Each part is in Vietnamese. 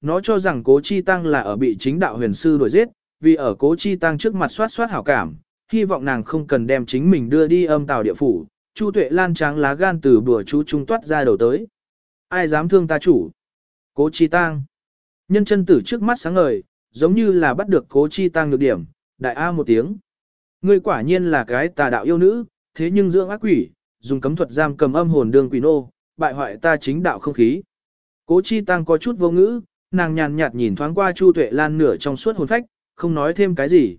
nó cho rằng cố chi tăng là ở bị chính đạo huyền sư đuổi giết, vì ở cố chi tăng trước mặt soát soát hảo cảm, hy vọng nàng không cần đem chính mình đưa đi âm tào địa phủ, Chu Tuệ Lan tráng lá gan từ bùa chú trung toát ra đầu tới. Ai dám thương ta chủ? Cố Chi Tăng. Nhân chân tử trước mắt sáng ngời, giống như là bắt được Cố Chi Tăng được điểm, đại a một tiếng. Ngươi quả nhiên là cái tà đạo yêu nữ, thế nhưng dưỡng ác quỷ, dùng cấm thuật giam cầm âm hồn đường quỷ nô, bại hoại ta chính đạo không khí. Cố Chi Tăng có chút vô ngữ, nàng nhàn nhạt nhìn thoáng qua Chu Tuệ Lan nửa trong suốt hồn phách, không nói thêm cái gì.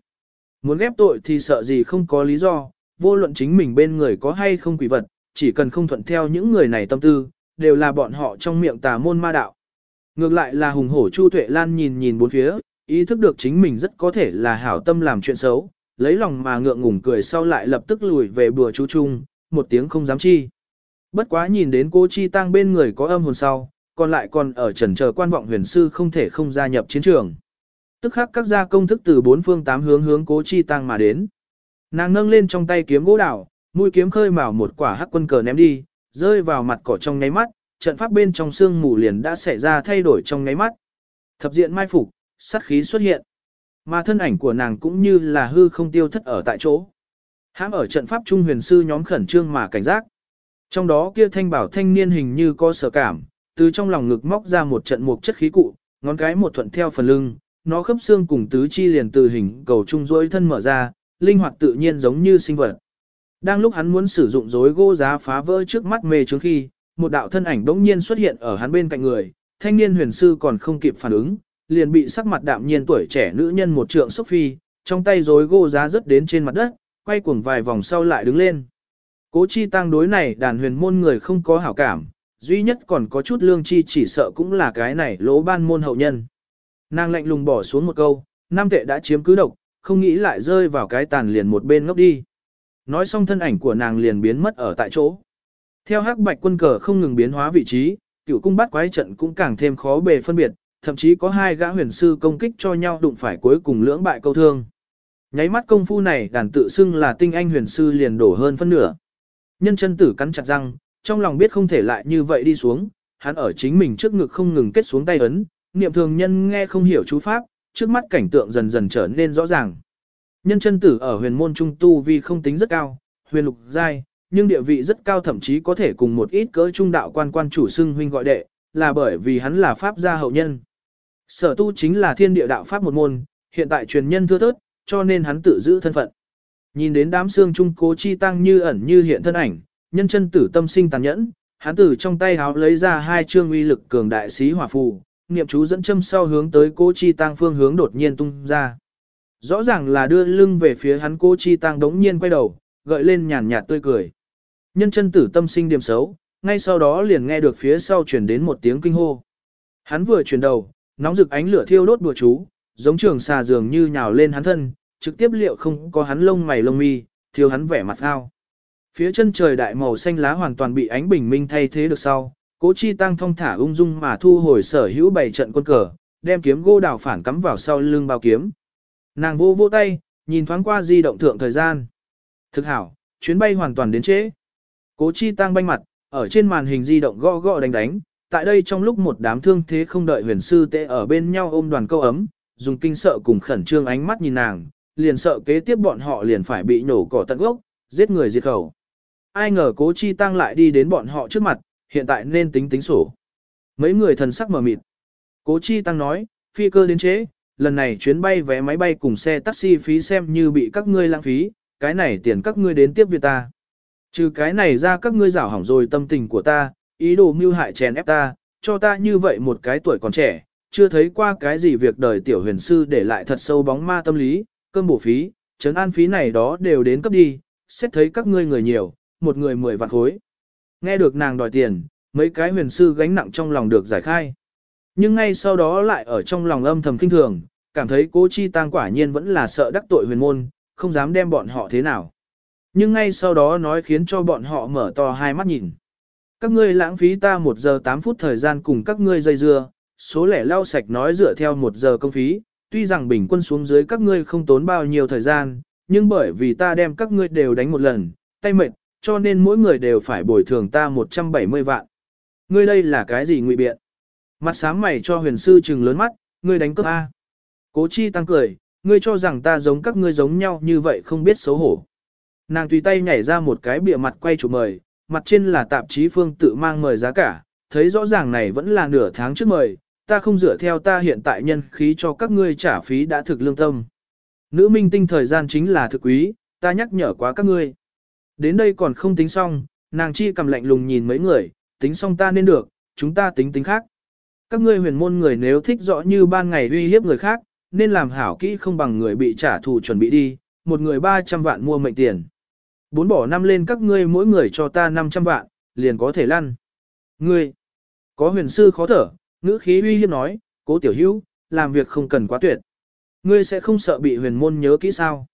Muốn ghép tội thì sợ gì không có lý do, vô luận chính mình bên người có hay không quỷ vật, chỉ cần không thuận theo những người này tâm tư, đều là bọn họ trong miệng tà môn ma đạo. Ngược lại là hùng hổ Chu Tuệ Lan nhìn nhìn bốn phía, ý thức được chính mình rất có thể là hảo tâm làm chuyện xấu, lấy lòng mà ngượng ngùng cười sau lại lập tức lùi về bùa chú chung, một tiếng không dám chi. Bất quá nhìn đến cô Chi Tăng bên người có âm hồn sau, còn lại còn ở trần chờ quan vọng huyền sư không thể không gia nhập chiến trường. Tức khắc các gia công thức từ bốn phương tám hướng hướng cố Chi Tăng mà đến. Nàng nâng lên trong tay kiếm gỗ đảo mũi kiếm khơi mào một quả hắc quân cờ ném đi, rơi vào mặt cỏ trong nháy mắt, trận pháp bên trong xương mù liền đã xảy ra thay đổi trong nháy mắt. Thập diện mai phục, sát khí xuất hiện. Mà thân ảnh của nàng cũng như là hư không tiêu thất ở tại chỗ. Hãm ở trận pháp trung huyền sư nhóm khẩn trương mà cảnh giác. Trong đó kia thanh bảo thanh niên hình như có sở cảm, từ trong lòng ngực móc ra một trận mục chất khí cụ, ngón cái một thuận theo phần lưng, nó khớp xương cùng tứ chi liền từ hình cầu trung rỗi thân mở ra, linh hoạt tự nhiên giống như sinh vật. Đang lúc hắn muốn sử dụng rối gỗ giá phá vỡ trước mắt mê trước khi, một đạo thân ảnh bỗng nhiên xuất hiện ở hắn bên cạnh người, thanh niên huyền sư còn không kịp phản ứng, liền bị sắc mặt đạm nhiên tuổi trẻ nữ nhân một trượng xúc phi, trong tay rối gỗ giá rớt đến trên mặt đất, quay cuồng vài vòng sau lại đứng lên. Cố chi tăng đối này đàn huyền môn người không có hảo cảm, duy nhất còn có chút lương chi chỉ sợ cũng là cái này lỗ ban môn hậu nhân. Nàng lạnh lùng bỏ xuống một câu, nam tệ đã chiếm cứ độc, không nghĩ lại rơi vào cái tàn liền một bên ngốc đi. Nói xong thân ảnh của nàng liền biến mất ở tại chỗ. Theo hắc bạch quân cờ không ngừng biến hóa vị trí, cựu cung bắt quái trận cũng càng thêm khó bề phân biệt, thậm chí có hai gã huyền sư công kích cho nhau đụng phải cuối cùng lưỡng bại câu thương. Nháy mắt công phu này đàn tự xưng là tinh anh huyền sư liền đổ hơn phân nửa. Nhân chân tử cắn chặt răng, trong lòng biết không thể lại như vậy đi xuống, hắn ở chính mình trước ngực không ngừng kết xuống tay ấn, niệm thường nhân nghe không hiểu chú pháp, trước mắt cảnh tượng dần dần trở nên rõ ràng. Nhân chân tử ở huyền môn trung tu vì không tính rất cao, huyền lục giai, nhưng địa vị rất cao thậm chí có thể cùng một ít cỡ trung đạo quan quan chủ xưng huynh gọi đệ, là bởi vì hắn là pháp gia hậu nhân. Sở tu chính là thiên địa đạo pháp một môn, hiện tại truyền nhân thưa thớt, cho nên hắn tự giữ thân phận. Nhìn đến đám xương trung cố chi tăng như ẩn như hiện thân ảnh, nhân chân tử tâm sinh tàn nhẫn, hắn tử trong tay háo lấy ra hai chương uy lực cường đại sĩ hỏa phù, niệm chú dẫn châm sau hướng tới cố chi tăng phương hướng đột nhiên tung ra. Rõ ràng là đưa lưng về phía hắn cố chi tăng đống nhiên quay đầu, gợi lên nhàn nhạt tươi cười. Nhân chân tử tâm sinh điểm xấu, ngay sau đó liền nghe được phía sau truyền đến một tiếng kinh hô. Hắn vừa chuyển đầu, nóng rực ánh lửa thiêu đốt bùa chú, giống trường xà dường như nhào lên hắn thân, trực tiếp liệu không có hắn lông mày lông mi, thiếu hắn vẻ mặt ao. Phía chân trời đại màu xanh lá hoàn toàn bị ánh bình minh thay thế được sau, Cố Chi Tăng thông thả ung dung mà thu hồi sở hữu bảy trận quân cờ, đem kiếm gô đào phản cắm vào sau lưng bao kiếm. Nàng vô vô tay, nhìn thoáng qua di động thượng thời gian. Thực hảo, chuyến bay hoàn toàn đến trễ. Cố Chi Tăng banh mặt, ở trên màn hình di động gõ gõ đánh đánh. Tại đây trong lúc một đám thương thế không đợi huyền sư tệ ở bên nhau ôm đoàn câu ấm, dùng kinh sợ cùng khẩn trương ánh mắt nhìn nàng, liền sợ kế tiếp bọn họ liền phải bị nổ cỏ tận gốc, giết người diệt khẩu. Ai ngờ cố chi tăng lại đi đến bọn họ trước mặt, hiện tại nên tính tính sổ. Mấy người thần sắc mờ mịt. Cố chi tăng nói, phi cơ đến chế, lần này chuyến bay vé máy bay cùng xe taxi phí xem như bị các ngươi lãng phí, cái này tiền các ngươi đến tiếp việc ta. Trừ cái này ra các ngươi rảo hỏng rồi tâm tình của ta, ý đồ mưu hại chèn ép ta, cho ta như vậy một cái tuổi còn trẻ, chưa thấy qua cái gì việc đời tiểu huyền sư để lại thật sâu bóng ma tâm lý, cơm bổ phí, trấn an phí này đó đều đến cấp đi, xét thấy các ngươi người nhiều, một người mười vạn khối. Nghe được nàng đòi tiền, mấy cái huyền sư gánh nặng trong lòng được giải khai. Nhưng ngay sau đó lại ở trong lòng âm thầm kinh thường, cảm thấy cố chi tăng quả nhiên vẫn là sợ đắc tội huyền môn, không dám đem bọn họ thế nào. Nhưng ngay sau đó nói khiến cho bọn họ mở to hai mắt nhìn. Các ngươi lãng phí ta một giờ 8 phút thời gian cùng các ngươi dây dưa, số lẻ lau sạch nói dựa theo một giờ công phí, tuy rằng bình quân xuống dưới các ngươi không tốn bao nhiêu thời gian, nhưng bởi vì ta đem các ngươi đều đánh một lần, tay mệt, cho nên mỗi người đều phải bồi thường ta 170 vạn. Ngươi đây là cái gì ngụy biện? Mặt sáng mày cho huyền sư trừng lớn mắt, ngươi đánh cướp A. Cố chi tăng cười, ngươi cho rằng ta giống các ngươi giống nhau như vậy không biết xấu hổ. Nàng tùy tay nhảy ra một cái bìa mặt quay chụp mời, mặt trên là tạp chí phương tự mang mời giá cả, thấy rõ ràng này vẫn là nửa tháng trước mời, ta không dựa theo ta hiện tại nhân khí cho các ngươi trả phí đã thực lương tâm. Nữ minh tinh thời gian chính là thực quý, ta nhắc nhở quá các ngươi. Đến đây còn không tính xong, nàng chi cầm lạnh lùng nhìn mấy người, tính xong ta nên được, chúng ta tính tính khác. Các ngươi huyền môn người nếu thích rõ như ban ngày uy hiếp người khác, nên làm hảo kỹ không bằng người bị trả thù chuẩn bị đi, một người 300 vạn mua mệnh tiền. Bốn bỏ năm lên các ngươi mỗi người cho ta 500 vạn, liền có thể lăn. Ngươi, có huyền sư khó thở, ngữ khí uy hiếp nói, cố tiểu hữu, làm việc không cần quá tuyệt. Ngươi sẽ không sợ bị huyền môn nhớ kỹ sao.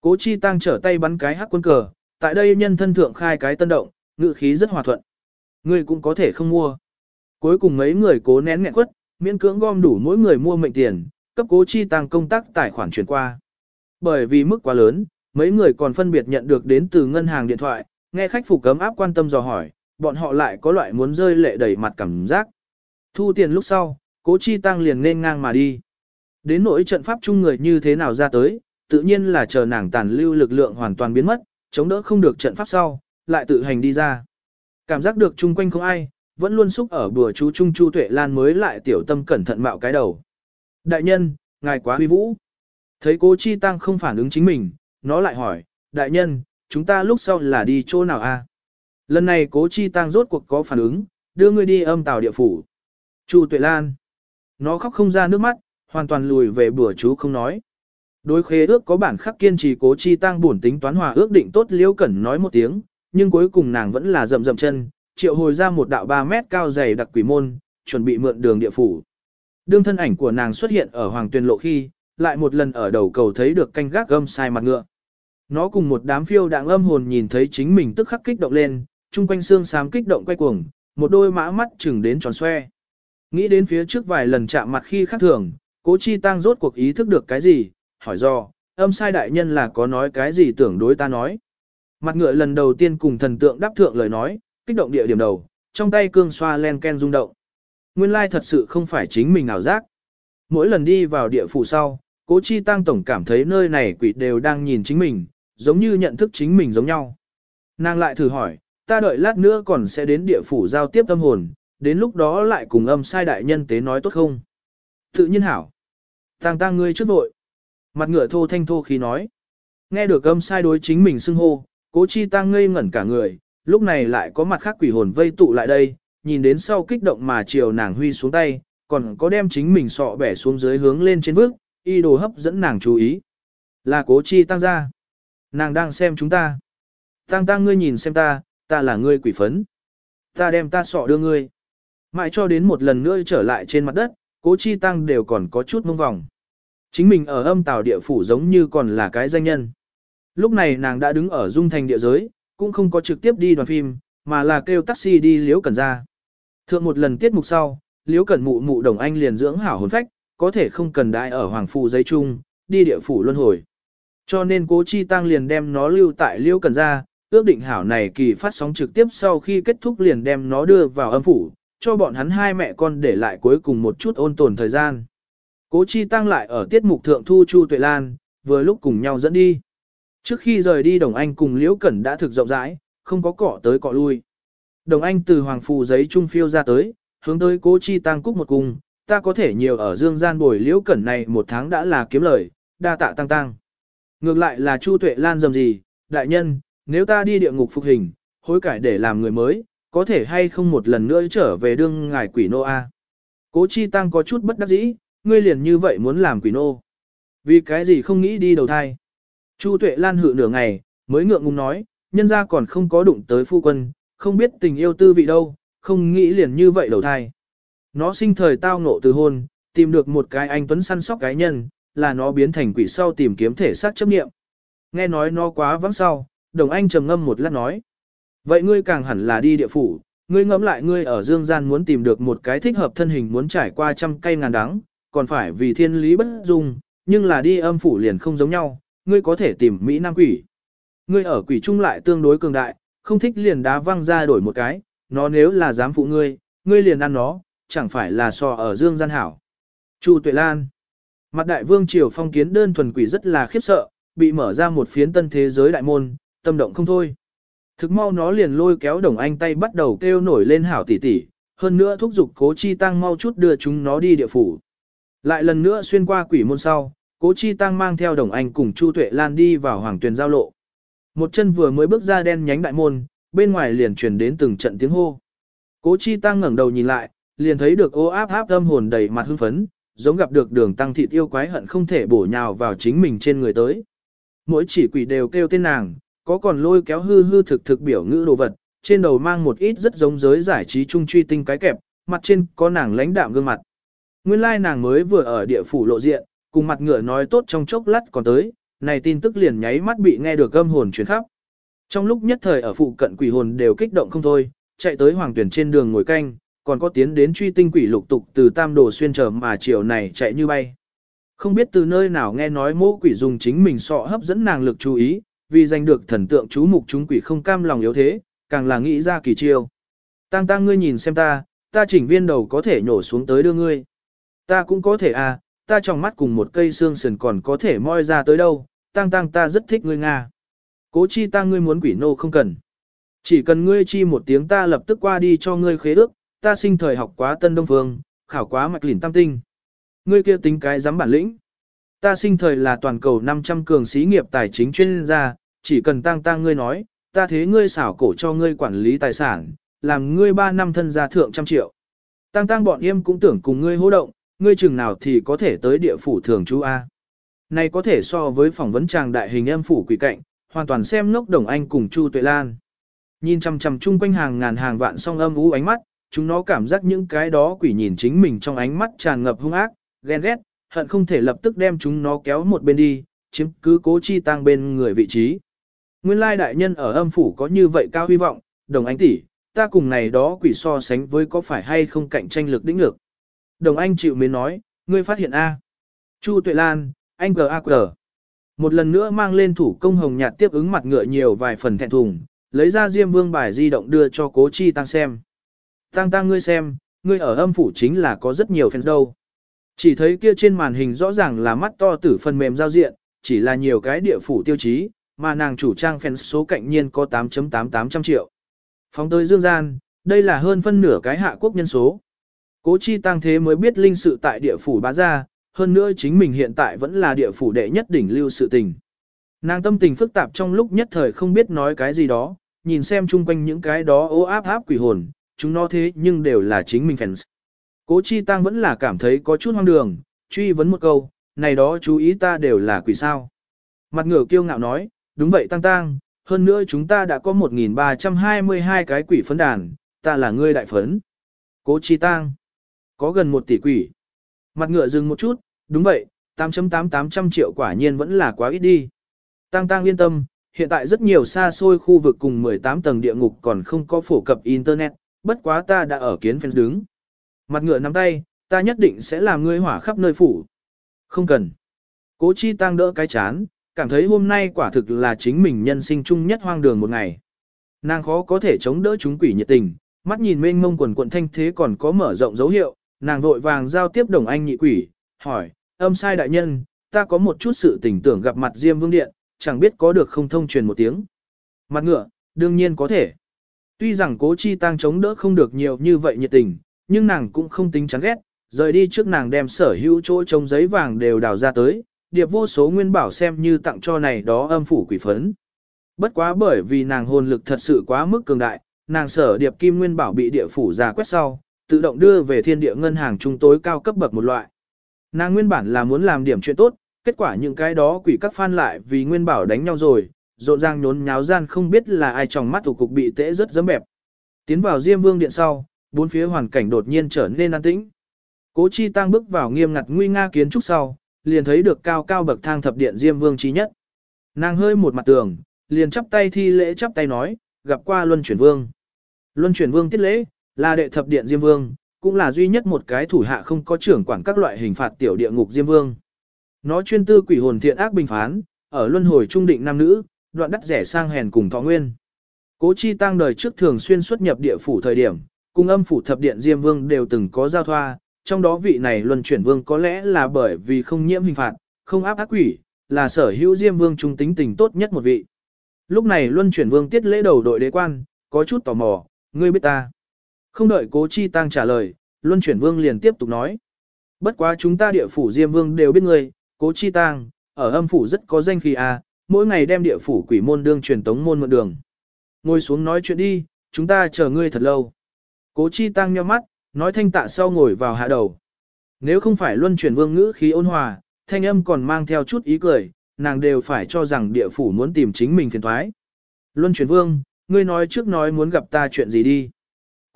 Cố chi tăng trở tay bắn cái hắc quân cờ, tại đây nhân thân thượng khai cái tân động, ngự khí rất hòa thuận. Ngươi cũng có thể không mua. Cuối cùng mấy người cố nén nghẹn quất, miễn cưỡng gom đủ mỗi người mua mệnh tiền, cấp cố chi tăng công tác tài khoản chuyển qua. Bởi vì mức quá lớn, mấy người còn phân biệt nhận được đến từ ngân hàng điện thoại, nghe khách phục cấm áp quan tâm dò hỏi, bọn họ lại có loại muốn rơi lệ đầy mặt cảm giác. Thu tiền lúc sau, cố chi tăng liền nên ngang mà đi. Đến nỗi trận pháp chung người như thế nào ra tới, tự nhiên là chờ nàng tàn lưu lực lượng hoàn toàn biến mất, chống đỡ không được trận pháp sau, lại tự hành đi ra. Cảm giác được chung quanh không ai, vẫn luôn xúc ở bùa chú Trung Chu Tuệ Lan mới lại tiểu tâm cẩn thận mạo cái đầu. Đại nhân, ngài quá huy vũ. Thấy cố chi tăng không phản ứng chính mình, nó lại hỏi, đại nhân, chúng ta lúc sau là đi chỗ nào a? Lần này cố chi tăng rốt cuộc có phản ứng, đưa ngươi đi âm tàu địa phủ. Chu Tuệ Lan. Nó khóc không ra nước mắt, hoàn toàn lùi về bùa chú không nói. Đối khế ước có bản khắc kiên trì cố chi tăng buồn tính toán hòa ước định tốt liễu cẩn nói một tiếng, nhưng cuối cùng nàng vẫn là rậm rậm chân, triệu hồi ra một đạo 3 mét cao dày đặc quỷ môn, chuẩn bị mượn đường địa phủ. Đương thân ảnh của nàng xuất hiện ở hoàng tuyên lộ khi, lại một lần ở đầu cầu thấy được canh gác gâm sai mặt ngựa. Nó cùng một đám phiêu đạng âm hồn nhìn thấy chính mình tức khắc kích động lên, chung quanh xương xám kích động quay cuồng, một đôi mã mắt chừng đến tròn xoe. Nghĩ đến phía trước vài lần chạm mặt khi khác thường, cố chi tăng rốt cuộc ý thức được cái gì, hỏi do, âm sai đại nhân là có nói cái gì tưởng đối ta nói. Mặt ngựa lần đầu tiên cùng thần tượng đáp thượng lời nói, kích động địa điểm đầu, trong tay cương xoa len ken rung động. Nguyên lai thật sự không phải chính mình ảo giác. Mỗi lần đi vào địa phủ sau, cố chi tăng tổng cảm thấy nơi này quỷ đều đang nhìn chính mình, giống như nhận thức chính mình giống nhau. Nàng lại thử hỏi, ta đợi lát nữa còn sẽ đến địa phủ giao tiếp tâm hồn, đến lúc đó lại cùng âm sai đại nhân tế nói tốt không? Tự nhiên hảo. Tăng tăng ngươi trước vội. Mặt ngựa thô thanh thô khí nói. Nghe được âm sai đối chính mình xưng hô, cố chi tăng ngây ngẩn cả người, lúc này lại có mặt khác quỷ hồn vây tụ lại đây, nhìn đến sau kích động mà chiều nàng huy xuống tay, còn có đem chính mình sọ bẻ xuống dưới hướng lên trên bước, y đồ hấp dẫn nàng chú ý. Là cố chi tăng ra. Nàng đang xem chúng ta. Tăng tăng ngươi nhìn xem ta, ta là ngươi quỷ phấn. Ta đem ta sọ đưa ngươi. Mãi cho đến một lần nữa trở lại trên mặt đất, cố chi tăng đều còn có chút mông vòng. Chính mình ở âm tào địa phủ giống như còn là cái danh nhân. Lúc này nàng đã đứng ở dung thành địa giới, cũng không có trực tiếp đi đoàn phim, mà là kêu taxi đi liễu cần ra. Thượng một lần tiết mục sau, liễu cần mụ mụ đồng anh liền dưỡng hảo hồn phách, có thể không cần đại ở hoàng phù giấy chung, đi địa phủ luân hồi. Cho nên cố chi tăng liền đem nó lưu tại liễu cần ra, ước định hảo này kỳ phát sóng trực tiếp sau khi kết thúc liền đem nó đưa vào âm phủ, cho bọn hắn hai mẹ con để lại cuối cùng một chút ôn tồn thời gian. Cố chi tăng lại ở tiết mục thượng thu Chu Tuệ Lan, vừa lúc cùng nhau dẫn đi. Trước khi rời đi Đồng Anh cùng Liễu Cẩn đã thực rộng rãi, không có cọ tới cọ lui. Đồng Anh từ hoàng phù giấy trung phiêu ra tới, hướng tới cố chi tăng cúc một cùng. ta có thể nhiều ở dương gian bồi Liễu Cẩn này một tháng đã là kiếm lời, đa tạ tăng tăng. Ngược lại là Chu Tuệ Lan dầm gì, đại nhân, nếu ta đi địa ngục phục hình, hối cải để làm người mới, có thể hay không một lần nữa trở về đương ngài quỷ nô a? Cố Chi Tăng có chút bất đắc dĩ, ngươi liền như vậy muốn làm quỷ nô. Vì cái gì không nghĩ đi đầu thai? Chu Tuệ Lan hự nửa ngày, mới ngượng ngùng nói, nhân ra còn không có đụng tới phu quân, không biết tình yêu tư vị đâu, không nghĩ liền như vậy đầu thai. Nó sinh thời tao ngộ từ hôn, tìm được một cái anh tuấn săn sóc cái nhân, là nó biến thành quỷ sau tìm kiếm thể xác chấp nghiệm. Nghe nói nó quá vắng sau, đồng anh trầm ngâm một lát nói. Vậy ngươi càng hẳn là đi địa phủ, ngươi ngẫm lại ngươi ở dương gian muốn tìm được một cái thích hợp thân hình muốn trải qua trăm cây ngàn đắng, còn phải vì thiên lý bất dung, nhưng là đi âm phủ liền không giống nhau, ngươi có thể tìm Mỹ Nam quỷ. Ngươi ở quỷ trung lại tương đối cường đại, không thích liền đá văng ra đổi một cái, nó nếu là dám phụ ngươi, ngươi liền ăn nó, chẳng phải là so ở dương gian hảo. Chu Tuệ Lan Mặt đại vương triều phong kiến đơn thuần quỷ rất là khiếp sợ, bị mở ra một phiến tân thế giới đại môn, tâm động không thôi. Thực mau nó liền lôi kéo đồng anh tay bắt đầu kêu nổi lên hảo tỷ tỷ, hơn nữa thúc giục cố chi tăng mau chút đưa chúng nó đi địa phủ. Lại lần nữa xuyên qua quỷ môn sau, cố chi tăng mang theo đồng anh cùng Chu Tuệ Lan đi vào hoàng tuyền giao lộ. Một chân vừa mới bước ra đen nhánh đại môn, bên ngoài liền truyền đến từng trận tiếng hô. Cố chi tăng ngẩng đầu nhìn lại, liền thấy được ô áp áp âm hồn đầy mặt hưng phấn, giống gặp được đường tăng thịt yêu quái hận không thể bổ nhào vào chính mình trên người tới. Mỗi chỉ quỷ đều kêu tên nàng, có còn lôi kéo hư hư thực thực biểu ngữ đồ vật, trên đầu mang một ít rất giống giới giải trí trung truy tinh cái kẹp, mặt trên có nàng lãnh đạm gương mặt. Nguyên lai nàng mới vừa ở địa phủ lộ diện, cùng mặt ngựa nói tốt trong chốc lát còn tới, này tin tức liền nháy mắt bị nghe được âm hồn truyền khắp. Trong lúc nhất thời ở phụ cận quỷ hồn đều kích động không thôi, chạy tới hoàng tuyển trên đường ngồi canh, còn có tiến đến truy tinh quỷ lục tục từ tam đồ xuyên trở mà chiều này chạy như bay. Không biết từ nơi nào nghe nói mô quỷ dùng chính mình sọ hấp dẫn nàng lực chú ý, vì giành được thần tượng chú mục chúng quỷ không cam lòng yếu thế, càng là nghĩ ra kỳ chiêu. Tăng tăng ngươi nhìn xem ta, ta chỉnh viên đầu có thể nhổ xuống tới đưa ngươi. Ta cũng có thể à, ta trong mắt cùng một cây xương sườn còn có thể moi ra tới đâu, tăng tăng ta rất thích ngươi Nga. Cố chi tăng ngươi muốn quỷ nô không cần. Chỉ cần ngươi chi một tiếng ta lập tức qua đi cho ngươi khế ước, ta sinh thời học quá tân đông phương, khảo quá mạch lỉn tam tinh. Ngươi kia tính cái dám bản lĩnh. Ta sinh thời là toàn cầu 500 cường sĩ nghiệp tài chính chuyên gia, chỉ cần tăng tăng ngươi nói, ta thế ngươi xảo cổ cho ngươi quản lý tài sản, làm ngươi 3 năm thân gia thượng trăm triệu. Tăng tăng bọn em cũng tưởng cùng ngươi hô động, ngươi chừng nào thì có thể tới địa phủ thường chú A. Này có thể so với phỏng vấn chàng đại hình em phủ quỷ cạnh, hoàn toàn xem ngốc đồng anh cùng Chu Tuệ Lan. Nhìn chằm chằm chung quanh hàng ngàn hàng vạn song âm ú ánh mắt, chúng nó cảm giác những cái đó quỷ nhìn chính mình trong ánh mắt tràn ngập hung ác, ghen ghét, hận không thể lập tức đem chúng nó kéo một bên đi, chiếm cứ cố chi tăng bên người vị trí. Nguyên lai đại nhân ở âm phủ có như vậy cao hy vọng, đồng anh tỷ, ta cùng này đó quỷ so sánh với có phải hay không cạnh tranh lực đỉnh lực. Đồng anh chịu mới nói, ngươi phát hiện A. Chu Tuệ Lan, anh G.A.Q. Một lần nữa mang lên thủ công hồng nhạt tiếp ứng mặt ngựa nhiều vài phần thẹn thùng, lấy ra Diêm Vương bài di động đưa cho Cố Chi Tăng xem. Tăng Tăng ngươi xem, ngươi ở âm phủ chính là có rất nhiều fans đâu. Chỉ thấy kia trên màn hình rõ ràng là mắt to tử phần mềm giao diện, chỉ là nhiều cái địa phủ tiêu chí, mà nàng chủ trang fans số cạnh nhiên có 8.8800 triệu. Phóng tới dương gian, đây là hơn phân nửa cái hạ quốc nhân số. Cố chi tăng thế mới biết linh sự tại địa phủ bá gia, hơn nữa chính mình hiện tại vẫn là địa phủ đệ nhất đỉnh lưu sự tình. Nàng tâm tình phức tạp trong lúc nhất thời không biết nói cái gì đó, nhìn xem chung quanh những cái đó ô áp áp quỷ hồn, chúng nó thế nhưng đều là chính mình fans. Cố chi tăng vẫn là cảm thấy có chút hoang đường, truy vấn một câu, này đó chú ý ta đều là quỷ sao. Mặt ngửa kiêu ngạo nói, đúng vậy tăng tăng, hơn nữa chúng ta đã có 1.322 cái quỷ phấn đàn, ta là ngươi đại phấn. Cố chi tăng, có gần 1 tỷ quỷ. Mặt ngựa dừng một chút, đúng vậy, 8.8800 triệu quả nhiên vẫn là quá ít đi. Tăng tăng yên tâm, hiện tại rất nhiều xa xôi khu vực cùng 18 tầng địa ngục còn không có phổ cập Internet, bất quá ta đã ở kiến fans đứng. Mặt ngựa nắm tay, ta nhất định sẽ làm ngươi hỏa khắp nơi phủ. Không cần. Cố chi tăng đỡ cái chán, cảm thấy hôm nay quả thực là chính mình nhân sinh chung nhất hoang đường một ngày. Nàng khó có thể chống đỡ chúng quỷ nhiệt tình, mắt nhìn mênh mông quần quận thanh thế còn có mở rộng dấu hiệu, nàng vội vàng giao tiếp đồng anh nhị quỷ, hỏi, âm sai đại nhân, ta có một chút sự tình tưởng gặp mặt Diêm Vương Điện, chẳng biết có được không thông truyền một tiếng. Mặt ngựa, đương nhiên có thể. Tuy rằng cố chi tăng chống đỡ không được nhiều như vậy nhiệt tình, nhưng nàng cũng không tính chán ghét, rời đi trước nàng đem sở hữu chỗ trống giấy vàng đều đào ra tới, điệp vô số nguyên bảo xem như tặng cho này đó âm phủ quỷ phấn. Bất quá bởi vì nàng hồn lực thật sự quá mức cường đại, nàng sở điệp kim nguyên bảo bị địa phủ già quét sau, tự động đưa về thiên địa ngân hàng trung tối cao cấp bậc một loại. Nàng nguyên bản là muốn làm điểm chuyện tốt, kết quả những cái đó quỷ các phan lại vì nguyên bảo đánh nhau rồi, rộn ràng nhốn nháo gian không biết là ai trong mắt thủ cục bị tễ rất dấm bẹp. Tiến vào Diêm Vương điện sau, bốn phía hoàn cảnh đột nhiên trở nên an tĩnh. Cố Chi Tăng bước vào nghiêm ngặt nguy nga kiến trúc sau, liền thấy được cao cao bậc thang thập điện Diêm Vương chí nhất. Nàng hơi một mặt tường, liền chắp tay thi lễ chắp tay nói, gặp qua Luân Chuyển Vương. Luân Chuyển Vương tiết lễ, là đệ thập điện Diêm Vương, cũng là duy nhất một cái thủ hạ không có trưởng quản các loại hình phạt tiểu địa ngục Diêm Vương. Nó chuyên tư quỷ hồn thiện ác bình phán, ở luân hồi trung định nam nữ, đoạn đắt rẻ sang hèn cùng thọ nguyên. Cố Chi Tăng đời trước thường xuyên xuất nhập địa phủ thời điểm, cùng âm phủ thập điện Diêm Vương đều từng có giao thoa, trong đó vị này luân chuyển vương có lẽ là bởi vì không nhiễm hình phạt, không áp ác quỷ, là sở hữu Diêm Vương trung tính tình tốt nhất một vị. Lúc này luân chuyển vương tiết lễ đầu đội đế quan, có chút tò mò, ngươi biết ta. Không đợi cố chi tăng trả lời, luân chuyển vương liền tiếp tục nói. Bất quá chúng ta địa phủ Diêm Vương đều biết ngươi, cố chi tăng, ở âm phủ rất có danh khí à, mỗi ngày đem địa phủ quỷ môn đương truyền tống môn mượn đường. Ngồi xuống nói chuyện đi, chúng ta chờ ngươi thật lâu. Cố chi tăng nheo mắt, nói thanh tạ sau ngồi vào hạ đầu. Nếu không phải luân chuyển vương ngữ khí ôn hòa, thanh âm còn mang theo chút ý cười, nàng đều phải cho rằng địa phủ muốn tìm chính mình phiền thoái. Luân chuyển vương, ngươi nói trước nói muốn gặp ta chuyện gì đi.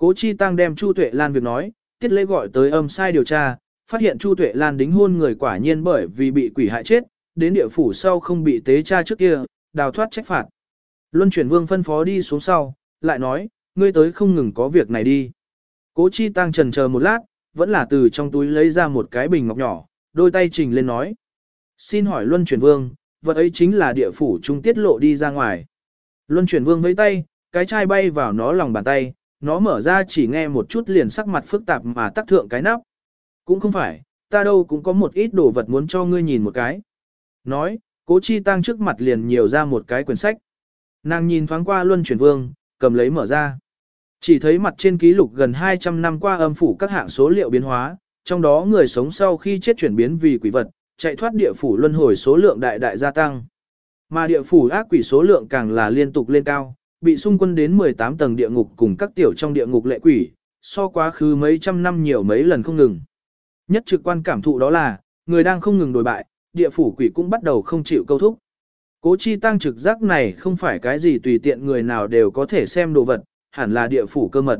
Cố chi tăng đem Chu Tuệ Lan việc nói, tiết lễ gọi tới âm sai điều tra, phát hiện Chu Tuệ Lan đính hôn người quả nhiên bởi vì bị quỷ hại chết, đến địa phủ sau không bị tế cha trước kia, đào thoát trách phạt. Luân chuyển vương phân phó đi xuống sau, lại nói, ngươi tới không ngừng có việc này đi. Cố chi tăng trần chờ một lát, vẫn là từ trong túi lấy ra một cái bình ngọc nhỏ, đôi tay trình lên nói. Xin hỏi Luân chuyển vương, vật ấy chính là địa phủ trung tiết lộ đi ra ngoài. Luân chuyển vương với tay, cái chai bay vào nó lòng bàn tay, nó mở ra chỉ nghe một chút liền sắc mặt phức tạp mà tắc thượng cái nắp. Cũng không phải, ta đâu cũng có một ít đồ vật muốn cho ngươi nhìn một cái. Nói, cố chi tăng trước mặt liền nhiều ra một cái quyển sách. Nàng nhìn thoáng qua luân chuyển vương, cầm lấy mở ra. Chỉ thấy mặt trên ký lục gần 200 năm qua âm phủ các hạng số liệu biến hóa, trong đó người sống sau khi chết chuyển biến vì quỷ vật, chạy thoát địa phủ luân hồi số lượng đại đại gia tăng. Mà địa phủ ác quỷ số lượng càng là liên tục lên cao, bị xung quân đến 18 tầng địa ngục cùng các tiểu trong địa ngục lệ quỷ, so quá khứ mấy trăm năm nhiều mấy lần không ngừng. Nhất trực quan cảm thụ đó là, người đang không ngừng đổi bại, địa phủ quỷ cũng bắt đầu không chịu câu thúc. Cố chi tăng trực giác này không phải cái gì tùy tiện người nào đều có thể xem đồ vật, hẳn là địa phủ cơ mật.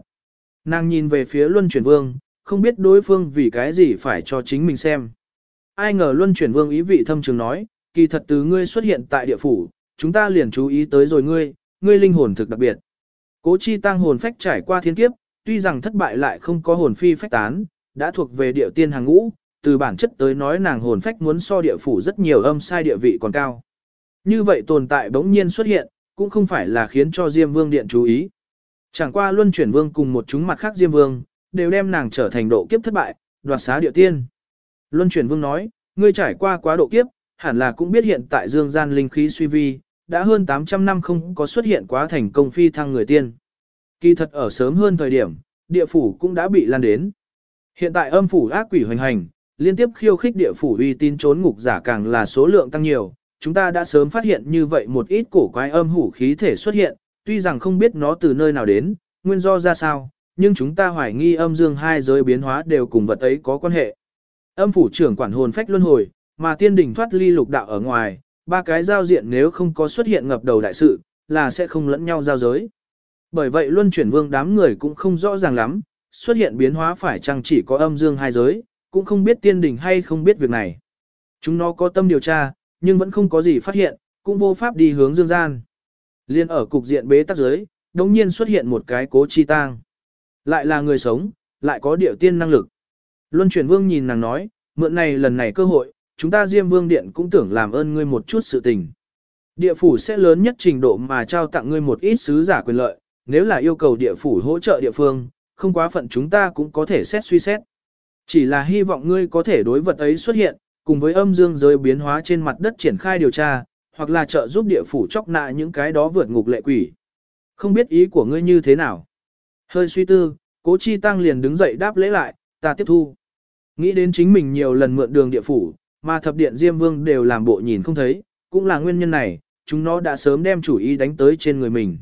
Nàng nhìn về phía luân chuyển vương, không biết đối phương vì cái gì phải cho chính mình xem. Ai ngờ luân chuyển vương ý vị thâm trường nói, kỳ thật từ ngươi xuất hiện tại địa phủ, chúng ta liền chú ý tới rồi ngươi, ngươi linh hồn thực đặc biệt. Cố chi tăng hồn phách trải qua thiên kiếp, tuy rằng thất bại lại không có hồn phi phách tán, đã thuộc về địa tiên hàng ngũ, từ bản chất tới nói nàng hồn phách muốn so địa phủ rất nhiều âm sai địa vị còn cao. Như vậy tồn tại bỗng nhiên xuất hiện, cũng không phải là khiến cho Diêm Vương Điện chú ý. Chẳng qua luân chuyển vương cùng một chúng mặt khác Diêm Vương, đều đem nàng trở thành độ kiếp thất bại, đoạt xá địa tiên. Luân chuyển vương nói, ngươi trải qua quá độ kiếp, hẳn là cũng biết hiện tại dương gian linh khí suy vi, đã hơn 800 năm không có xuất hiện quá thành công phi thăng người tiên. Kỳ thật ở sớm hơn thời điểm, địa phủ cũng đã bị lan đến. Hiện tại âm phủ ác quỷ hoành hành, liên tiếp khiêu khích địa phủ uy tín trốn ngục giả càng là số lượng tăng nhiều, chúng ta đã sớm phát hiện như vậy một ít cổ quái âm hủ khí thể xuất hiện, tuy rằng không biết nó từ nơi nào đến, nguyên do ra sao, nhưng chúng ta hoài nghi âm dương hai giới biến hóa đều cùng vật ấy có quan hệ. Âm phủ trưởng quản hồn phách luân hồi, mà tiên đỉnh thoát ly lục đạo ở ngoài, ba cái giao diện nếu không có xuất hiện ngập đầu đại sự, là sẽ không lẫn nhau giao giới. Bởi vậy luân chuyển vương đám người cũng không rõ ràng lắm, xuất hiện biến hóa phải chăng chỉ có âm dương hai giới, cũng không biết tiên đỉnh hay không biết việc này. Chúng nó có tâm điều tra, nhưng vẫn không có gì phát hiện, cũng vô pháp đi hướng dương gian. Liên ở cục diện bế tắc giới, đồng nhiên xuất hiện một cái cố chi tang. Lại là người sống, lại có điệu tiên năng lực. Luân chuyển vương nhìn nàng nói, mượn này lần này cơ hội, chúng ta Diêm Vương Điện cũng tưởng làm ơn ngươi một chút sự tình. Địa phủ sẽ lớn nhất trình độ mà trao tặng ngươi một ít sứ giả quyền lợi, nếu là yêu cầu địa phủ hỗ trợ địa phương, không quá phận chúng ta cũng có thể xét suy xét. Chỉ là hy vọng ngươi có thể đối vật ấy xuất hiện, cùng với âm dương giới biến hóa trên mặt đất triển khai điều tra, hoặc là trợ giúp địa phủ chóc nạ những cái đó vượt ngục lệ quỷ. Không biết ý của ngươi như thế nào? Hơi suy tư, cố chi tăng liền đứng dậy đáp lễ lại, ta tiếp thu. Nghĩ đến chính mình nhiều lần mượn đường địa phủ, mà thập điện Diêm Vương đều làm bộ nhìn không thấy, cũng là nguyên nhân này, chúng nó đã sớm đem chủ ý đánh tới trên người mình.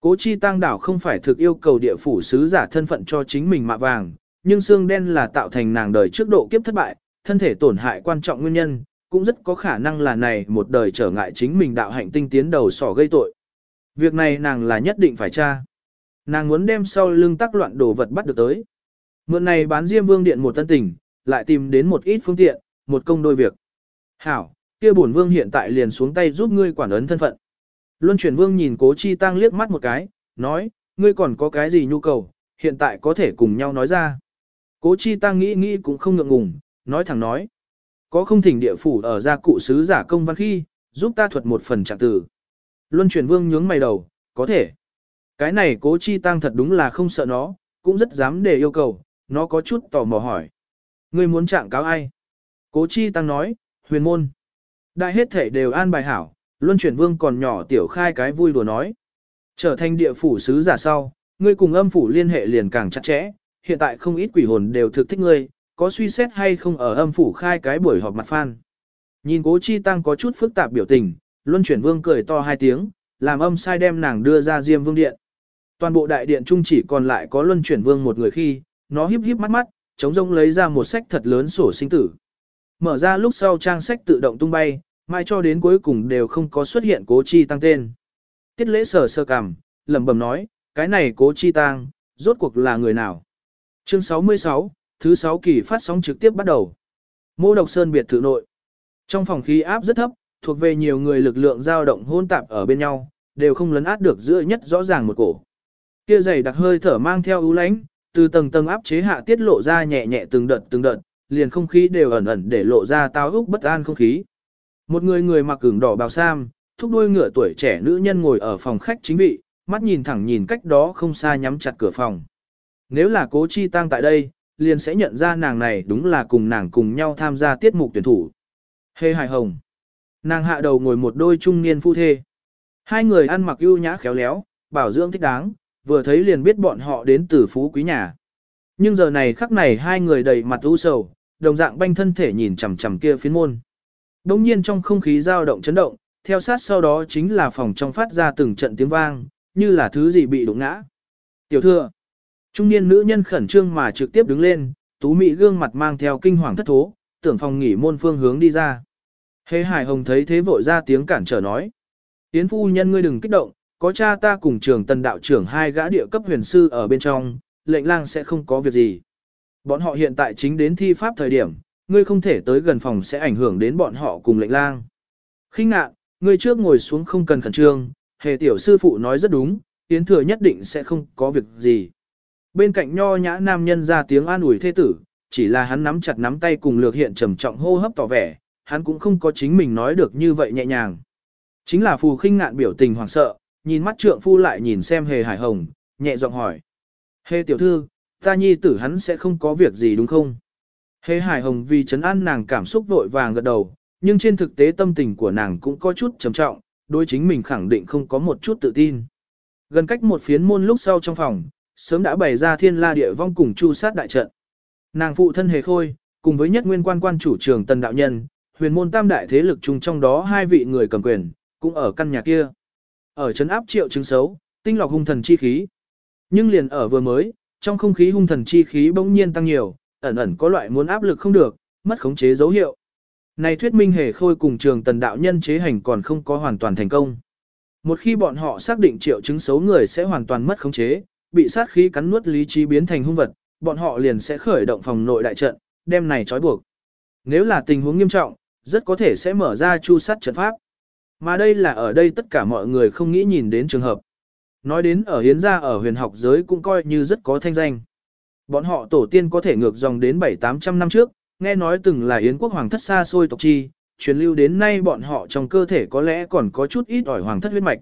Cố chi tăng đảo không phải thực yêu cầu địa phủ sứ giả thân phận cho chính mình mạ vàng, nhưng xương đen là tạo thành nàng đời trước độ kiếp thất bại, thân thể tổn hại quan trọng nguyên nhân, cũng rất có khả năng là này một đời trở ngại chính mình đạo hạnh tinh tiến đầu sỏ gây tội. Việc này nàng là nhất định phải tra. Nàng muốn đem sau lưng tắc loạn đồ vật bắt được tới. Mượn này bán Diêm Vương Điện một tân tình, lại tìm đến một ít phương tiện, một công đôi việc. Hảo, kia bổn vương hiện tại liền xuống tay giúp ngươi quản ấn thân phận. Luân chuyển vương nhìn cố chi tăng liếc mắt một cái, nói, ngươi còn có cái gì nhu cầu, hiện tại có thể cùng nhau nói ra. Cố chi tăng nghĩ nghĩ cũng không ngượng ngùng, nói thẳng nói. Có không thỉnh địa phủ ở gia cụ sứ giả công văn khi, giúp ta thuật một phần trạng tử. Luân chuyển vương nhướng mày đầu, có thể. Cái này cố chi tăng thật đúng là không sợ nó, cũng rất dám để yêu cầu, nó có chút tò mò hỏi. Ngươi muốn trạng cáo ai? Cố chi tăng nói, huyền môn. Đại hết thể đều an bài hảo, luân chuyển vương còn nhỏ tiểu khai cái vui đùa nói. Trở thành địa phủ sứ giả sau, ngươi cùng âm phủ liên hệ liền càng chặt chẽ, hiện tại không ít quỷ hồn đều thực thích ngươi, có suy xét hay không ở âm phủ khai cái buổi họp mặt phan. Nhìn cố chi tăng có chút phức tạp biểu tình, luân chuyển vương cười to hai tiếng, làm âm sai đem nàng đưa ra diêm vương điện. Toàn bộ đại điện trung chỉ còn lại có luân chuyển vương một người khi, nó híp híp mắt mắt, chống rông lấy ra một sách thật lớn sổ sinh tử. Mở ra lúc sau trang sách tự động tung bay, mai cho đến cuối cùng đều không có xuất hiện cố chi tăng tên. Tiết lễ sở sơ cằm, lẩm bẩm nói, cái này cố chi tăng, rốt cuộc là người nào? Chương 66, thứ 6 kỳ phát sóng trực tiếp bắt đầu. Mô độc sơn biệt thự nội. Trong phòng khí áp rất thấp, thuộc về nhiều người lực lượng dao động hôn tạp ở bên nhau, đều không lấn át được giữa nhất rõ ràng một cổ. Kia dày đặc hơi thở mang theo ưu lãnh, từ tầng tầng áp chế hạ tiết lộ ra nhẹ nhẹ từng đợt từng đợt, liền không khí đều ẩn ẩn để lộ ra tao úc bất an không khí. Một người người mặc cường đỏ bào sam, thúc đuôi ngựa tuổi trẻ nữ nhân ngồi ở phòng khách chính vị, mắt nhìn thẳng nhìn cách đó không xa nhắm chặt cửa phòng. Nếu là cố chi tăng tại đây, liền sẽ nhận ra nàng này đúng là cùng nàng cùng nhau tham gia tiết mục tuyển thủ. Hê hài hồng. Nàng hạ đầu ngồi một đôi trung niên phu thê. Hai người ăn mặc ưu nhã khéo léo, bảo dưỡng thích đáng, vừa thấy liền biết bọn họ đến từ phú quý nhà. Nhưng giờ này khắc này hai người đầy mặt u sầu, đồng dạng banh thân thể nhìn chằm chằm kia phiến môn. Đông nhiên trong không khí dao động chấn động, theo sát sau đó chính là phòng trong phát ra từng trận tiếng vang, như là thứ gì bị đụng ngã. Tiểu thừa, trung niên nữ nhân khẩn trương mà trực tiếp đứng lên, tú mị gương mặt mang theo kinh hoàng thất thố, tưởng phòng nghỉ môn phương hướng đi ra. Hề Hải Hồng thấy thế vội ra tiếng cản trở nói. tiến phu nhân ngươi đừng kích động, có cha ta cùng trường tần đạo trưởng hai gã địa cấp huyền sư ở bên trong, lệnh lang sẽ không có việc gì. Bọn họ hiện tại chính đến thi pháp thời điểm, ngươi không thể tới gần phòng sẽ ảnh hưởng đến bọn họ cùng lệnh lang. Khinh ngạn, ngươi trước ngồi xuống không cần khẩn trương, hề tiểu sư phụ nói rất đúng, tiến thừa nhất định sẽ không có việc gì. Bên cạnh nho nhã nam nhân ra tiếng an ủi thê tử, chỉ là hắn nắm chặt nắm tay cùng lược hiện trầm trọng hô hấp tỏ vẻ, hắn cũng không có chính mình nói được như vậy nhẹ nhàng. Chính là phù khinh ngạn biểu tình hoảng sợ, nhìn mắt trượng phu lại nhìn xem hề hải hồng, nhẹ giọng hỏi. Hề tiểu thư, ta nhi tử hắn sẽ không có việc gì đúng không? Hề hải hồng vì chấn an nàng cảm xúc vội vàng gật đầu, nhưng trên thực tế tâm tình của nàng cũng có chút trầm trọng, đối chính mình khẳng định không có một chút tự tin. Gần cách một phiến môn lúc sau trong phòng, sớm đã bày ra thiên la địa vong cùng chu sát đại trận. Nàng phụ thân hề khôi, cùng với nhất nguyên quan quan chủ trường tần đạo nhân, huyền môn tam đại thế lực chung trong đó hai vị người cầm quyền, cũng ở căn nhà kia. Ở chấn áp triệu chứng xấu, tinh lọc hung thần chi khí. Nhưng liền ở vừa mới, trong không khí hung thần chi khí bỗng nhiên tăng nhiều, ẩn ẩn có loại muốn áp lực không được, mất khống chế dấu hiệu. Này thuyết minh hề khôi cùng trường tần đạo nhân chế hành còn không có hoàn toàn thành công. Một khi bọn họ xác định triệu chứng xấu người sẽ hoàn toàn mất khống chế, bị sát khí cắn nuốt lý trí biến thành hung vật, bọn họ liền sẽ khởi động phòng nội đại trận, đem này trói buộc. Nếu là tình huống nghiêm trọng, rất có thể sẽ mở ra chu sát trận pháp. Mà đây là ở đây tất cả mọi người không nghĩ nhìn đến trường hợp. Nói đến ở hiến gia ở huyền học giới cũng coi như rất có thanh danh. Bọn họ tổ tiên có thể ngược dòng đến 7-800 năm trước, nghe nói từng là yến quốc hoàng thất xa xôi tộc chi, truyền lưu đến nay bọn họ trong cơ thể có lẽ còn có chút ít ỏi hoàng thất huyết mạch.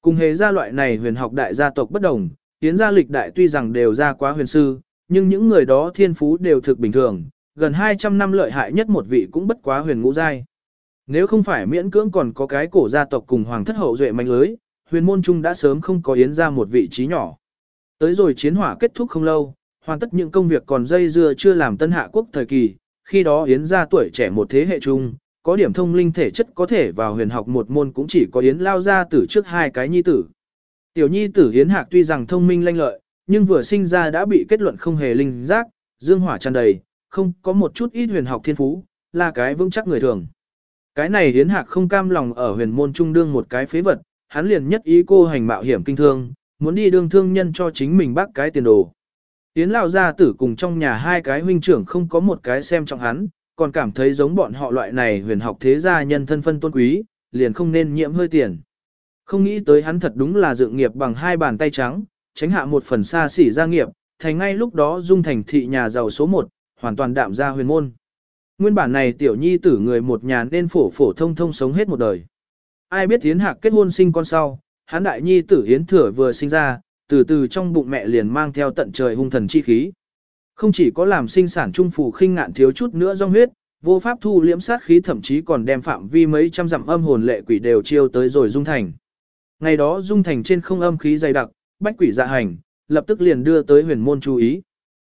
Cùng hề gia loại này huyền học đại gia tộc bất đồng, yến gia lịch đại tuy rằng đều ra quá huyền sư, nhưng những người đó thiên phú đều thực bình thường, gần 200 năm lợi hại nhất một vị cũng bất quá huyền ngũ giai. Nếu không phải miễn cưỡng còn có cái cổ gia tộc cùng hoàng thất hậu duệ mạnh lưới, huyền môn trung đã sớm không có yến ra một vị trí nhỏ. Tới rồi chiến hỏa kết thúc không lâu, hoàn tất những công việc còn dây dưa chưa làm tân hạ quốc thời kỳ, khi đó yến ra tuổi trẻ một thế hệ trung, có điểm thông linh thể chất có thể vào huyền học một môn cũng chỉ có yến lao ra từ trước hai cái nhi tử. Tiểu nhi tử yến hạc tuy rằng thông minh lanh lợi, nhưng vừa sinh ra đã bị kết luận không hề linh giác, dương hỏa tràn đầy, không có một chút ít huyền học thiên phú, là cái vững chắc người thường. Cái này yến hạc không cam lòng ở huyền môn trung đương một cái phế vật, hắn liền nhất ý cô hành mạo hiểm kinh thương, muốn đi đương thương nhân cho chính mình bác cái tiền đồ. Tiến lao gia tử cùng trong nhà hai cái huynh trưởng không có một cái xem trọng hắn, còn cảm thấy giống bọn họ loại này huyền học thế gia nhân thân phân tôn quý, liền không nên nhiễm hơi tiền. Không nghĩ tới hắn thật đúng là dự nghiệp bằng hai bàn tay trắng, tránh hạ một phần xa xỉ gia nghiệp, thành ngay lúc đó dung thành thị nhà giàu số 1, hoàn toàn đạm ra huyền môn. Nguyên bản này tiểu nhi tử người một nhà nên phổ phổ thông thông sống hết một đời. Ai biết Yến Hạc kết hôn sinh con sau, hắn đại nhi tử Yến Thừa vừa sinh ra, từ từ trong bụng mẹ liền mang theo tận trời hung thần chi khí. Không chỉ có làm sinh sản trung phủ khinh ngạn thiếu chút nữa rong huyết, vô pháp thu liễm sát khí thậm chí còn đem phạm vi mấy trăm dặm âm hồn lệ quỷ đều chiêu tới rồi dung thành. Ngày đó dung thành trên không âm khí dày đặc, bách quỷ dạ hành, lập tức liền đưa tới huyền môn chú ý.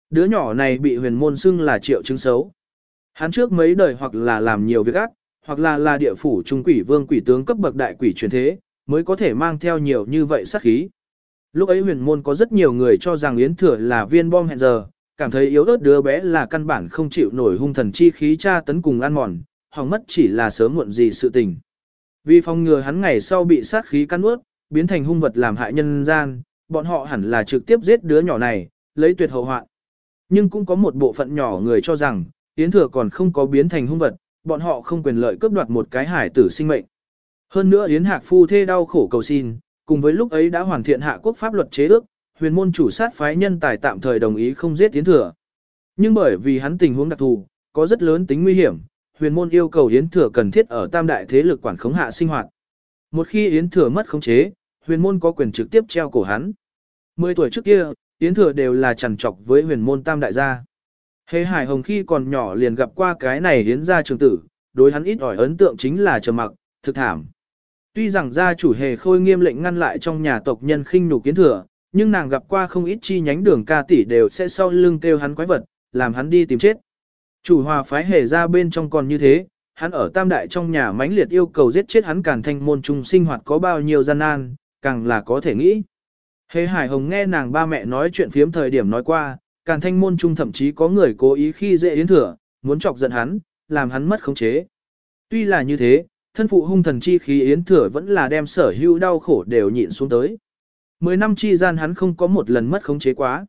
Đứa nhỏ này bị huyền môn xưng là triệu chứng xấu. Hắn trước mấy đời hoặc là làm nhiều việc ác, hoặc là là địa phủ trung quỷ vương quỷ tướng cấp bậc đại quỷ truyền thế, mới có thể mang theo nhiều như vậy sát khí. Lúc ấy huyền môn có rất nhiều người cho rằng Yến Thừa là viên bom hẹn giờ, cảm thấy yếu ớt đứa bé là căn bản không chịu nổi hung thần chi khí tra tấn cùng ăn mòn, hỏng mất chỉ là sớm muộn gì sự tình. Vì phòng ngừa hắn ngày sau bị sát khí cắn ướt, biến thành hung vật làm hại nhân gian, bọn họ hẳn là trực tiếp giết đứa nhỏ này, lấy tuyệt hậu hoạn. Nhưng cũng có một bộ phận nhỏ người cho rằng, Yến Thừa còn không có biến thành hung vật, bọn họ không quyền lợi cướp đoạt một cái hải tử sinh mệnh. Hơn nữa Yến Hạc Phu thê đau khổ cầu xin, cùng với lúc ấy đã hoàn thiện hạ quốc pháp luật chế ước, huyền môn chủ sát phái nhân tài tạm thời đồng ý không giết Yến Thừa. Nhưng bởi vì hắn tình huống đặc thù, có rất lớn tính nguy hiểm, huyền môn yêu cầu Yến Thừa cần thiết ở tam đại thế lực quản khống hạ sinh hoạt. Một khi Yến Thừa mất khống chế, huyền môn có quyền trực tiếp treo cổ hắn. Mười tuổi trước kia, Yến Thừa đều là chằn trọc với huyền môn tam đại gia. Hề Hải Hồng khi còn nhỏ liền gặp qua cái này hiến gia trường tử, đối hắn ít ỏi ấn tượng chính là trầm mặc, thực thảm. Tuy rằng gia chủ hề khôi nghiêm lệnh ngăn lại trong nhà tộc nhân khinh nhục kiến thừa, nhưng nàng gặp qua không ít chi nhánh đường ca tỷ đều sẽ sau lưng kêu hắn quái vật, làm hắn đi tìm chết. Chủ hòa phái hề ra bên trong còn như thế, hắn ở tam đại trong nhà mãnh liệt yêu cầu giết chết hắn càn thanh môn trung sinh hoạt có bao nhiêu gian nan, càng là có thể nghĩ. Hề Hải Hồng nghe nàng ba mẹ nói chuyện phiếm thời điểm nói qua, càn thanh môn trung thậm chí có người cố ý khi dễ yến thừa, muốn chọc giận hắn, làm hắn mất khống chế. Tuy là như thế, thân phụ hung thần chi khí yến thừa vẫn là đem sở hữu đau khổ đều nhịn xuống tới. Mười năm chi gian hắn không có một lần mất khống chế quá.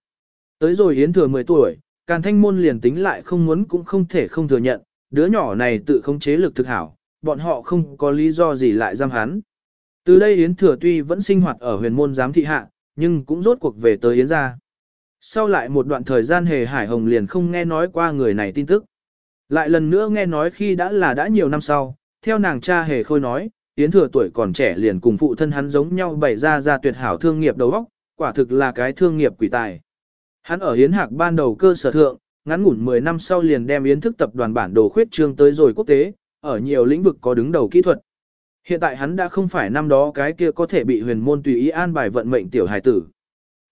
Tới rồi yến thừa 10 tuổi, càn thanh môn liền tính lại không muốn cũng không thể không thừa nhận, đứa nhỏ này tự khống chế lực thực hảo, bọn họ không có lý do gì lại giam hắn. Từ đây Yến Thừa tuy vẫn sinh hoạt ở huyền môn giám thị hạ, nhưng cũng rốt cuộc về tới Yến gia. Sau lại một đoạn thời gian hề Hải Hồng liền không nghe nói qua người này tin tức. Lại lần nữa nghe nói khi đã là đã nhiều năm sau, theo nàng cha hề khôi nói, Yến Thừa tuổi còn trẻ liền cùng phụ thân hắn giống nhau bày ra ra tuyệt hảo thương nghiệp đầu óc, quả thực là cái thương nghiệp quỷ tài. Hắn ở Yến Hạc ban đầu cơ sở thượng, ngắn ngủn 10 năm sau liền đem Yến thức tập đoàn bản đồ khuyết trương tới rồi quốc tế, ở nhiều lĩnh vực có đứng đầu kỹ thuật. Hiện tại hắn đã không phải năm đó cái kia có thể bị huyền môn tùy ý an bài vận mệnh tiểu hài tử.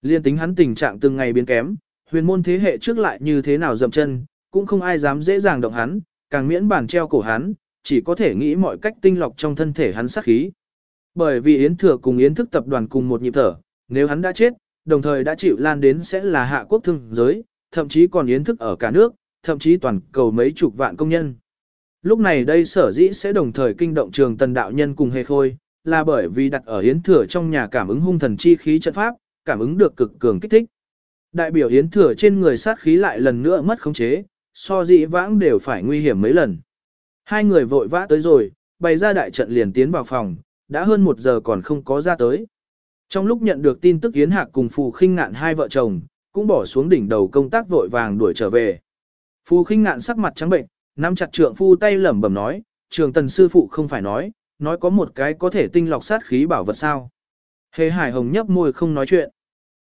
Liên tính hắn tình trạng từng ngày biến kém, huyền môn thế hệ trước lại như thế nào dậm chân, cũng không ai dám dễ dàng động hắn, càng miễn bản treo cổ hắn, chỉ có thể nghĩ mọi cách tinh lọc trong thân thể hắn sát khí. Bởi vì Yến Thừa cùng Yến thức tập đoàn cùng một nhịp thở, nếu hắn đã chết, đồng thời đã chịu lan đến sẽ là hạ quốc thương giới, thậm chí còn Yến thức ở cả nước, thậm chí toàn cầu mấy chục vạn công nhân. Lúc này đây sở dĩ sẽ đồng thời kinh động trường tần đạo nhân cùng hề khôi, là bởi vì đặt ở Yến Thừa trong nhà cảm ứng hung thần chi khí trận pháp, cảm ứng được cực cường kích thích. Đại biểu Yến Thừa trên người sát khí lại lần nữa mất khống chế, so dị vãng đều phải nguy hiểm mấy lần. Hai người vội vã tới rồi, bày ra đại trận liền tiến vào phòng, đã hơn một giờ còn không có ra tới. Trong lúc nhận được tin tức Yến Hạc cùng Phù khinh ngạn hai vợ chồng, cũng bỏ xuống đỉnh đầu công tác vội vàng đuổi trở về. Phù khinh ngạn sắc mặt trắng bệnh, nắm chặt trượng phu tay lẩm bẩm nói, trường tần sư phụ không phải nói, nói có một cái có thể tinh lọc sát khí bảo vật sao. Hề hải hồng nhấp môi không nói chuyện.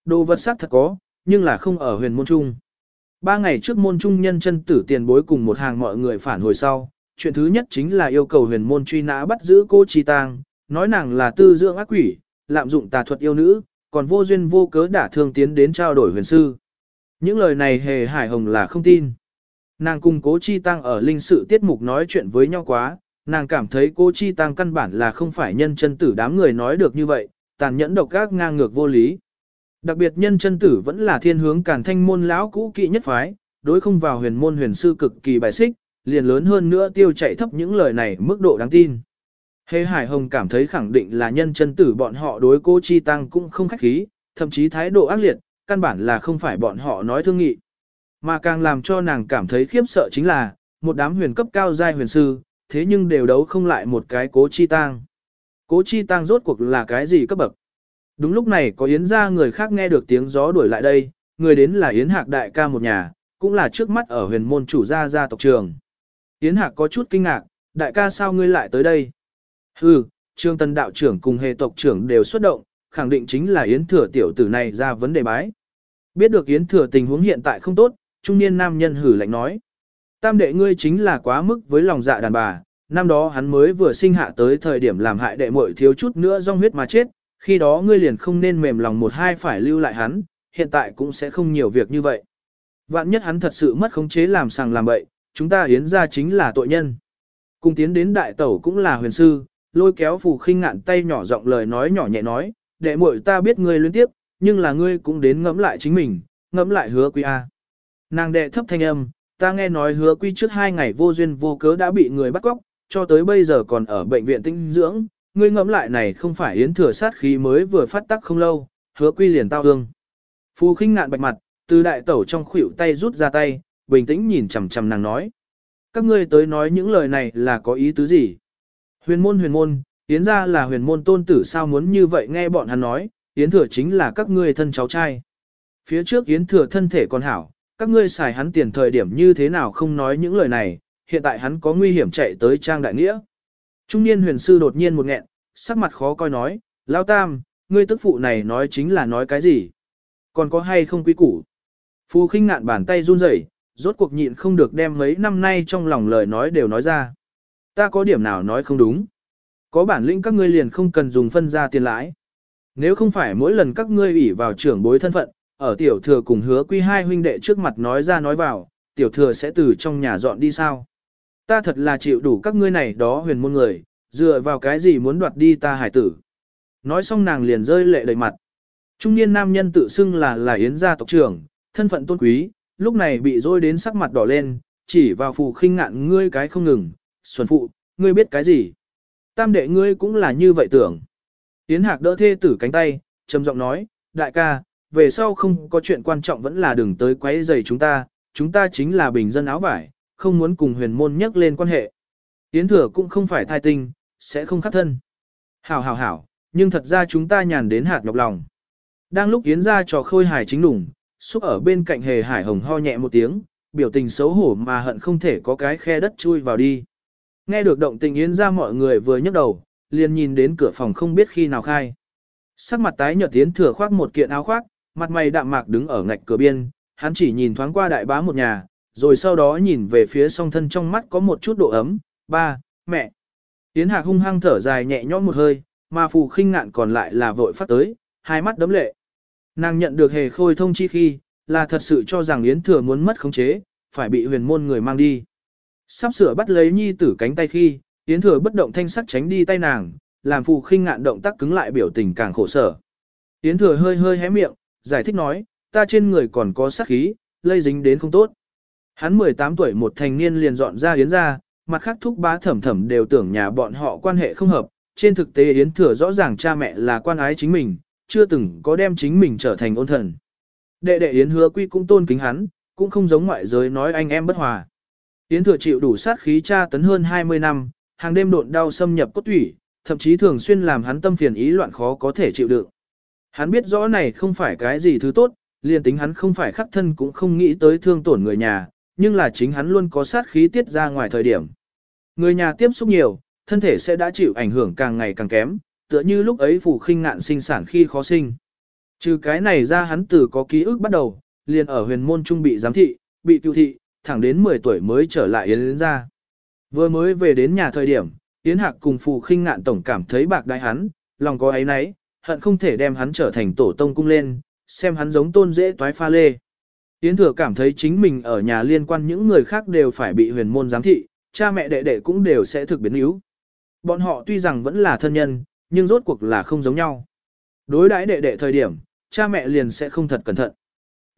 Đồ vật sát thật có, nhưng là không ở huyền môn trung. Ba ngày trước môn trung nhân chân tử tiền bối cùng một hàng mọi người phản hồi sau, chuyện thứ nhất chính là yêu cầu huyền môn truy nã bắt giữ cô Chi Tang, nói nàng là tư dưỡng ác quỷ, lạm dụng tà thuật yêu nữ, còn vô duyên vô cớ đả thương tiến đến trao đổi huyền sư. Những lời này hề hải hồng là không tin. Nàng cùng cố chi tăng ở linh sự tiết mục nói chuyện với nhau quá, nàng cảm thấy cố chi tăng căn bản là không phải nhân chân tử đám người nói được như vậy, tàn nhẫn độc ác ngang ngược vô lý. Đặc biệt nhân chân tử vẫn là thiên hướng cản thanh môn lão cũ kỵ nhất phái, đối không vào huyền môn huyền sư cực kỳ bài xích, liền lớn hơn nữa tiêu chạy thấp những lời này mức độ đáng tin. Hề Hải Hồng cảm thấy khẳng định là nhân chân tử bọn họ đối cô Chi Tăng cũng không khách khí, thậm chí thái độ ác liệt, căn bản là không phải bọn họ nói thương nghị. Mà càng làm cho nàng cảm thấy khiếp sợ chính là, một đám huyền cấp cao giai huyền sư, thế nhưng đều đấu không lại một cái cố chi tăng. Cố chi tang rốt cuộc là cái gì cấp bậc? Đúng lúc này có yến ra người khác nghe được tiếng gió đuổi lại đây, người đến là yến hạc đại ca một nhà, cũng là trước mắt ở huyền môn chủ gia gia tộc trường. Yến hạc có chút kinh ngạc, đại ca sao ngươi lại tới đây? Hừ, trương tân đạo trưởng cùng hề tộc trưởng đều xuất động, khẳng định chính là Yến Thừa tiểu tử này ra vấn đề bái. Biết được Yến Thừa tình huống hiện tại không tốt, trung niên nam nhân hử lạnh nói. Tam đệ ngươi chính là quá mức với lòng dạ đàn bà, năm đó hắn mới vừa sinh hạ tới thời điểm làm hại đệ muội thiếu chút nữa rong huyết mà chết, khi đó ngươi liền không nên mềm lòng một hai phải lưu lại hắn, hiện tại cũng sẽ không nhiều việc như vậy. Vạn nhất hắn thật sự mất khống chế làm sàng làm bậy, chúng ta yến ra chính là tội nhân. Cùng tiến đến đại tẩu cũng là huyền sư, lôi kéo phù khinh ngạn tay nhỏ giọng lời nói nhỏ nhẹ nói, đệ muội ta biết ngươi liên tiếp, nhưng là ngươi cũng đến ngẫm lại chính mình, ngẫm lại hứa quy A. Nàng đệ thấp thanh âm, ta nghe nói hứa quy trước hai ngày vô duyên vô cớ đã bị người bắt cóc, cho tới bây giờ còn ở bệnh viện tinh dưỡng, ngươi ngẫm lại này không phải yến thừa sát khí mới vừa phát tắc không lâu, hứa quy liền tao hương. Phù khinh ngạn bạch mặt, từ đại tẩu trong khuỷu tay rút ra tay, bình tĩnh nhìn chằm chằm nàng nói. Các ngươi tới nói những lời này là có ý tứ gì? Huyền môn huyền môn, Yến ra là huyền môn tôn tử sao muốn như vậy nghe bọn hắn nói, Yến thừa chính là các ngươi thân cháu trai. Phía trước Yến thừa thân thể còn hảo, các ngươi xài hắn tiền thời điểm như thế nào không nói những lời này, hiện tại hắn có nguy hiểm chạy tới trang đại nghĩa. Trung niên huyền sư đột nhiên một nghẹn, sắc mặt khó coi nói, Lao Tam, ngươi tức phụ này nói chính là nói cái gì? Còn có hay không quý củ? Phù khinh ngạn bàn tay run rẩy, rốt cuộc nhịn không được đem mấy năm nay trong lòng lời nói đều nói ra. Ta có điểm nào nói không đúng? Có bản lĩnh các ngươi liền không cần dùng phân ra tiền lãi. Nếu không phải mỗi lần các ngươi ủy vào trưởng bối thân phận, ở tiểu thừa cùng hứa quy hai huynh đệ trước mặt nói ra nói vào, tiểu thừa sẽ từ trong nhà dọn đi sao? Ta thật là chịu đủ các ngươi này đó huyền môn người, dựa vào cái gì muốn đoạt đi ta hải tử. Nói xong nàng liền rơi lệ đầy mặt. Trung niên nam nhân tự xưng là là yến gia tộc trưởng, thân phận tôn quý, lúc này bị dôi đến sắc mặt đỏ lên, chỉ vào phù khinh ngạn ngươi cái không ngừng, xuân phụ, ngươi biết cái gì. Tam đệ ngươi cũng là như vậy tưởng. Yến hạc đỡ thê tử cánh tay, trầm giọng nói, đại ca, về sau không có chuyện quan trọng vẫn là đừng tới quấy rầy chúng ta, chúng ta chính là bình dân áo vải, không muốn cùng huyền môn nhắc lên quan hệ. Yến thừa cũng không phải thai tinh, sẽ không khắc thân. Hảo hảo hảo, nhưng thật ra chúng ta nhàn đến hạt nhọc lòng. Đang lúc Yến ra trò khôi hài chính đủng, xúc ở bên cạnh hề hải hồng ho nhẹ một tiếng, biểu tình xấu hổ mà hận không thể có cái khe đất chui vào đi. Nghe được động tình Yến ra mọi người vừa nhấc đầu, liền nhìn đến cửa phòng không biết khi nào khai. Sắc mặt tái nhợt Yến thừa khoác một kiện áo khoác, mặt mày đạm mạc đứng ở ngạch cửa biên, hắn chỉ nhìn thoáng qua đại bá một nhà, rồi sau đó nhìn về phía song thân trong mắt có một chút độ ấm, ba, mẹ. Yến Hạc hung hăng thở dài nhẹ nhõm một hơi, mà phù khinh ngạn còn lại là vội phát tới, hai mắt đấm lệ. Nàng nhận được hề khôi thông chi khi, là thật sự cho rằng Yến Thừa muốn mất khống chế, phải bị huyền môn người mang đi. Sắp sửa bắt lấy nhi tử cánh tay khi, Yến Thừa bất động thanh sắc tránh đi tay nàng, làm phù khinh ngạn động tác cứng lại biểu tình càng khổ sở. Yến Thừa hơi hơi hé miệng, giải thích nói, ta trên người còn có sát khí, lây dính đến không tốt. Hắn 18 tuổi một thành niên liền dọn ra Yến ra, mặt khác thúc bá thẩm thẩm đều tưởng nhà bọn họ quan hệ không hợp, trên thực tế Yến Thừa rõ ràng cha mẹ là quan ái chính mình, chưa từng có đem chính mình trở thành ôn thần. Đệ đệ Yến hứa quy cũng tôn kính hắn, cũng không giống ngoại giới nói anh em bất hòa. Yến Thừa chịu đủ sát khí cha tấn hơn 20 năm, hàng đêm độn đau xâm nhập cốt thủy, thậm chí thường xuyên làm hắn tâm phiền ý loạn khó có thể chịu đựng. Hắn biết rõ này không phải cái gì thứ tốt, liền tính hắn không phải khắc thân cũng không nghĩ tới thương tổn người nhà, nhưng là chính hắn luôn có sát khí tiết ra ngoài thời điểm. Người nhà tiếp xúc nhiều, thân thể sẽ đã chịu ảnh hưởng càng ngày càng kém, tựa như lúc ấy phủ khinh ngạn sinh sản khi khó sinh. Trừ cái này ra hắn từ có ký ức bắt đầu, liền ở huyền môn trung bị giám thị, bị tiêu thị, thẳng đến 10 tuổi mới trở lại Yến ra. Vừa mới về đến nhà thời điểm, Yến Hạc cùng phù khinh ngạn tổng cảm thấy bạc đại hắn, lòng có ấy nấy, hận không thể đem hắn trở thành tổ tông cung lên, xem hắn giống tôn dễ toái pha lê. Yến thừa cảm thấy chính mình ở nhà liên quan những người khác đều phải bị huyền môn giám thị, cha mẹ đệ đệ cũng đều sẽ thực biến yếu. Bọn họ tuy rằng vẫn là thân nhân, nhưng rốt cuộc là không giống nhau. Đối đãi đệ đệ thời điểm, cha mẹ liền sẽ không thật cẩn thận.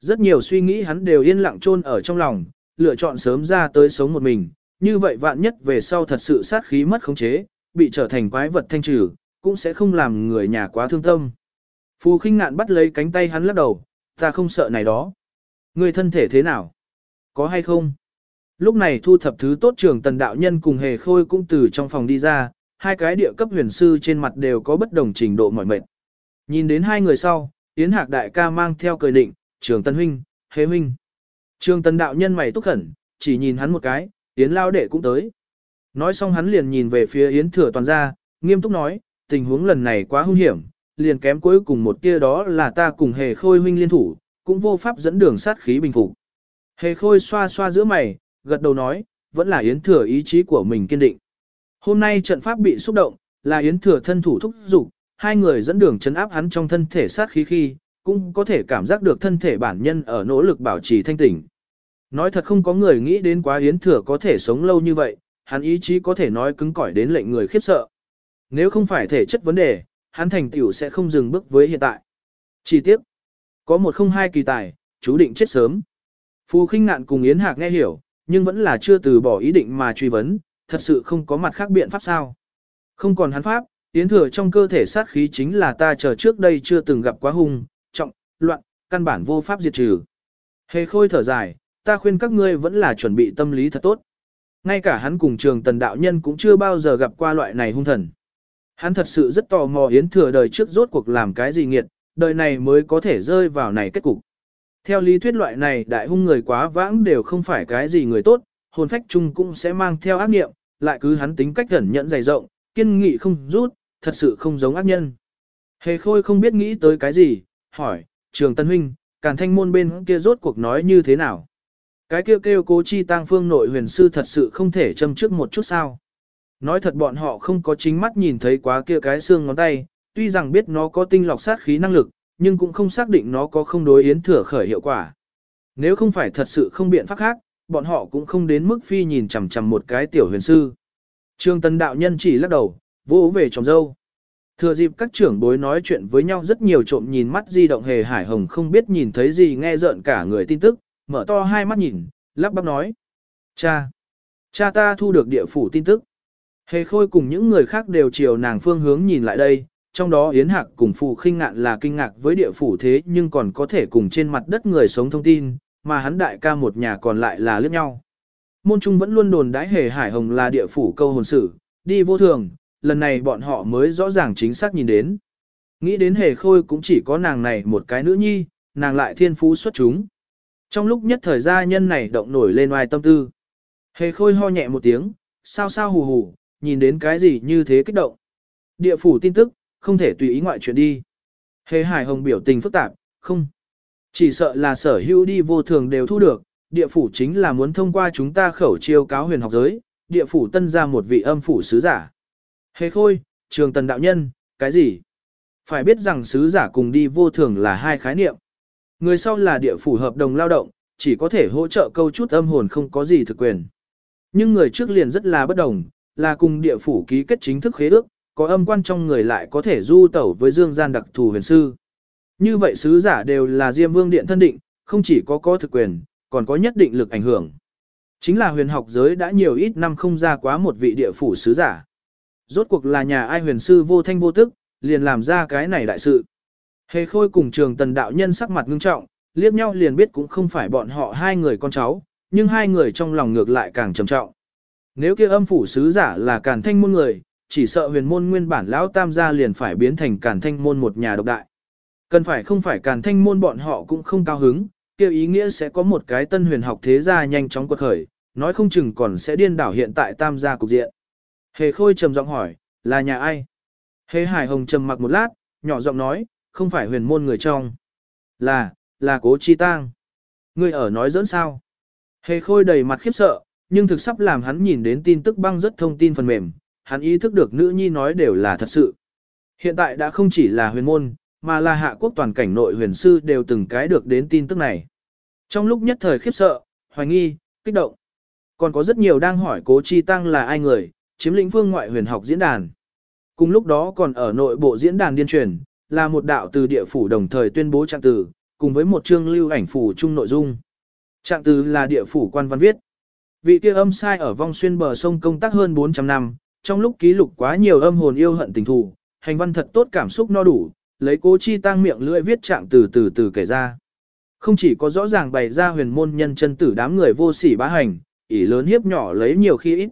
Rất nhiều suy nghĩ hắn đều yên lặng chôn ở trong lòng, lựa chọn sớm ra tới sống một mình, như vậy vạn nhất về sau thật sự sát khí mất khống chế, bị trở thành quái vật thanh trừ, cũng sẽ không làm người nhà quá thương tâm. Phù khinh ngạn bắt lấy cánh tay hắn lắc đầu, ta không sợ này đó. Người thân thể thế nào? Có hay không? Lúc này thu thập thứ tốt trường tần đạo nhân cùng hề khôi cũng từ trong phòng đi ra, hai cái địa cấp huyền sư trên mặt đều có bất đồng trình độ mỏi mệt. Nhìn đến hai người sau, Yến Hạc đại ca mang theo cười định, trường tân huynh, hế huynh. Trường tần đạo nhân mày túc khẩn, chỉ nhìn hắn một cái, Yến lao đệ cũng tới. Nói xong hắn liền nhìn về phía Yến thừa toàn gia, nghiêm túc nói, tình huống lần này quá hung hiểm, liền kém cuối cùng một tia đó là ta cùng hề khôi huynh liên thủ, cũng vô pháp dẫn đường sát khí bình phục. Hề khôi xoa xoa giữa mày, gật đầu nói, vẫn là Yến Thừa ý chí của mình kiên định. Hôm nay trận pháp bị xúc động, là Yến Thừa thân thủ thúc dục, hai người dẫn đường chấn áp hắn trong thân thể sát khí khi, cũng có thể cảm giác được thân thể bản nhân ở nỗ lực bảo trì thanh tỉnh. Nói thật không có người nghĩ đến quá Yến Thừa có thể sống lâu như vậy, hắn ý chí có thể nói cứng cỏi đến lệnh người khiếp sợ. Nếu không phải thể chất vấn đề, hắn thành tựu sẽ không dừng bước với hiện tại. Chỉ tiếc, có một không hai kỳ tài, chú định chết sớm. Phù khinh ngạn cùng Yến Hạc nghe hiểu, nhưng vẫn là chưa từ bỏ ý định mà truy vấn, thật sự không có mặt khác biện pháp sao. Không còn hắn pháp, Yến Thừa trong cơ thể sát khí chính là ta chờ trước đây chưa từng gặp quá hung, trọng, loạn, căn bản vô pháp diệt trừ. Hề khôi thở dài, ta khuyên các ngươi vẫn là chuẩn bị tâm lý thật tốt. Ngay cả hắn cùng trường tần đạo nhân cũng chưa bao giờ gặp qua loại này hung thần. Hắn thật sự rất tò mò Yến Thừa đời trước rốt cuộc làm cái gì nghiệt, đời này mới có thể rơi vào này kết cục. Theo lý thuyết loại này đại hung người quá vãng đều không phải cái gì người tốt, hồn phách chung cũng sẽ mang theo ác nghiệm, lại cứ hắn tính cách gần nhận dày rộng, kiên nghị không rút, thật sự không giống ác nhân. Hề khôi không biết nghĩ tới cái gì, hỏi, trường tân huynh, càn thanh môn bên kia rốt cuộc nói như thế nào? Cái kêu kêu cố chi tăng phương nội huyền sư thật sự không thể châm trước một chút sao? Nói thật bọn họ không có chính mắt nhìn thấy quá kia cái xương ngón tay, tuy rằng biết nó có tinh lọc sát khí năng lực, nhưng cũng không xác định nó có không đối yến thừa khởi hiệu quả. Nếu không phải thật sự không biện pháp khác, bọn họ cũng không đến mức phi nhìn chằm chằm một cái tiểu huyền sư. Trương Tân đạo nhân chỉ lắc đầu, vỗ về trong dâu. Thừa dịp các trưởng bối nói chuyện với nhau rất nhiều trộm nhìn mắt di động hề hải hồng không biết nhìn thấy gì nghe rợn cả người tin tức, mở to hai mắt nhìn, lắp bắp nói. Cha! Cha ta thu được địa phủ tin tức. Hề khôi cùng những người khác đều chiều nàng phương hướng nhìn lại đây, trong đó Yến Hạc cùng Phù khinh ngạn là kinh ngạc với địa phủ thế nhưng còn có thể cùng trên mặt đất người sống thông tin, mà hắn đại ca một nhà còn lại là liếc nhau. Môn trung vẫn luôn đồn đãi hề hải hồng là địa phủ câu hồn sử, đi vô thường, lần này bọn họ mới rõ ràng chính xác nhìn đến. Nghĩ đến hề khôi cũng chỉ có nàng này một cái nữ nhi, nàng lại thiên phú xuất chúng. Trong lúc nhất thời gia nhân này động nổi lên oai tâm tư. Hề khôi ho nhẹ một tiếng, sao sao hù hù, nhìn đến cái gì như thế kích động. Địa phủ tin tức, không thể tùy ý ngoại chuyện đi. Hề hải hồng biểu tình phức tạp, không. Chỉ sợ là sở hữu đi vô thường đều thu được, địa phủ chính là muốn thông qua chúng ta khẩu chiêu cáo huyền học giới, địa phủ tân ra một vị âm phủ sứ giả. Hề khôi, trường tần đạo nhân, cái gì? Phải biết rằng sứ giả cùng đi vô thường là hai khái niệm. Người sau là địa phủ hợp đồng lao động, chỉ có thể hỗ trợ câu chút âm hồn không có gì thực quyền. Nhưng người trước liền rất là bất đồng, là cùng địa phủ ký kết chính thức khế ước, có âm quan trong người lại có thể du tẩu với dương gian đặc thù huyền sư. Như vậy sứ giả đều là Diêm Vương Điện thân định, không chỉ có có thực quyền, còn có nhất định lực ảnh hưởng. Chính là huyền học giới đã nhiều ít năm không ra quá một vị địa phủ sứ giả. Rốt cuộc là nhà ai huyền sư vô thanh vô tức, liền làm ra cái này đại sự. Hề khôi cùng trường tần đạo nhân sắc mặt ngưng trọng, liếc nhau liền biết cũng không phải bọn họ hai người con cháu, nhưng hai người trong lòng ngược lại càng trầm trọng. Nếu kia âm phủ sứ giả là càn thanh môn người, chỉ sợ huyền môn nguyên bản lão tam gia liền phải biến thành càn thanh môn một nhà độc đại. Cần phải không phải càn thanh môn bọn họ cũng không cao hứng, kêu ý nghĩa sẽ có một cái tân huyền học thế gia nhanh chóng quật khởi, nói không chừng còn sẽ điên đảo hiện tại tam gia cục diện. Hề khôi trầm giọng hỏi, là nhà ai? Hề hải hồng trầm mặc một lát, nhỏ giọng nói, không phải huyền môn người trong. Là, là cố chi tang. Người ở nói dẫn sao? Hề khôi đầy mặt khiếp sợ, nhưng thực sắp làm hắn nhìn đến tin tức băng rất thông tin phần mềm, hắn ý thức được nữ nhi nói đều là thật sự. Hiện tại đã không chỉ là huyền môn, mà là hạ quốc toàn cảnh nội huyền sư đều từng cái được đến tin tức này. Trong lúc nhất thời khiếp sợ, hoài nghi, kích động. Còn có rất nhiều đang hỏi cố chi tăng là ai người, chiếm lĩnh phương ngoại huyền học diễn đàn. Cùng lúc đó còn ở nội bộ diễn đàn điên truyền, là một đạo từ địa phủ đồng thời tuyên bố trạng từ, cùng với một chương lưu ảnh phủ chung nội dung. Trạng từ là địa phủ quan văn viết. Vị kia âm sai ở vong xuyên bờ sông công tác hơn 400 năm, trong lúc ký lục quá nhiều âm hồn yêu hận tình thù, hành văn thật tốt cảm xúc no đủ, lấy cố chi tăng miệng lưỡi viết trạng từ từ từ kể ra. Không chỉ có rõ ràng bày ra huyền môn nhân chân tử đám người vô sỉ bá hành, ỷ lớn hiếp nhỏ lấy nhiều khi ít.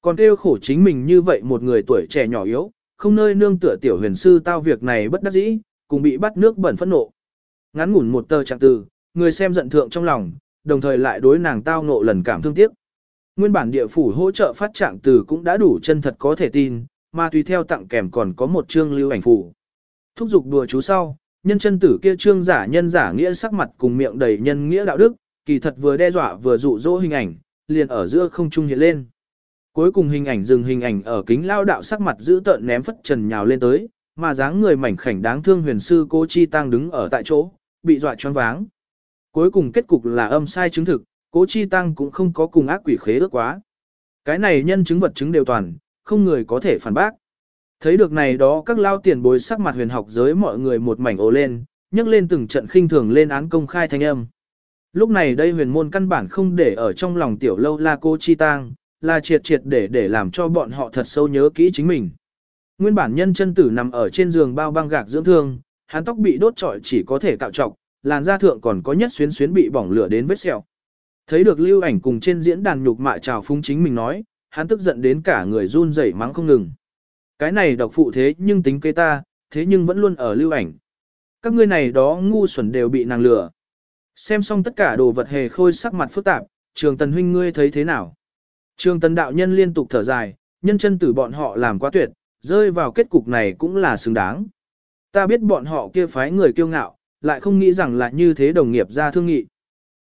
Còn kêu khổ chính mình như vậy một người tuổi trẻ nhỏ yếu, không nơi nương tựa tiểu huyền sư tao việc này bất đắc dĩ, cùng bị bắt nước bẩn phẫn nộ. Ngắn ngủn một tờ trạng từ, người xem giận thượng trong lòng, đồng thời lại đối nàng tao ngộ lần cảm thương tiếc. Nguyên bản địa phủ hỗ trợ phát trạng từ cũng đã đủ chân thật có thể tin, mà tùy theo tặng kèm còn có một chương lưu ảnh phủ. Thúc giục đùa chú sau, nhân chân tử kia trương giả nhân giả nghĩa sắc mặt cùng miệng đầy nhân nghĩa đạo đức, kỳ thật vừa đe dọa vừa dụ dỗ hình ảnh, liền ở giữa không trung hiện lên. Cuối cùng hình ảnh dừng hình ảnh ở kính lao đạo sắc mặt giữ tợn ném phất trần nhào lên tới, mà dáng người mảnh khảnh đáng thương huyền sư cô Chi Tăng đứng ở tại chỗ, bị dọa choáng váng. Cuối cùng kết cục là âm sai chứng thực, cố Chi Tăng cũng không có cùng ác quỷ khế ước quá. Cái này nhân chứng vật chứng đều toàn, không người có thể phản bác. Thấy được này đó các lao tiền bối sắc mặt huyền học giới mọi người một mảnh ồ lên, nhấc lên từng trận khinh thường lên án công khai thanh âm. Lúc này đây huyền môn căn bản không để ở trong lòng tiểu lâu la cô chi tang, là triệt triệt để để làm cho bọn họ thật sâu nhớ kỹ chính mình. Nguyên bản nhân chân tử nằm ở trên giường bao băng gạc dưỡng thương, hắn tóc bị đốt trọi chỉ có thể cạo trọc, làn da thượng còn có nhất xuyến xuyến bị bỏng lửa đến vết sẹo. Thấy được lưu ảnh cùng trên diễn đàn nhục mạ trào phúng chính mình nói, hắn tức giận đến cả người run rẩy mắng không ngừng. Cái này độc phụ thế nhưng tính kế ta, thế nhưng vẫn luôn ở lưu ảnh. Các ngươi này đó ngu xuẩn đều bị nàng lừa. Xem xong tất cả đồ vật hề khôi sắc mặt phức tạp, trường tần huynh ngươi thấy thế nào? Trường tần đạo nhân liên tục thở dài, nhân chân tử bọn họ làm quá tuyệt, rơi vào kết cục này cũng là xứng đáng. Ta biết bọn họ kia phái người kiêu ngạo, lại không nghĩ rằng là như thế đồng nghiệp ra thương nghị.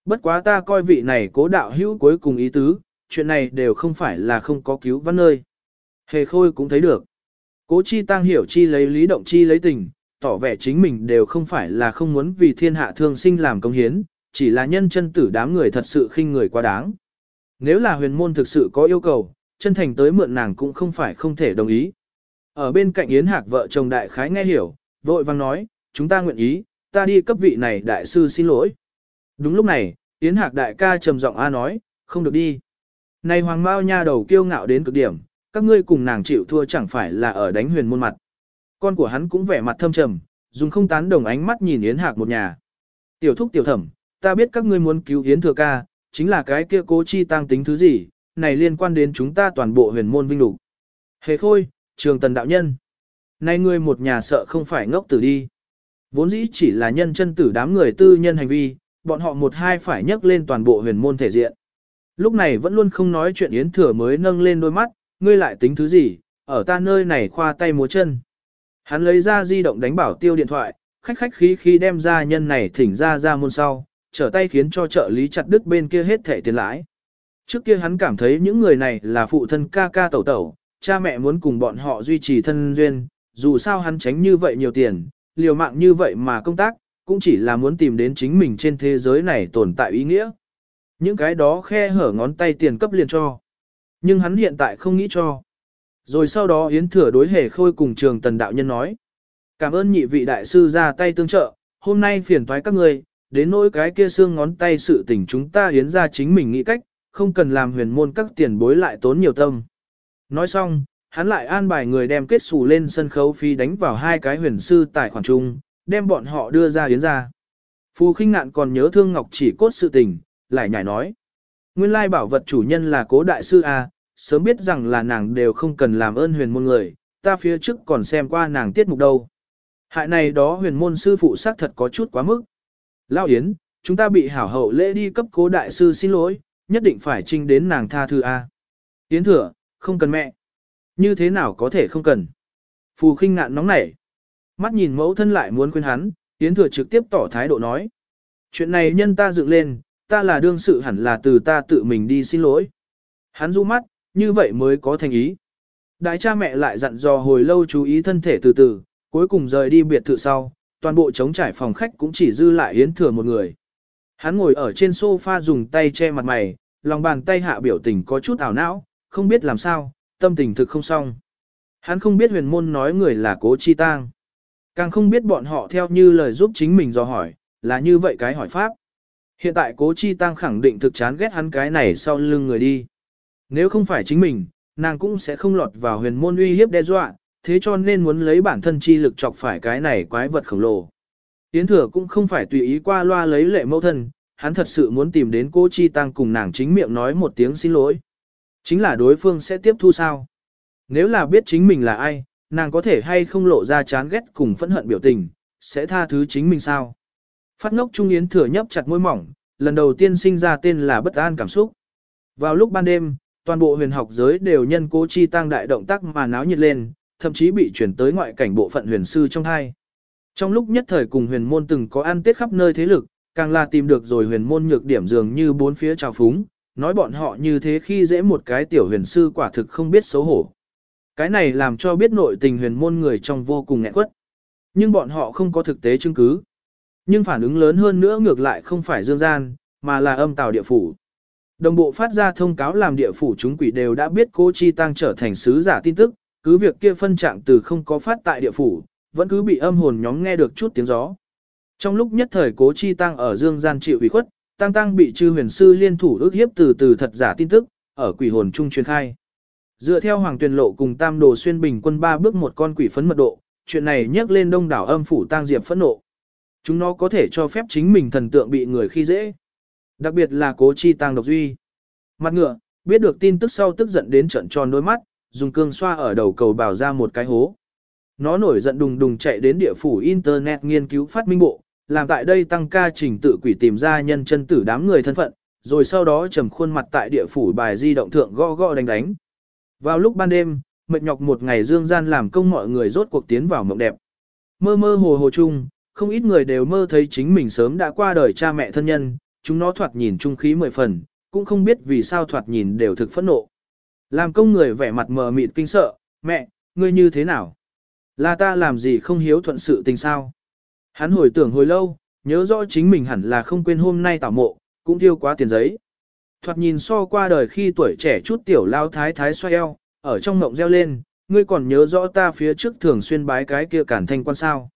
Bất quá ta coi vị này cố đạo hữu cuối cùng ý tứ, chuyện này đều không phải là không có cứu văn nơi. Hề khôi cũng thấy được. Cố chi tăng hiểu chi lấy lý động chi lấy tình, tỏ vẻ chính mình đều không phải là không muốn vì thiên hạ thương sinh làm công hiến, chỉ là nhân chân tử đám người thật sự khinh người quá đáng. Nếu là huyền môn thực sự có yêu cầu, chân thành tới mượn nàng cũng không phải không thể đồng ý. Ở bên cạnh Yến Hạc vợ chồng đại khái nghe hiểu, vội vang nói, chúng ta nguyện ý, ta đi cấp vị này đại sư xin lỗi. Đúng lúc này, Yến Hạc đại ca trầm giọng A nói, không được đi. Này hoàng mao nha đầu kiêu ngạo đến cực điểm, các ngươi cùng nàng chịu thua chẳng phải là ở đánh huyền môn mặt. Con của hắn cũng vẻ mặt thâm trầm, dùng không tán đồng ánh mắt nhìn Yến Hạc một nhà. Tiểu thúc tiểu thẩm, ta biết các ngươi muốn cứu Yến thừa ca, chính là cái kia cố chi tăng tính thứ gì, này liên quan đến chúng ta toàn bộ huyền môn vinh lục. Hề khôi, trường tần đạo nhân. Này ngươi một nhà sợ không phải ngốc tử đi. Vốn dĩ chỉ là nhân chân tử đám người tư nhân hành vi, bọn họ một hai phải nhấc lên toàn bộ huyền môn thể diện. Lúc này vẫn luôn không nói chuyện Yến Thừa mới nâng lên đôi mắt, ngươi lại tính thứ gì, ở ta nơi này khoa tay múa chân. Hắn lấy ra di động đánh bảo tiêu điện thoại, khách khách khí khí đem ra nhân này thỉnh ra ra môn sau, trở tay khiến cho trợ lý chặt đứt bên kia hết thẻ tiền lãi. Trước kia hắn cảm thấy những người này là phụ thân ca ca tẩu tẩu, cha mẹ muốn cùng bọn họ duy trì thân duyên, dù sao hắn tránh như vậy nhiều tiền, liều mạng như vậy mà công tác, cũng chỉ là muốn tìm đến chính mình trên thế giới này tồn tại ý nghĩa. Những cái đó khe hở ngón tay tiền cấp liền cho. Nhưng hắn hiện tại không nghĩ cho. Rồi sau đó Yến Thừa đối hề khôi cùng trường tần đạo nhân nói. Cảm ơn nhị vị đại sư ra tay tương trợ, hôm nay phiền toái các người, đến nỗi cái kia xương ngón tay sự tình chúng ta Yến ra chính mình nghĩ cách, không cần làm huyền môn các tiền bối lại tốn nhiều tâm. Nói xong, hắn lại an bài người đem kết xù lên sân khấu phi đánh vào hai cái huyền sư tài khoản chung, đem bọn họ đưa ra Yến ra. Phù khinh ngạn còn nhớ thương Ngọc chỉ cốt sự tình, lại nhảy nói. Nguyên lai bảo vật chủ nhân là cố đại sư A, sớm biết rằng là nàng đều không cần làm ơn huyền môn người, ta phía trước còn xem qua nàng tiết mục đâu. Hại này đó huyền môn sư phụ xác thật có chút quá mức. Lao Yến, chúng ta bị hảo hậu lễ đi cấp cố đại sư xin lỗi, nhất định phải trinh đến nàng tha thư A. Yến thừa, không cần mẹ. Như thế nào có thể không cần. Phù khinh ngạn nóng nảy. Mắt nhìn mẫu thân lại muốn khuyên hắn, Yến thừa trực tiếp tỏ thái độ nói. Chuyện này nhân ta dựng lên, ta là đương sự hẳn là từ ta tự mình đi xin lỗi. Hắn du mắt, như vậy mới có thành ý. Đại cha mẹ lại dặn dò hồi lâu chú ý thân thể từ từ, cuối cùng rời đi biệt thự sau, toàn bộ trống trải phòng khách cũng chỉ dư lại Yến Thừa một người. Hắn ngồi ở trên sofa dùng tay che mặt mày, lòng bàn tay hạ biểu tình có chút ảo não, không biết làm sao, tâm tình thực không xong. Hắn không biết huyền môn nói người là cố chi tang. Càng không biết bọn họ theo như lời giúp chính mình do hỏi, là như vậy cái hỏi pháp. Hiện tại cố chi tăng khẳng định thực chán ghét hắn cái này sau lưng người đi. Nếu không phải chính mình, nàng cũng sẽ không lọt vào huyền môn uy hiếp đe dọa, thế cho nên muốn lấy bản thân chi lực chọc phải cái này quái vật khổng lồ. Yến thừa cũng không phải tùy ý qua loa lấy lệ mẫu thân, hắn thật sự muốn tìm đến cô Chi Tăng cùng nàng chính miệng nói một tiếng xin lỗi. Chính là đối phương sẽ tiếp thu sao? Nếu là biết chính mình là ai, nàng có thể hay không lộ ra chán ghét cùng phẫn hận biểu tình, sẽ tha thứ chính mình sao? Phát ngốc Trung Yến thừa nhấp chặt môi mỏng, lần đầu tiên sinh ra tên là bất an cảm xúc. Vào lúc ban đêm, toàn bộ huyền học giới đều nhân cố chi tăng đại động tác mà náo nhiệt lên, thậm chí bị chuyển tới ngoại cảnh bộ phận huyền sư trong hai. Trong lúc nhất thời cùng huyền môn từng có ăn tết khắp nơi thế lực, càng là tìm được rồi huyền môn nhược điểm dường như bốn phía trào phúng, nói bọn họ như thế khi dễ một cái tiểu huyền sư quả thực không biết xấu hổ. Cái này làm cho biết nội tình huyền môn người trong vô cùng nghẹn quất. Nhưng bọn họ không có thực tế chứng cứ. Nhưng phản ứng lớn hơn nữa ngược lại không phải dương gian, mà là âm tào địa phủ. Đồng bộ phát ra thông cáo làm địa phủ chúng quỷ đều đã biết cô Chi Tăng trở thành sứ giả tin tức, cứ việc kia phân trạng từ không có phát tại địa phủ, vẫn cứ bị âm hồn nhóm nghe được chút tiếng gió. Trong lúc nhất thời cố Chi Tăng ở dương gian chịu ủy khuất, Tăng Tăng bị chư huyền sư liên thủ ước hiếp từ từ thật giả tin tức, ở quỷ hồn trung truyền khai. Dựa theo Hoàng Tuyền Lộ cùng Tam Đồ Xuyên bình quân ba bước một con quỷ phấn mật độ, chuyện này nhắc lên đông đảo âm phủ tang Diệp phẫn nộ. Chúng nó có thể cho phép chính mình thần tượng bị người khi dễ. Đặc biệt là cố chi tang độc duy. Mặt ngựa, biết được tin tức sau tức giận đến trận tròn đôi mắt, dùng cương xoa ở đầu cầu bảo ra một cái hố. Nó nổi giận đùng đùng chạy đến địa phủ Internet nghiên cứu phát minh bộ, làm tại đây tăng ca trình tự quỷ tìm ra nhân chân tử đám người thân phận, rồi sau đó trầm khuôn mặt tại địa phủ bài di động thượng gõ gõ đánh đánh. Vào lúc ban đêm, mệt nhọc một ngày dương gian làm công mọi người rốt cuộc tiến vào mộng đẹp. Mơ mơ hồ hồ chung, không ít người đều mơ thấy chính mình sớm đã qua đời cha mẹ thân nhân, chúng nó thoạt nhìn trung khí mười phần, cũng không biết vì sao thoạt nhìn đều thực phẫn nộ. Làm công người vẻ mặt mờ mịt kinh sợ, mẹ, ngươi như thế nào? Là ta làm gì không hiếu thuận sự tình sao? Hắn hồi tưởng hồi lâu, nhớ rõ chính mình hẳn là không quên hôm nay tảo mộ, cũng thiêu quá tiền giấy. Thoạt nhìn so qua đời khi tuổi trẻ chút tiểu lao thái thái xoay eo, ở trong ngộng reo lên, ngươi còn nhớ rõ ta phía trước thường xuyên bái cái kia cản thanh quan sao.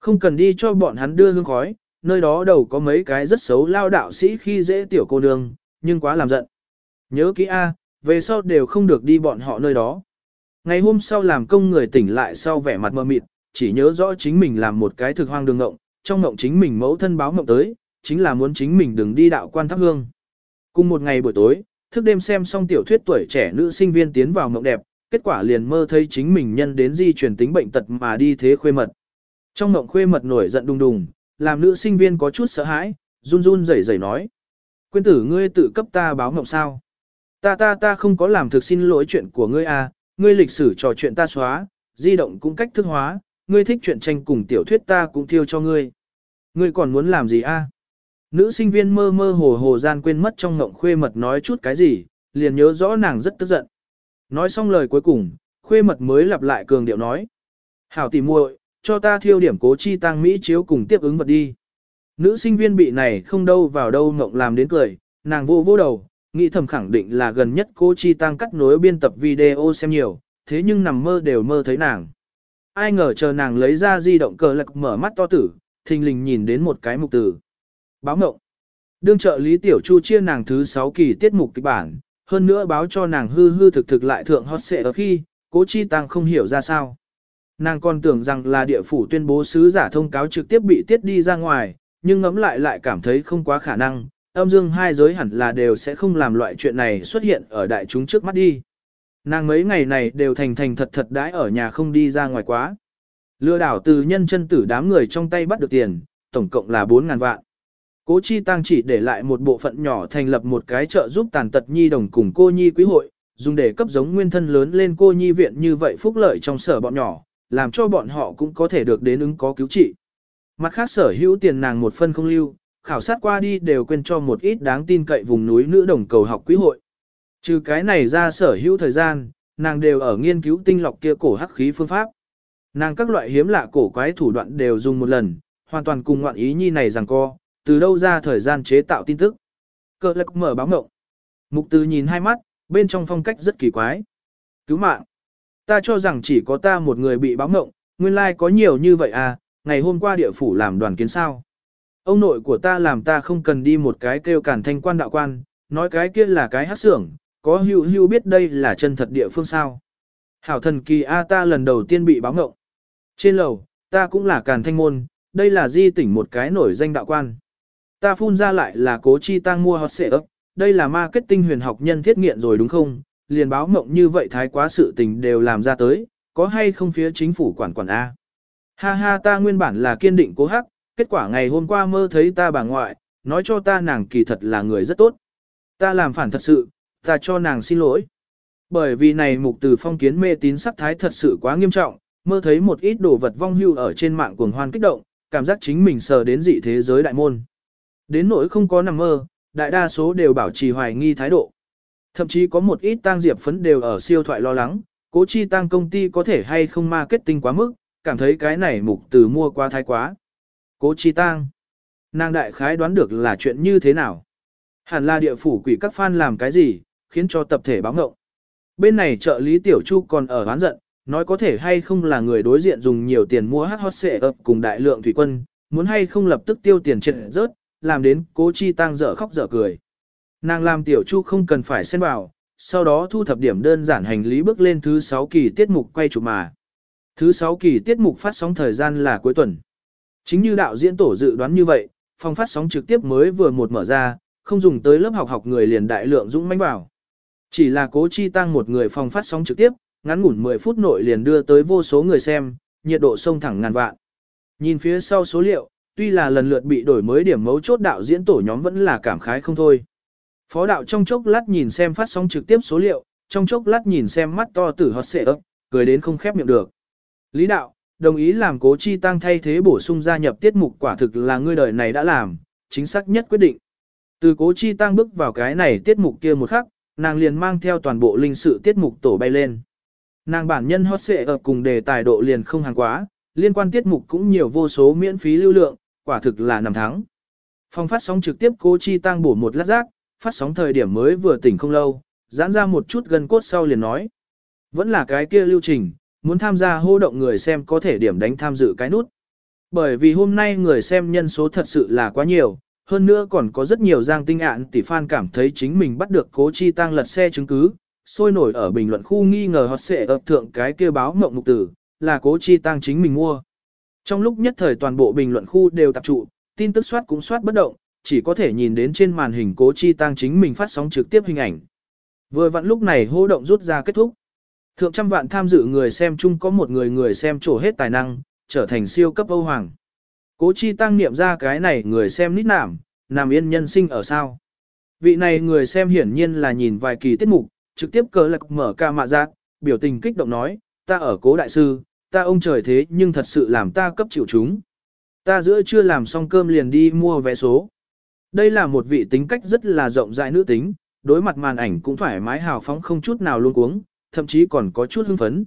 Không cần đi cho bọn hắn đưa hương khói, nơi đó đầu có mấy cái rất xấu lao đạo sĩ khi dễ tiểu cô nương, nhưng quá làm giận. Nhớ kỹ A, về sau đều không được đi bọn họ nơi đó. Ngày hôm sau làm công người tỉnh lại sau vẻ mặt mơ mịt, chỉ nhớ rõ chính mình làm một cái thực hoang đường ngộng, trong ngộng chính mình mẫu thân báo ngộng tới, chính là muốn chính mình đừng đi đạo quan thắp hương. Cùng một ngày buổi tối, thức đêm xem xong tiểu thuyết tuổi trẻ nữ sinh viên tiến vào mộng đẹp, kết quả liền mơ thấy chính mình nhân đến di truyền tính bệnh tật mà đi thế khuê mật. Trong mộng khuê mật nổi giận đùng đùng, làm nữ sinh viên có chút sợ hãi, run run rẩy rẩy nói. Quyên tử ngươi tự cấp ta báo mộng sao? Ta ta ta không có làm thực xin lỗi chuyện của ngươi à, ngươi lịch sử trò chuyện ta xóa, di động cũng cách thức hóa, ngươi thích chuyện tranh cùng tiểu thuyết ta cũng thiêu cho ngươi. Ngươi còn muốn làm gì a? À? Nữ sinh viên mơ mơ hồ hồ gian quên mất trong ngộng khuê mật nói chút cái gì, liền nhớ rõ nàng rất tức giận. Nói xong lời cuối cùng, khuê mật mới lặp lại cường điệu nói. Hảo tỉ muội, cho ta thiêu điểm cố chi tăng Mỹ chiếu cùng tiếp ứng vật đi. Nữ sinh viên bị này không đâu vào đâu ngộng làm đến cười, nàng vô vô đầu, nghĩ thầm khẳng định là gần nhất cố chi tăng cắt nối biên tập video xem nhiều, thế nhưng nằm mơ đều mơ thấy nàng. Ai ngờ chờ nàng lấy ra di động cờ lạc mở mắt to tử, thình lình nhìn đến một cái mục tử. Báo ngộng. Đương trợ lý tiểu chu chia nàng thứ 6 kỳ tiết mục kịch bản, hơn nữa báo cho nàng hư hư thực thực lại thượng hot xệ ở khi, cố chi tăng không hiểu ra sao. Nàng còn tưởng rằng là địa phủ tuyên bố sứ giả thông cáo trực tiếp bị tiết đi ra ngoài, nhưng ngẫm lại lại cảm thấy không quá khả năng, âm dương hai giới hẳn là đều sẽ không làm loại chuyện này xuất hiện ở đại chúng trước mắt đi. Nàng mấy ngày này đều thành thành thật thật đãi ở nhà không đi ra ngoài quá. Lừa đảo từ nhân chân tử đám người trong tay bắt được tiền, tổng cộng là 4.000 vạn. Cố Chi Tăng chỉ để lại một bộ phận nhỏ thành lập một cái chợ giúp tàn tật nhi đồng cùng cô nhi quý hội, dùng để cấp giống nguyên thân lớn lên cô nhi viện như vậy phúc lợi trong sở bọn nhỏ, làm cho bọn họ cũng có thể được đến ứng có cứu trị. Mặt khác sở hữu tiền nàng một phân không lưu, khảo sát qua đi đều quên cho một ít đáng tin cậy vùng núi nữ đồng cầu học quý hội. Trừ cái này ra sở hữu thời gian, nàng đều ở nghiên cứu tinh lọc kia cổ hắc khí phương pháp. Nàng các loại hiếm lạ cổ quái thủ đoạn đều dùng một lần, hoàn toàn cùng ngoạn ý nhi này rằng co, từ đâu ra thời gian chế tạo tin tức. Cơ lạc mở báo ngộng. Mục từ nhìn hai mắt, bên trong phong cách rất kỳ quái. Cứu mạng. Ta cho rằng chỉ có ta một người bị báo ngộng, nguyên lai like có nhiều như vậy à, ngày hôm qua địa phủ làm đoàn kiến sao. Ông nội của ta làm ta không cần đi một cái kêu cản thanh quan đạo quan, nói cái kia là cái hát xưởng, có hữu hữu biết đây là chân thật địa phương sao. Hảo thần kỳ A ta lần đầu tiên bị báo ngộng. Trên lầu, ta cũng là càn thanh môn, đây là di tỉnh một cái nổi danh đạo quan. Ta phun ra lại là cố chi tăng mua hot ấp, đây là marketing huyền học nhân thiết nghiện rồi đúng không? Liền báo mộng như vậy thái quá sự tình đều làm ra tới, có hay không phía chính phủ quản quản A. Ha ha ta nguyên bản là kiên định cố hắc, kết quả ngày hôm qua mơ thấy ta bà ngoại, nói cho ta nàng kỳ thật là người rất tốt. Ta làm phản thật sự, ta cho nàng xin lỗi. Bởi vì này mục từ phong kiến mê tín sắc thái thật sự quá nghiêm trọng, mơ thấy một ít đồ vật vong hưu ở trên mạng cuồng hoan kích động, cảm giác chính mình sờ đến dị thế giới đại môn. Đến nỗi không có nằm mơ, đại đa số đều bảo trì hoài nghi thái độ. Thậm chí có một ít tang diệp phấn đều ở siêu thoại lo lắng, cố chi tăng công ty có thể hay không marketing quá mức, cảm thấy cái này mục từ mua quá thái quá. Cố chi tăng. Nàng đại khái đoán được là chuyện như thế nào. Hẳn là địa phủ quỷ các fan làm cái gì, khiến cho tập thể báo ngộng. Bên này trợ lý Tiểu Chu còn ở oán giận, nói có thể hay không là người đối diện dùng nhiều tiền mua hát hot xệ ập cùng đại lượng thủy quân, muốn hay không lập tức tiêu tiền triệt rớt, làm đến cố chi tăng dở khóc dở cười. Nàng làm Tiểu Chu không cần phải xen vào, sau đó thu thập điểm đơn giản hành lý bước lên thứ 6 kỳ tiết mục quay chụp mà. Thứ 6 kỳ tiết mục phát sóng thời gian là cuối tuần. Chính như đạo diễn tổ dự đoán như vậy, phòng phát sóng trực tiếp mới vừa một mở ra, không dùng tới lớp học học người liền đại lượng dũng mãnh vào. Chỉ là cố chi tăng một người phòng phát sóng trực tiếp, ngắn ngủn 10 phút nội liền đưa tới vô số người xem, nhiệt độ sông thẳng ngàn vạn. Nhìn phía sau số liệu, tuy là lần lượt bị đổi mới điểm mấu chốt đạo diễn tổ nhóm vẫn là cảm khái không thôi. Phó đạo trong chốc lát nhìn xem phát sóng trực tiếp số liệu, trong chốc lát nhìn xem mắt to tử hót xệ ấp, cười đến không khép miệng được. Lý đạo, đồng ý làm cố chi tăng thay thế bổ sung gia nhập tiết mục quả thực là ngươi đời này đã làm, chính xác nhất quyết định. Từ cố chi tăng bước vào cái này tiết mục kia một khắc, nàng liền mang theo toàn bộ linh sự tiết mục tổ bay lên. Nàng bản nhân hot xệ ập cùng đề tài độ liền không hàng quá, liên quan tiết mục cũng nhiều vô số miễn phí lưu lượng, quả thực là nằm thắng. Phong phát sóng trực tiếp cố chi tăng bổ một lát rác, phát sóng thời điểm mới vừa tỉnh không lâu, giãn ra một chút gần cốt sau liền nói. Vẫn là cái kia lưu trình, muốn tham gia hô động người xem có thể điểm đánh tham dự cái nút. Bởi vì hôm nay người xem nhân số thật sự là quá nhiều, hơn nữa còn có rất nhiều giang tinh ạn tỷ fan cảm thấy chính mình bắt được cố chi tăng lật xe chứng cứ, sôi nổi ở bình luận khu nghi ngờ hot sẽ ập thượng cái kia báo mộng mục tử, là cố chi tăng chính mình mua. Trong lúc nhất thời toàn bộ bình luận khu đều tập trụ, tin tức soát cũng soát bất động, chỉ có thể nhìn đến trên màn hình cố chi tăng chính mình phát sóng trực tiếp hình ảnh. Vừa vặn lúc này hô động rút ra kết thúc. Thượng trăm vạn tham dự người xem chung có một người người xem trổ hết tài năng, trở thành siêu cấp Âu Hoàng. Cố chi tăng niệm ra cái này người xem nít nảm, nằm yên nhân sinh ở sao. Vị này người xem hiển nhiên là nhìn vài kỳ tiết mục, trực tiếp cờ lạc mở ca mạ giác, biểu tình kích động nói, ta ở cố đại sư, ta ông trời thế nhưng thật sự làm ta cấp chịu chúng. Ta giữa chưa làm xong cơm liền đi mua vé số. Đây là một vị tính cách rất là rộng rãi nữ tính, đối mặt màn ảnh cũng thoải mái hào phóng không chút nào luôn cuống, thậm chí còn có chút hưng phấn.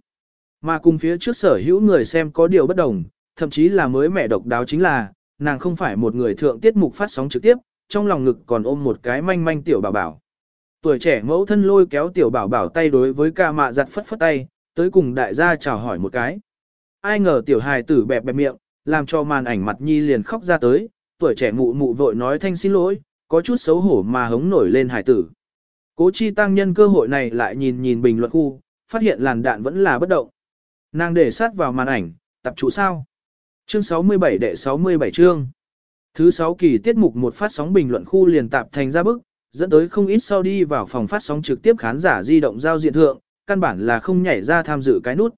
Mà cùng phía trước sở hữu người xem có điều bất đồng, thậm chí là mới mẹ độc đáo chính là, nàng không phải một người thượng tiết mục phát sóng trực tiếp, trong lòng ngực còn ôm một cái manh manh tiểu bảo bảo. Tuổi trẻ mẫu thân lôi kéo tiểu bảo bảo tay đối với ca mạ giặt phất phất tay, tới cùng đại gia chào hỏi một cái. Ai ngờ tiểu hài tử bẹp bẹp miệng, làm cho màn ảnh mặt nhi liền khóc ra tới, tuổi trẻ mụ mụ vội nói thanh xin lỗi, có chút xấu hổ mà hống nổi lên hài tử. Cố chi tăng nhân cơ hội này lại nhìn nhìn bình luận khu, phát hiện làn đạn vẫn là bất động. Nàng để sát vào màn ảnh, tập trụ sao. Chương 67 đệ 67 chương. Thứ 6 kỳ tiết mục một phát sóng bình luận khu liền tạp thành ra bức, dẫn tới không ít sau đi vào phòng phát sóng trực tiếp khán giả di động giao diện thượng, căn bản là không nhảy ra tham dự cái nút.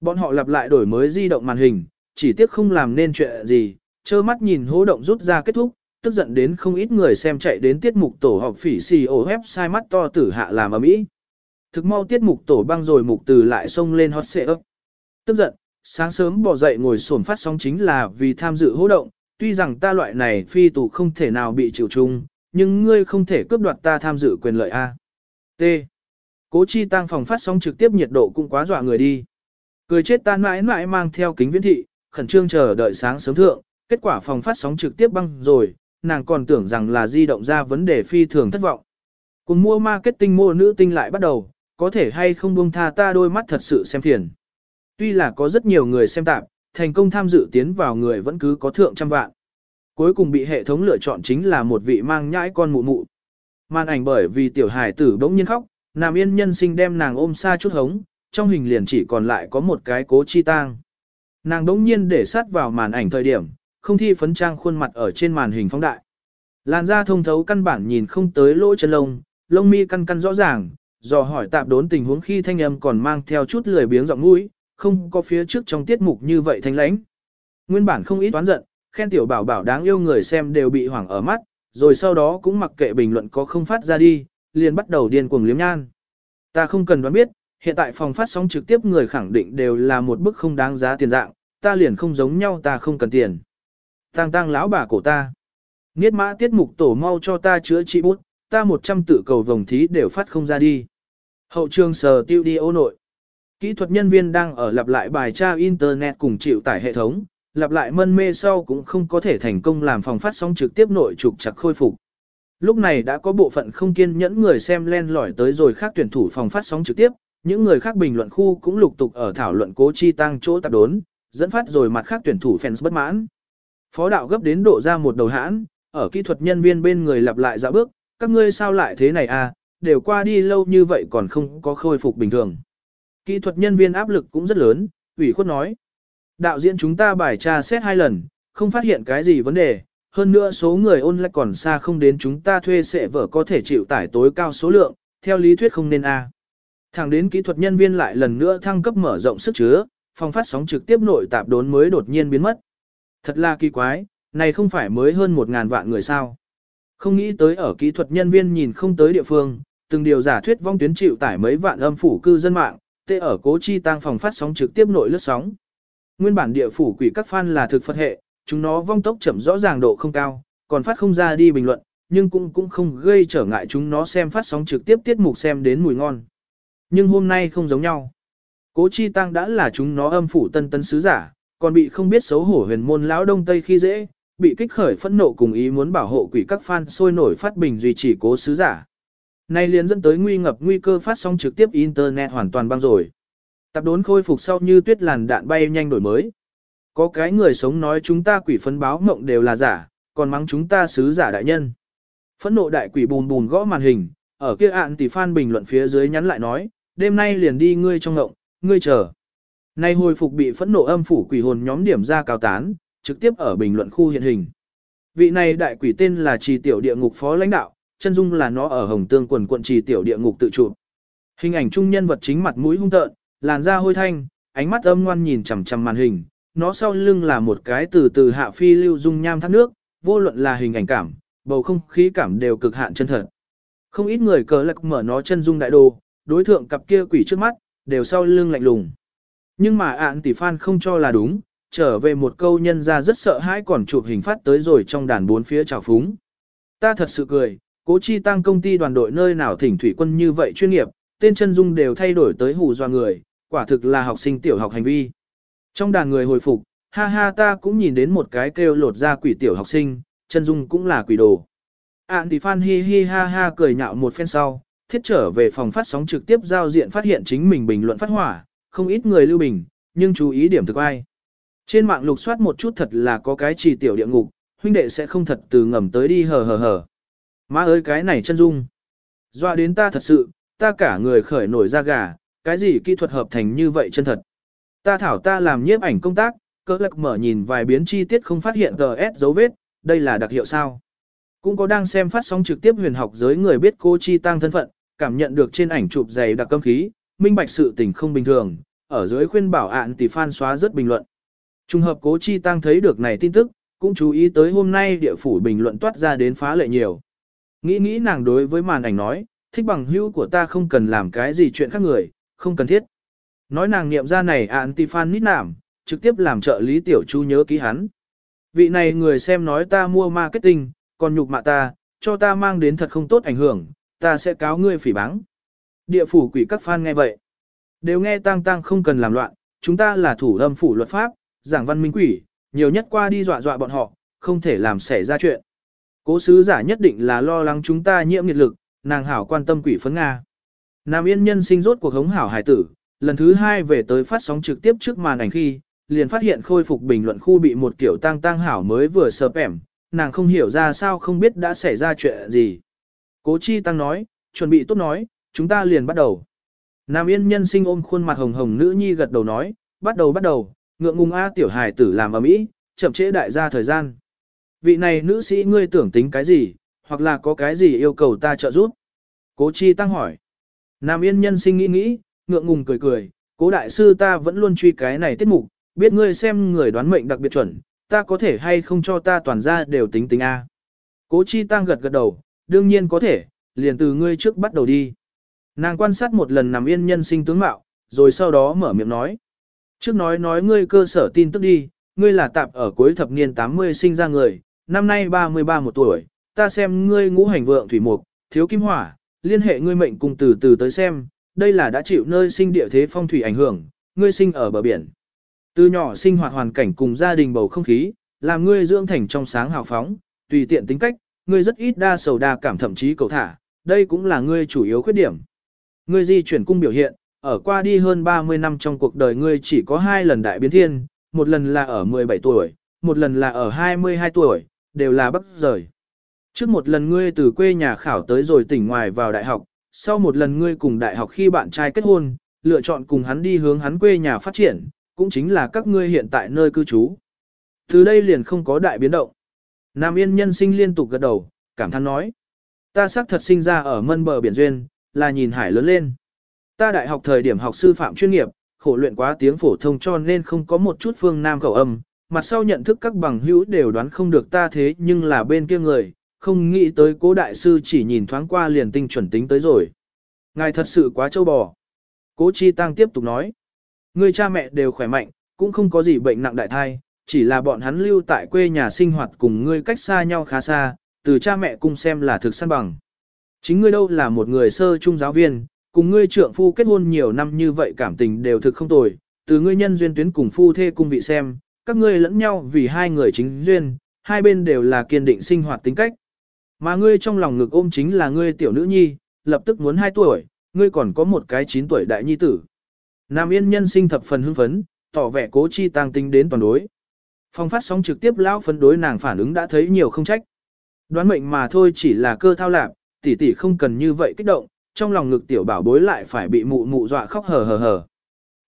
Bọn họ lặp lại đổi mới di động màn hình, chỉ tiếc không làm nên chuyện gì, trơ mắt nhìn hố động rút ra kết thúc, tức giận đến không ít người xem chạy đến tiết mục tổ họp phỉ xì ổ sai mắt to tử hạ làm ở mỹ. Thực mau tiết mục tổ băng rồi mục từ lại xông lên hot xệ ấp. Tức giận, sáng sớm bỏ dậy ngồi sổn phát sóng chính là vì tham dự hỗ động, tuy rằng ta loại này phi tù không thể nào bị chịu chung, nhưng ngươi không thể cướp đoạt ta tham dự quyền lợi A. T. Cố chi tăng phòng phát sóng trực tiếp nhiệt độ cũng quá dọa người đi. Cười chết tan mãi mãi mang theo kính viễn thị, khẩn trương chờ đợi sáng sớm thượng, kết quả phòng phát sóng trực tiếp băng rồi, nàng còn tưởng rằng là di động ra vấn đề phi thường thất vọng. Cùng mua marketing mua nữ tinh lại bắt đầu, có thể hay không buông tha ta đôi mắt thật sự xem phiền. Tuy là có rất nhiều người xem tạm, thành công tham dự tiến vào người vẫn cứ có thượng trăm vạn. Cuối cùng bị hệ thống lựa chọn chính là một vị mang nhãi con mụ mụ. Màn ảnh bởi vì tiểu hải tử bỗng nhiên khóc, Nam Yên nhân sinh đem nàng ôm xa chút hống, trong hình liền chỉ còn lại có một cái cố chi tang. Nàng đống nhiên để sát vào màn ảnh thời điểm, không thi phấn trang khuôn mặt ở trên màn hình phóng đại. Làn da thông thấu căn bản nhìn không tới lỗ chân lông, lông mi căn căn rõ ràng, dò hỏi tạp đốn tình huống khi thanh âm còn mang theo chút lười biếng giọng mũi, không có phía trước trong tiết mục như vậy thanh lãnh. Nguyên bản không ít toán giận, khen tiểu bảo bảo đáng yêu người xem đều bị hoảng ở mắt, rồi sau đó cũng mặc kệ bình luận có không phát ra đi, liền bắt đầu điên cuồng liếm nhan. Ta không cần đoán biết, hiện tại phòng phát sóng trực tiếp người khẳng định đều là một bức không đáng giá tiền dạng, ta liền không giống nhau ta không cần tiền. Tăng tăng lão bà cổ ta. Niết mã tiết mục tổ mau cho ta chữa trị bút, ta 100 tự cầu vòng thí đều phát không ra đi. Hậu trường sờ tiêu đi ô nội. Kỹ thuật nhân viên đang ở lặp lại bài tra Internet cùng chịu tải hệ thống, lặp lại mân mê sau cũng không có thể thành công làm phòng phát sóng trực tiếp nội trục chặt khôi phục. Lúc này đã có bộ phận không kiên nhẫn người xem len lỏi tới rồi khác tuyển thủ phòng phát sóng trực tiếp, những người khác bình luận khu cũng lục tục ở thảo luận cố chi tăng chỗ tạp đốn, dẫn phát rồi mặt khác tuyển thủ fans bất mãn. Phó đạo gấp đến độ ra một đầu hãn, ở kỹ thuật nhân viên bên người lặp lại dạo bước, các ngươi sao lại thế này à, đều qua đi lâu như vậy còn không có khôi phục bình thường. Kỹ thuật nhân viên áp lực cũng rất lớn, ủy khuất nói. Đạo diễn chúng ta bài tra xét hai lần, không phát hiện cái gì vấn đề, hơn nữa số người ôn lại còn xa không đến chúng ta thuê sẽ vở có thể chịu tải tối cao số lượng, theo lý thuyết không nên a. Thẳng đến kỹ thuật nhân viên lại lần nữa thăng cấp mở rộng sức chứa, phòng phát sóng trực tiếp nội tạp đốn mới đột nhiên biến mất. Thật là kỳ quái, này không phải mới hơn một ngàn vạn người sao. Không nghĩ tới ở kỹ thuật nhân viên nhìn không tới địa phương, từng điều giả thuyết vong tuyến chịu tải mấy vạn âm phủ cư dân mạng, tê ở cố chi tăng phòng phát sóng trực tiếp nội lướt sóng. Nguyên bản địa phủ quỷ các fan là thực phật hệ, chúng nó vong tốc chậm rõ ràng độ không cao, còn phát không ra đi bình luận, nhưng cũng cũng không gây trở ngại chúng nó xem phát sóng trực tiếp tiết mục xem đến mùi ngon. Nhưng hôm nay không giống nhau. Cố Chi Tăng đã là chúng nó âm phủ tân tân sứ giả, còn bị không biết xấu hổ huyền môn lão đông tây khi dễ, bị kích khởi phẫn nộ cùng ý muốn bảo hộ quỷ các fan sôi nổi phát bình duy trì cố sứ giả. Nay liền dẫn tới nguy ngập nguy cơ phát sóng trực tiếp internet hoàn toàn băng rồi. Tập đốn khôi phục sau như tuyết làn đạn bay nhanh đổi mới. Có cái người sống nói chúng ta quỷ phấn báo mộng đều là giả, còn mắng chúng ta sứ giả đại nhân. Phẫn nộ đại quỷ bùn bùn gõ màn hình, ở kia ạn tỷ fan bình luận phía dưới nhắn lại nói, đêm nay liền đi ngươi trong ngộng, ngươi chờ. Nay hồi phục bị phẫn nộ âm phủ quỷ hồn nhóm điểm ra cao tán, trực tiếp ở bình luận khu hiện hình. Vị này đại quỷ tên là trì tiểu địa ngục phó lãnh đạo, chân dung là nó ở hồng tương quần quận trì tiểu địa ngục tự chụp. Hình ảnh trung nhân vật chính mặt mũi hung tợn, làn da hôi thanh, ánh mắt âm ngoan nhìn chằm chằm màn hình, nó sau lưng là một cái từ từ hạ phi lưu dung nham thác nước, vô luận là hình ảnh cảm, bầu không khí cảm đều cực hạn chân thật. Không ít người cờ lạc mở nó chân dung đại đồ, đối thượng cặp kia quỷ trước mắt, đều sau lưng lạnh lùng. Nhưng mà ạn tỷ phan không cho là đúng, trở về một câu nhân ra rất sợ hãi còn chụp hình phát tới rồi trong đàn bốn phía trào phúng. Ta thật sự cười, cố chi tăng công ty đoàn đội nơi nào thỉnh thủy quân như vậy chuyên nghiệp, tên chân dung đều thay đổi tới hù doa người, quả thực là học sinh tiểu học hành vi. Trong đàn người hồi phục, ha ha ta cũng nhìn đến một cái kêu lột ra quỷ tiểu học sinh, chân dung cũng là quỷ đồ. Ản thì Phan hi hi ha ha cười nhạo một phen sau, thiết trở về phòng phát sóng trực tiếp giao diện phát hiện chính mình bình luận phát hỏa, không ít người lưu bình, nhưng chú ý điểm thực ai. Trên mạng lục soát một chút thật là có cái trì tiểu địa ngục, huynh đệ sẽ không thật từ ngầm tới đi hờ hờ hờ. Má ơi cái này chân dung. Doa đến ta thật sự, ta cả người khởi nổi da gà, cái gì kỹ thuật hợp thành như vậy chân thật. Ta thảo ta làm nhiếp ảnh công tác, cỡ lạc mở nhìn vài biến chi tiết không phát hiện GS dấu vết, đây là đặc hiệu sao. Cũng có đang xem phát sóng trực tiếp huyền học giới người biết cô chi tăng thân phận, cảm nhận được trên ảnh chụp dày đặc cơm khí, minh bạch sự tình không bình thường, ở dưới khuyên bảo ạn tỷ fan xóa rất bình luận. Trùng hợp cố chi tăng thấy được này tin tức, cũng chú ý tới hôm nay địa phủ bình luận toát ra đến phá lệ nhiều. Nghĩ nghĩ nàng đối với màn ảnh nói, thích bằng hữu của ta không cần làm cái gì chuyện khác người, không cần thiết. Nói nàng niệm ra này ạn tỷ fan nít nảm, trực tiếp làm trợ lý tiểu chu nhớ ký hắn. Vị này người xem nói ta mua marketing, còn nhục mạ ta, cho ta mang đến thật không tốt ảnh hưởng, ta sẽ cáo ngươi phỉ báng. Địa phủ quỷ các fan nghe vậy. Đều nghe tang tang không cần làm loạn, chúng ta là thủ âm phủ luật pháp, giảng văn minh quỷ, nhiều nhất qua đi dọa dọa bọn họ, không thể làm xảy ra chuyện. Cố sứ giả nhất định là lo lắng chúng ta nhiễm nhiệt lực, nàng hảo quan tâm quỷ phấn Nga. Nam yên nhân sinh rốt cuộc hống hảo hải tử, lần thứ hai về tới phát sóng trực tiếp trước màn ảnh khi, liền phát hiện khôi phục bình luận khu bị một kiểu tang tang hảo mới vừa sợp ẻm, nàng không hiểu ra sao không biết đã xảy ra chuyện gì. Cố chi tăng nói, chuẩn bị tốt nói, chúng ta liền bắt đầu. Nam yên nhân sinh ôm khuôn mặt hồng hồng nữ nhi gật đầu nói, bắt đầu bắt đầu, ngượng ngùng A tiểu hài tử làm ở mỹ, chậm trễ đại gia thời gian. Vị này nữ sĩ ngươi tưởng tính cái gì, hoặc là có cái gì yêu cầu ta trợ giúp? Cố chi tăng hỏi. Nam yên nhân sinh nghĩ nghĩ, ngượng ngùng cười cười, cố đại sư ta vẫn luôn truy cái này tiết mục, biết ngươi xem người đoán mệnh đặc biệt chuẩn, ta có thể hay không cho ta toàn ra đều tính tính A. Cố chi tăng gật gật đầu, đương nhiên có thể, liền từ ngươi trước bắt đầu đi. Nàng quan sát một lần nằm yên nhân sinh tướng mạo, rồi sau đó mở miệng nói. Trước nói nói ngươi cơ sở tin tức đi, ngươi là tạp ở cuối thập niên 80 sinh ra người, năm nay 33 một tuổi, ta xem ngươi ngũ hành vượng thủy mục, thiếu kim hỏa, liên hệ ngươi mệnh cùng từ từ tới xem, đây là đã chịu nơi sinh địa thế phong thủy ảnh hưởng, ngươi sinh ở bờ biển. Từ nhỏ sinh hoạt hoàn cảnh cùng gia đình bầu không khí, làm ngươi dưỡng thành trong sáng hào phóng, tùy tiện tính cách, ngươi rất ít đa sầu đa cảm thậm chí cầu thả, đây cũng là ngươi chủ yếu khuyết điểm. Ngươi di chuyển cung biểu hiện, ở qua đi hơn 30 năm trong cuộc đời ngươi chỉ có hai lần đại biến thiên, một lần là ở 17 tuổi, một lần là ở 22 tuổi, đều là bắc rời. Trước một lần ngươi từ quê nhà khảo tới rồi tỉnh ngoài vào đại học, sau một lần ngươi cùng đại học khi bạn trai kết hôn, lựa chọn cùng hắn đi hướng hắn quê nhà phát triển, cũng chính là các ngươi hiện tại nơi cư trú. Từ đây liền không có đại biến động. Nam Yên nhân sinh liên tục gật đầu, cảm thán nói. Ta xác thật sinh ra ở mân bờ biển duyên, là nhìn hải lớn lên. Ta đại học thời điểm học sư phạm chuyên nghiệp, khổ luyện quá tiếng phổ thông cho nên không có một chút phương nam khẩu âm, mặt sau nhận thức các bằng hữu đều đoán không được ta thế nhưng là bên kia người, không nghĩ tới cố đại sư chỉ nhìn thoáng qua liền tinh chuẩn tính tới rồi. Ngài thật sự quá châu bò. Cố Chi Tăng tiếp tục nói. Người cha mẹ đều khỏe mạnh, cũng không có gì bệnh nặng đại thai, chỉ là bọn hắn lưu tại quê nhà sinh hoạt cùng ngươi cách xa nhau khá xa, từ cha mẹ cùng xem là thực săn bằng. Chính ngươi đâu là một người sơ trung giáo viên, cùng ngươi trượng phu kết hôn nhiều năm như vậy cảm tình đều thực không tồi, từ ngươi nhân duyên tuyến cùng phu thê cung vị xem, các ngươi lẫn nhau vì hai người chính duyên, hai bên đều là kiên định sinh hoạt tính cách. Mà ngươi trong lòng ngực ôm chính là ngươi tiểu nữ nhi, lập tức muốn 2 tuổi, ngươi còn có một cái 9 tuổi đại nhi tử. Nam Yên nhân sinh thập phần hưng phấn, tỏ vẻ cố chi tăng tính đến toàn đối. Phong phát sóng trực tiếp lão phấn đối nàng phản ứng đã thấy nhiều không trách. Đoán mệnh mà thôi chỉ là cơ thao lạc, tỷ tỷ không cần như vậy kích động, trong lòng ngực tiểu bảo bối lại phải bị mụ mụ dọa khóc hờ hờ hờ.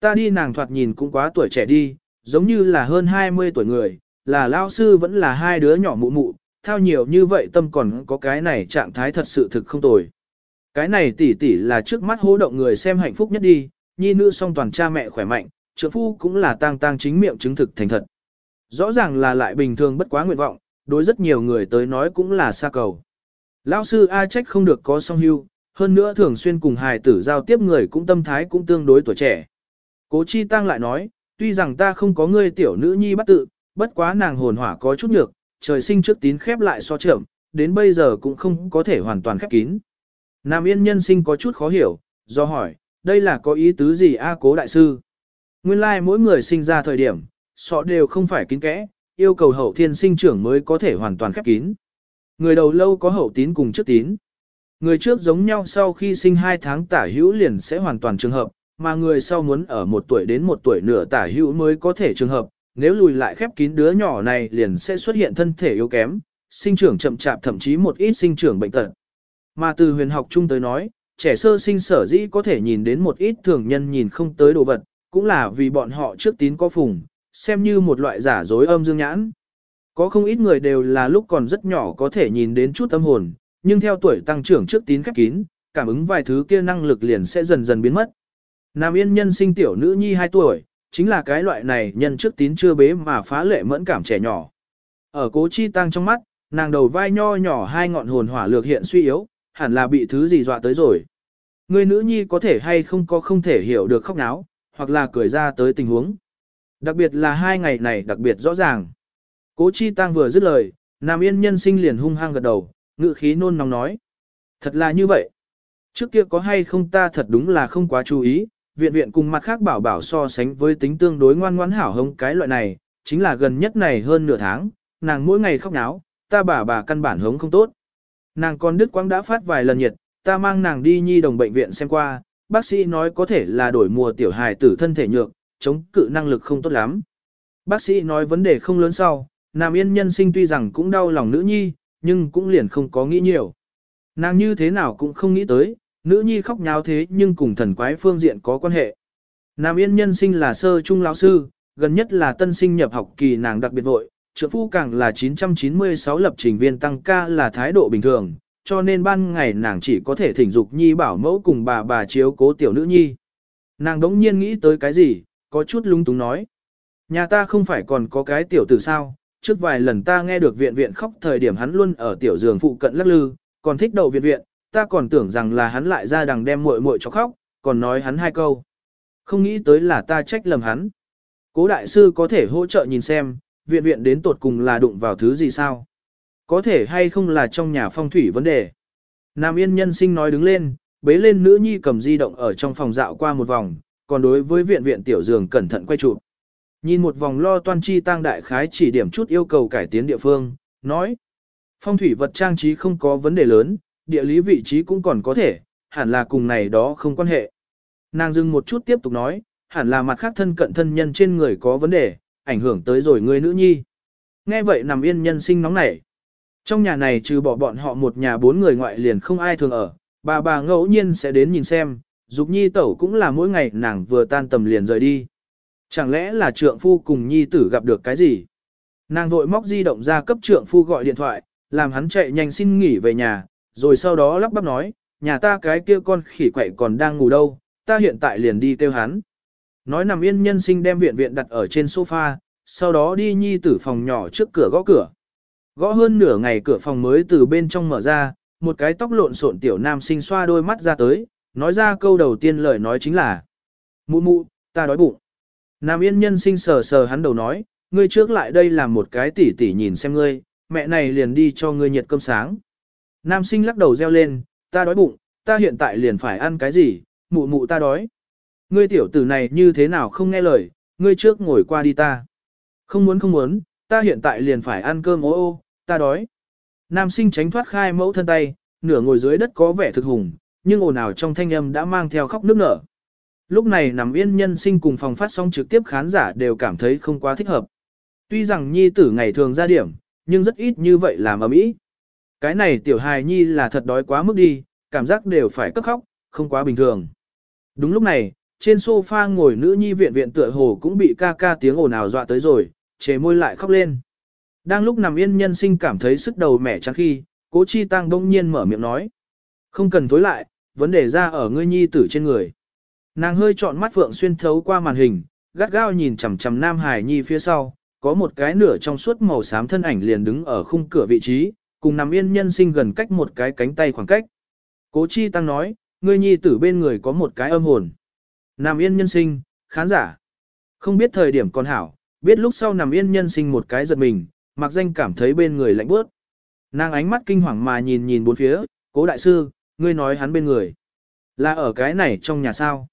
Ta đi nàng thoạt nhìn cũng quá tuổi trẻ đi, giống như là hơn 20 tuổi người, là lao sư vẫn là hai đứa nhỏ mụ mụ, thao nhiều như vậy tâm còn có cái này trạng thái thật sự thực không tồi. Cái này tỷ tỷ là trước mắt hố động người xem hạnh phúc nhất đi, nhi nữ song toàn cha mẹ khỏe mạnh, trưởng phu cũng là tang tang chính miệng chứng thực thành thật. Rõ ràng là lại bình thường bất quá nguyện vọng, đối rất nhiều người tới nói cũng là xa cầu. Lão sư A trách không được có song hưu, hơn nữa thường xuyên cùng hài tử giao tiếp người cũng tâm thái cũng tương đối tuổi trẻ. Cố Chi Tăng lại nói, tuy rằng ta không có ngươi tiểu nữ nhi bắt tự, bất quá nàng hồn hỏa có chút nhược, trời sinh trước tín khép lại so trưởng, đến bây giờ cũng không có thể hoàn toàn khép kín. Nam Yên nhân sinh có chút khó hiểu, do hỏi, đây là có ý tứ gì a cố đại sư? Nguyên lai like mỗi người sinh ra thời điểm, sọ đều không phải kín kẽ, yêu cầu hậu thiên sinh trưởng mới có thể hoàn toàn khép kín. Người đầu lâu có hậu tín cùng trước tín. Người trước giống nhau sau khi sinh 2 tháng tả hữu liền sẽ hoàn toàn trường hợp, mà người sau muốn ở một tuổi đến một tuổi nửa tả hữu mới có thể trường hợp, nếu lùi lại khép kín đứa nhỏ này liền sẽ xuất hiện thân thể yếu kém, sinh trưởng chậm chạp thậm chí một ít sinh trưởng bệnh tật. Mà từ huyền học chung tới nói, trẻ sơ sinh sở dĩ có thể nhìn đến một ít thường nhân nhìn không tới đồ vật, cũng là vì bọn họ trước tín có phùng, xem như một loại giả dối âm dương nhãn. Có không ít người đều là lúc còn rất nhỏ có thể nhìn đến chút tâm hồn, nhưng theo tuổi tăng trưởng trước tín khép kín, cảm ứng vài thứ kia năng lực liền sẽ dần dần biến mất. Nam Yên nhân sinh tiểu nữ nhi 2 tuổi, chính là cái loại này nhân trước tín chưa bế mà phá lệ mẫn cảm trẻ nhỏ. Ở cố chi tăng trong mắt, nàng đầu vai nho nhỏ hai ngọn hồn hỏa lược hiện suy yếu, hẳn là bị thứ gì dọa tới rồi. Người nữ nhi có thể hay không có không thể hiểu được khóc náo, hoặc là cười ra tới tình huống. Đặc biệt là hai ngày này đặc biệt rõ ràng. Cố chi tăng vừa dứt lời, Nam Yên nhân sinh liền hung hăng gật đầu, ngự khí nôn nóng nói. Thật là như vậy. Trước kia có hay không ta thật đúng là không quá chú ý, viện viện cùng mặt khác bảo bảo so sánh với tính tương đối ngoan ngoãn hảo hông cái loại này, chính là gần nhất này hơn nửa tháng, nàng mỗi ngày khóc náo, ta bà bà căn bản hống không tốt. Nàng con đứt quãng đã phát vài lần nhiệt, ta mang nàng đi nhi đồng bệnh viện xem qua, bác sĩ nói có thể là đổi mùa tiểu hài tử thân thể nhược, chống cự năng lực không tốt lắm. Bác sĩ nói vấn đề không lớn sau, Nam Yên nhân sinh tuy rằng cũng đau lòng nữ nhi, nhưng cũng liền không có nghĩ nhiều. Nàng như thế nào cũng không nghĩ tới, nữ nhi khóc nháo thế nhưng cùng thần quái phương diện có quan hệ. Nam Yên nhân sinh là sơ trung lão sư, gần nhất là tân sinh nhập học kỳ nàng đặc biệt vội, trượng phu càng là 996 lập trình viên tăng ca là thái độ bình thường, cho nên ban ngày nàng chỉ có thể thỉnh dục nhi bảo mẫu cùng bà bà chiếu cố tiểu nữ nhi. Nàng đống nhiên nghĩ tới cái gì, có chút lung túng nói. Nhà ta không phải còn có cái tiểu tử sao, trước vài lần ta nghe được viện viện khóc thời điểm hắn luôn ở tiểu giường phụ cận lắc lư, còn thích đầu viện viện, ta còn tưởng rằng là hắn lại ra đằng đem muội muội cho khóc, còn nói hắn hai câu. Không nghĩ tới là ta trách lầm hắn. Cố đại sư có thể hỗ trợ nhìn xem, viện viện đến tột cùng là đụng vào thứ gì sao? Có thể hay không là trong nhà phong thủy vấn đề? Nam Yên nhân sinh nói đứng lên, bế lên nữ nhi cầm di động ở trong phòng dạo qua một vòng, còn đối với viện viện tiểu giường cẩn thận quay chụp. Nhìn một vòng lo toan chi tăng đại khái chỉ điểm chút yêu cầu cải tiến địa phương, nói. Phong thủy vật trang trí không có vấn đề lớn, địa lý vị trí cũng còn có thể, hẳn là cùng này đó không quan hệ. Nàng dừng một chút tiếp tục nói, hẳn là mặt khác thân cận thân nhân trên người có vấn đề, ảnh hưởng tới rồi người nữ nhi. Nghe vậy nằm yên nhân sinh nóng nảy. Trong nhà này trừ bỏ bọn họ một nhà bốn người ngoại liền không ai thường ở, bà bà ngẫu nhiên sẽ đến nhìn xem, dục nhi tẩu cũng là mỗi ngày nàng vừa tan tầm liền rời đi. Chẳng lẽ là trượng phu cùng nhi tử gặp được cái gì? Nàng vội móc di động ra cấp trượng phu gọi điện thoại, làm hắn chạy nhanh xin nghỉ về nhà, rồi sau đó lắp bắp nói, nhà ta cái kia con khỉ quậy còn đang ngủ đâu, ta hiện tại liền đi kêu hắn. Nói nằm yên nhân sinh đem viện viện đặt ở trên sofa, sau đó đi nhi tử phòng nhỏ trước cửa gõ cửa. Gõ hơn nửa ngày cửa phòng mới từ bên trong mở ra, một cái tóc lộn xộn tiểu nam sinh xoa đôi mắt ra tới, nói ra câu đầu tiên lời nói chính là Mụ mụ, ta đói bụng. Nam yên nhân sinh sờ sờ hắn đầu nói, ngươi trước lại đây làm một cái tỉ tỉ nhìn xem ngươi, mẹ này liền đi cho ngươi nhiệt cơm sáng. Nam sinh lắc đầu reo lên, ta đói bụng, ta hiện tại liền phải ăn cái gì, mụ mụ ta đói. Ngươi tiểu tử này như thế nào không nghe lời, ngươi trước ngồi qua đi ta. Không muốn không muốn, ta hiện tại liền phải ăn cơm ô ô, ta đói. Nam sinh tránh thoát khai mẫu thân tay, nửa ngồi dưới đất có vẻ thực hùng, nhưng ồn ào trong thanh âm đã mang theo khóc nước nở. Lúc này nằm yên nhân sinh cùng phòng phát sóng trực tiếp khán giả đều cảm thấy không quá thích hợp. Tuy rằng nhi tử ngày thường ra điểm, nhưng rất ít như vậy làm ở mỹ. Cái này tiểu hài nhi là thật đói quá mức đi, cảm giác đều phải cấp khóc, không quá bình thường. Đúng lúc này, trên sofa ngồi nữ nhi viện viện tựa hồ cũng bị ca ca tiếng ồn ào dọa tới rồi, chế môi lại khóc lên. Đang lúc nằm yên nhân sinh cảm thấy sức đầu mẻ trắng khi, cố chi tăng đông nhiên mở miệng nói. Không cần tối lại, vấn đề ra ở ngươi nhi tử trên người. Nàng hơi trọn mắt phượng xuyên thấu qua màn hình, gắt gao nhìn chằm chằm nam hải nhi phía sau, có một cái nửa trong suốt màu xám thân ảnh liền đứng ở khung cửa vị trí, cùng nằm yên nhân sinh gần cách một cái cánh tay khoảng cách. Cố chi tăng nói, ngươi nhi tử bên người có một cái âm hồn. Nằm yên nhân sinh, khán giả. Không biết thời điểm còn hảo, biết lúc sau nằm yên nhân sinh một cái giật mình, mặc danh cảm thấy bên người lạnh bước. Nàng ánh mắt kinh hoàng mà nhìn nhìn bốn phía, cố đại sư, ngươi nói hắn bên người. Là ở cái này trong nhà sao?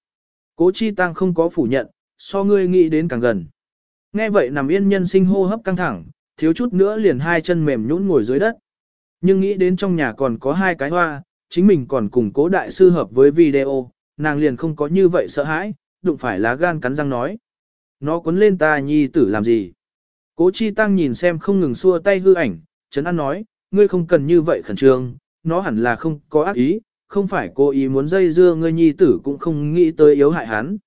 Cố chi tăng không có phủ nhận, so ngươi nghĩ đến càng gần. Nghe vậy nằm yên nhân sinh hô hấp căng thẳng, thiếu chút nữa liền hai chân mềm nhũn ngồi dưới đất. Nhưng nghĩ đến trong nhà còn có hai cái hoa, chính mình còn cùng cố đại sư hợp với video, nàng liền không có như vậy sợ hãi, đụng phải lá gan cắn răng nói. Nó cuốn lên ta nhi tử làm gì? Cố chi tăng nhìn xem không ngừng xua tay hư ảnh, Trấn An nói, ngươi không cần như vậy khẩn trương, nó hẳn là không có ác ý, không phải cố ý muốn dây dưa ngươi nhi tử cũng không nghĩ tới yếu hại hắn.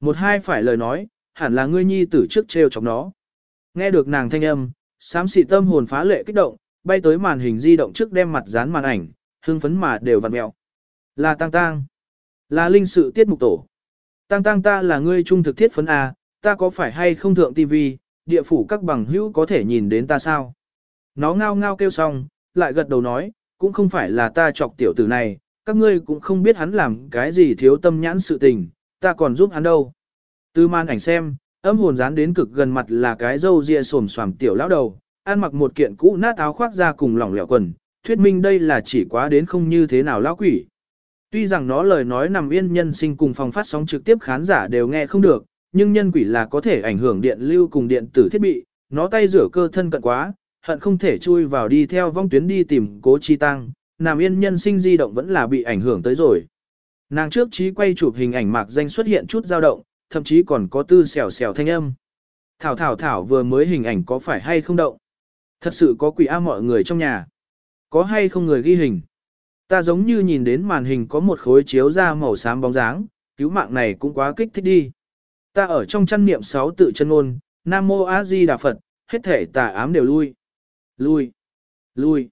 Một hai phải lời nói, hẳn là ngươi nhi tử trước trêu chọc nó. Nghe được nàng thanh âm, xám xị tâm hồn phá lệ kích động, bay tới màn hình di động trước đem mặt dán màn ảnh, hưng phấn mà đều vặn mẹo. Là tăng tăng. Là linh sự tiết mục tổ. Tăng tăng ta là ngươi trung thực thiết phấn A, ta có phải hay không thượng tivi, địa phủ các bằng hữu có thể nhìn đến ta sao? Nó ngao ngao kêu xong, lại gật đầu nói, cũng không phải là ta chọc tiểu tử này, các ngươi cũng không biết hắn làm cái gì thiếu tâm nhãn sự tình, ta còn giúp hắn đâu. Từ màn ảnh xem, âm hồn dán đến cực gần mặt là cái râu ria xồm xoàm tiểu lão đầu, ăn mặc một kiện cũ nát áo khoác ra cùng lỏng lẻo quần, thuyết minh đây là chỉ quá đến không như thế nào lão quỷ. Tuy rằng nó lời nói nằm yên nhân sinh cùng phòng phát sóng trực tiếp khán giả đều nghe không được, nhưng nhân quỷ là có thể ảnh hưởng điện lưu cùng điện tử thiết bị, nó tay rửa cơ thân cận quá, hận không thể chui vào đi theo vong tuyến đi tìm cố chi tăng, nằm yên nhân sinh di động vẫn là bị ảnh hưởng tới rồi. Nàng trước trí quay chụp hình ảnh mạc danh xuất hiện chút dao động, thậm chí còn có tư xèo xèo thanh âm. Thảo thảo thảo vừa mới hình ảnh có phải hay không động? Thật sự có quỷ a mọi người trong nhà. Có hay không người ghi hình? Ta giống như nhìn đến màn hình có một khối chiếu ra màu xám bóng dáng, cứu mạng này cũng quá kích thích đi. Ta ở trong chăn niệm sáu tự chân ngôn, Nam Mô A Di Đà Phật, hết thể tà ám đều lui. Lui. Lui.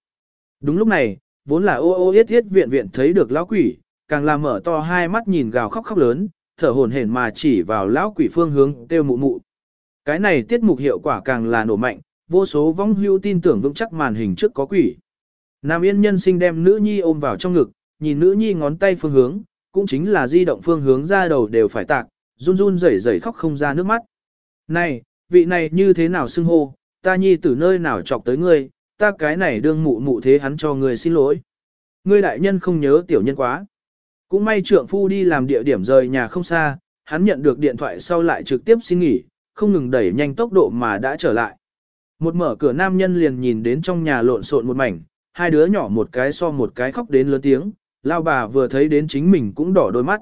Đúng lúc này, vốn là ô ô yết yết viện viện thấy được lão quỷ, càng làm mở to hai mắt nhìn gào khóc khóc lớn, thở hổn hển mà chỉ vào lão quỷ phương hướng kêu mụ mụ. Cái này tiết mục hiệu quả càng là nổ mạnh, vô số vong hưu tin tưởng vững chắc màn hình trước có quỷ. Nam yên nhân sinh đem nữ nhi ôm vào trong ngực, nhìn nữ nhi ngón tay phương hướng, cũng chính là di động phương hướng ra đầu đều phải tạc, run run rẩy rẩy khóc không ra nước mắt. Này, vị này như thế nào xưng hô, ta nhi từ nơi nào chọc tới ngươi, ta cái này đương mụ mụ thế hắn cho ngươi xin lỗi. Ngươi đại nhân không nhớ tiểu nhân quá. Cũng may trượng phu đi làm địa điểm rời nhà không xa, hắn nhận được điện thoại sau lại trực tiếp xin nghỉ, không ngừng đẩy nhanh tốc độ mà đã trở lại. Một mở cửa nam nhân liền nhìn đến trong nhà lộn xộn một mảnh, hai đứa nhỏ một cái so một cái khóc đến lớn tiếng, lao bà vừa thấy đến chính mình cũng đỏ đôi mắt.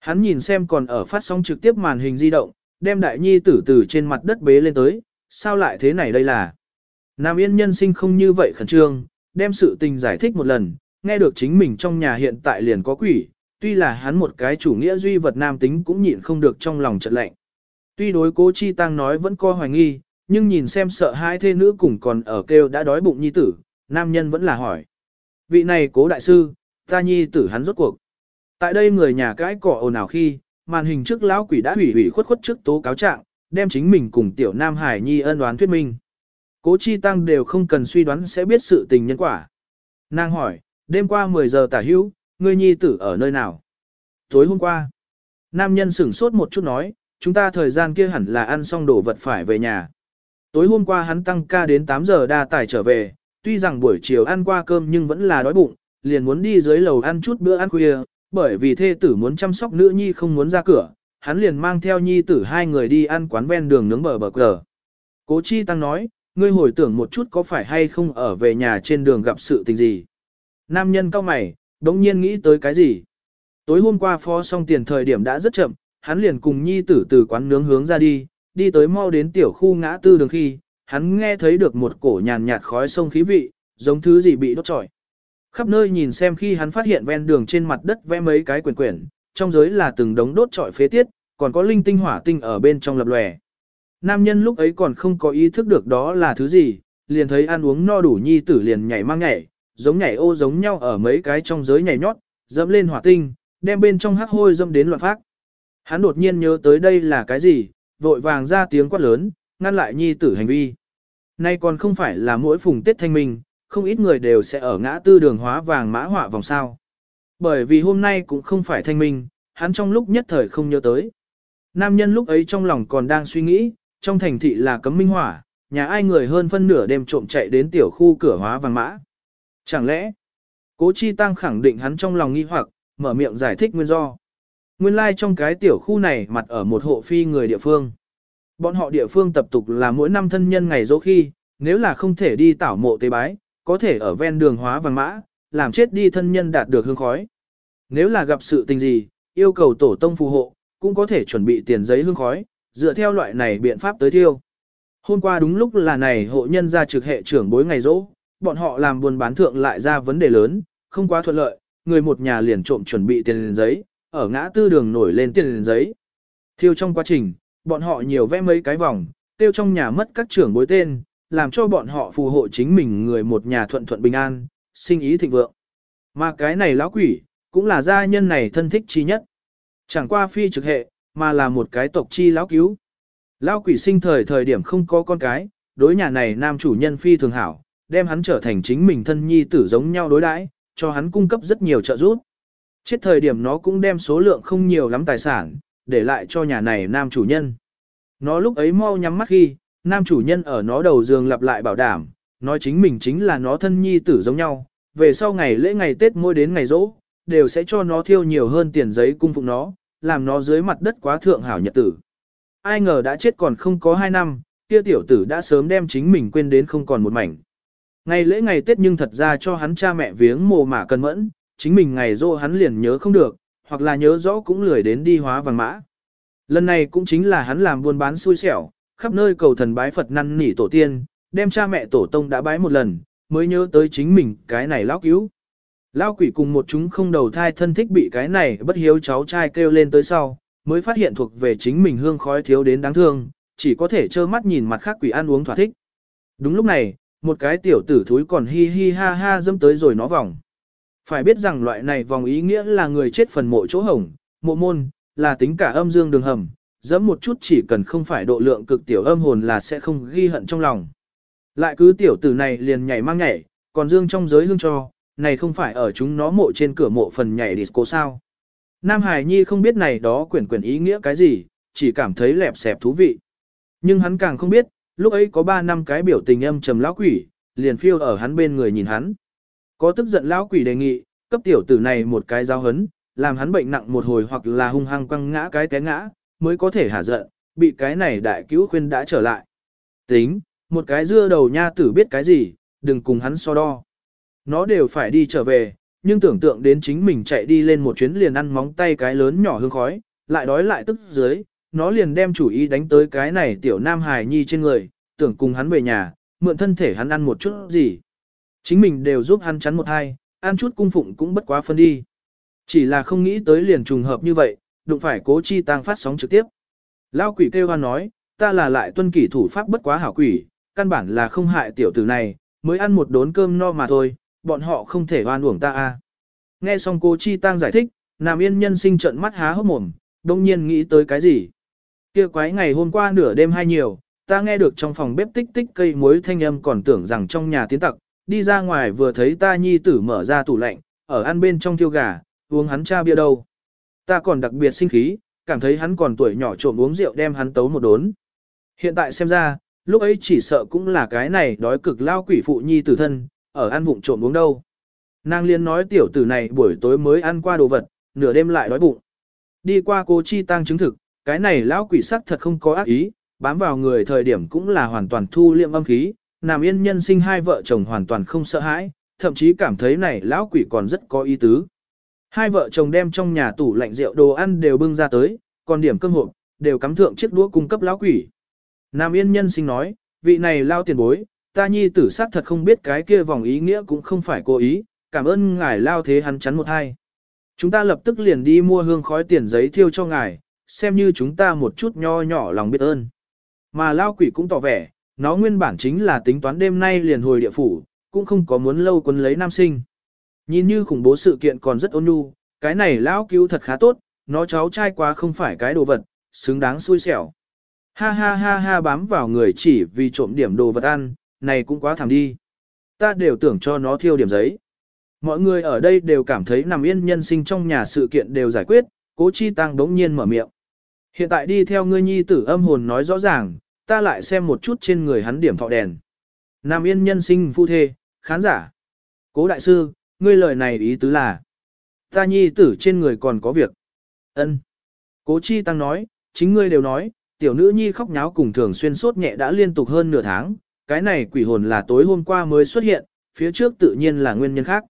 Hắn nhìn xem còn ở phát sóng trực tiếp màn hình di động, đem đại nhi tử tử trên mặt đất bế lên tới, sao lại thế này đây là. Nam yên nhân sinh không như vậy khẩn trương, đem sự tình giải thích một lần, nghe được chính mình trong nhà hiện tại liền có quỷ, tuy là hắn một cái chủ nghĩa duy vật nam tính cũng nhịn không được trong lòng chợt lạnh. Tuy đối cố chi tăng nói vẫn coi hoài nghi, nhưng nhìn xem sợ hai thê nữ cùng còn ở kêu đã đói bụng nhi tử, nam nhân vẫn là hỏi. Vị này cố đại sư, ta nhi tử hắn rốt cuộc. Tại đây người nhà cãi cỏ ồn ào khi, màn hình trước lão quỷ đã hủy hủy khuất khuất trước tố cáo trạng, đem chính mình cùng tiểu nam hải nhi ân đoán thuyết minh. Cố chi tăng đều không cần suy đoán sẽ biết sự tình nhân quả. Nàng hỏi, đêm qua 10 giờ tả hữu, ngươi nhi tử ở nơi nào? Tối hôm qua, nam nhân sửng sốt một chút nói, chúng ta thời gian kia hẳn là ăn xong đồ vật phải về nhà. Tối hôm qua hắn tăng ca đến 8 giờ đa tải trở về, tuy rằng buổi chiều ăn qua cơm nhưng vẫn là đói bụng, liền muốn đi dưới lầu ăn chút bữa ăn khuya, bởi vì thê tử muốn chăm sóc nữ nhi không muốn ra cửa, hắn liền mang theo nhi tử hai người đi ăn quán ven đường nướng bờ bờ cờ. Cố chi tăng nói, ngươi hồi tưởng một chút có phải hay không ở về nhà trên đường gặp sự tình gì. Nam nhân cao mày, đống nhiên nghĩ tới cái gì. Tối hôm qua phó xong tiền thời điểm đã rất chậm, hắn liền cùng nhi tử từ quán nướng hướng ra đi, đi tới mau đến tiểu khu ngã tư đường khi, hắn nghe thấy được một cổ nhàn nhạt khói sông khí vị, giống thứ gì bị đốt trọi. Khắp nơi nhìn xem khi hắn phát hiện ven đường trên mặt đất vẽ mấy cái quyển quyển, trong giới là từng đống đốt trọi phế tiết, còn có linh tinh hỏa tinh ở bên trong lập lòe. Nam nhân lúc ấy còn không có ý thức được đó là thứ gì, liền thấy ăn uống no đủ nhi tử liền nhảy mang nhảy, giống nhảy ô giống nhau ở mấy cái trong giới nhảy nhót, dẫm lên hỏa tinh, đem bên trong hắc hôi dâm đến loạn phát. Hắn đột nhiên nhớ tới đây là cái gì, vội vàng ra tiếng quát lớn, ngăn lại nhi tử hành vi. Nay còn không phải là mỗi phùng Tết thanh minh, không ít người đều sẽ ở ngã tư đường hóa vàng mã họa vòng sao. Bởi vì hôm nay cũng không phải thanh minh, hắn trong lúc nhất thời không nhớ tới. Nam nhân lúc ấy trong lòng còn đang suy nghĩ, trong thành thị là cấm minh hỏa, nhà ai người hơn phân nửa đêm trộm chạy đến tiểu khu cửa hóa vàng mã. Chẳng lẽ, cố chi tăng khẳng định hắn trong lòng nghi hoặc, mở miệng giải thích nguyên do. Nguyên lai like trong cái tiểu khu này mặt ở một hộ phi người địa phương. Bọn họ địa phương tập tục là mỗi năm thân nhân ngày dỗ khi, nếu là không thể đi tảo mộ tế bái, có thể ở ven đường hóa vàng mã, làm chết đi thân nhân đạt được hương khói. Nếu là gặp sự tình gì, yêu cầu tổ tông phù hộ, cũng có thể chuẩn bị tiền giấy hương khói, dựa theo loại này biện pháp tới tiêu. Hôm qua đúng lúc là này hộ nhân ra trực hệ trưởng bối ngày rỗ, bọn họ làm buôn bán thượng lại ra vấn đề lớn, không quá thuận lợi, người một nhà liền trộm chuẩn bị tiền giấy, ở ngã tư đường nổi lên tiền giấy. Thiêu trong quá trình, bọn họ nhiều vẽ mấy cái vòng, tiêu trong nhà mất các trưởng bối tên, làm cho bọn họ phù hộ chính mình người một nhà thuận thuận bình an, sinh ý thịnh vượng. Mà cái này lão quỷ, cũng là gia nhân này thân thích chi nhất. Chẳng qua phi trực hệ, mà là một cái tộc chi lão cứu. Lão quỷ sinh thời thời điểm không có con cái, đối nhà này nam chủ nhân phi thường hảo, đem hắn trở thành chính mình thân nhi tử giống nhau đối đãi, cho hắn cung cấp rất nhiều trợ giúp. Chết thời điểm nó cũng đem số lượng không nhiều lắm tài sản, để lại cho nhà này nam chủ nhân. Nó lúc ấy mau nhắm mắt khi, nam chủ nhân ở nó đầu giường lặp lại bảo đảm, nói chính mình chính là nó thân nhi tử giống nhau, về sau ngày lễ ngày Tết mỗi đến ngày rỗ, đều sẽ cho nó thiêu nhiều hơn tiền giấy cung phụng nó, làm nó dưới mặt đất quá thượng hảo nhật tử. Ai ngờ đã chết còn không có hai năm, kia tiểu tử đã sớm đem chính mình quên đến không còn một mảnh. Ngày lễ ngày Tết nhưng thật ra cho hắn cha mẹ viếng mồ mả cần mẫn, chính mình ngày rỗ hắn liền nhớ không được, hoặc là nhớ rõ cũng lười đến đi hóa vàng mã. Lần này cũng chính là hắn làm buôn bán xui xẻo, khắp nơi cầu thần bái Phật năn nỉ tổ tiên, đem cha mẹ tổ tông đã bái một lần, mới nhớ tới chính mình cái này lão cứu. Lão quỷ cùng một chúng không đầu thai thân thích bị cái này bất hiếu cháu trai kêu lên tới sau, mới phát hiện thuộc về chính mình hương khói thiếu đến đáng thương, chỉ có thể trơ mắt nhìn mặt khác quỷ ăn uống thỏa thích. Đúng lúc này, một cái tiểu tử thúi còn hi hi ha ha dâm tới rồi nó vòng. Phải biết rằng loại này vòng ý nghĩa là người chết phần mộ chỗ hồng, mộ môn, là tính cả âm dương đường hầm, dẫm một chút chỉ cần không phải độ lượng cực tiểu âm hồn là sẽ không ghi hận trong lòng. Lại cứ tiểu tử này liền nhảy mang nhảy, còn dương trong giới hương cho, này không phải ở chúng nó mộ trên cửa mộ phần nhảy disco sao. Nam Hải Nhi không biết này đó quyển quyển ý nghĩa cái gì, chỉ cảm thấy lẹp xẹp thú vị. Nhưng hắn càng không biết, lúc ấy có 3 năm cái biểu tình âm trầm lão quỷ, liền phiêu ở hắn bên người nhìn hắn. Có tức giận lão quỷ đề nghị, cấp tiểu tử này một cái giáo hấn, làm hắn bệnh nặng một hồi hoặc là hung hăng quăng ngã cái té ngã, mới có thể hả giận, bị cái này đại cứu khuyên đã trở lại. Tính, một cái dưa đầu nha tử biết cái gì, đừng cùng hắn so đo. Nó đều phải đi trở về, nhưng tưởng tượng đến chính mình chạy đi lên một chuyến liền ăn móng tay cái lớn nhỏ hương khói, lại đói lại tức dưới, nó liền đem chủ ý đánh tới cái này tiểu nam hài nhi trên người, tưởng cùng hắn về nhà, mượn thân thể hắn ăn một chút gì. Chính mình đều giúp hắn chắn một hai, ăn chút cung phụng cũng bất quá phân đi. Chỉ là không nghĩ tới liền trùng hợp như vậy, đụng phải cố chi tăng phát sóng trực tiếp. Lao quỷ kêu hoan nói, ta là lại tuân kỷ thủ pháp bất quá hảo quỷ, căn bản là không hại tiểu tử này, mới ăn một đốn cơm no mà thôi, bọn họ không thể hoan uổng ta a. Nghe xong cố chi tăng giải thích, Nam Yên nhân sinh trận mắt há hốc mồm, đông nhiên nghĩ tới cái gì. Kia quái ngày hôm qua nửa đêm hay nhiều, ta nghe được trong phòng bếp tích tích cây muối thanh âm còn tưởng rằng trong nhà tiến tặc, đi ra ngoài vừa thấy ta nhi tử mở ra tủ lạnh, ở ăn bên trong thiêu gà, uống hắn cha bia đâu. Ta còn đặc biệt sinh khí, cảm thấy hắn còn tuổi nhỏ trộm uống rượu đem hắn tấu một đốn. Hiện tại xem ra, lúc ấy chỉ sợ cũng là cái này đói cực lao quỷ phụ nhi tử thân, ở ăn vụng trộm uống đâu. Nàng liên nói tiểu tử này buổi tối mới ăn qua đồ vật, nửa đêm lại đói bụng. Đi qua cô chi tăng chứng thực, cái này lão quỷ sắc thật không có ác ý, bám vào người thời điểm cũng là hoàn toàn thu liệm âm khí, Nam Yên nhân sinh hai vợ chồng hoàn toàn không sợ hãi, thậm chí cảm thấy này lão quỷ còn rất có ý tứ. Hai vợ chồng đem trong nhà tủ lạnh rượu đồ ăn đều bưng ra tới, còn điểm cơm hộp, đều cắm thượng chiếc đũa cung cấp lão quỷ. Nam Yên nhân sinh nói, vị này lao tiền bối, ta nhi tử sát thật không biết cái kia vòng ý nghĩa cũng không phải cố ý, cảm ơn ngài lao thế hắn chắn một hai. Chúng ta lập tức liền đi mua hương khói tiền giấy thiêu cho ngài, xem như chúng ta một chút nho nhỏ lòng biết ơn. Mà lao quỷ cũng tỏ vẻ, nó nguyên bản chính là tính toán đêm nay liền hồi địa phủ, cũng không có muốn lâu quân lấy nam sinh. Nhìn như khủng bố sự kiện còn rất ôn nhu, cái này lão cứu thật khá tốt, nó cháu trai quá không phải cái đồ vật, xứng đáng xui xẻo. Ha ha ha ha bám vào người chỉ vì trộm điểm đồ vật ăn, này cũng quá thẳng đi. Ta đều tưởng cho nó thiêu điểm giấy. Mọi người ở đây đều cảm thấy nằm yên nhân sinh trong nhà sự kiện đều giải quyết, cố chi tăng đống nhiên mở miệng. Hiện tại đi theo ngươi nhi tử âm hồn nói rõ ràng, ta lại xem một chút trên người hắn điểm thọ đèn. Nam yên nhân sinh phu thê, khán giả. Cố đại sư, ngươi lời này ý tứ là. Ta nhi tử trên người còn có việc. ân Cố chi tăng nói, chính ngươi đều nói, tiểu nữ nhi khóc nháo cùng thường xuyên sốt nhẹ đã liên tục hơn nửa tháng, cái này quỷ hồn là tối hôm qua mới xuất hiện, phía trước tự nhiên là nguyên nhân khác.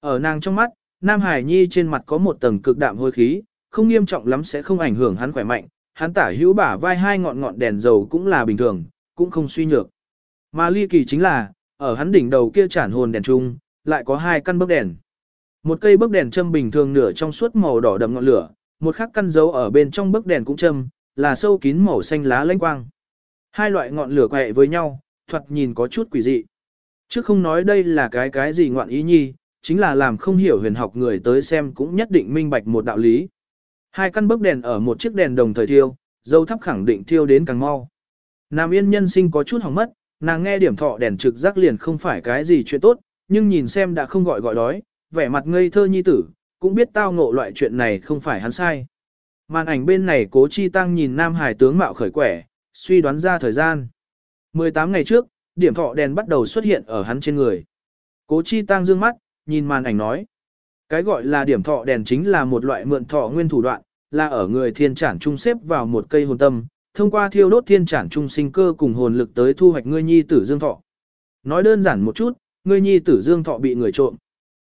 Ở nàng trong mắt, Nam Hải Nhi trên mặt có một tầng cực đạm hôi khí, không nghiêm trọng lắm sẽ không ảnh hưởng hắn khỏe mạnh, hắn tả hữu bả vai hai ngọn ngọn đèn dầu cũng là bình thường, cũng không suy nhược. Mà ly kỳ chính là, ở hắn đỉnh đầu kia chản hồn đèn trung, lại có hai căn bấc đèn. Một cây bấc đèn châm bình thường nửa trong suốt màu đỏ đậm ngọn lửa, một khắc căn dấu ở bên trong bấc đèn cũng châm, là sâu kín màu xanh lá lanh quang. Hai loại ngọn lửa quẹ với nhau, thoạt nhìn có chút quỷ dị. Chứ không nói đây là cái cái gì ngoạn ý nhi, chính là làm không hiểu huyền học người tới xem cũng nhất định minh bạch một đạo lý. Hai căn bấc đèn ở một chiếc đèn đồng thời thiêu, dâu thắp khẳng định thiêu đến càng mau. Nam yên nhân sinh có chút hỏng mất, nàng nghe điểm thọ đèn trực giác liền không phải cái gì chuyện tốt, nhưng nhìn xem đã không gọi gọi đói, vẻ mặt ngây thơ nhi tử, cũng biết tao ngộ loại chuyện này không phải hắn sai. Màn ảnh bên này cố chi tăng nhìn Nam Hải tướng mạo khởi quẻ, suy đoán ra thời gian. 18 ngày trước, điểm thọ đèn bắt đầu xuất hiện ở hắn trên người. Cố chi tăng dương mắt, nhìn màn ảnh nói. Cái gọi là điểm thọ đèn chính là một loại mượn thọ nguyên thủ đoạn, là ở người thiên trản trung xếp vào một cây hồn tâm, thông qua thiêu đốt thiên trản trung sinh cơ cùng hồn lực tới thu hoạch ngươi nhi tử dương thọ. Nói đơn giản một chút, ngươi nhi tử dương thọ bị người trộm.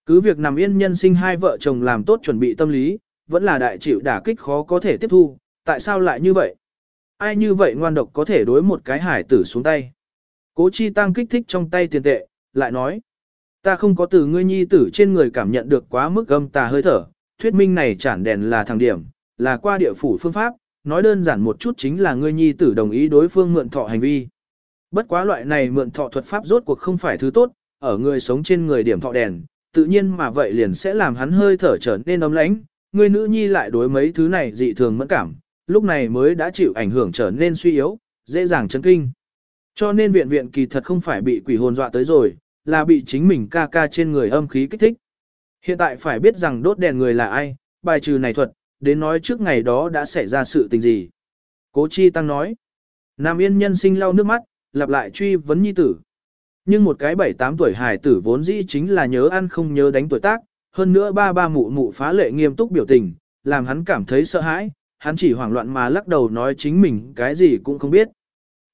Cứ việc nằm yên nhân sinh hai vợ chồng làm tốt chuẩn bị tâm lý, vẫn là đại chịu đả kích khó có thể tiếp thu, tại sao lại như vậy? Ai như vậy ngoan độc có thể đối một cái hải tử xuống tay? Cố chi tăng kích thích trong tay tiền tệ, lại nói. Ta không có từ ngươi nhi tử trên người cảm nhận được quá mức âm tà hơi thở, thuyết minh này chản đèn là thằng điểm, là qua địa phủ phương pháp, nói đơn giản một chút chính là ngươi nhi tử đồng ý đối phương mượn thọ hành vi. Bất quá loại này mượn thọ thuật pháp rốt cuộc không phải thứ tốt, ở người sống trên người điểm thọ đèn, tự nhiên mà vậy liền sẽ làm hắn hơi thở trở nên ấm lãnh, người nữ nhi lại đối mấy thứ này dị thường mẫn cảm, lúc này mới đã chịu ảnh hưởng trở nên suy yếu, dễ dàng chấn kinh. Cho nên viện viện kỳ thật không phải bị quỷ hồn dọa tới rồi, là bị chính mình ca ca trên người âm khí kích thích. Hiện tại phải biết rằng đốt đèn người là ai, bài trừ này thuật, đến nói trước ngày đó đã xảy ra sự tình gì. Cố Chi Tăng nói, Nam Yên nhân sinh lau nước mắt, lặp lại truy vấn nhi tử. Nhưng một cái bảy tám tuổi hài tử vốn dĩ chính là nhớ ăn không nhớ đánh tuổi tác, hơn nữa ba ba mụ mụ phá lệ nghiêm túc biểu tình, làm hắn cảm thấy sợ hãi, hắn chỉ hoảng loạn mà lắc đầu nói chính mình cái gì cũng không biết.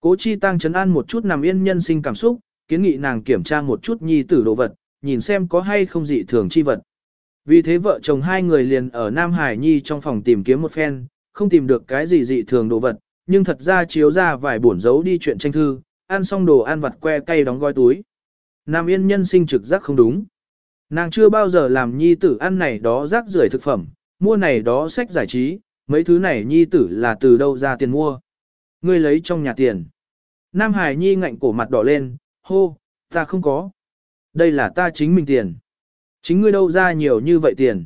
Cố Chi Tăng chấn an một chút nằm yên nhân sinh cảm xúc, kiến nghị nàng kiểm tra một chút nhi tử đồ vật, nhìn xem có hay không dị thường chi vật. Vì thế vợ chồng hai người liền ở Nam Hải Nhi trong phòng tìm kiếm một phen, không tìm được cái gì dị thường đồ vật, nhưng thật ra chiếu ra vài bổn dấu đi chuyện tranh thư, ăn xong đồ ăn vặt que cay đóng gói túi. Nam Yên nhân sinh trực giác không đúng. Nàng chưa bao giờ làm nhi tử ăn này đó rác rưởi thực phẩm, mua này đó sách giải trí, mấy thứ này nhi tử là từ đâu ra tiền mua. Ngươi lấy trong nhà tiền. Nam Hải Nhi ngạnh cổ mặt đỏ lên, hô, ta không có. Đây là ta chính mình tiền. Chính ngươi đâu ra nhiều như vậy tiền.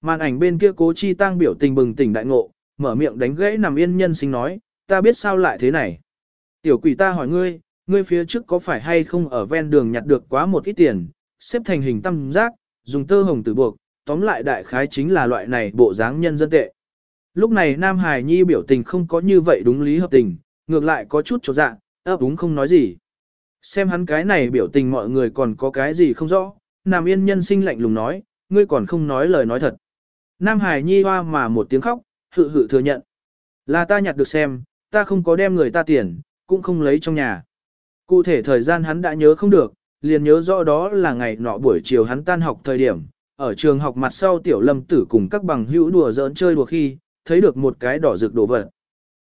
Màn ảnh bên kia cố chi tăng biểu tình bừng tỉnh đại ngộ, mở miệng đánh gãy nằm yên nhân sinh nói, ta biết sao lại thế này. Tiểu quỷ ta hỏi ngươi, ngươi phía trước có phải hay không ở ven đường nhặt được quá một ít tiền, xếp thành hình tam giác, dùng tơ hồng tử buộc, tóm lại đại khái chính là loại này bộ dáng nhân dân tệ. Lúc này Nam Hải Nhi biểu tình không có như vậy đúng lý hợp tình, ngược lại có chút trột dạ, ấp úng không nói gì. Xem hắn cái này biểu tình mọi người còn có cái gì không rõ, Nam Yên nhân sinh lạnh lùng nói, ngươi còn không nói lời nói thật. Nam Hải Nhi hoa mà một tiếng khóc, hự hự thừa nhận. Là ta nhặt được xem, ta không có đem người ta tiền, cũng không lấy trong nhà. Cụ thể thời gian hắn đã nhớ không được, liền nhớ rõ đó là ngày nọ buổi chiều hắn tan học thời điểm, ở trường học mặt sau tiểu lâm tử cùng các bằng hữu đùa giỡn chơi đùa khi, thấy được một cái đỏ rực đồ vật.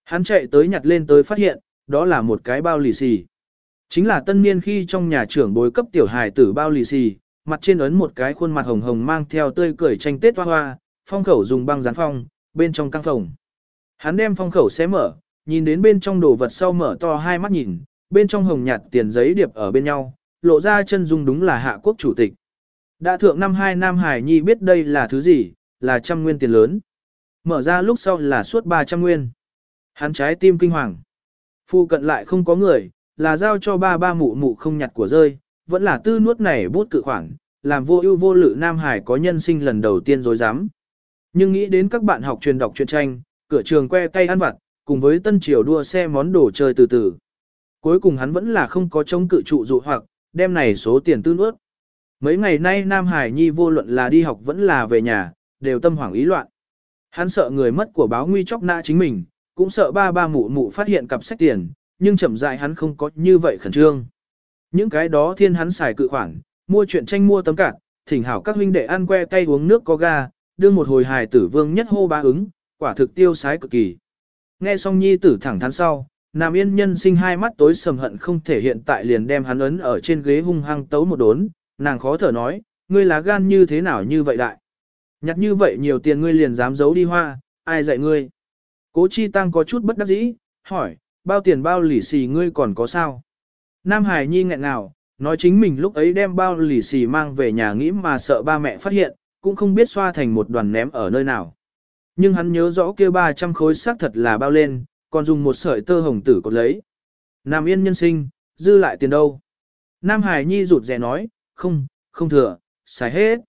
Hắn chạy tới nhặt lên tới phát hiện, đó là một cái bao lì xì. Chính là tân niên khi trong nhà trưởng bối cấp tiểu hài tử bao lì xì, mặt trên ấn một cái khuôn mặt hồng hồng mang theo tươi cười tranh tết hoa hoa, phong khẩu dùng băng dán phong, bên trong căng phòng. Hắn đem phong khẩu xé mở, nhìn đến bên trong đồ vật sau mở to hai mắt nhìn, bên trong hồng nhạt tiền giấy điệp ở bên nhau, lộ ra chân dung đúng là hạ quốc chủ tịch. Đã thượng năm hai Nam Hải Nhi biết đây là thứ gì, là trăm nguyên tiền lớn. Mở ra lúc sau là suốt 300 nguyên. Hắn trái tim kinh hoàng. Phu cận lại không có người, là giao cho ba ba mụ mụ không nhặt của rơi, vẫn là tư nuốt này bút cự khoản, làm vô ưu vô lự Nam Hải có nhân sinh lần đầu tiên dối dám. Nhưng nghĩ đến các bạn học truyền đọc truyện tranh, cửa trường que cây ăn vặt, cùng với tân triều đua xe món đồ chơi từ từ. Cuối cùng hắn vẫn là không có chống cự trụ dụ hoặc, đem này số tiền tư nuốt. Mấy ngày nay Nam Hải Nhi vô luận là đi học vẫn là về nhà, đều tâm hoảng ý loạn. Hắn sợ người mất của báo nguy chóc nã chính mình, cũng sợ ba ba mụ mụ phát hiện cặp sách tiền, nhưng chậm rãi hắn không có như vậy khẩn trương. Những cái đó thiên hắn xài cự khoản, mua chuyện tranh mua tấm cạn, thỉnh hảo các huynh đệ ăn que cay uống nước có ga, đưa một hồi hài tử vương nhất hô ba ứng, quả thực tiêu sái cực kỳ. Nghe xong nhi tử thẳng thắn sau, Nam Yên nhân sinh hai mắt tối sầm hận không thể hiện tại liền đem hắn ấn ở trên ghế hung hăng tấu một đốn, nàng khó thở nói, ngươi lá gan như thế nào như vậy đại. Nhặt như vậy nhiều tiền ngươi liền dám giấu đi hoa, ai dạy ngươi. Cố Chi Tăng có chút bất đắc dĩ, hỏi, bao tiền bao lì xì ngươi còn có sao? Nam Hải Nhi nghẹn nào, nói chính mình lúc ấy đem bao lì xì mang về nhà nghĩ mà sợ ba mẹ phát hiện, cũng không biết xoa thành một đoàn ném ở nơi nào. Nhưng hắn nhớ rõ kia 300 khối xác thật là bao lên, còn dùng một sợi tơ hồng tử cột lấy. Nam Yên nhân sinh, dư lại tiền đâu? Nam Hải Nhi rụt rè nói, không, không thừa, xài hết.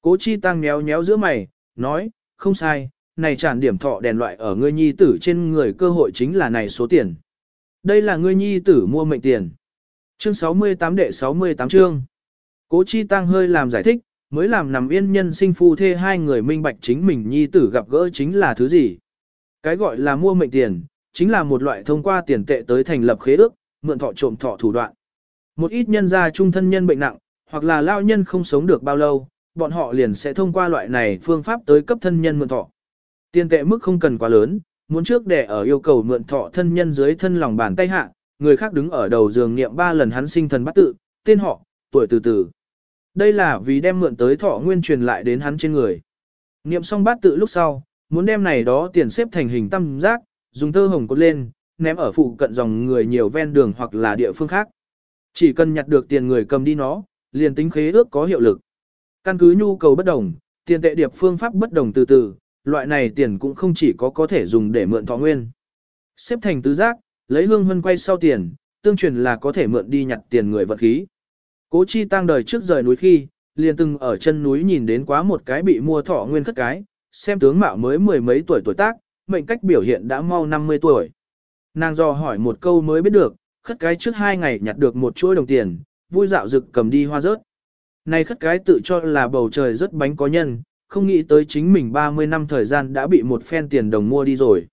Cố Chi Tăng méo méo giữa mày, nói, không sai, này tràn điểm thọ đèn loại ở ngươi nhi tử trên người cơ hội chính là này số tiền. Đây là ngươi nhi tử mua mệnh tiền. Chương 68 đệ 68 chương. Cố Chi Tăng hơi làm giải thích, mới làm nằm yên nhân sinh phu thê hai người minh bạch chính mình nhi tử gặp gỡ chính là thứ gì. Cái gọi là mua mệnh tiền, chính là một loại thông qua tiền tệ tới thành lập khế ước, mượn thọ trộm thọ thủ đoạn. Một ít nhân gia trung thân nhân bệnh nặng, hoặc là lao nhân không sống được bao lâu, bọn họ liền sẽ thông qua loại này phương pháp tới cấp thân nhân mượn thọ. Tiền tệ mức không cần quá lớn, muốn trước để ở yêu cầu mượn thọ thân nhân dưới thân lòng bàn tay hạ, người khác đứng ở đầu giường niệm ba lần hắn sinh thần bắt tự, tên họ, tuổi từ từ. Đây là vì đem mượn tới thọ nguyên truyền lại đến hắn trên người. Niệm xong bát tự lúc sau, muốn đem này đó tiền xếp thành hình tam giác, dùng tơ hồng cột lên, ném ở phụ cận dòng người nhiều ven đường hoặc là địa phương khác. Chỉ cần nhặt được tiền người cầm đi nó, liền tính khế ước có hiệu lực. Căn cứ nhu cầu bất đồng, tiền tệ điệp phương pháp bất đồng từ từ, loại này tiền cũng không chỉ có có thể dùng để mượn thọ nguyên. Xếp thành tứ giác, lấy hương hân quay sau tiền, tương truyền là có thể mượn đi nhặt tiền người vật khí. Cố chi tăng đời trước rời núi khi, liền từng ở chân núi nhìn đến quá một cái bị mua thọ nguyên khất cái, xem tướng mạo mới mười mấy tuổi tuổi tác, mệnh cách biểu hiện đã mau 50 tuổi. Nàng do hỏi một câu mới biết được, khất cái trước hai ngày nhặt được một chuỗi đồng tiền, vui dạo rực cầm đi hoa rớt. Này khất cái tự cho là bầu trời rất bánh có nhân, không nghĩ tới chính mình 30 năm thời gian đã bị một phen tiền đồng mua đi rồi.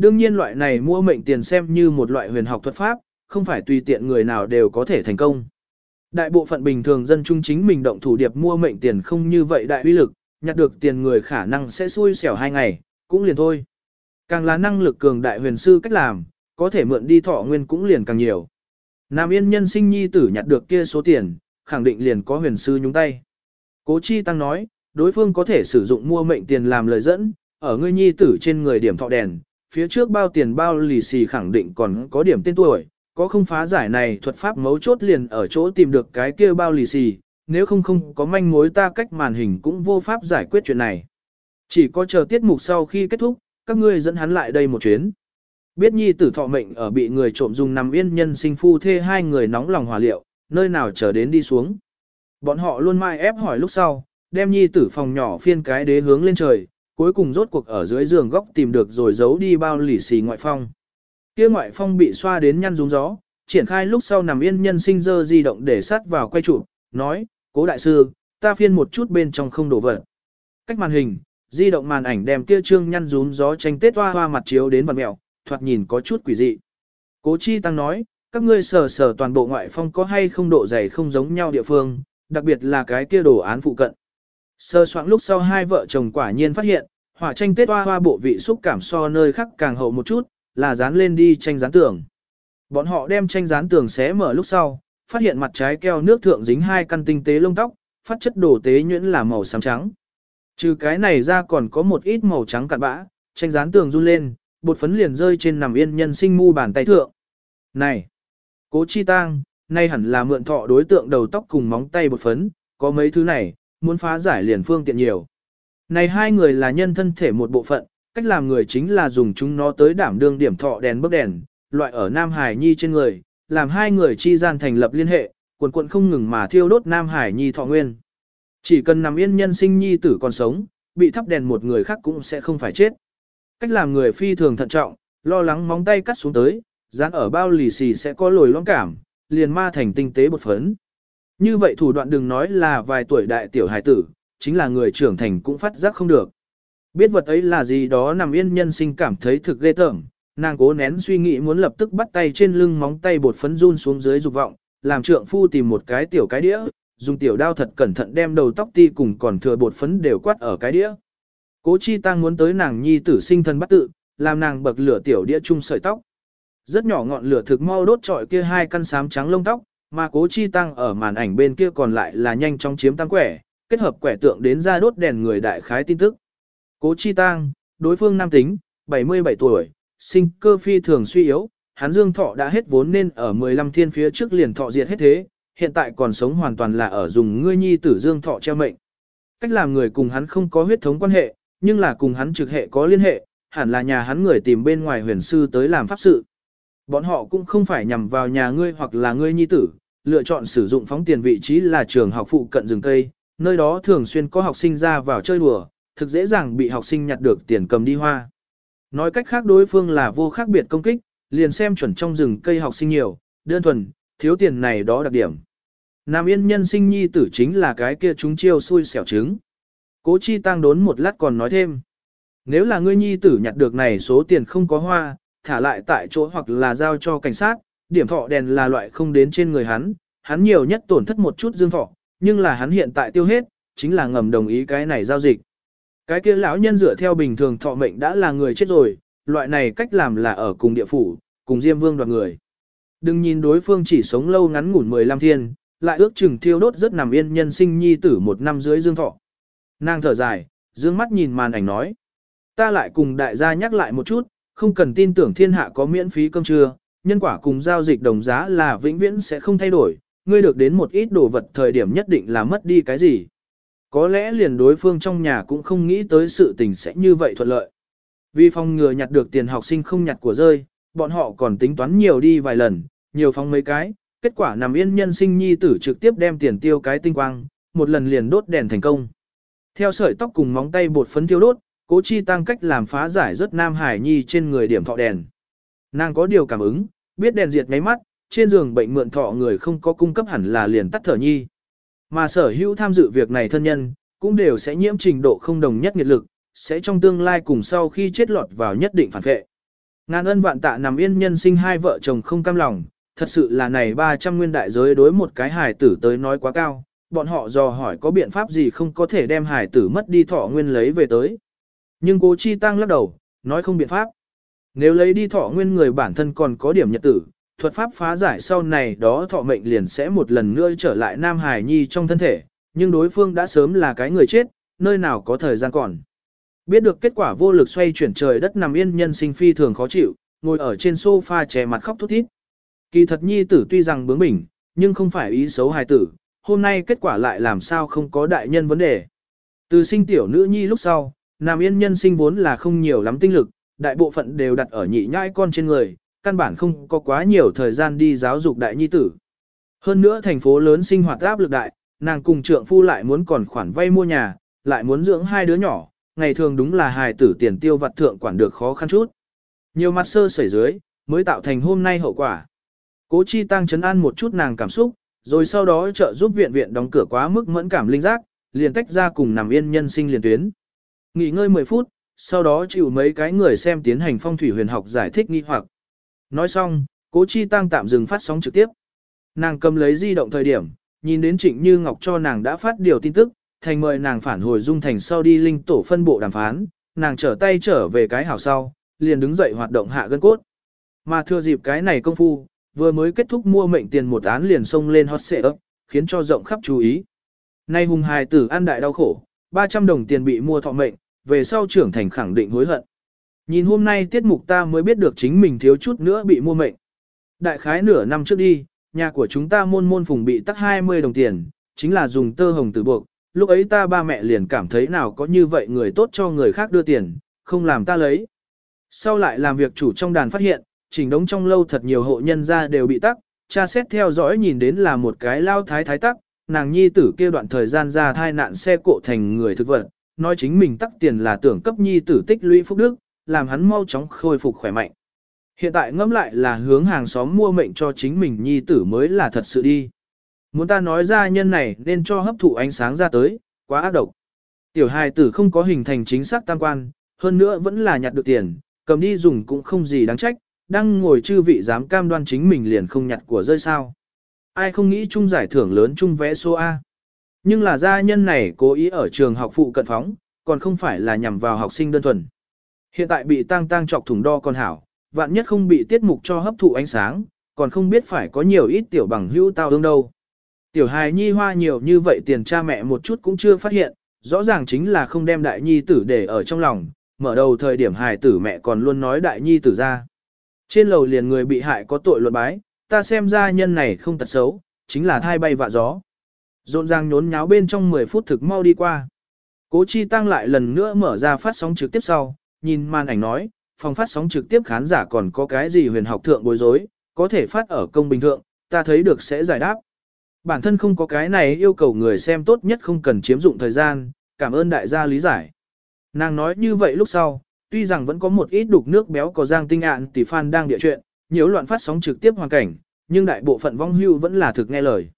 Đương nhiên loại này mua mệnh tiền xem như một loại huyền học thuật pháp, không phải tùy tiện người nào đều có thể thành công. Đại bộ phận bình thường dân trung chính mình động thủ điệp mua mệnh tiền không như vậy đại uy lực, nhặt được tiền người khả năng sẽ xui xẻo hai ngày, cũng liền thôi. Càng là năng lực cường đại huyền sư cách làm, có thể mượn đi thọ nguyên cũng liền càng nhiều. Nam yên nhân sinh nhi tử nhặt được kia số tiền, khẳng định liền có huyền sư nhúng tay. Cố chi tăng nói, đối phương có thể sử dụng mua mệnh tiền làm lời dẫn, ở ngươi nhi tử trên người điểm thọ đèn, phía trước bao tiền bao lì xì khẳng định còn có điểm tên tuổi, có không phá giải này thuật pháp mấu chốt liền ở chỗ tìm được cái kia bao lì xì, nếu không không có manh mối ta cách màn hình cũng vô pháp giải quyết chuyện này. Chỉ có chờ tiết mục sau khi kết thúc, các ngươi dẫn hắn lại đây một chuyến. Biết nhi tử thọ mệnh ở bị người trộm dùng nằm yên nhân sinh phu thê hai người nóng lòng hòa liệu, nơi nào chờ đến đi xuống. Bọn họ luôn mai ép hỏi lúc sau, đem nhi tử phòng nhỏ phiên cái đế hướng lên trời, cuối cùng rốt cuộc ở dưới giường góc tìm được rồi giấu đi bao lì xì ngoại phong. Kia ngoại phong bị xoa đến nhăn rúng gió, triển khai lúc sau nằm yên nhân sinh dơ di động để sát vào quay trụ, nói, cố đại sư, ta phiên một chút bên trong không đổ vật. Cách màn hình, di động màn ảnh đem kia trương nhăn rún gió tranh tết hoa hoa mặt chiếu đến vật mẹo, thoạt nhìn có chút quỷ dị. Cố chi tăng nói, các ngươi sở sở toàn bộ ngoại phong có hay không độ dày không giống nhau địa phương, đặc biệt là cái kia đồ án phụ cận. Sơ soạn lúc sau hai vợ chồng quả nhiên phát hiện, hỏa tranh tết hoa hoa bộ vị xúc cảm so nơi khác càng hậu một chút, là dán lên đi tranh dán tường. Bọn họ đem tranh dán tường xé mở lúc sau, phát hiện mặt trái keo nước thượng dính hai căn tinh tế lông tóc, phát chất đồ tế nhuyễn là màu xám trắng. Trừ cái này ra còn có một ít màu trắng cặn bã, tranh dán tường run lên, bột phấn liền rơi trên nằm yên nhân sinh mu bàn tay thượng. Này, cố chi tang, nay hẳn là mượn thọ đối tượng đầu tóc cùng móng tay bột phấn, có mấy thứ này, muốn phá giải liền phương tiện nhiều. Này hai người là nhân thân thể một bộ phận, cách làm người chính là dùng chúng nó tới đảm đương điểm thọ đèn bức đèn, loại ở Nam Hải Nhi trên người, làm hai người chi gian thành lập liên hệ, quần quận không ngừng mà thiêu đốt Nam Hải Nhi thọ nguyên. Chỉ cần nằm yên nhân sinh Nhi tử còn sống, bị thắp đèn một người khác cũng sẽ không phải chết. Cách làm người phi thường thận trọng, lo lắng móng tay cắt xuống tới, dán ở bao lì xì sẽ có lồi lõm cảm, liền ma thành tinh tế bột phấn. Như vậy thủ đoạn đừng nói là vài tuổi đại tiểu hài tử, chính là người trưởng thành cũng phát giác không được. Biết vật ấy là gì đó nằm yên nhân sinh cảm thấy thực ghê tởm, nàng cố nén suy nghĩ muốn lập tức bắt tay trên lưng móng tay bột phấn run xuống dưới dục vọng, làm trượng phu tìm một cái tiểu cái đĩa, dùng tiểu đao thật cẩn thận đem đầu tóc ti cùng còn thừa bột phấn đều quát ở cái đĩa. Cố chi tăng muốn tới nàng nhi tử sinh thân bắt tự, làm nàng bậc lửa tiểu đĩa chung sợi tóc. Rất nhỏ ngọn lửa thực mau đốt trọi kia hai căn sám trắng lông tóc, mà cố chi tăng ở màn ảnh bên kia còn lại là nhanh chóng chiếm tăng quẻ, kết hợp quẻ tượng đến ra đốt đèn người đại khái tin tức. Cố chi tăng, đối phương nam tính, 77 tuổi, sinh cơ phi thường suy yếu, hắn dương thọ đã hết vốn nên ở 15 thiên phía trước liền thọ diệt hết thế, hiện tại còn sống hoàn toàn là ở dùng ngươi nhi tử dương thọ treo mệnh. Cách làm người cùng hắn không có huyết thống quan hệ, nhưng là cùng hắn trực hệ có liên hệ, hẳn là nhà hắn người tìm bên ngoài huyền sư tới làm pháp sự. Bọn họ cũng không phải nhằm vào nhà ngươi hoặc là ngươi nhi tử, lựa chọn sử dụng phóng tiền vị trí là trường học phụ cận rừng cây, nơi đó thường xuyên có học sinh ra vào chơi đùa, thực dễ dàng bị học sinh nhặt được tiền cầm đi hoa. Nói cách khác đối phương là vô khác biệt công kích, liền xem chuẩn trong rừng cây học sinh nhiều, đơn thuần, thiếu tiền này đó đặc điểm. Nam yên nhân sinh nhi tử chính là cái kia chúng chiêu xui xẻo trứng. Cố chi tăng đốn một lát còn nói thêm. Nếu là ngươi nhi tử nhặt được này số tiền không có hoa, thả lại tại chỗ hoặc là giao cho cảnh sát, điểm thọ đèn là loại không đến trên người hắn, hắn nhiều nhất tổn thất một chút dương thọ, nhưng là hắn hiện tại tiêu hết, chính là ngầm đồng ý cái này giao dịch. Cái kia lão nhân dựa theo bình thường thọ mệnh đã là người chết rồi, loại này cách làm là ở cùng địa phủ, cùng Diêm Vương đoạt người. Đừng nhìn đối phương chỉ sống lâu ngắn ngủn 15 thiên, lại ước chừng thiêu đốt rất nằm yên nhân sinh nhi tử một năm dưới dương thọ. Nàng thở dài, dương mắt nhìn màn ảnh nói. Ta lại cùng đại gia nhắc lại một chút, không cần tin tưởng thiên hạ có miễn phí cơm trưa, nhân quả cùng giao dịch đồng giá là vĩnh viễn sẽ không thay đổi, ngươi được đến một ít đồ vật thời điểm nhất định là mất đi cái gì. Có lẽ liền đối phương trong nhà cũng không nghĩ tới sự tình sẽ như vậy thuận lợi. Vì phòng ngừa nhặt được tiền học sinh không nhặt của rơi, bọn họ còn tính toán nhiều đi vài lần, nhiều phòng mấy cái, kết quả nằm yên nhân sinh nhi tử trực tiếp đem tiền tiêu cái tinh quang, một lần liền đốt đèn thành công. Theo sợi tóc cùng móng tay bột phấn tiêu đốt, cố chi tăng cách làm phá giải rất Nam Hải Nhi trên người điểm thọ đèn. Nàng có điều cảm ứng, biết đèn diệt ngáy mắt, trên giường bệnh mượn thọ người không có cung cấp hẳn là liền tắt thở nhi. Mà sở hữu tham dự việc này thân nhân, cũng đều sẽ nhiễm trình độ không đồng nhất nhiệt lực, sẽ trong tương lai cùng sau khi chết lọt vào nhất định phản vệ. Ngàn ân vạn tạ nằm yên nhân sinh hai vợ chồng không cam lòng, thật sự là này 300 nguyên đại giới đối một cái hài tử tới nói quá cao, bọn họ dò hỏi có biện pháp gì không có thể đem hài tử mất đi thọ nguyên lấy về tới. Nhưng cố chi tăng lắc đầu, nói không biện pháp. Nếu lấy đi thọ nguyên người bản thân còn có điểm nhật tử, thuật pháp phá giải sau này đó thọ mệnh liền sẽ một lần nữa trở lại Nam Hải Nhi trong thân thể, nhưng đối phương đã sớm là cái người chết, nơi nào có thời gian còn. Biết được kết quả vô lực xoay chuyển trời đất nằm yên nhân sinh phi thường khó chịu, ngồi ở trên sofa che mặt khóc thút thít. Kỳ thật Nhi tử tuy rằng bướng bỉnh, nhưng không phải ý xấu hài tử, hôm nay kết quả lại làm sao không có đại nhân vấn đề. Từ sinh tiểu nữ Nhi lúc sau, Nam Yên nhân sinh vốn là không nhiều lắm tinh lực, đại bộ phận đều đặt ở nhị nhãi con trên người, căn bản không có quá nhiều thời gian đi giáo dục đại nhi tử. Hơn nữa thành phố lớn sinh hoạt áp lực đại, nàng cùng trượng phu lại muốn còn khoản vay mua nhà, lại muốn dưỡng hai đứa nhỏ, ngày thường đúng là hài tử tiền tiêu vặt thượng quản được khó khăn chút. Nhiều mặt sơ sẩy dưới, mới tạo thành hôm nay hậu quả. Cố chi tăng chấn an một chút nàng cảm xúc, rồi sau đó trợ giúp viện viện đóng cửa quá mức mẫn cảm linh giác, liền tách ra cùng nằm yên nhân sinh liền tuyến. Nghỉ ngơi 10 phút, sau đó chịu mấy cái người xem tiến hành phong thủy huyền học giải thích nghi hoặc. Nói xong, cố chi tăng tạm dừng phát sóng trực tiếp. Nàng cầm lấy di động thời điểm, nhìn đến Trịnh Như Ngọc cho nàng đã phát điều tin tức, thành mời nàng phản hồi dung thành sau đi linh tổ phân bộ đàm phán, nàng trở tay trở về cái hảo sau, liền đứng dậy hoạt động hạ gân cốt. Mà thừa dịp cái này công phu, vừa mới kết thúc mua mệnh tiền một án liền xông lên hot ấp, khiến cho rộng khắp chú ý. Nay hùng hài tử ăn đại đau khổ, 300 đồng tiền bị mua thọ mệnh, về sau trưởng thành khẳng định hối hận. Nhìn hôm nay tiết mục ta mới biết được chính mình thiếu chút nữa bị mua mệnh. Đại khái nửa năm trước đi, nhà của chúng ta môn môn phùng bị tắc 20 đồng tiền, chính là dùng tơ hồng từ buộc. Lúc ấy ta ba mẹ liền cảm thấy nào có như vậy người tốt cho người khác đưa tiền, không làm ta lấy. Sau lại làm việc chủ trong đàn phát hiện, chỉnh đống trong lâu thật nhiều hộ nhân ra đều bị tắc, cha xét theo dõi nhìn đến là một cái lao thái thái tắc, nàng nhi tử kia đoạn thời gian ra thai nạn xe cộ thành người thực vật, nói chính mình tắc tiền là tưởng cấp nhi tử tích lũy phúc đức, làm hắn mau chóng khôi phục khỏe mạnh. Hiện tại ngẫm lại là hướng hàng xóm mua mệnh cho chính mình nhi tử mới là thật sự đi. Muốn ta nói ra nhân này nên cho hấp thụ ánh sáng ra tới, quá ác độc. Tiểu hài tử không có hình thành chính xác tam quan, hơn nữa vẫn là nhặt được tiền, cầm đi dùng cũng không gì đáng trách, đang ngồi chư vị dám cam đoan chính mình liền không nhặt của rơi sao. Ai không nghĩ chung giải thưởng lớn chung vẽ số A. Nhưng là gia nhân này cố ý ở trường học phụ cận phóng, còn không phải là nhằm vào học sinh đơn thuần. Hiện tại bị tang tang chọc thủng đo con hảo, vạn nhất không bị tiết mục cho hấp thụ ánh sáng, còn không biết phải có nhiều ít tiểu bằng hữu tao ương đâu. Tiểu hài nhi hoa nhiều như vậy tiền cha mẹ một chút cũng chưa phát hiện, rõ ràng chính là không đem đại nhi tử để ở trong lòng, mở đầu thời điểm hài tử mẹ còn luôn nói đại nhi tử ra. Trên lầu liền người bị hại có tội luận bái, ta xem ra nhân này không tật xấu, chính là thai bay vạ gió. Rộn ràng nhốn nháo bên trong 10 phút thực mau đi qua. Cố Chi Tăng lại lần nữa mở ra phát sóng trực tiếp sau, nhìn màn ảnh nói, phòng phát sóng trực tiếp khán giả còn có cái gì huyền học thượng bối rối, có thể phát ở công bình thượng, ta thấy được sẽ giải đáp. Bản thân không có cái này yêu cầu người xem tốt nhất không cần chiếm dụng thời gian, cảm ơn đại gia lý giải. Nàng nói như vậy lúc sau, tuy rằng vẫn có một ít đục nước béo có giang tinh ạn tỷ fan đang địa chuyện, nhiễu loạn phát sóng trực tiếp hoàn cảnh, nhưng đại bộ phận vong hưu vẫn là thực nghe lời.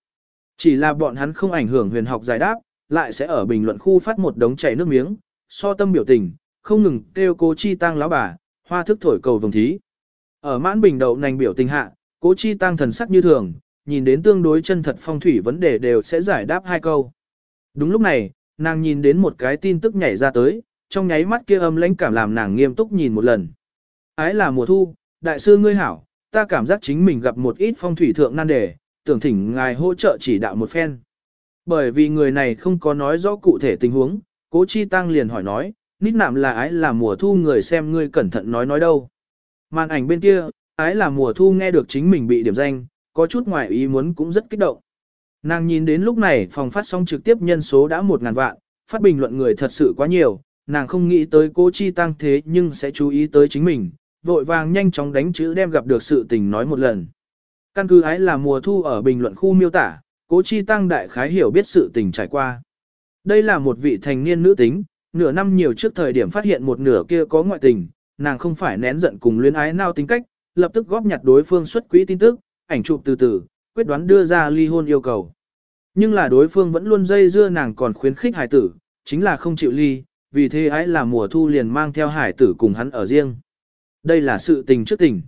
Chỉ là bọn hắn không ảnh hưởng huyền học giải đáp, lại sẽ ở bình luận khu phát một đống chảy nước miếng, so tâm biểu tình, không ngừng kêu cố chi tăng lão bà, hoa thức thổi cầu vồng thí. Ở mãn bình đậu nành biểu tình hạ, cố chi tăng thần sắc như thường, nhìn đến tương đối chân thật phong thủy vấn đề đều sẽ giải đáp hai câu. Đúng lúc này, nàng nhìn đến một cái tin tức nhảy ra tới, trong nháy mắt kia âm lãnh cảm làm nàng nghiêm túc nhìn một lần. Ái là mùa thu, đại sư ngươi hảo, ta cảm giác chính mình gặp một ít phong thủy thượng nan đề, tưởng thỉnh ngài hỗ trợ chỉ đạo một phen. Bởi vì người này không có nói rõ cụ thể tình huống, cố chi tăng liền hỏi nói, nít nạm là ái là mùa thu người xem ngươi cẩn thận nói nói đâu. Màn ảnh bên kia, ái là mùa thu nghe được chính mình bị điểm danh, có chút ngoài ý muốn cũng rất kích động. Nàng nhìn đến lúc này phòng phát sóng trực tiếp nhân số đã một ngàn vạn, phát bình luận người thật sự quá nhiều, nàng không nghĩ tới cố chi tăng thế nhưng sẽ chú ý tới chính mình, vội vàng nhanh chóng đánh chữ đem gặp được sự tình nói một lần. Căn cứ ái là mùa thu ở bình luận khu miêu tả, cố chi tăng đại khái hiểu biết sự tình trải qua. Đây là một vị thành niên nữ tính, nửa năm nhiều trước thời điểm phát hiện một nửa kia có ngoại tình, nàng không phải nén giận cùng luyến ái nào tính cách, lập tức góp nhặt đối phương xuất quỹ tin tức, ảnh chụp từ từ, quyết đoán đưa ra ly hôn yêu cầu. Nhưng là đối phương vẫn luôn dây dưa nàng còn khuyến khích hải tử, chính là không chịu ly, vì thế ái là mùa thu liền mang theo hải tử cùng hắn ở riêng. Đây là sự tình trước tình.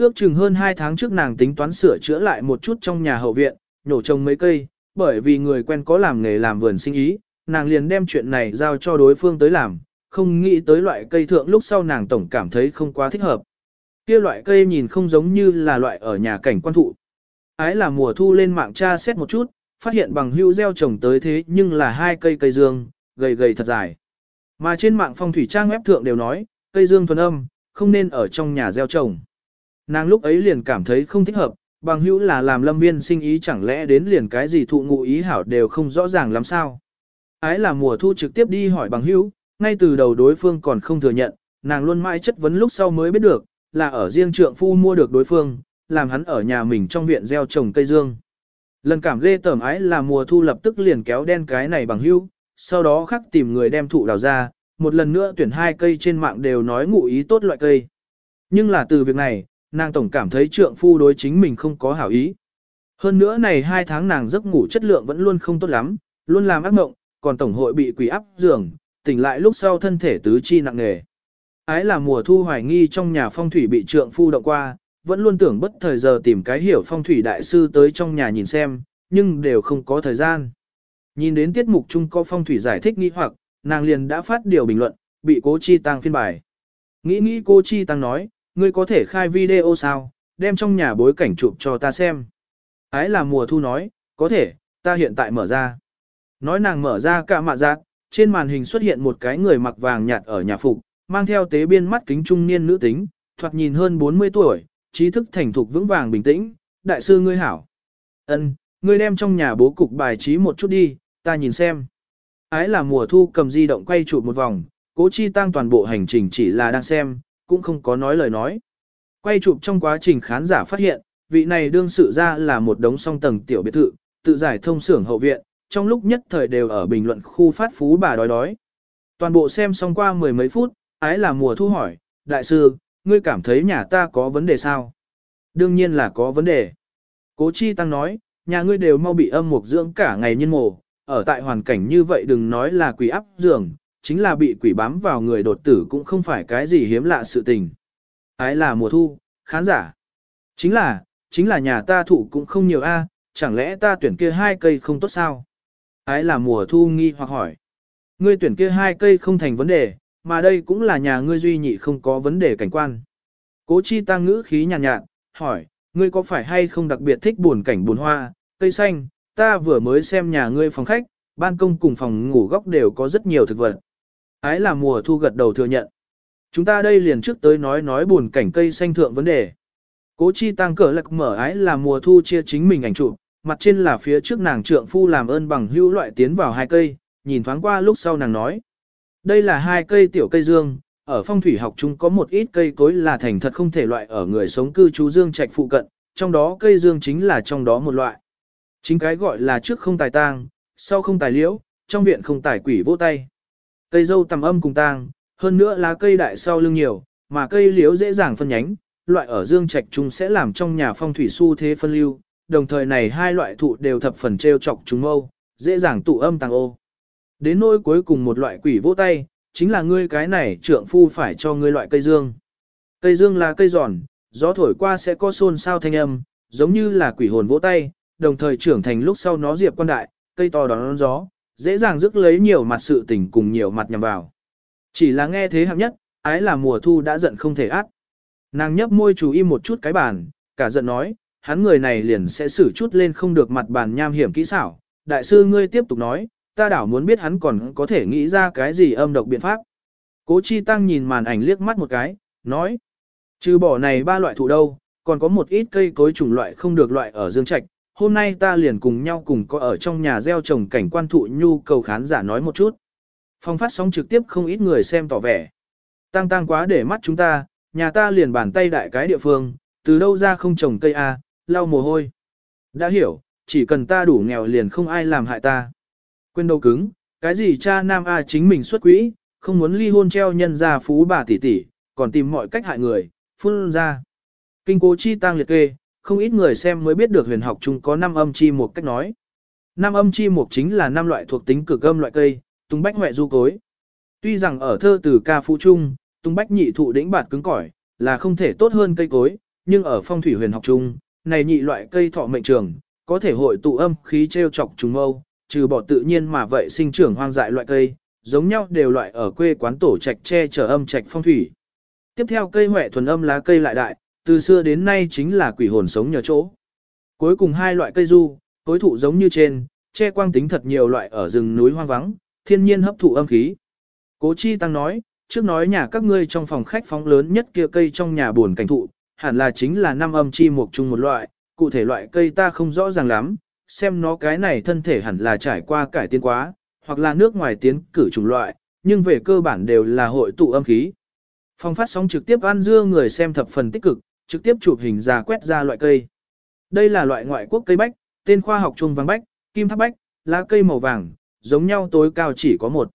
Ước chừng hơn 2 tháng trước nàng tính toán sửa chữa lại một chút trong nhà hậu viện, nhổ trồng mấy cây, bởi vì người quen có làm nghề làm vườn sinh ý, nàng liền đem chuyện này giao cho đối phương tới làm, không nghĩ tới loại cây thượng lúc sau nàng tổng cảm thấy không quá thích hợp. Kia loại cây nhìn không giống như là loại ở nhà cảnh quan thụ. Ái là mùa thu lên mạng tra xét một chút, phát hiện bằng hữu gieo trồng tới thế nhưng là hai cây cây dương, gầy gầy thật dài. Mà trên mạng phong thủy trang web thượng đều nói, cây dương thuần âm, không nên ở trong nhà gieo trồng. Nàng lúc ấy liền cảm thấy không thích hợp, bằng hữu là làm lâm viên sinh ý chẳng lẽ đến liền cái gì thụ ngụ ý hảo đều không rõ ràng lắm sao. Ái là mùa thu trực tiếp đi hỏi bằng hữu, ngay từ đầu đối phương còn không thừa nhận, nàng luôn mãi chất vấn lúc sau mới biết được, là ở riêng trượng phu mua được đối phương, làm hắn ở nhà mình trong viện gieo trồng cây dương. Lần cảm ghê tởm ái là mùa thu lập tức liền kéo đen cái này bằng hữu, sau đó khắc tìm người đem thụ đào ra, một lần nữa tuyển hai cây trên mạng đều nói ngụ ý tốt loại cây. Nhưng là từ việc này, nàng tổng cảm thấy trượng phu đối chính mình không có hảo ý. Hơn nữa này hai tháng nàng giấc ngủ chất lượng vẫn luôn không tốt lắm, luôn làm ác mộng, còn tổng hội bị quỷ áp giường, tỉnh lại lúc sau thân thể tứ chi nặng nề. Ái là mùa thu hoài nghi trong nhà phong thủy bị trượng phu động qua, vẫn luôn tưởng bất thời giờ tìm cái hiểu phong thủy đại sư tới trong nhà nhìn xem, nhưng đều không có thời gian. Nhìn đến tiết mục chung có phong thủy giải thích nghi hoặc, nàng liền đã phát điều bình luận, bị cố chi tăng phiên bài. Nghĩ nghĩ cô chi tăng nói, ngươi có thể khai video sao, đem trong nhà bối cảnh chụp cho ta xem. Ái là mùa thu nói, có thể, ta hiện tại mở ra. Nói nàng mở ra cả mạ giác, trên màn hình xuất hiện một cái người mặc vàng nhạt ở nhà phục, mang theo tế biên mắt kính trung niên nữ tính, thoạt nhìn hơn 40 tuổi, trí thức thành thục vững vàng bình tĩnh, đại sư ngươi hảo. ân ngươi đem trong nhà bố cục bài trí một chút đi, ta nhìn xem. Ái là mùa thu cầm di động quay chụp một vòng, cố chi tăng toàn bộ hành trình chỉ là đang xem, cũng không có nói lời nói. Quay chụp trong quá trình khán giả phát hiện, vị này đương sự ra là một đống song tầng tiểu biệt thự, tự giải thông xưởng hậu viện, trong lúc nhất thời đều ở bình luận khu phát phú bà đói đói. Toàn bộ xem xong qua mười mấy phút, ái là mùa thu hỏi, đại sư, ngươi cảm thấy nhà ta có vấn đề sao? Đương nhiên là có vấn đề. Cố Chi Tăng nói, nhà ngươi đều mau bị âm mục dưỡng cả ngày nhân mồ, ở tại hoàn cảnh như vậy đừng nói là quỷ áp giường, chính là bị quỷ bám vào người đột tử cũng không phải cái gì hiếm lạ sự tình. Ái là mùa thu, khán giả. Chính là, chính là nhà ta thụ cũng không nhiều a, chẳng lẽ ta tuyển kia hai cây không tốt sao? Ái là mùa thu nghi hoặc hỏi. Ngươi tuyển kia hai cây không thành vấn đề, mà đây cũng là nhà ngươi duy nhị không có vấn đề cảnh quan. Cố chi tăng ngữ khí nhàn nhạt, nhạt, hỏi, ngươi có phải hay không đặc biệt thích buồn cảnh buồn hoa, cây xanh, ta vừa mới xem nhà ngươi phòng khách, ban công cùng phòng ngủ góc đều có rất nhiều thực vật. Ái là mùa thu gật đầu thừa nhận. Chúng ta đây liền trước tới nói nói buồn cảnh cây xanh thượng vấn đề. Cố chi tăng cờ lạc mở ái là mùa thu chia chính mình ảnh chụp, mặt trên là phía trước nàng trượng phu làm ơn bằng hữu loại tiến vào hai cây, nhìn thoáng qua lúc sau nàng nói. Đây là hai cây tiểu cây dương, ở phong thủy học chúng có một ít cây cối là thành thật không thể loại ở người sống cư trú dương trạch phụ cận, trong đó cây dương chính là trong đó một loại. Chính cái gọi là trước không tài tang, sau không tài liễu, trong viện không tài quỷ vô tay. Cây dâu tầm âm cùng tang, hơn nữa lá cây đại sau lưng nhiều, mà cây liễu dễ dàng phân nhánh, loại ở dương trạch chúng sẽ làm trong nhà phong thủy su thế phân lưu, đồng thời này hai loại thụ đều thập phần treo chọc chúng mâu, dễ dàng tụ âm tàng ô. Đến nỗi cuối cùng một loại quỷ vỗ tay, chính là ngươi cái này trượng phu phải cho ngươi loại cây dương. Cây dương là cây giòn, gió thổi qua sẽ có xôn sao thanh âm, giống như là quỷ hồn vỗ tay, đồng thời trưởng thành lúc sau nó diệp quan đại, cây to đón gió, dễ dàng rước lấy nhiều mặt sự tình cùng nhiều mặt nhằm vào. Chỉ là nghe thế hạng nhất, ái là mùa thu đã giận không thể át. Nàng nhấp môi chú im một chút cái bàn, cả giận nói, hắn người này liền sẽ xử chút lên không được mặt bàn nham hiểm kỹ xảo. Đại sư ngươi tiếp tục nói, ta đảo muốn biết hắn còn có thể nghĩ ra cái gì âm độc biện pháp. Cố Chi Tăng nhìn màn ảnh liếc mắt một cái, nói, trừ bỏ này ba loại thụ đâu, còn có một ít cây cối chủng loại không được loại ở dương trạch. Hôm nay ta liền cùng nhau cùng có ở trong nhà gieo trồng cảnh quan thụ nhu cầu khán giả nói một chút. Phong phát sóng trực tiếp không ít người xem tỏ vẻ. Tăng tăng quá để mắt chúng ta, nhà ta liền bàn tay đại cái địa phương, từ đâu ra không trồng cây A, lau mồ hôi. Đã hiểu, chỉ cần ta đủ nghèo liền không ai làm hại ta. Quên đầu cứng, cái gì cha nam A chính mình xuất quỹ, không muốn ly hôn treo nhân gia phú bà tỷ tỷ, còn tìm mọi cách hại người, phun ra. Kinh cố chi tăng liệt kê, không ít người xem mới biết được huyền học chung có năm âm chi một cách nói. Năm âm chi một chính là năm loại thuộc tính cực âm loại cây, tung bách huệ du cối. Tuy rằng ở thơ từ ca phú trung, tung bách nhị thụ đỉnh bạt cứng cỏi, là không thể tốt hơn cây cối, nhưng ở phong thủy huyền học chung, này nhị loại cây thọ mệnh trường, có thể hội tụ âm khí treo chọc trùng mâu, trừ bỏ tự nhiên mà vậy sinh trưởng hoang dại loại cây, giống nhau đều loại ở quê quán tổ trạch che chở âm trạch phong thủy. Tiếp theo cây huệ thuần âm lá cây lại đại, từ xưa đến nay chính là quỷ hồn sống nhờ chỗ. Cuối cùng hai loại cây du, tối thụ giống như trên, che quang tính thật nhiều loại ở rừng núi hoang vắng, thiên nhiên hấp thụ âm khí. Cố Chi Tăng nói, trước nói nhà các ngươi trong phòng khách phóng lớn nhất kia cây trong nhà buồn cảnh thụ, hẳn là chính là năm âm chi một chung một loại, cụ thể loại cây ta không rõ ràng lắm, xem nó cái này thân thể hẳn là trải qua cải tiến quá, hoặc là nước ngoài tiến cử chủng loại, nhưng về cơ bản đều là hội tụ âm khí. Phong phát sóng trực tiếp ăn dưa người xem thập phần tích cực, trực tiếp chụp hình ra quét ra loại cây. Đây là loại ngoại quốc cây bách, tên khoa học trung vàng bách, kim tháp bách, lá cây màu vàng, giống nhau tối cao chỉ có một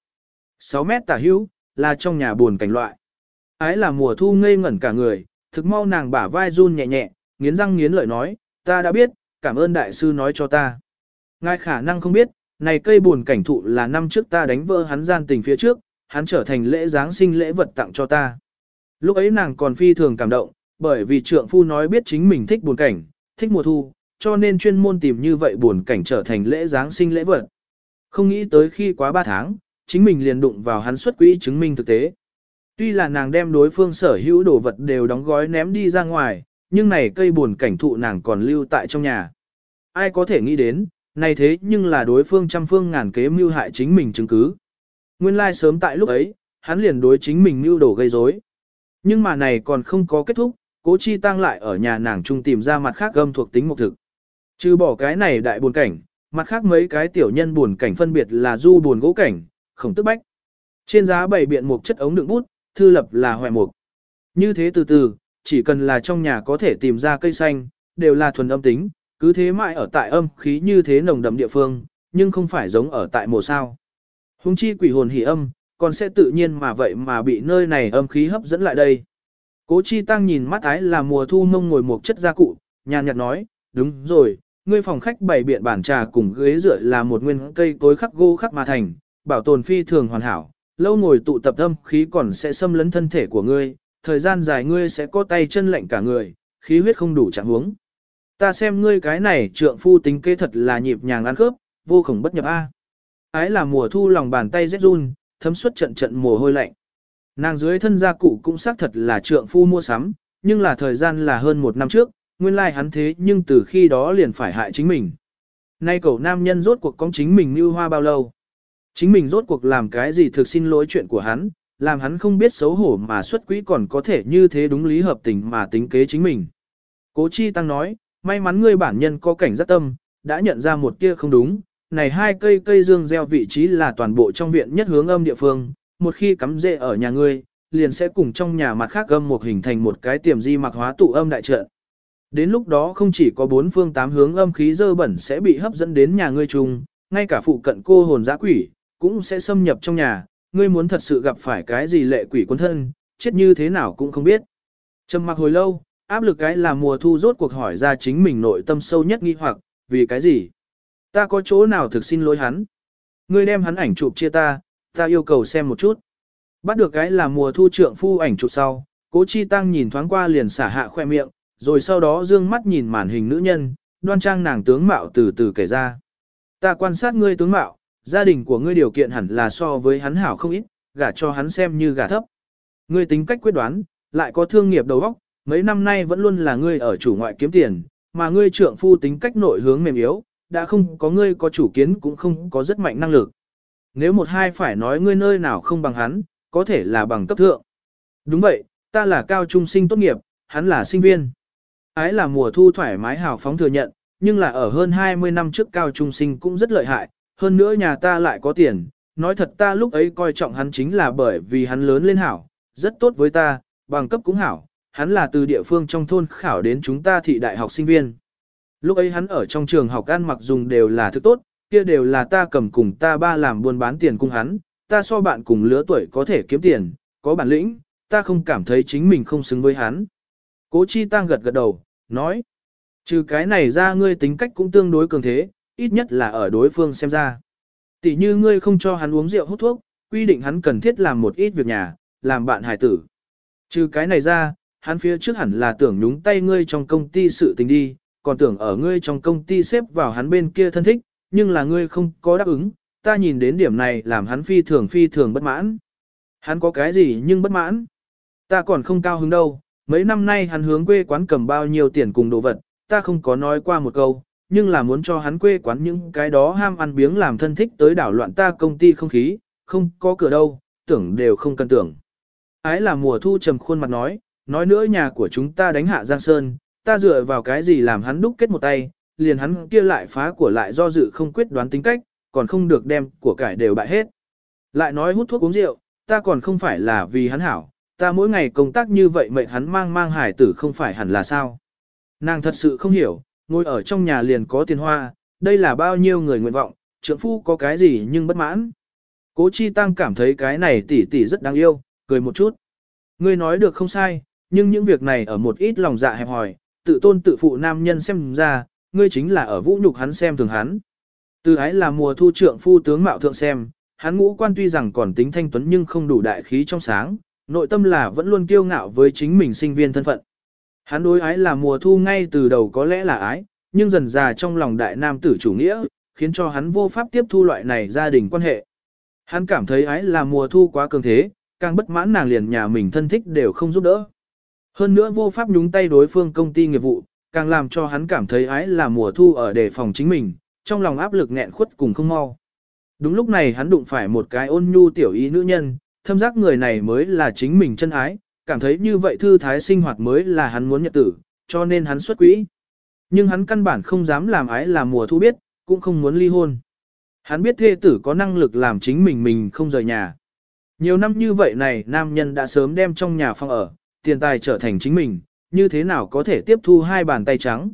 6 mét tả hữu, là trong nhà buồn cảnh loại. Ái là mùa thu ngây ngẩn cả người, thực mau nàng bả vai run nhẹ nhẹ, nghiến răng nghiến lợi nói, ta đã biết, cảm ơn đại sư nói cho ta. Ngài khả năng không biết, này cây buồn cảnh thụ là năm trước ta đánh vỡ hắn gian tình phía trước, hắn trở thành lễ Giáng sinh lễ vật tặng cho ta. Lúc ấy nàng còn phi thường cảm động, bởi vì trượng phu nói biết chính mình thích buồn cảnh, thích mùa thu, cho nên chuyên môn tìm như vậy buồn cảnh trở thành lễ Giáng sinh lễ vật. Không nghĩ tới khi quá 3 tháng, chính mình liền đụng vào hắn xuất quỹ chứng minh thực tế. Tuy là nàng đem đối phương sở hữu đồ vật đều đóng gói ném đi ra ngoài, nhưng này cây buồn cảnh thụ nàng còn lưu tại trong nhà. Ai có thể nghĩ đến, này thế nhưng là đối phương trăm phương ngàn kế mưu hại chính mình chứng cứ. Nguyên lai like sớm tại lúc ấy, hắn liền đối chính mình mưu đồ gây rối. Nhưng mà này còn không có kết thúc, cố chi tăng lại ở nhà nàng trung tìm ra mặt khác gâm thuộc tính mục thực. Trừ bỏ cái này đại buồn cảnh, mặt khác mấy cái tiểu nhân buồn cảnh phân biệt là du buồn gỗ cảnh, khổng tức bách. Trên giá bày biện một chất ống đựng bút, thư lập là hoại mục. Như thế từ từ, chỉ cần là trong nhà có thể tìm ra cây xanh, đều là thuần âm tính, cứ thế mãi ở tại âm khí như thế nồng đậm địa phương, nhưng không phải giống ở tại mùa sao. Hùng chi quỷ hồn hỉ âm, còn sẽ tự nhiên mà vậy mà bị nơi này âm khí hấp dẫn lại đây. Cố chi tăng nhìn mắt ái là mùa thu mông ngồi một chất gia cụ, nhàn nhạt nói, đúng rồi, ngươi phòng khách bày biện bản trà cùng ghế dựa là một nguyên cây cối khắc gỗ khắc mà thành, bảo tồn phi thường hoàn hảo, lâu ngồi tụ tập âm khí còn sẽ xâm lấn thân thể của ngươi, thời gian dài ngươi sẽ có tay chân lạnh cả người, khí huyết không đủ trạng huống. Ta xem ngươi cái này trượng phu tính kế thật là nhịp nhàng ăn khớp, vô khổng bất nhập a. Ái là mùa thu lòng bàn tay rét run, thấm suốt trận trận mồ hôi lạnh. Nàng dưới thân gia cụ cũng xác thật là trượng phu mua sắm, nhưng là thời gian là hơn một năm trước, nguyên lai like hắn thế nhưng từ khi đó liền phải hại chính mình. Nay cậu nam nhân rốt cuộc có chính mình như hoa bao lâu. Chính mình rốt cuộc làm cái gì thực xin lỗi chuyện của hắn, làm hắn không biết xấu hổ mà xuất quỹ còn có thể như thế đúng lý hợp tình mà tính kế chính mình. Cố Chi Tăng nói, may mắn ngươi bản nhân có cảnh giác tâm, đã nhận ra một tia không đúng, này hai cây cây dương gieo vị trí là toàn bộ trong viện nhất hướng âm địa phương, một khi cắm rễ ở nhà ngươi, liền sẽ cùng trong nhà mặt khác âm một hình thành một cái tiềm di mặc hóa tụ âm đại trận. Đến lúc đó không chỉ có bốn phương tám hướng âm khí dơ bẩn sẽ bị hấp dẫn đến nhà ngươi chung, ngay cả phụ cận cô hồn dã quỷ, cũng sẽ xâm nhập trong nhà, ngươi muốn thật sự gặp phải cái gì lệ quỷ quân thân, chết như thế nào cũng không biết. Trầm mặc hồi lâu, áp lực cái là mùa thu rốt cuộc hỏi ra chính mình nội tâm sâu nhất nghi hoặc, vì cái gì? Ta có chỗ nào thực xin lỗi hắn? Ngươi đem hắn ảnh chụp chia ta, ta yêu cầu xem một chút. Bắt được cái là mùa thu trượng phu ảnh chụp sau, cố chi tăng nhìn thoáng qua liền xả hạ khoe miệng, rồi sau đó dương mắt nhìn màn hình nữ nhân, đoan trang nàng tướng mạo từ từ kể ra. Ta quan sát ngươi tướng mạo, gia đình của ngươi điều kiện hẳn là so với hắn hảo không ít, gả cho hắn xem như gả thấp. Ngươi tính cách quyết đoán, lại có thương nghiệp đầu óc, mấy năm nay vẫn luôn là ngươi ở chủ ngoại kiếm tiền, mà ngươi trượng phu tính cách nội hướng mềm yếu, đã không có ngươi có chủ kiến cũng không có rất mạnh năng lực. Nếu một hai phải nói ngươi nơi nào không bằng hắn, có thể là bằng cấp thượng. Đúng vậy, ta là cao trung sinh tốt nghiệp, hắn là sinh viên. Ái là mùa thu thoải mái hào phóng thừa nhận, nhưng là ở hơn 20 năm trước cao trung sinh cũng rất lợi hại, hơn nữa nhà ta lại có tiền, nói thật ta lúc ấy coi trọng hắn chính là bởi vì hắn lớn lên hảo, rất tốt với ta, bằng cấp cũng hảo, hắn là từ địa phương trong thôn khảo đến chúng ta thị đại học sinh viên. Lúc ấy hắn ở trong trường học ăn mặc dùng đều là thứ tốt, kia đều là ta cầm cùng ta ba làm buôn bán tiền cùng hắn, ta so bạn cùng lứa tuổi có thể kiếm tiền, có bản lĩnh, ta không cảm thấy chính mình không xứng với hắn. Cố Chi Tăng gật gật đầu, nói, trừ cái này ra ngươi tính cách cũng tương đối cường thế, ít nhất là ở đối phương xem ra. Tỷ như ngươi không cho hắn uống rượu hút thuốc, quy định hắn cần thiết làm một ít việc nhà, làm bạn hải tử. Trừ cái này ra, hắn phía trước hẳn là tưởng nhúng tay ngươi trong công ty sự tình đi, còn tưởng ở ngươi trong công ty xếp vào hắn bên kia thân thích, nhưng là ngươi không có đáp ứng, ta nhìn đến điểm này làm hắn phi thường phi thường bất mãn. Hắn có cái gì nhưng bất mãn? Ta còn không cao hứng đâu, mấy năm nay hắn hướng quê quán cầm bao nhiêu tiền cùng đồ vật, ta không có nói qua một câu, nhưng là muốn cho hắn quê quán những cái đó ham ăn biếng làm thân thích tới đảo loạn ta công ty không khí, không có cửa đâu, tưởng đều không cần tưởng. Ái là mùa thu trầm khuôn mặt nói, nói nữa nhà của chúng ta đánh hạ Giang Sơn, ta dựa vào cái gì làm hắn đúc kết một tay, liền hắn kia lại phá của lại do dự không quyết đoán tính cách, còn không được đem của cải đều bại hết. Lại nói hút thuốc uống rượu, ta còn không phải là vì hắn hảo, ta mỗi ngày công tác như vậy mệnh hắn mang mang hải tử không phải hẳn là sao. Nàng thật sự không hiểu, ngồi ở trong nhà liền có tiền hoa, đây là bao nhiêu người nguyện vọng, trưởng phu có cái gì nhưng bất mãn. Cố Chi Tăng cảm thấy cái này tỷ tỷ rất đáng yêu, cười một chút. Ngươi nói được không sai, nhưng những việc này ở một ít lòng dạ hẹp hòi, tự tôn tự phụ nam nhân xem ra, ngươi chính là ở vũ nhục hắn xem thường hắn. Từ ái là mùa thu trượng phu tướng mạo thượng xem, hắn ngũ quan tuy rằng còn tính thanh tuấn nhưng không đủ đại khí trong sáng, nội tâm là vẫn luôn kiêu ngạo với chính mình sinh viên thân phận. Hắn đối ái là mùa thu ngay từ đầu có lẽ là ái, nhưng dần già trong lòng đại nam tử chủ nghĩa, khiến cho hắn vô pháp tiếp thu loại này gia đình quan hệ. Hắn cảm thấy ái là mùa thu quá cường thế, càng bất mãn nàng liền nhà mình thân thích đều không giúp đỡ. Hơn nữa vô pháp nhúng tay đối phương công ty nghiệp vụ, càng làm cho hắn cảm thấy ái là mùa thu ở đề phòng chính mình, trong lòng áp lực nghẹn khuất cùng không mau. Đúng lúc này hắn đụng phải một cái ôn nhu tiểu ý nữ nhân, thâm giác người này mới là chính mình chân ái, cảm thấy như vậy thư thái sinh hoạt mới là hắn muốn nhật tử, cho nên hắn xuất quỹ. Nhưng hắn căn bản không dám làm ái là mùa thu biết, cũng không muốn ly hôn. Hắn biết thê tử có năng lực làm chính mình mình không rời nhà. Nhiều năm như vậy này nam nhân đã sớm đem trong nhà phòng ở, tiền tài trở thành chính mình, như thế nào có thể tiếp thu hai bàn tay trắng.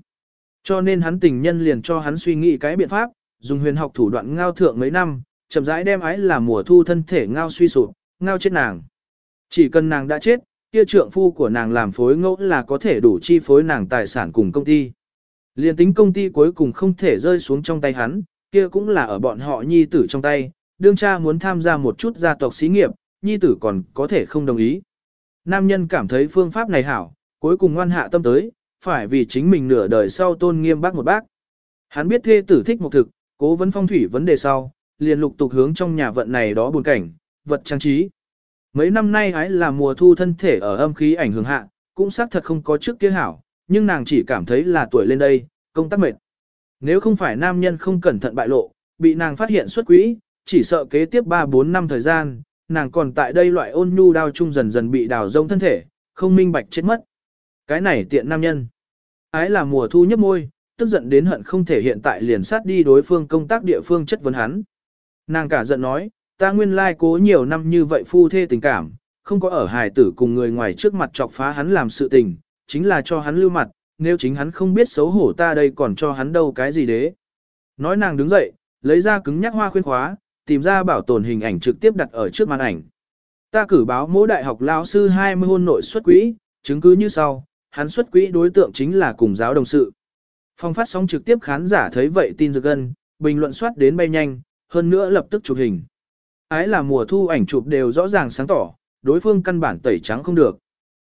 Cho nên hắn tình nhân liền cho hắn suy nghĩ cái biện pháp, dùng huyền học thủ đoạn ngao thượng mấy năm, chậm rãi đem ái là mùa thu thân thể ngao suy sụp, ngao chết nàng. Chỉ cần nàng đã chết, kia trượng phu của nàng làm phối ngẫu là có thể đủ chi phối nàng tài sản cùng công ty. Liên tính công ty cuối cùng không thể rơi xuống trong tay hắn, kia cũng là ở bọn họ nhi tử trong tay, đương cha muốn tham gia một chút gia tộc xí nghiệp, nhi tử còn có thể không đồng ý. Nam nhân cảm thấy phương pháp này hảo, cuối cùng ngoan hạ tâm tới, phải vì chính mình nửa đời sau tôn nghiêm bác một bác. Hắn biết thê tử thích một thực, cố vấn phong thủy vấn đề sau, liền lục tục hướng trong nhà vận này đó buồn cảnh, vật trang trí. Mấy năm nay ái là mùa thu thân thể ở âm khí ảnh hưởng hạ, cũng xác thật không có trước kia hảo, nhưng nàng chỉ cảm thấy là tuổi lên đây, công tác mệt. Nếu không phải nam nhân không cẩn thận bại lộ, bị nàng phát hiện xuất quỹ, chỉ sợ kế tiếp 3-4 năm thời gian, nàng còn tại đây loại ôn nhu đau chung dần dần bị đào rông thân thể, không minh bạch chết mất. Cái này tiện nam nhân. Ái là mùa thu nhấp môi, tức giận đến hận không thể hiện tại liền sát đi đối phương công tác địa phương chất vấn hắn. Nàng cả giận nói, ta nguyên lai cố nhiều năm như vậy phu thê tình cảm, không có ở hài tử cùng người ngoài trước mặt chọc phá hắn làm sự tình, chính là cho hắn lưu mặt, nếu chính hắn không biết xấu hổ ta đây còn cho hắn đâu cái gì đế. Nói nàng đứng dậy, lấy ra cứng nhắc hoa khuyên khóa, tìm ra bảo tồn hình ảnh trực tiếp đặt ở trước màn ảnh. Ta cử báo mỗi đại học lao sư 20 hôn nội xuất quỹ, chứng cứ như sau, hắn xuất quỹ đối tượng chính là cùng giáo đồng sự. Phong phát sóng trực tiếp khán giả thấy vậy tin dược gân, bình luận soát đến bay nhanh, hơn nữa lập tức chụp hình. Ái là mùa thu ảnh chụp đều rõ ràng sáng tỏ, đối phương căn bản tẩy trắng không được.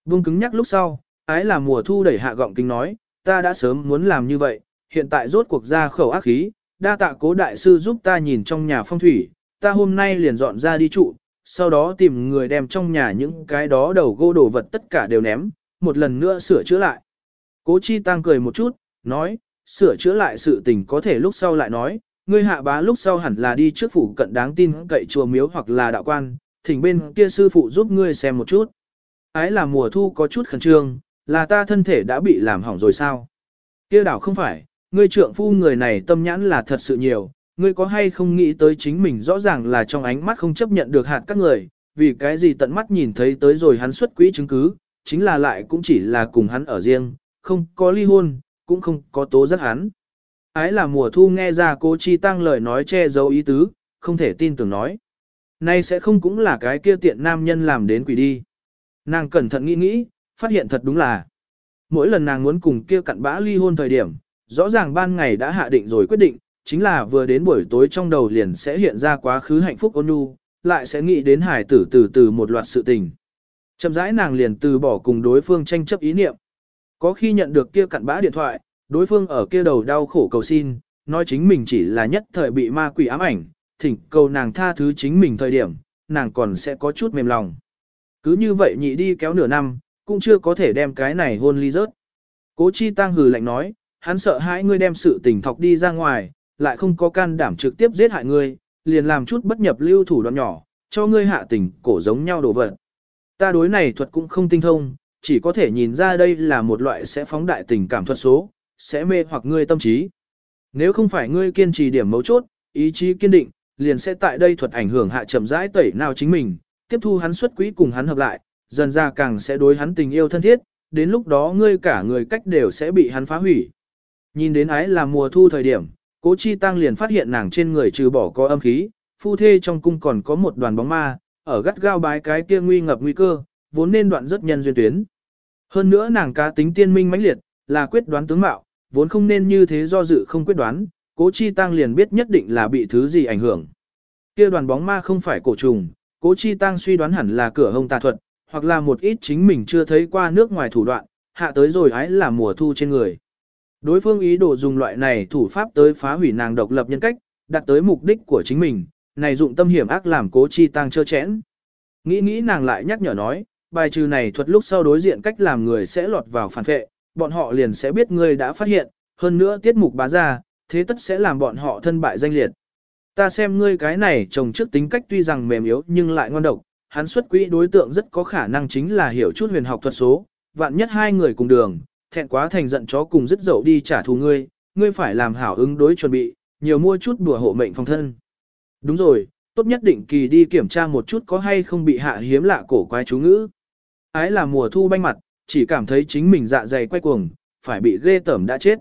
Vương cứng nhắc lúc sau, ái là mùa thu đẩy hạ gọng kính nói, ta đã sớm muốn làm như vậy, hiện tại rốt cuộc ra khẩu ác khí, đa tạ cố đại sư giúp ta nhìn trong nhà phong thủy, ta hôm nay liền dọn ra đi trụ, sau đó tìm người đem trong nhà những cái đó đầu gỗ đồ vật tất cả đều ném, một lần nữa sửa chữa lại. Cố chi tăng cười một chút, nói, sửa chữa lại sự tình có thể lúc sau lại nói, ngươi hạ bá lúc sau hẳn là đi trước phủ cận đáng tin cậy chùa miếu hoặc là đạo quan, thỉnh bên kia sư phụ giúp ngươi xem một chút. Ái là mùa thu có chút khẩn trương, là ta thân thể đã bị làm hỏng rồi sao? Kia đảo không phải, ngươi trượng phu người này tâm nhãn là thật sự nhiều, ngươi có hay không nghĩ tới chính mình rõ ràng là trong ánh mắt không chấp nhận được hạt các người, vì cái gì tận mắt nhìn thấy tới rồi hắn xuất quỹ chứng cứ, chính là lại cũng chỉ là cùng hắn ở riêng, không có ly hôn, cũng không có tố giác hắn. Ái là mùa thu nghe ra cố chi tăng lời nói che giấu ý tứ, không thể tin tưởng nói. Nay sẽ không cũng là cái kia tiện nam nhân làm đến quỷ đi. Nàng cẩn thận nghĩ nghĩ, phát hiện thật đúng là. Mỗi lần nàng muốn cùng kia cặn bã ly hôn thời điểm, rõ ràng ban ngày đã hạ định rồi quyết định, chính là vừa đến buổi tối trong đầu liền sẽ hiện ra quá khứ hạnh phúc ôn nhu, lại sẽ nghĩ đến hải tử từ từ một loạt sự tình. Chậm rãi nàng liền từ bỏ cùng đối phương tranh chấp ý niệm. Có khi nhận được kia cặn bã điện thoại, đối phương ở kia đầu đau khổ cầu xin, nói chính mình chỉ là nhất thời bị ma quỷ ám ảnh, thỉnh cầu nàng tha thứ chính mình thời điểm, nàng còn sẽ có chút mềm lòng. Cứ như vậy nhị đi kéo nửa năm, cũng chưa có thể đem cái này hôn ly rớt. Cố chi tăng hừ lạnh nói, hắn sợ hãi ngươi đem sự tình thọc đi ra ngoài, lại không có can đảm trực tiếp giết hại ngươi, liền làm chút bất nhập lưu thủ đoạn nhỏ, cho ngươi hạ tình cổ giống nhau đổ vật. Ta đối này thuật cũng không tinh thông, chỉ có thể nhìn ra đây là một loại sẽ phóng đại tình cảm thuật số, sẽ mê hoặc ngươi tâm trí. Nếu không phải ngươi kiên trì điểm mấu chốt, ý chí kiên định, liền sẽ tại đây thuật ảnh hưởng hạ chậm rãi tẩy nào chính mình, tiếp thu hắn xuất quỹ cùng hắn hợp lại, dần ra càng sẽ đối hắn tình yêu thân thiết, đến lúc đó ngươi cả người cách đều sẽ bị hắn phá hủy. Nhìn đến ái là mùa thu thời điểm, cố chi tăng liền phát hiện nàng trên người trừ bỏ có âm khí, phu thê trong cung còn có một đoàn bóng ma, ở gắt gao bái cái kia nguy ngập nguy cơ, vốn nên đoạn rất nhân duyên tuyến. Hơn nữa nàng cá tính tiên minh mãnh liệt, là quyết đoán tướng mạo, vốn không nên như thế do dự không quyết đoán, cố chi tăng liền biết nhất định là bị thứ gì ảnh hưởng. Kia đoàn bóng ma không phải cổ trùng, cố chi tăng suy đoán hẳn là cửa hông tà thuật, hoặc là một ít chính mình chưa thấy qua nước ngoài thủ đoạn, hạ tới rồi ái là mùa thu trên người. Đối phương ý đồ dùng loại này thủ pháp tới phá hủy nàng độc lập nhân cách, đạt tới mục đích của chính mình, này dụng tâm hiểm ác làm cố chi tăng chơ chẽn. Nghĩ nghĩ nàng lại nhắc nhở nói, bài trừ này thuật lúc sau đối diện cách làm người sẽ lọt vào phản vệ, bọn họ liền sẽ biết ngươi đã phát hiện, hơn nữa tiết mục bá ra, thế tất sẽ làm bọn họ thân bại danh liệt. Ta xem ngươi cái này trồng trước tính cách tuy rằng mềm yếu nhưng lại ngon độc, hắn xuất quỹ đối tượng rất có khả năng chính là hiểu chút huyền học thuật số, vạn nhất hai người cùng đường, thẹn quá thành giận chó cùng dứt dậu đi trả thù ngươi, ngươi phải làm hảo ứng đối chuẩn bị, nhiều mua chút đùa hộ mệnh phòng thân. Đúng rồi, tốt nhất định kỳ đi kiểm tra một chút có hay không bị hạ hiếm lạ cổ quái chú ngữ. Ái là mùa thu banh mặt, chỉ cảm thấy chính mình dạ dày quay cuồng, phải bị ghê tởm đã chết.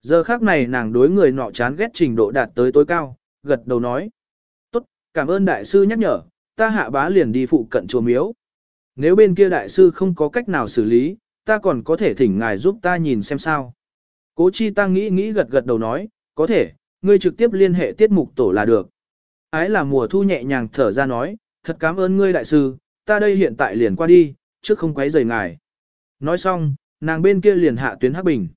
Giờ khác này nàng đối người nọ chán ghét trình độ đạt tới tối cao, gật đầu nói. Tốt, cảm ơn đại sư nhắc nhở, ta hạ bá liền đi phụ cận chùa miếu. Nếu bên kia đại sư không có cách nào xử lý, ta còn có thể thỉnh ngài giúp ta nhìn xem sao. Cố chi tăng nghĩ nghĩ gật gật đầu nói, có thể, ngươi trực tiếp liên hệ tiết mục tổ là được. Ái là mùa thu nhẹ nhàng thở ra nói, thật cảm ơn ngươi đại sư, ta đây hiện tại liền qua đi, trước không quấy rầy ngài. Nói xong, nàng bên kia liền hạ tuyến hắc bình.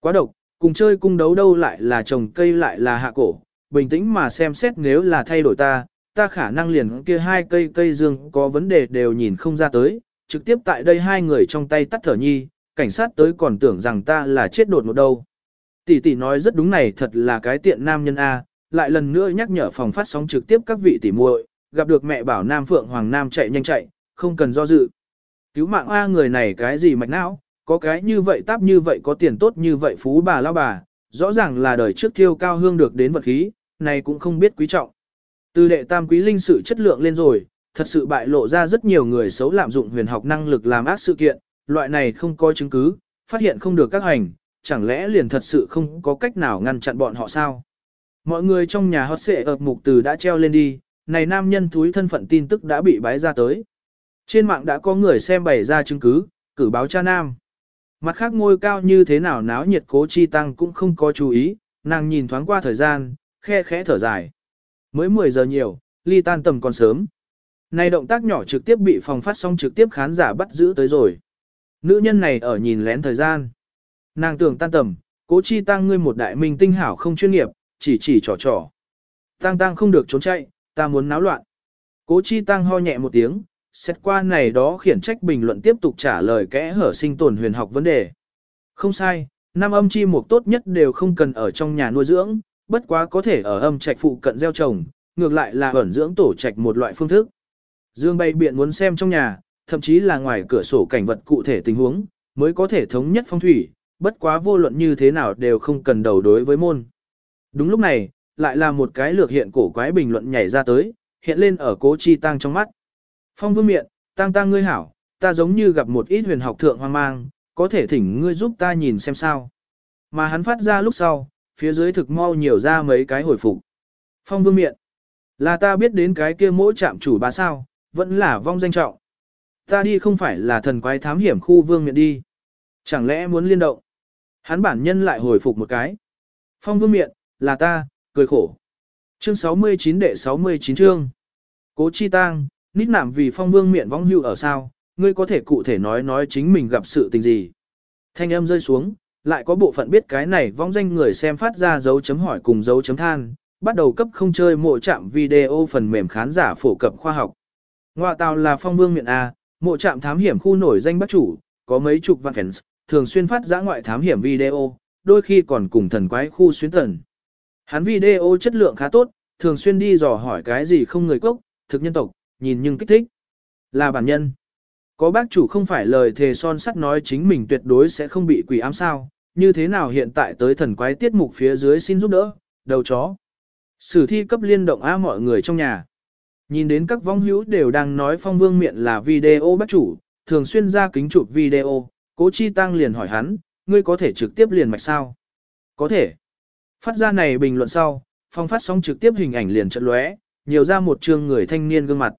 Quá độc, cùng chơi cung đấu đâu lại là trồng cây lại là hạ cổ, bình tĩnh mà xem xét nếu là thay đổi ta, ta khả năng liền kia hai cây cây dương có vấn đề đều nhìn không ra tới, trực tiếp tại đây hai người trong tay tắt thở nhi, cảnh sát tới còn tưởng rằng ta là chết đột một đâu. Tỷ tỷ nói rất đúng này thật là cái tiện nam nhân A, lại lần nữa nhắc nhở phòng phát sóng trực tiếp các vị tỷ muội, gặp được mẹ bảo Nam Phượng Hoàng Nam chạy nhanh chạy, không cần do dự. Cứu mạng A người này cái gì mạch não, có cái như vậy táp như vậy có tiền tốt như vậy phú bà lao bà, rõ ràng là đời trước thiêu cao hương được đến vật khí, này cũng không biết quý trọng. Từ đệ tam quý linh sự chất lượng lên rồi, thật sự bại lộ ra rất nhiều người xấu lạm dụng huyền học năng lực làm ác sự kiện, loại này không có chứng cứ, phát hiện không được các hành, chẳng lẽ liền thật sự không có cách nào ngăn chặn bọn họ sao? Mọi người trong nhà hót xệ ập mục từ đã treo lên đi, này nam nhân thúi thân phận tin tức đã bị bái ra tới. Trên mạng đã có người xem bày ra chứng cứ, cử báo cha nam. Mặt khác ngôi cao như thế nào náo nhiệt cố chi tăng cũng không có chú ý, nàng nhìn thoáng qua thời gian, khe khẽ thở dài. Mới 10 giờ nhiều, ly tan tầm còn sớm. Này động tác nhỏ trực tiếp bị phòng phát sóng trực tiếp khán giả bắt giữ tới rồi. Nữ nhân này ở nhìn lén thời gian. Nàng tưởng tan tầm, cố chi tăng ngươi một đại minh tinh hảo không chuyên nghiệp, chỉ chỉ trò trò. Tăng tăng không được trốn chạy, ta muốn náo loạn. Cố chi tăng ho nhẹ một tiếng, xét qua này đó khiển trách bình luận tiếp tục trả lời kẽ hở sinh tồn huyền học vấn đề. Không sai, năm âm chi mục tốt nhất đều không cần ở trong nhà nuôi dưỡng, bất quá có thể ở âm trạch phụ cận gieo trồng, ngược lại là ẩn dưỡng tổ trạch một loại phương thức. Dương bay biện muốn xem trong nhà, thậm chí là ngoài cửa sổ cảnh vật cụ thể tình huống, mới có thể thống nhất phong thủy, bất quá vô luận như thế nào đều không cần đầu đối với môn. Đúng lúc này, lại là một cái lược hiện cổ quái bình luận nhảy ra tới, hiện lên ở cố chi tăng trong mắt. Phong vương miệng, tăng tăng ngươi hảo, ta giống như gặp một ít huyền học thượng hoang mang, có thể thỉnh ngươi giúp ta nhìn xem sao. Mà hắn phát ra lúc sau, phía dưới thực mau nhiều ra mấy cái hồi phục. Phong vương miện. Là ta biết đến cái kia mỗi trạm chủ bà sao, vẫn là vong danh trọng. Ta đi không phải là thần quái thám hiểm khu vương miện đi. Chẳng lẽ muốn liên động? Hắn bản nhân lại hồi phục một cái. Phong vương miện, là ta, cười khổ. Chương 69 đệ 69 chương. Cố chi tang, nít nạm vì phong vương miệng vong hưu ở sao, ngươi có thể cụ thể nói nói chính mình gặp sự tình gì. Thanh âm rơi xuống, lại có bộ phận biết cái này vong danh người xem phát ra dấu chấm hỏi cùng dấu chấm than, bắt đầu cấp không chơi mộ trạm video phần mềm khán giả phổ cập khoa học. Ngoại tàu là phong vương miệng A, mộ trạm thám hiểm khu nổi danh bắt chủ, có mấy chục vạn fans, thường xuyên phát giã ngoại thám hiểm video, đôi khi còn cùng thần quái khu xuyến tần. Hắn video chất lượng khá tốt, thường xuyên đi dò hỏi cái gì không người cốc, thực nhân tộc, nhìn nhưng kích thích. Là bản nhân. Có bác chủ không phải lời thề son sắt nói chính mình tuyệt đối sẽ không bị quỷ ám sao, như thế nào hiện tại tới thần quái tiết mục phía dưới xin giúp đỡ, đầu chó. Sử thi cấp liên động á mọi người trong nhà. Nhìn đến các vong hữu đều đang nói phong vương miệng là video bác chủ, thường xuyên ra kính chụp video, cố chi tăng liền hỏi hắn, ngươi có thể trực tiếp liền mạch sao? Có thể. Phát ra này bình luận sau, phong phát sóng trực tiếp hình ảnh liền trận lóe, nhiều ra một chương người thanh niên gương mặt.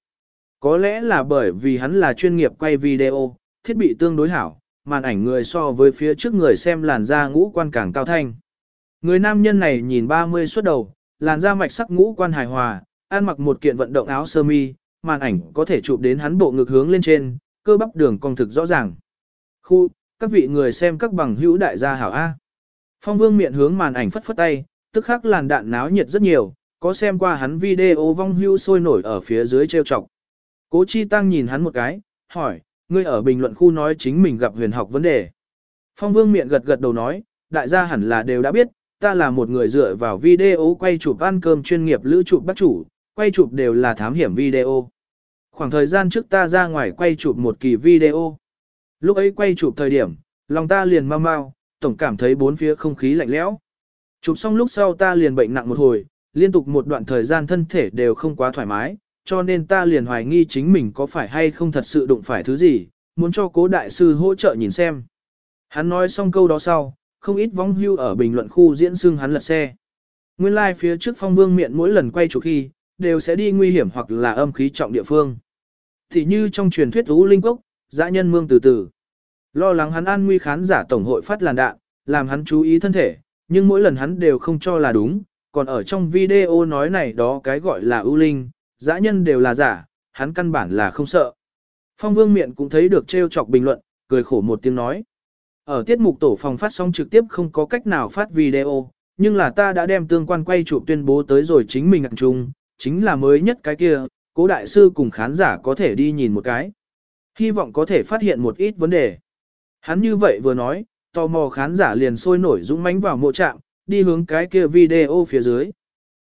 Có lẽ là bởi vì hắn là chuyên nghiệp quay video, thiết bị tương đối hảo, màn ảnh người so với phía trước người xem làn da ngũ quan càng cao thanh. Người nam nhân này nhìn 30 xuất đầu, làn da mạch sắc ngũ quan hài hòa, ăn mặc một kiện vận động áo sơ mi, màn ảnh có thể chụp đến hắn bộ ngực hướng lên trên, cơ bắp đường cong thực rõ ràng. Khu, các vị người xem các bằng hữu đại gia hảo A. Phong vương miệng hướng màn ảnh phất phất tay, tức khắc làn đạn náo nhiệt rất nhiều, có xem qua hắn video vong hưu sôi nổi ở phía dưới trêu chọc. Cố Chi Tăng nhìn hắn một cái, hỏi, ngươi ở bình luận khu nói chính mình gặp huyền học vấn đề. Phong Vương miệng gật gật đầu nói, đại gia hẳn là đều đã biết, ta là một người dựa vào video quay chụp ăn cơm chuyên nghiệp lữ chụp bắt chủ, quay chụp đều là thám hiểm video. Khoảng thời gian trước ta ra ngoài quay chụp một kỳ video. Lúc ấy quay chụp thời điểm, lòng ta liền mau mau, tổng cảm thấy bốn phía không khí lạnh lẽo. Chụp xong lúc sau ta liền bệnh nặng một hồi, liên tục một đoạn thời gian thân thể đều không quá thoải mái, cho nên ta liền hoài nghi chính mình có phải hay không thật sự đụng phải thứ gì, muốn cho cố đại sư hỗ trợ nhìn xem. Hắn nói xong câu đó sau, không ít vong hưu ở bình luận khu diễn xưng hắn lật xe. Nguyên lai like phía trước phong vương miệng mỗi lần quay chụp khi, đều sẽ đi nguy hiểm hoặc là âm khí trọng địa phương. Thì như trong truyền thuyết Ú Linh Cốc, dã nhân mương từ từ. Lo lắng hắn an nguy khán giả tổng hội phát làn đạn, làm hắn chú ý thân thể, nhưng mỗi lần hắn đều không cho là đúng, còn ở trong video nói này đó cái gọi là ưu linh, dã nhân đều là giả, hắn căn bản là không sợ. Phong vương miệng cũng thấy được trêu chọc bình luận, cười khổ một tiếng nói. Ở tiết mục tổ phòng phát sóng trực tiếp không có cách nào phát video, nhưng là ta đã đem tương quan quay chụp tuyên bố tới rồi chính mình ngặt chung, chính là mới nhất cái kia, cố đại sư cùng khán giả có thể đi nhìn một cái. Hy vọng có thể phát hiện một ít vấn đề. Hắn như vậy vừa nói, tò mò khán giả liền sôi nổi dũng mãnh vào mộ trạm, đi hướng cái kia video phía dưới.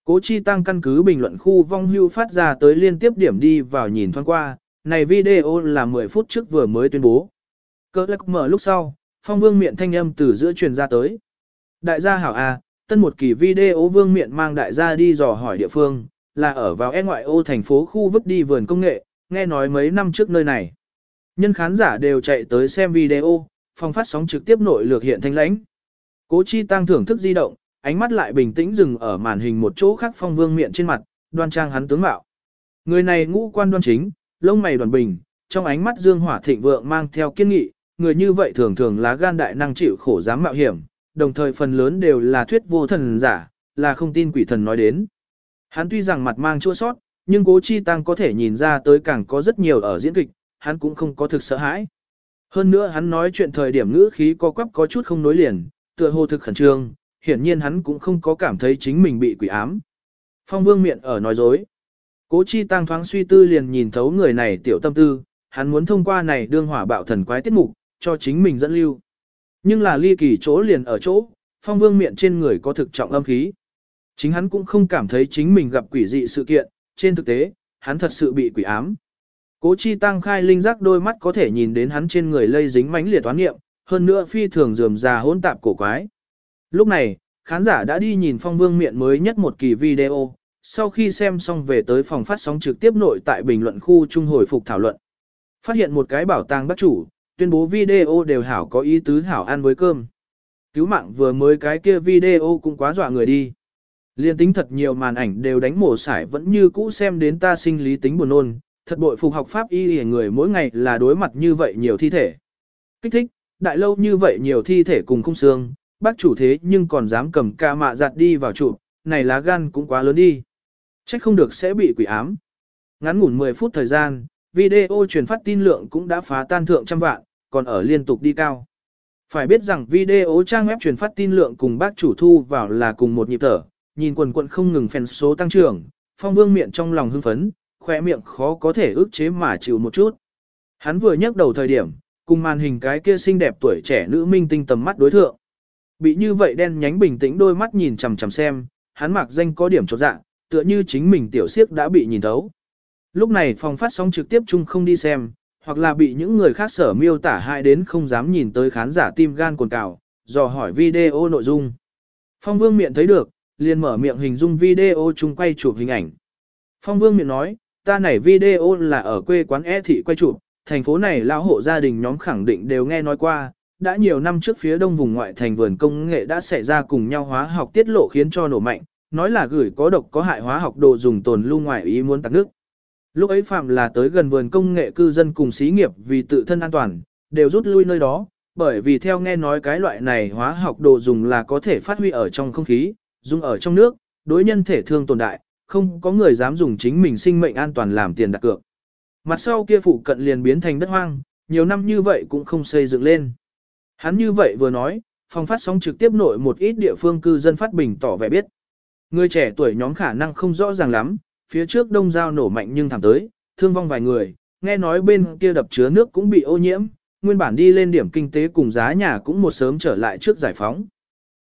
Cố Chi Tăng căn cứ bình luận khu vong hưu phát ra tới liên tiếp điểm đi vào nhìn thoáng qua, này video là 10 phút trước vừa mới tuyên bố. Cơ lắc mở lúc sau, phong vương miệng thanh âm từ giữa truyền ra tới. Đại gia hảo A, tân một kỳ video vương miệng mang đại gia đi dò hỏi địa phương, là ở vào e ngoại ô thành phố khu vứt đi vườn công nghệ, nghe nói mấy năm trước nơi này. Nhân khán giả đều chạy tới xem video, phong phát sóng trực tiếp nội lược hiện thanh lãnh. Cố Chi Tăng thưởng thức di động, ánh mắt lại bình tĩnh dừng ở màn hình một chỗ khác phong vương miệng trên mặt, đoan trang hắn tướng mạo. Người này ngũ quan đoan chính, lông mày đoàn bình, trong ánh mắt dương hỏa thịnh vượng mang theo kiên nghị, người như vậy thường thường là gan đại năng chịu khổ dám mạo hiểm, đồng thời phần lớn đều là thuyết vô thần giả, là không tin quỷ thần nói đến. Hắn tuy rằng mặt mang chua sót, nhưng cố chi tăng có thể nhìn ra tới càng có rất nhiều ở diễn kịch, hắn cũng không có thực sợ hãi. Hơn nữa hắn nói chuyện thời điểm ngữ khí có quắp có chút không nối liền, tựa hồ thực khẩn trương, hiển nhiên hắn cũng không có cảm thấy chính mình bị quỷ ám. Phong vương miệng ở nói dối. Cố chi tăng thoáng suy tư liền nhìn thấu người này tiểu tâm tư, hắn muốn thông qua này đương hỏa bạo thần quái tiết mục, cho chính mình dẫn lưu. Nhưng là ly kỳ chỗ liền ở chỗ, phong vương miệng trên người có thực trọng âm khí. Chính hắn cũng không cảm thấy chính mình gặp quỷ dị sự kiện, trên thực tế, hắn thật sự bị quỷ ám. Cố chi tăng khai linh giác đôi mắt có thể nhìn đến hắn trên người lây dính mánh liệt toán nghiệm, hơn nữa phi thường dườm già hỗn tạp cổ quái. Lúc này, khán giả đã đi nhìn phong vương miệng mới nhất một kỳ video, sau khi xem xong về tới phòng phát sóng trực tiếp nội tại bình luận khu trung hồi phục thảo luận. Phát hiện một cái bảo tàng bắt chủ, tuyên bố video đều hảo có ý tứ hảo ăn với cơm. cứu mạng vừa mới cái kia video cũng quá dọa người đi. Liên tính thật nhiều màn ảnh đều đánh mổ sải vẫn như cũ xem đến ta sinh lý tính buồn nôn, thật bội phục học pháp y hề người mỗi ngày là đối mặt như vậy nhiều thi thể. Kích thích, đại lâu như vậy nhiều thi thể cùng không xương, bác chủ thế nhưng còn dám cầm ca mạ giặt đi vào trụ, này lá gan cũng quá lớn đi. Trách không được sẽ bị quỷ ám. Ngắn ngủn 10 phút thời gian, video truyền phát tin lượng cũng đã phá tan thượng trăm vạn, còn ở liên tục đi cao. Phải biết rằng video trang web truyền phát tin lượng cùng bác chủ thu vào là cùng một nhịp thở, nhìn quần quận không ngừng fan số tăng trưởng, phong vương miệng trong lòng hưng phấn, khoe miệng khó có thể ức chế mà chịu một chút. Hắn vừa nhấc đầu thời điểm, cùng màn hình cái kia xinh đẹp tuổi trẻ nữ minh tinh tầm mắt đối thượng. Bị như vậy đen nhánh bình tĩnh đôi mắt nhìn chằm chằm xem, hắn mặc danh có điểm chột dạ, tựa như chính mình tiểu siếc đã bị nhìn thấu. Lúc này phòng phát sóng trực tiếp chung không đi xem, hoặc là bị những người khác sở miêu tả hại đến không dám nhìn tới khán giả tim gan cồn cào, dò hỏi video nội dung. Phong vương miệng thấy được, liền mở miệng hình dung video chung quay chụp hình ảnh. Phong vương miệng nói, ta này video là ở quê quán E thị quay chụp, thành phố này lão hộ gia đình nhóm khẳng định đều nghe nói qua, đã nhiều năm trước phía đông vùng ngoại thành vườn công nghệ đã xảy ra cùng nhau hóa học tiết lộ khiến cho nổ mạnh, nói là gửi có độc có hại hóa học đồ dùng tồn lưu ngoại ý muốn tạc nước. Lúc ấy phạm là tới gần vườn công nghệ cư dân cùng xí nghiệp vì tự thân an toàn, đều rút lui nơi đó, bởi vì theo nghe nói cái loại này hóa học đồ dùng là có thể phát huy ở trong không khí, dùng ở trong nước, đối nhân thể thương tồn đại, không có người dám dùng chính mình sinh mệnh an toàn làm tiền đặt cược. Mặt sau kia phụ cận liền biến thành đất hoang, nhiều năm như vậy cũng không xây dựng lên. Hắn như vậy vừa nói, phòng phát sóng trực tiếp nội một ít địa phương cư dân phát bình tỏ vẻ biết. Người trẻ tuổi nhóm khả năng không rõ ràng lắm, phía trước đông giao nổ mạnh nhưng thẳng tới, thương vong vài người, nghe nói bên kia đập chứa nước cũng bị ô nhiễm, nguyên bản đi lên điểm kinh tế cùng giá nhà cũng một sớm trở lại trước giải phóng.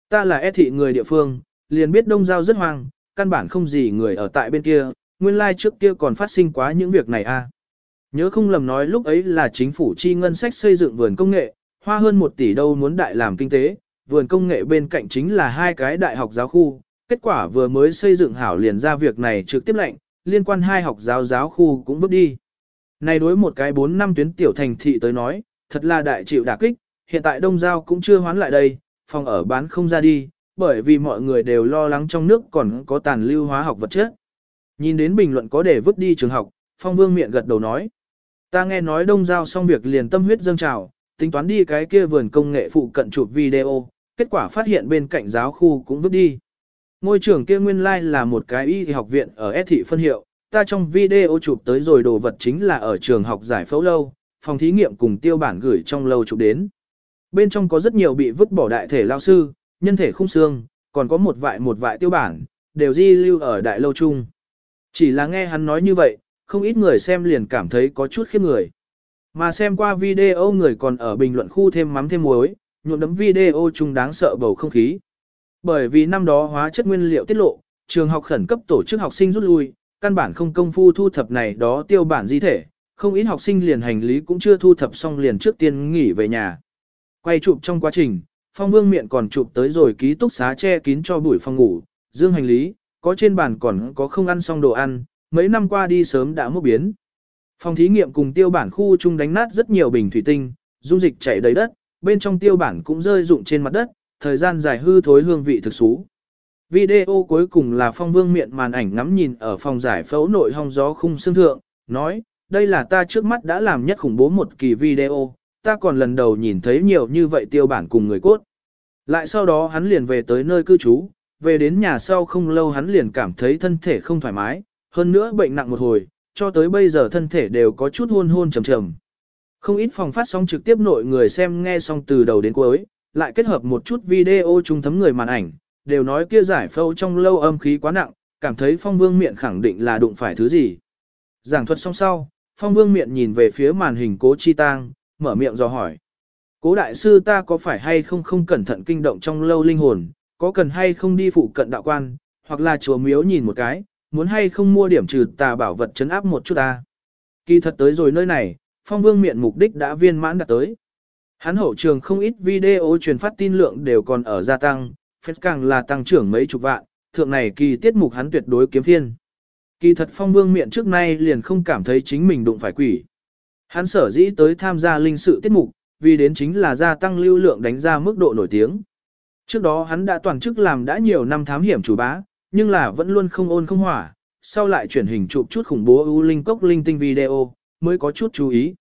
Ta là e thị người địa phương, liền biết đông giao rất hoang, căn bản không gì người ở tại bên kia, nguyên lai like trước kia còn phát sinh quá những việc này a. À. Nhớ không lầm nói lúc ấy là chính phủ chi ngân sách xây dựng vườn công nghệ, hoa hơn một tỷ đâu muốn đại làm kinh tế, vườn công nghệ bên cạnh chính là hai cái đại học giáo khu, kết quả vừa mới xây dựng hảo liền ra việc này trực tiếp lệnh, liên quan hai học giáo giáo khu cũng vứt đi. Này đối một cái 4 năm tuyến tiểu thành thị tới nói, thật là đại chịu đả kích, hiện tại đông giao cũng chưa hoán lại đây, phòng ở bán không ra đi, bởi vì mọi người đều lo lắng trong nước còn có tàn lưu hóa học vật chất. Nhìn đến bình luận có để vứt đi trường học, phong vương miệng gật đầu nói. Ta nghe nói đông giao xong việc liền tâm huyết dâng trào, tính toán đi cái kia vườn công nghệ phụ cận chụp video, kết quả phát hiện bên cạnh giáo khu cũng vứt đi. Ngôi trường kia nguyên lai like là một cái y học viện ở S thị phân hiệu, ta trong video chụp tới rồi đồ vật chính là ở trường học giải phẫu lâu, phòng thí nghiệm cùng tiêu bản gửi trong lâu chụp đến. Bên trong có rất nhiều bị vứt bỏ đại thể lao sư, nhân thể khung xương, còn có một vại một vại tiêu bản, đều di lưu ở đại lâu chung. Chỉ là nghe hắn nói như vậy, không ít người xem liền cảm thấy có chút khiếp người. Mà xem qua video người còn ở bình luận khu thêm mắm thêm muối, nhuộm đấm video chung đáng sợ bầu không khí. Bởi vì năm đó hóa chất nguyên liệu tiết lộ, trường học khẩn cấp tổ chức học sinh rút lui, căn bản không công phu thu thập này đó tiêu bản di thể, không ít học sinh liền hành lý cũng chưa thu thập xong liền trước tiên nghỉ về nhà. Quay chụp trong quá trình, phong vương miệng còn chụp tới rồi ký túc xá che kín cho buổi phòng ngủ, dương hành lý, có trên bàn còn có không ăn xong đồ ăn, mấy năm qua đi sớm đã mua biến. Phòng thí nghiệm cùng tiêu bản khu chung đánh nát rất nhiều bình thủy tinh, dung dịch chảy đầy đất, bên trong tiêu bản cũng rơi rụng trên mặt đất, thời gian dài hư thối hương vị thực xú. Video cuối cùng là phong vương miệng màn ảnh ngắm nhìn ở phòng giải phẫu nội hong gió khung xương thượng, nói, đây là ta trước mắt đã làm nhất khủng bố một kỳ video, ta còn lần đầu nhìn thấy nhiều như vậy tiêu bản cùng người cốt. Lại sau đó hắn liền về tới nơi cư trú, về đến nhà sau không lâu hắn liền cảm thấy thân thể không thoải mái, hơn nữa bệnh nặng một hồi, cho tới bây giờ thân thể đều có chút hôn hôn trầm trầm. Không ít phòng phát sóng trực tiếp nội người xem nghe xong từ đầu đến cuối, lại kết hợp một chút video trung thấm người màn ảnh, đều nói kia giải phẫu trong lâu âm khí quá nặng, cảm thấy phong vương miệng khẳng định là đụng phải thứ gì. Giảng thuật xong sau, phong vương miệng nhìn về phía màn hình cố chi tang, mở miệng dò hỏi. Cố đại sư ta có phải hay không không cẩn thận kinh động trong lâu linh hồn, có cần hay không đi phụ cận đạo quan, hoặc là chùa miếu nhìn một cái, muốn hay không mua điểm trừ tà bảo vật chấn áp một chút ta. Kỳ thật tới rồi nơi này, phong vương miệng mục đích đã viên mãn đạt tới. Hắn hậu trường không ít video truyền phát tin lượng đều còn ở gia tăng, phép càng là tăng trưởng mấy chục vạn, thượng này kỳ tiết mục hắn tuyệt đối kiếm phiên. Kỳ thật phong vương miệng trước nay liền không cảm thấy chính mình đụng phải quỷ. Hắn sở dĩ tới tham gia linh sự tiết mục, vì đến chính là gia tăng lưu lượng đánh ra mức độ nổi tiếng. Trước đó hắn đã toàn chức làm đã nhiều năm thám hiểm chủ bá, nhưng là vẫn luôn không ôn không hỏa, sau lại chuyển hình chụp chút khủng bố ưu linh cốc linh tinh video, mới có chút chú ý.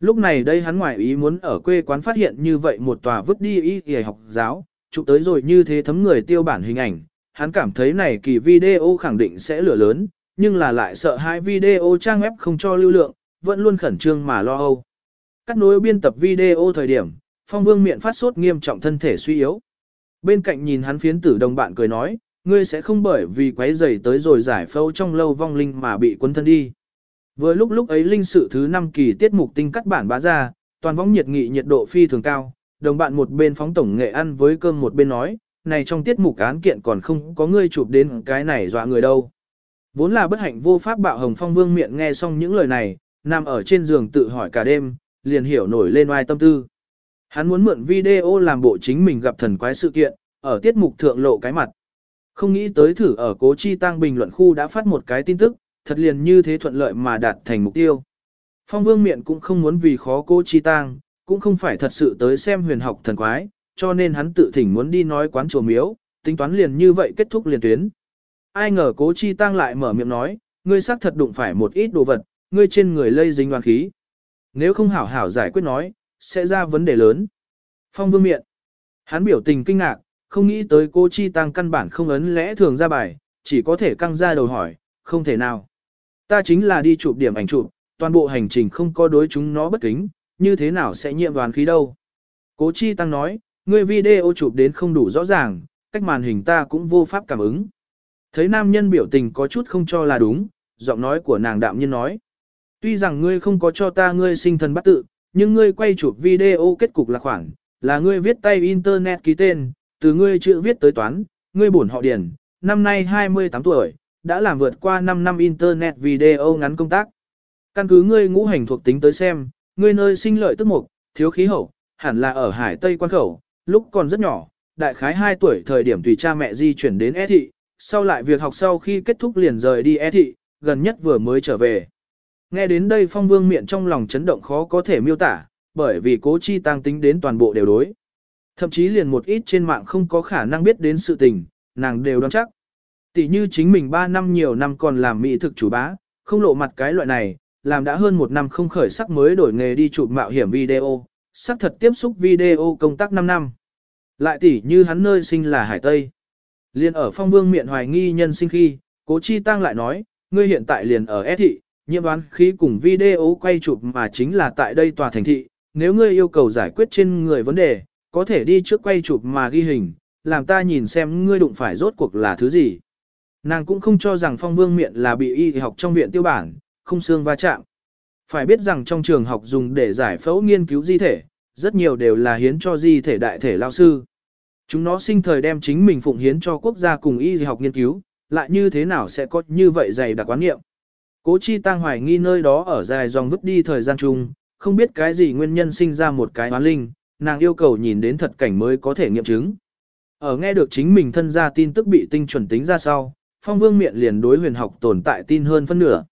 Lúc này đây hắn ngoại ý muốn ở quê quán phát hiện như vậy một tòa vứt đi y y học giáo, chụp tới rồi như thế thấm người tiêu bản hình ảnh, hắn cảm thấy này kỳ video khẳng định sẽ lửa lớn, nhưng là lại sợ hai video trang web không cho lưu lượng, vẫn luôn khẩn trương mà lo âu. Cắt nối biên tập video thời điểm, phong vương miệng phát sốt nghiêm trọng thân thể suy yếu. Bên cạnh nhìn hắn phiến tử đồng bạn cười nói, ngươi sẽ không bởi vì quấy rầy tới rồi giải phẫu trong lâu vong linh mà bị quân thân đi. Vừa lúc lúc ấy linh sự thứ 5 kỳ tiết mục tinh cắt bản bá ra, toàn võng nhiệt nghị nhiệt độ phi thường cao, đồng bạn một bên phóng tổng nghệ ăn với cơm một bên nói, này trong tiết mục án kiện còn không có ngươi chụp đến cái này dọa người đâu. Vốn là bất hạnh vô pháp bạo hồng phong vương miệng nghe xong những lời này, nằm ở trên giường tự hỏi cả đêm, liền hiểu nổi lên oai tâm tư. Hắn muốn mượn video làm bộ chính mình gặp thần quái sự kiện, ở tiết mục thượng lộ cái mặt. Không nghĩ tới thử ở cố chi tăng bình luận khu đã phát một cái tin tức, thật liền như thế thuận lợi mà đạt thành mục tiêu. Phong vương miện cũng không muốn vì khó cố chi tăng, cũng không phải thật sự tới xem huyền học thần quái, cho nên hắn tự thỉnh muốn đi nói quán chùa miếu, tính toán liền như vậy kết thúc liền tuyến. Ai ngờ cố chi tăng lại mở miệng nói, ngươi xác thật đụng phải một ít đồ vật, ngươi trên người lây dính đoàn khí. Nếu không hảo hảo giải quyết nói, sẽ ra vấn đề lớn. Phong vương miệng, Hắn biểu tình kinh ngạc, không nghĩ tới cô Chi Tăng căn bản không ấn lẽ thường ra bài, chỉ có thể căng ra đầu hỏi, không thể nào. Ta chính là đi chụp điểm ảnh chụp, toàn bộ hành trình không có đối chúng nó bất kính, như thế nào sẽ nhiễm đoàn khí đâu. Cố Chi Tăng nói, ngươi video chụp đến không đủ rõ ràng, cách màn hình ta cũng vô pháp cảm ứng. Thấy nam nhân biểu tình có chút không cho là đúng, giọng nói của nàng đạm nhiên nói. Tuy rằng ngươi không có cho ta ngươi sinh thần bắt tự, nhưng ngươi quay chụp video kết cục là khoảng, là ngươi viết tay internet ký tên, từ ngươi chữ viết tới toán, ngươi bổn họ điển, năm nay 28 tuổi, đã làm vượt qua 5 năm internet video ngắn công tác. Căn cứ ngươi ngũ hành thuộc tính tới xem, ngươi nơi sinh lợi tức mục, thiếu khí hậu, hẳn là ở Hải Tây quan khẩu, lúc còn rất nhỏ, đại khái 2 tuổi thời điểm tùy cha mẹ di chuyển đến E thị, sau lại việc học sau khi kết thúc liền rời đi E thị, gần nhất vừa mới trở về. Nghe đến đây phong vương miệng trong lòng chấn động khó có thể miêu tả, bởi vì cố chi tăng tính đến toàn bộ đều đối. Thậm chí liền một ít trên mạng không có khả năng biết đến sự tình, nàng đều đoán chắc. Tỷ như chính mình 3 năm nhiều năm còn làm mỹ thực chủ bá, không lộ mặt cái loại này, làm đã hơn một năm không khởi sắc mới đổi nghề đi chụp mạo hiểm video, sắc thật tiếp xúc video công tác 5 năm. Lại tỷ như hắn nơi sinh là Hải Tây. Liên ở phong vương miệng hoài nghi nhân sinh khi, cố chi tăng lại nói, ngươi hiện tại liền ở S thị, nhiệm đoán khí cùng video quay chụp mà chính là tại đây tòa thành thị, nếu ngươi yêu cầu giải quyết trên người vấn đề, có thể đi trước quay chụp mà ghi hình, làm ta nhìn xem ngươi đụng phải rốt cuộc là thứ gì. Nàng cũng không cho rằng phong vương miệng là bị y học trong viện tiêu bản, không xương va chạm. Phải biết rằng trong trường học dùng để giải phẫu nghiên cứu di thể, rất nhiều đều là hiến cho di thể đại thể lao sư. Chúng nó sinh thời đem chính mình phụng hiến cho quốc gia cùng y học nghiên cứu, lại như thế nào sẽ có như vậy dày đặc quán nghiệm. Cố chi tăng hoài nghi nơi đó ở dài dòng vứt đi thời gian chung, không biết cái gì nguyên nhân sinh ra một cái oán linh, nàng yêu cầu nhìn đến thật cảnh mới có thể nghiệm chứng. Ở nghe được chính mình thân gia tin tức bị tinh chuẩn tính ra sau, phong vương miệng liền đối huyền học tồn tại tin hơn phân nửa.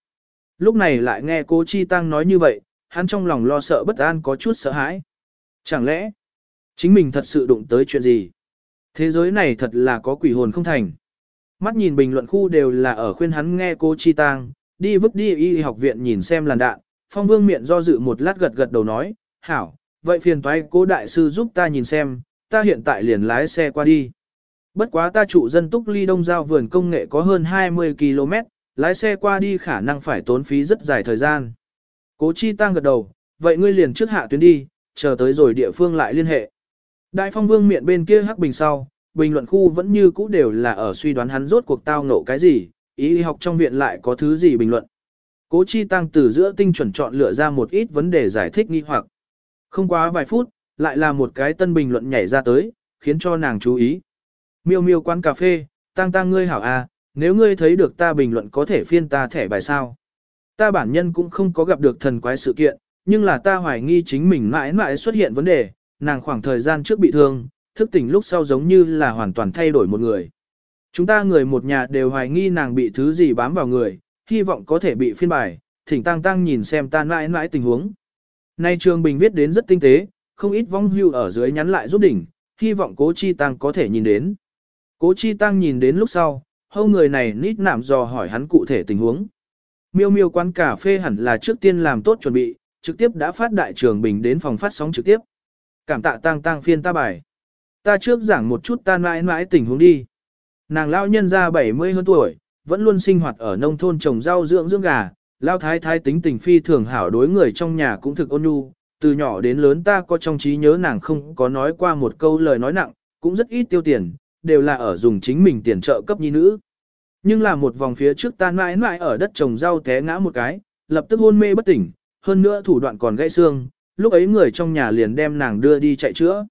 Lúc này lại nghe cố chi tăng nói như vậy, hắn trong lòng lo sợ bất an có chút sợ hãi. Chẳng lẽ, chính mình thật sự đụng tới chuyện gì? Thế giới này thật là có quỷ hồn không thành. Mắt nhìn bình luận khu đều là ở khuyên hắn nghe cô chi tăng, đi vứt đi y học viện nhìn xem làn đạn, phong vương miệng do dự một lát gật gật đầu nói, hảo, vậy phiền toái cố đại sư giúp ta nhìn xem, ta hiện tại liền lái xe qua đi. Bất quá ta trụ dân túc ly đông giao vườn công nghệ có hơn 20 km, lái xe qua đi khả năng phải tốn phí rất dài thời gian. Cố chi tăng gật đầu, vậy ngươi liền trước hạ tuyến đi, chờ tới rồi địa phương lại liên hệ. Đại phong vương miệng bên kia hắc bình sau, bình luận khu vẫn như cũ đều là ở suy đoán hắn rốt cuộc tao ngộ cái gì, ý học trong viện lại có thứ gì bình luận. Cố chi tăng từ giữa tinh chuẩn chọn lựa ra một ít vấn đề giải thích nghi hoặc. Không quá vài phút, lại là một cái tân bình luận nhảy ra tới, khiến cho nàng chú ý. Miêu miêu quán cà phê, tăng tăng ngươi hảo a, à, nếu ngươi thấy được ta bình luận có thể phiên ta thẻ bài sao. Ta bản nhân cũng không có gặp được thần quái sự kiện, nhưng là ta hoài nghi chính mình mãi mãi xuất hiện vấn đề, nàng khoảng thời gian trước bị thương, thức tỉnh lúc sau giống như là hoàn toàn thay đổi một người. Chúng ta người một nhà đều hoài nghi nàng bị thứ gì bám vào người, hy vọng có thể bị phiên bài, thỉnh tăng tăng nhìn xem ta mãi mãi tình huống. Nay Trường Bình viết đến rất tinh tế, không ít vong hưu ở dưới nhắn lại giúp đỉnh, hy vọng cố chi tăng có thể nhìn đến. Cố chi tăng nhìn đến lúc sau, hâu người này nít nạm dò hỏi hắn cụ thể tình huống. Miêu miêu quán cà phê hẳn là trước tiên làm tốt chuẩn bị, trực tiếp đã phát đại trường bình đến phòng phát sóng trực tiếp. Cảm tạ tăng tăng phiên ta bài. Ta trước giảng một chút ta mãi mãi tình huống đi. Nàng lao nhân ra 70 hơn tuổi, vẫn luôn sinh hoạt ở nông thôn trồng rau dưỡng dưỡng gà, lao thái thái tính tình phi thường hảo đối người trong nhà cũng thực ôn nhu, từ nhỏ đến lớn ta có trong trí nhớ nàng không có nói qua một câu lời nói nặng, cũng rất ít tiêu tiền, đều là ở dùng chính mình tiền trợ cấp nhi nữ. Nhưng là một vòng phía trước ta mãi mãi ở đất trồng rau té ngã một cái, lập tức hôn mê bất tỉnh, hơn nữa thủ đoạn còn gãy xương, lúc ấy người trong nhà liền đem nàng đưa đi chạy chữa.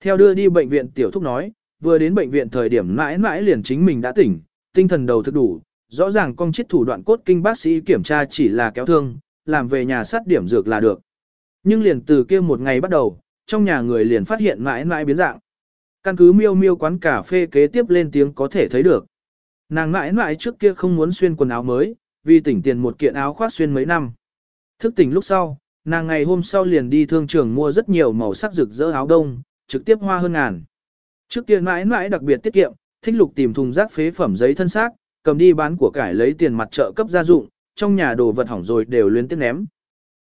Theo đưa đi bệnh viện tiểu thúc nói, vừa đến bệnh viện thời điểm mãi mãi liền chính mình đã tỉnh, tinh thần đầu thức đủ, rõ ràng con chết thủ đoạn cốt kinh bác sĩ kiểm tra chỉ là kéo thương, làm về nhà sát điểm dược là được. Nhưng liền từ kia một ngày bắt đầu, trong nhà người liền phát hiện mãi mãi biến dạng. Căn cứ miêu miêu quán cà phê kế tiếp lên tiếng có thể thấy được. Nàng mãi mãi trước kia không muốn xuyên quần áo mới, vì tỉnh tiền một kiện áo khoác xuyên mấy năm. Thức tỉnh lúc sau, nàng ngày hôm sau liền đi thương trường mua rất nhiều màu sắc rực rỡ áo đông, trực tiếp hoa hơn ngàn. Trước kia mãi mãi đặc biệt tiết kiệm, thích lục tìm thùng rác phế phẩm giấy thân xác, cầm đi bán của cải lấy tiền mặt trợ cấp gia dụng, trong nhà đồ vật hỏng rồi đều liên tiếp ném.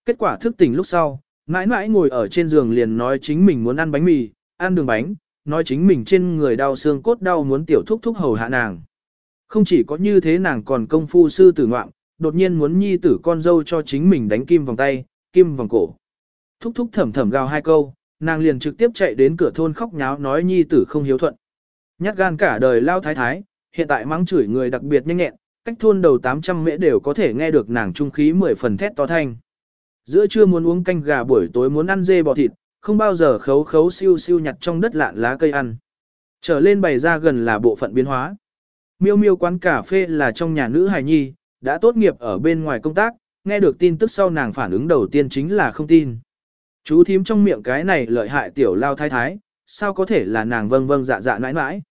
Kết quả thức tỉnh lúc sau, mãi mãi ngồi ở trên giường liền nói chính mình muốn ăn bánh mì, ăn đường bánh, nói chính mình trên người đau xương cốt đau muốn tiểu thúc thúc hầu hạ nàng. Không chỉ có như thế nàng còn công phu sư tử ngoạm, đột nhiên muốn nhi tử con dâu cho chính mình đánh kim vòng tay, kim vòng cổ. Thúc thúc thầm thầm gào hai câu, nàng liền trực tiếp chạy đến cửa thôn khóc nháo nói nhi tử không hiếu thuận. Nhát gan cả đời lao thái thái, hiện tại mắng chửi người đặc biệt nhanh nhẹn, cách thôn đầu 800 mễ đều có thể nghe được nàng trung khí 10 phần thét to thanh. Giữa trưa muốn uống canh gà buổi tối muốn ăn dê bò thịt, không bao giờ khấu khấu siêu siêu nhặt trong đất lạn lá cây ăn. Trở lên bày ra gần là bộ phận biến hóa. Miêu miêu quán cà phê là trong nhà nữ hài nhi, đã tốt nghiệp ở bên ngoài công tác, nghe được tin tức sau nàng phản ứng đầu tiên chính là không tin. Chú thím trong miệng cái này lợi hại tiểu lao thái thái, sao có thể là nàng vâng vâng dạ dạ nãi nãi.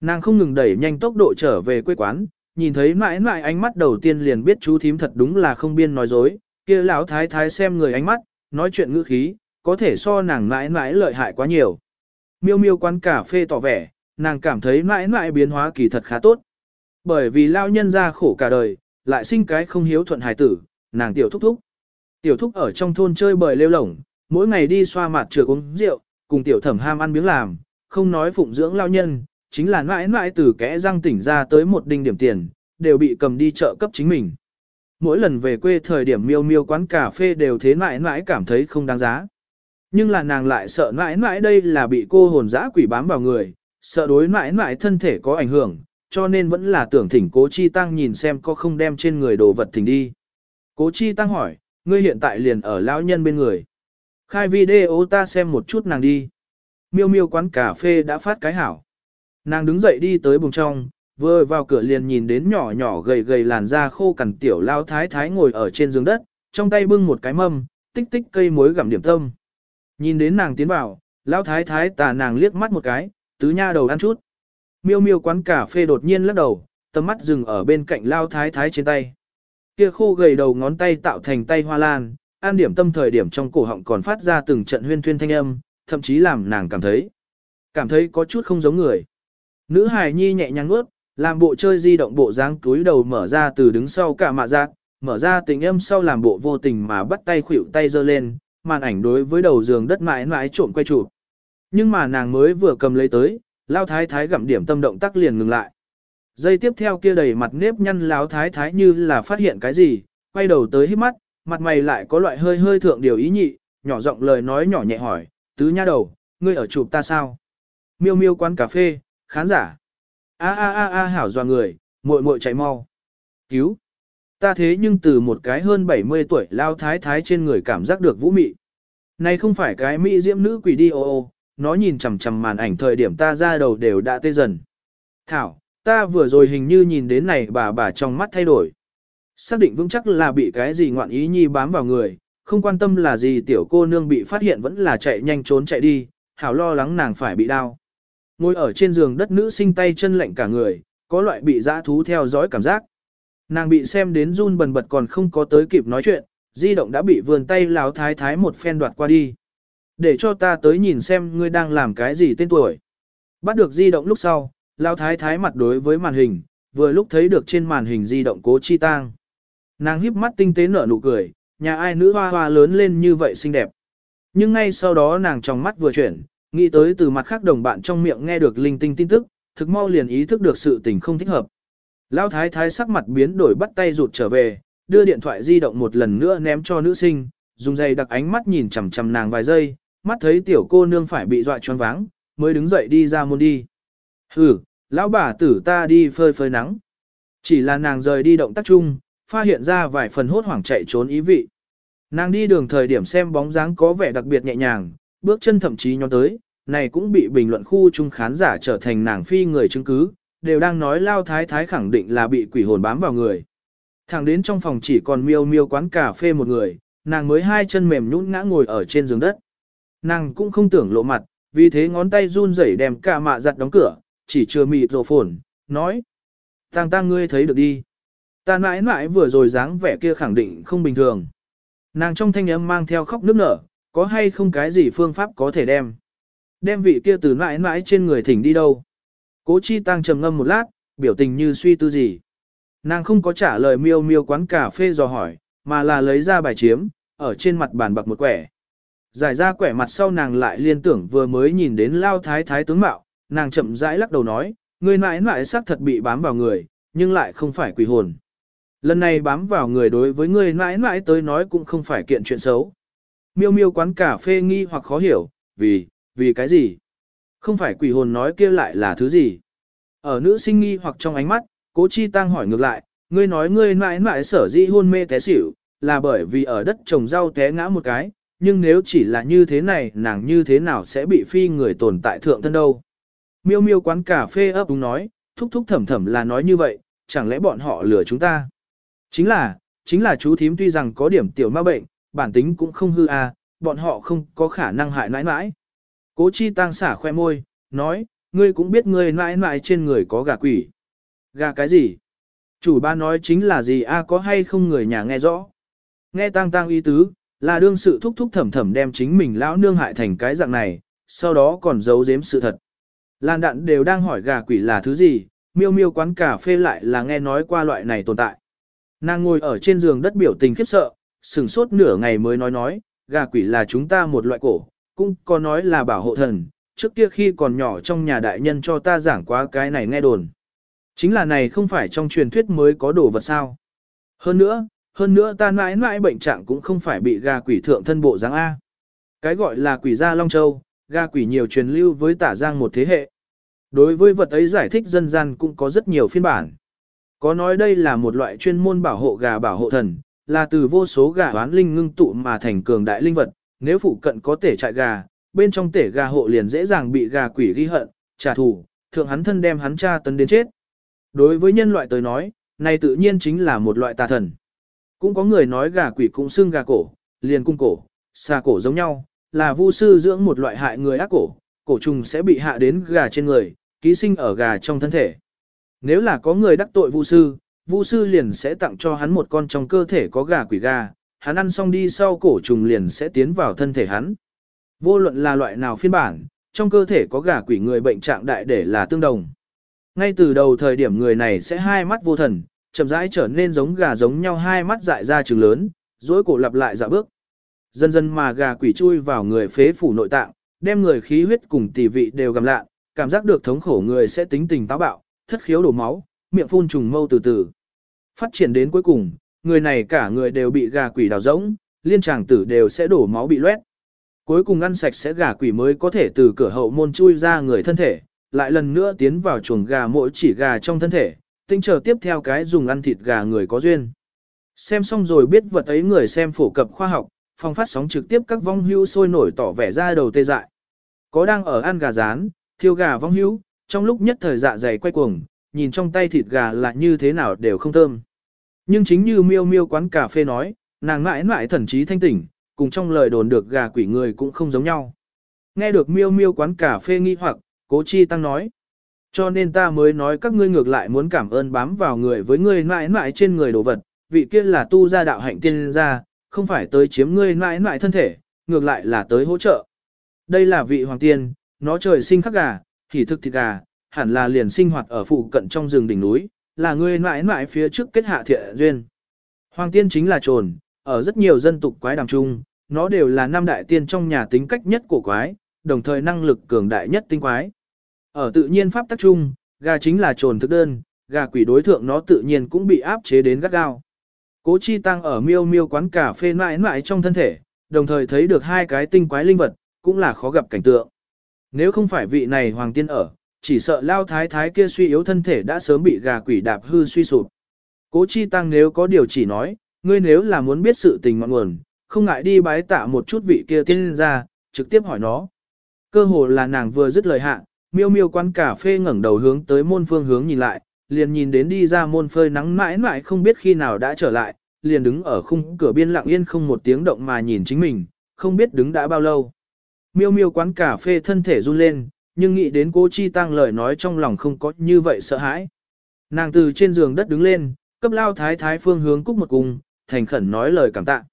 Nàng không ngừng đẩy nhanh tốc độ trở về quê quán, nhìn thấy mãi mãi ánh mắt đầu tiên liền biết chú thím thật đúng là không biên nói dối, kia lão thái thái xem người ánh mắt, nói chuyện ngữ khí, có thể so nàng mãi mãi lợi hại quá nhiều. Miêu miêu quán cà phê tỏ vẻ, nàng cảm thấy mãi mãi biến hóa kỳ thật khá tốt. Bởi vì lao nhân ra khổ cả đời, lại sinh cái không hiếu thuận hài tử, nàng tiểu thúc thúc. Tiểu thúc ở trong thôn chơi bời lêu lổng, mỗi ngày đi xoa mặt trượt uống rượu, cùng tiểu thẩm ham ăn miếng làm, không nói phụng dưỡng lao nhân, chính là mãi mãi từ kẽ răng tỉnh ra tới một đinh điểm tiền, đều bị cầm đi chợ cấp chính mình. Mỗi lần về quê thời điểm miêu miêu quán cà phê đều thế mãi mãi cảm thấy không đáng giá. Nhưng là nàng lại sợ mãi mãi đây là bị cô hồn dã quỷ bám vào người, sợ đối mãi mãi thân thể có ảnh hưởng, cho nên vẫn là tưởng thỉnh cố chi tăng nhìn xem có không đem trên người đồ vật thỉnh đi. Cố chi tăng hỏi, ngươi hiện tại liền ở lão nhân bên người. Khai video ta xem một chút nàng đi. Miêu miêu quán cà phê đã phát cái hảo. Nàng đứng dậy đi tới bùng trong, vừa vào cửa liền nhìn đến nhỏ nhỏ gầy gầy làn da khô cằn tiểu lao thái thái ngồi ở trên giường đất, trong tay bưng một cái mâm, tích tích cây muối gặm điểm tâm. Nhìn đến nàng tiến vào, lao thái thái tà nàng liếc mắt một cái, tứ nha đầu ăn chút. Miêu miêu quán cà phê đột nhiên lắc đầu, tầm mắt dừng ở bên cạnh lao thái thái trên tay. Kia khô gầy đầu ngón tay tạo thành tay hoa lan, an điểm tâm thời điểm trong cổ họng còn phát ra từng trận huyên thuyên thanh âm, thậm chí làm nàng cảm thấy, cảm thấy có chút không giống người. Nữ hài nhi nhẹ nhàng nuốt, làm bộ chơi di động bộ dáng túi đầu mở ra từ đứng sau cả mạ giác, mở ra tình âm sau làm bộ vô tình mà bắt tay khuỷu tay giơ lên, màn ảnh đối với đầu giường đất mãi mãi trộm quay chụp. Nhưng mà nàng mới vừa cầm lấy tới, lao thái thái gặm điểm tâm động tác liền ngừng lại. Giây tiếp theo kia đầy mặt nếp nhăn láo thái thái như là phát hiện cái gì, quay đầu tới hít mắt, mặt mày lại có loại hơi hơi thượng điều ý nhị, nhỏ giọng lời nói nhỏ nhẹ hỏi, tứ nha đầu, ngươi ở chụp ta sao? Miêu miêu quán cà phê, khán giả. A a a a hảo doa người, muội muội chạy mau. Cứu. Ta thế nhưng từ một cái hơn 70 tuổi lao thái thái trên người cảm giác được vũ mị. Này không phải cái mỹ diễm nữ quỷ đi ô ô, nó nhìn chằm chằm màn ảnh thời điểm ta ra đầu đều đã tê dần. Thảo, ta vừa rồi hình như nhìn đến này bà bà trong mắt thay đổi. Xác định vững chắc là bị cái gì ngoạn ý nhi bám vào người, không quan tâm là gì tiểu cô nương bị phát hiện vẫn là chạy nhanh trốn chạy đi, hảo lo lắng nàng phải bị đau. Ngồi ở trên giường đất nữ sinh tay chân lạnh cả người, có loại bị dã thú theo dõi cảm giác. Nàng bị xem đến run bần bật còn không có tới kịp nói chuyện, di động đã bị vườn tay láo thái thái một phen đoạt qua đi. Để cho ta tới nhìn xem ngươi đang làm cái gì tên tuổi. Bắt được di động lúc sau, Lao Thái Thái mặt đối với màn hình, vừa lúc thấy được trên màn hình di động cố chi tang. Nàng híp mắt tinh tế nở nụ cười, nhà ai nữ hoa hoa lớn lên như vậy xinh đẹp. Nhưng ngay sau đó nàng trong mắt vừa chuyển, nghĩ tới từ mặt khác đồng bạn trong miệng nghe được linh tinh tin tức, thực mau liền ý thức được sự tình không thích hợp. Lão thái thái sắc mặt biến đổi bắt tay rụt trở về, đưa điện thoại di động một lần nữa ném cho nữ sinh, dùng dây đặc ánh mắt nhìn chằm chằm nàng vài giây, mắt thấy tiểu cô nương phải bị dọa choáng váng, mới đứng dậy đi ra môn đi. Hừ, lão bà tử ta đi phơi phơi nắng. Chỉ là nàng rời đi động tác chung, Pha hiện ra vài phần hốt hoảng chạy trốn ý vị. Nàng đi đường thời điểm xem bóng dáng có vẻ đặc biệt nhẹ nhàng, bước chân thậm chí nhón tới, này cũng bị bình luận khu trung khán giả trở thành nàng phi người chứng cứ, đều đang nói lao thái thái khẳng định là bị quỷ hồn bám vào người. Thẳng đến trong phòng chỉ còn miêu miêu quán cà phê một người, nàng mới hai chân mềm nhũn ngã ngồi ở trên giường đất. Nàng cũng không tưởng lộ mặt, vì thế ngón tay run rẩy đem cả mạ giặt đóng cửa, chỉ chưa mịt rồ phồn, nói. Tàng tang ngươi thấy được đi. Ta mãi mãi vừa rồi dáng vẻ kia khẳng định không bình thường. Nàng trong thanh âm mang theo khóc nước nở, có hay không cái gì phương pháp có thể đem. Đem vị kia từ mãi mãi trên người thỉnh đi đâu. Cố chi tăng trầm ngâm một lát, biểu tình như suy tư gì. Nàng không có trả lời miêu miêu quán cà phê dò hỏi, mà là lấy ra bài chiếm, ở trên mặt bàn bạc một quẻ. Giải ra quẻ mặt sau nàng lại liên tưởng vừa mới nhìn đến lao thái thái tướng mạo, nàng chậm rãi lắc đầu nói, người mãi mãi xác thật bị bám vào người, nhưng lại không phải quỷ hồn. Lần này bám vào người đối với người mãi mãi tới nói cũng không phải kiện chuyện xấu. Miêu miêu quán cà phê nghi hoặc khó hiểu, vì, vì cái gì? Không phải quỷ hồn nói kia lại là thứ gì? Ở nữ sinh nghi hoặc trong ánh mắt, cố chi tăng hỏi ngược lại, ngươi nói ngươi mãi mãi sở di hôn mê té xỉu, là bởi vì ở đất trồng rau té ngã một cái, nhưng nếu chỉ là như thế này nàng như thế nào sẽ bị phi người tồn tại thượng thân đâu? Miêu miêu quán cà phê ấp đúng nói, thúc thúc thẩm thẩm là nói như vậy, chẳng lẽ bọn họ lừa chúng ta? Chính là, chính là chú thím tuy rằng có điểm tiểu ma bệnh, bản tính cũng không hư à, bọn họ không có khả năng hại nãi nãi. Cố chi tăng xả khoe môi, nói, ngươi cũng biết ngươi nãi nãi trên người có gà quỷ. Gà cái gì? Chủ ba nói chính là gì a có hay không người nhà nghe rõ. Nghe tăng tăng ý tứ, là đương sự thúc thúc thẩm thẩm đem chính mình lão nương hại thành cái dạng này, sau đó còn giấu giếm sự thật. Lan đạn đều đang hỏi gà quỷ là thứ gì, miêu miêu quán cà phê lại là nghe nói qua loại này tồn tại. Nàng ngồi ở trên giường đất biểu tình khiếp sợ, sừng sốt nửa ngày mới nói nói, gà quỷ là chúng ta một loại cổ, cũng có nói là bảo hộ thần, trước kia khi còn nhỏ trong nhà đại nhân cho ta giảng quá cái này nghe đồn. Chính là này không phải trong truyền thuyết mới có đồ vật sao. Hơn nữa, hơn nữa ta mãi mãi bệnh trạng cũng không phải bị gà quỷ thượng thân bộ dáng A. Cái gọi là quỷ gia Long Châu, gà quỷ nhiều truyền lưu với tả giang một thế hệ. Đối với vật ấy giải thích dân gian cũng có rất nhiều phiên bản. Có nói đây là một loại chuyên môn bảo hộ gà bảo hộ thần, là từ vô số gà oán linh ngưng tụ mà thành cường đại linh vật, nếu phụ cận có tể trại gà, bên trong tể gà hộ liền dễ dàng bị gà quỷ ghi hận, trả thù, thượng hắn thân đem hắn cha tấn đến chết. Đối với nhân loại tới nói, này tự nhiên chính là một loại tà thần. Cũng có người nói gà quỷ cũng xưng gà cổ, liền cung cổ, xà cổ giống nhau, là vu sư dưỡng một loại hại người ác cổ, cổ trùng sẽ bị hạ đến gà trên người, ký sinh ở gà trong thân thể. Nếu là có người đắc tội vu sư, vu sư liền sẽ tặng cho hắn một con trong cơ thể có gà quỷ gà, hắn ăn xong đi sau cổ trùng liền sẽ tiến vào thân thể hắn. Vô luận là loại nào phiên bản, trong cơ thể có gà quỷ người bệnh trạng đại để là tương đồng. Ngay từ đầu thời điểm người này sẽ hai mắt vô thần, chậm rãi trở nên giống gà giống nhau hai mắt dại ra trừng lớn, dối cổ lặp lại dạo bước. Dần dần mà gà quỷ chui vào người phế phủ nội tạng, đem người khí huyết cùng tỷ vị đều gầm lạ, cảm giác được thống khổ người sẽ tính tình táo bạo, thất khiếu đổ máu, miệng phun trùng mâu từ từ. Phát triển đến cuối cùng, người này cả người đều bị gà quỷ đào rỗng, liên tràng tử đều sẽ đổ máu bị loét. Cuối cùng ăn sạch sẽ gà quỷ mới có thể từ cửa hậu môn chui ra người thân thể, lại lần nữa tiến vào chuồng gà mỗi chỉ gà trong thân thể, tinh chờ tiếp theo cái dùng ăn thịt gà người có duyên. Xem xong rồi biết vật ấy người xem phổ cập khoa học, phong phát sóng trực tiếp các vong hưu sôi nổi tỏ vẻ ra đầu tê dại. Có đang ở ăn gà rán, thiêu gà vong hưu, trong lúc nhất thời dạ dày quay cuồng, nhìn trong tay thịt gà là như thế nào đều không thơm. Nhưng chính như miêu miêu quán cà phê nói, nàng mãi mãi thần trí thanh tỉnh, cùng trong lời đồn được gà quỷ người cũng không giống nhau. Nghe được miêu miêu quán cà phê nghi hoặc, cố chi tăng nói. Cho nên ta mới nói các ngươi ngược lại muốn cảm ơn bám vào người với ngươi mãi mãi trên người đồ vật, vị kia là tu gia đạo hạnh tiên gia, không phải tới chiếm ngươi mãi mãi thân thể, ngược lại là tới hỗ trợ. Đây là vị hoàng tiên, nó trời sinh khắc gà, thì thực thịt gà, hẳn là liền sinh hoạt ở phụ cận trong rừng đỉnh núi, là người mãi mãi phía trước kết hạ thiện duyên. Hoàng tiên chính là trồn, ở rất nhiều dân tục quái đàm trung, nó đều là năm đại tiên trong nhà tính cách nhất của quái, đồng thời năng lực cường đại nhất tinh quái. Ở tự nhiên pháp tắc trung, gà chính là trồn thức đơn, gà quỷ đối thượng nó tự nhiên cũng bị áp chế đến gắt gao. Cố chi tăng ở miêu miêu quán cà phê mãi mãi trong thân thể, đồng thời thấy được hai cái tinh quái linh vật, cũng là khó gặp cảnh tượng. Nếu không phải vị này hoàng tiên ở, chỉ sợ lao thái thái kia suy yếu thân thể đã sớm bị gà quỷ đạp hư suy sụp. Cố chi tăng nếu có điều chỉ nói, ngươi nếu là muốn biết sự tình ngọn nguồn, không ngại đi bái tạ một chút vị kia tiên ra, trực tiếp hỏi nó. Cơ hồ là nàng vừa dứt lời hạ, miêu miêu quán cà phê ngẩng đầu hướng tới môn phương hướng nhìn lại, liền nhìn đến đi ra môn phơi nắng mãi mãi không biết khi nào đã trở lại, liền đứng ở khung cửa biên lặng yên không một tiếng động mà nhìn chính mình, không biết đứng đã bao lâu. Miêu miêu quán cà phê thân thể run lên, nhưng nghĩ đến cô Chi Tăng lời nói trong lòng không có như vậy sợ hãi. Nàng từ trên giường đất đứng lên, cấp lao thái thái phương hướng cúc một cung, thành khẩn nói lời cảm tạ.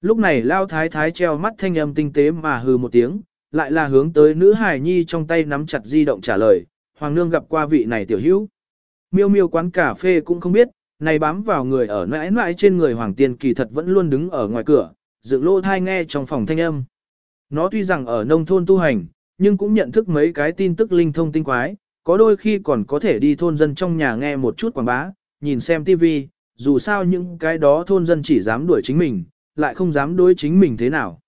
Lúc này lao thái thái treo mắt thanh âm tinh tế mà hừ một tiếng, lại là hướng tới nữ hài nhi trong tay nắm chặt di động trả lời, hoàng nương gặp qua vị này tiểu hữu. Miêu miêu quán cà phê cũng không biết, này bám vào người ở mãi mãi trên người hoàng tiên kỳ thật vẫn luôn đứng ở ngoài cửa, dựng lô thai nghe trong phòng thanh âm. Nó tuy rằng ở nông thôn tu hành, nhưng cũng nhận thức mấy cái tin tức linh thông tinh quái, có đôi khi còn có thể đi thôn dân trong nhà nghe một chút quảng bá, nhìn xem TV, dù sao những cái đó thôn dân chỉ dám đuổi chính mình, lại không dám đối chính mình thế nào.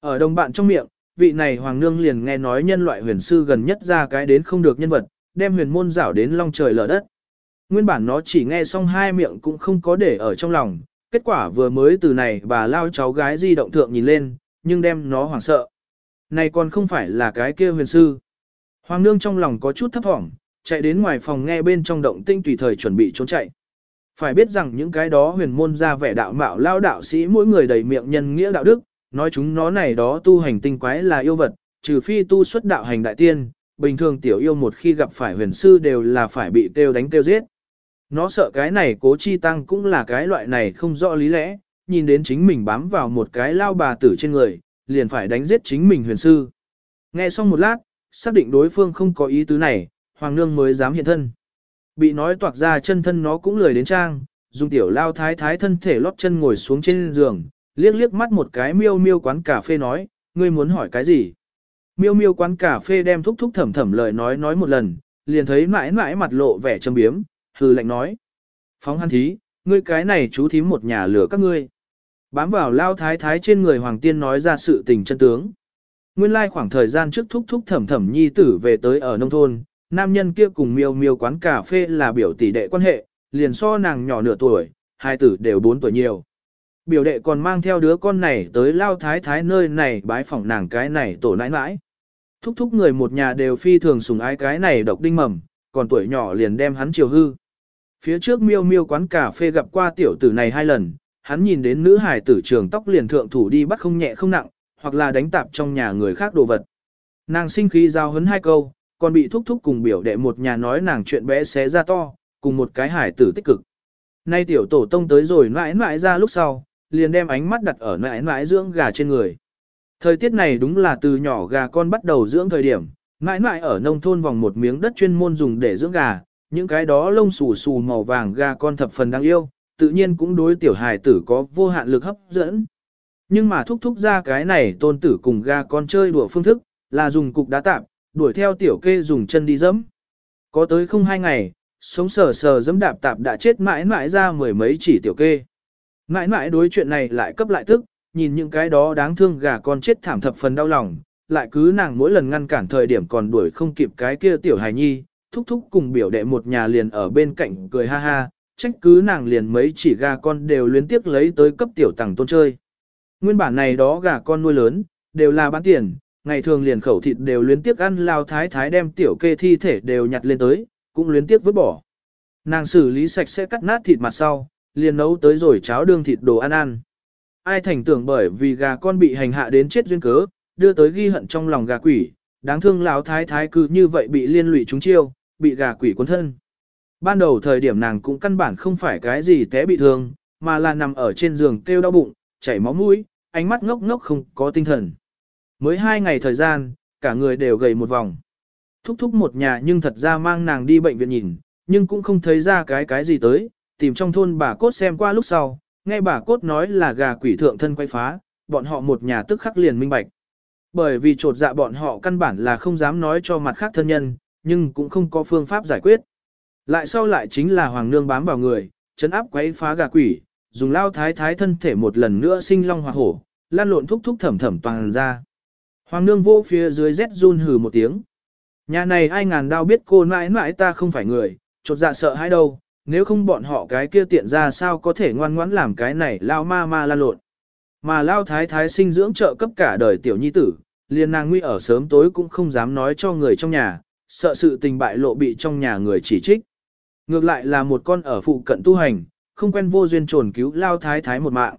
Ở đồng bạn trong miệng, vị này Hoàng Nương liền nghe nói nhân loại huyền sư gần nhất ra cái đến không được nhân vật, đem huyền môn rảo đến long trời lở đất. Nguyên bản nó chỉ nghe xong hai miệng cũng không có để ở trong lòng, kết quả vừa mới từ này bà lao cháu gái di động thượng nhìn lên, nhưng đem nó hoảng sợ. Này còn không phải là cái kia huyền sư. Hoàng nương trong lòng có chút thấp thỏm, chạy đến ngoài phòng nghe bên trong động tinh tùy thời chuẩn bị trốn chạy. Phải biết rằng những cái đó huyền môn ra vẻ đạo mạo lao đạo sĩ mỗi người đầy miệng nhân nghĩa đạo đức, nói chúng nó này đó tu hành tinh quái là yêu vật, trừ phi tu xuất đạo hành đại tiên, bình thường tiểu yêu một khi gặp phải huyền sư đều là phải bị tiêu đánh tiêu giết. Nó sợ cái này cố chi tăng cũng là cái loại này không rõ lý lẽ, nhìn đến chính mình bám vào một cái lao bà tử trên người, liền phải đánh giết chính mình huyền sư. Nghe xong một lát, xác định đối phương không có ý tứ này, Hoàng Nương mới dám hiện thân. Bị nói toạc ra chân thân nó cũng lười đến trang, dùng tiểu lao thái thái thân thể lót chân ngồi xuống trên giường, liếc liếc mắt một cái miêu miêu quán cà phê nói, ngươi muốn hỏi cái gì? Miêu miêu quán cà phê đem thúc thúc thẩm thẩm lời nói nói một lần, liền thấy mãi mãi mặt lộ vẻ châm biếm, hư lệnh nói. Phóng hắn thí, ngươi cái này chú thím một nhà lửa các ngươi. Bám vào lao thái thái trên người hoàng tiên nói ra sự tình chân tướng. Nguyên lai khoảng thời gian trước thúc thúc thẩm thẩm nhi tử về tới ở nông thôn, nam nhân kia cùng miêu miêu quán cà phê là biểu tỷ đệ quan hệ, liền so nàng nhỏ nửa tuổi, hai tử đều 4 tuổi nhiều. Biểu đệ còn mang theo đứa con này tới lao thái thái nơi này bái phỏng nàng cái này tổ nãi nãi. Thúc thúc người một nhà đều phi thường sùng ái cái này độc đinh mầm, còn tuổi nhỏ liền đem hắn chiều hư. Phía trước miêu miêu quán cà phê gặp qua tiểu tử này hai lần, hắn nhìn đến nữ hải tử trường tóc liền thượng thủ đi bắt không nhẹ không nặng, hoặc là đánh tạp trong nhà người khác đồ vật. Nàng sinh khí giao hấn hai câu, còn bị thúc thúc cùng biểu đệ một nhà nói nàng chuyện bé xé ra to, cùng một cái hải tử tích cực. Nay tiểu tổ tông tới rồi mãi mãi ra lúc sau, liền đem ánh mắt đặt ở mãi mãi dưỡng gà trên người. Thời tiết này đúng là từ nhỏ gà con bắt đầu dưỡng thời điểm, mãi mãi ở nông thôn vòng một miếng đất chuyên môn dùng để dưỡng gà, những cái đó lông xù xù màu vàng gà con thập phần đáng yêu, tự nhiên cũng đối tiểu hài tử có vô hạn lực hấp dẫn. Nhưng mà thúc thúc ra cái này tôn tử cùng gà con chơi đùa phương thức, là dùng cục đá tạp, đuổi theo tiểu kê dùng chân đi dẫm. Có tới không hai ngày, sống sờ sờ dẫm đạp tạp đã chết mãi mãi ra mười mấy chỉ tiểu kê. Mãi mãi đối chuyện này lại cấp lại tức, nhìn những cái đó đáng thương gà con chết thảm thập phần đau lòng, lại cứ nàng mỗi lần ngăn cản thời điểm còn đuổi không kịp cái kia tiểu hài nhi, thúc thúc cùng biểu đệ một nhà liền ở bên cạnh cười ha ha, trách cứ nàng liền mấy chỉ gà con đều luyến tiếc lấy tới cấp tiểu tàng tôn chơi. Nguyên bản này đó gà con nuôi lớn, đều là bán tiền, ngày thường liền khẩu thịt đều luyến tiếc ăn lao thái thái đem tiểu kê thi thể đều nhặt lên tới, cũng luyến tiếc vứt bỏ. Nàng xử lý sạch sẽ cắt nát thịt mặt sau, liền nấu tới rồi cháo đương thịt đồ ăn ăn. Ai thành tưởng bởi vì gà con bị hành hạ đến chết duyên cớ, đưa tới ghi hận trong lòng gà quỷ, đáng thương lão thái thái cứ như vậy bị liên lụy chúng chiêu, bị gà quỷ cuốn thân. Ban đầu thời điểm nàng cũng căn bản không phải cái gì té bị thương, mà là nằm ở trên giường kêu đau bụng, chảy máu mũi, ánh mắt ngốc ngốc không có tinh thần. Mới hai ngày thời gian, cả người đều gầy một vòng. Thúc thúc một nhà nhưng thật ra mang nàng đi bệnh viện nhìn, nhưng cũng không thấy ra cái cái gì tới, tìm trong thôn bà cốt xem qua lúc sau, nghe bà cốt nói là gà quỷ thượng thân quay phá, bọn họ một nhà tức khắc liền minh bạch. Bởi vì trột dạ bọn họ căn bản là không dám nói cho mặt khác thân nhân, nhưng cũng không có phương pháp giải quyết. Lại sau lại chính là hoàng nương bám vào người, chấn áp quấy phá gà quỷ, dùng lao thái thái thân thể một lần nữa sinh long hoặc hổ, lan lộn thúc thúc thẩm thẩm toàn ra. Hoàng nương vô phía dưới rét run hừ một tiếng. Nhà này ai ngàn đau biết cô mãi mãi ta không phải người, chột dạ sợ hãi đâu, nếu không bọn họ cái kia tiện ra sao có thể ngoan ngoãn làm cái này lao ma ma lan lộn. Mà lao thái thái sinh dưỡng trợ cấp cả đời tiểu nhi tử, liền nàng nguy ở sớm tối cũng không dám nói cho người trong nhà, sợ sự tình bại lộ bị trong nhà người chỉ trích. Ngược lại là một con ở phụ cận tu hành, không quen vô duyên trồn cứu lao thái thái một mạng.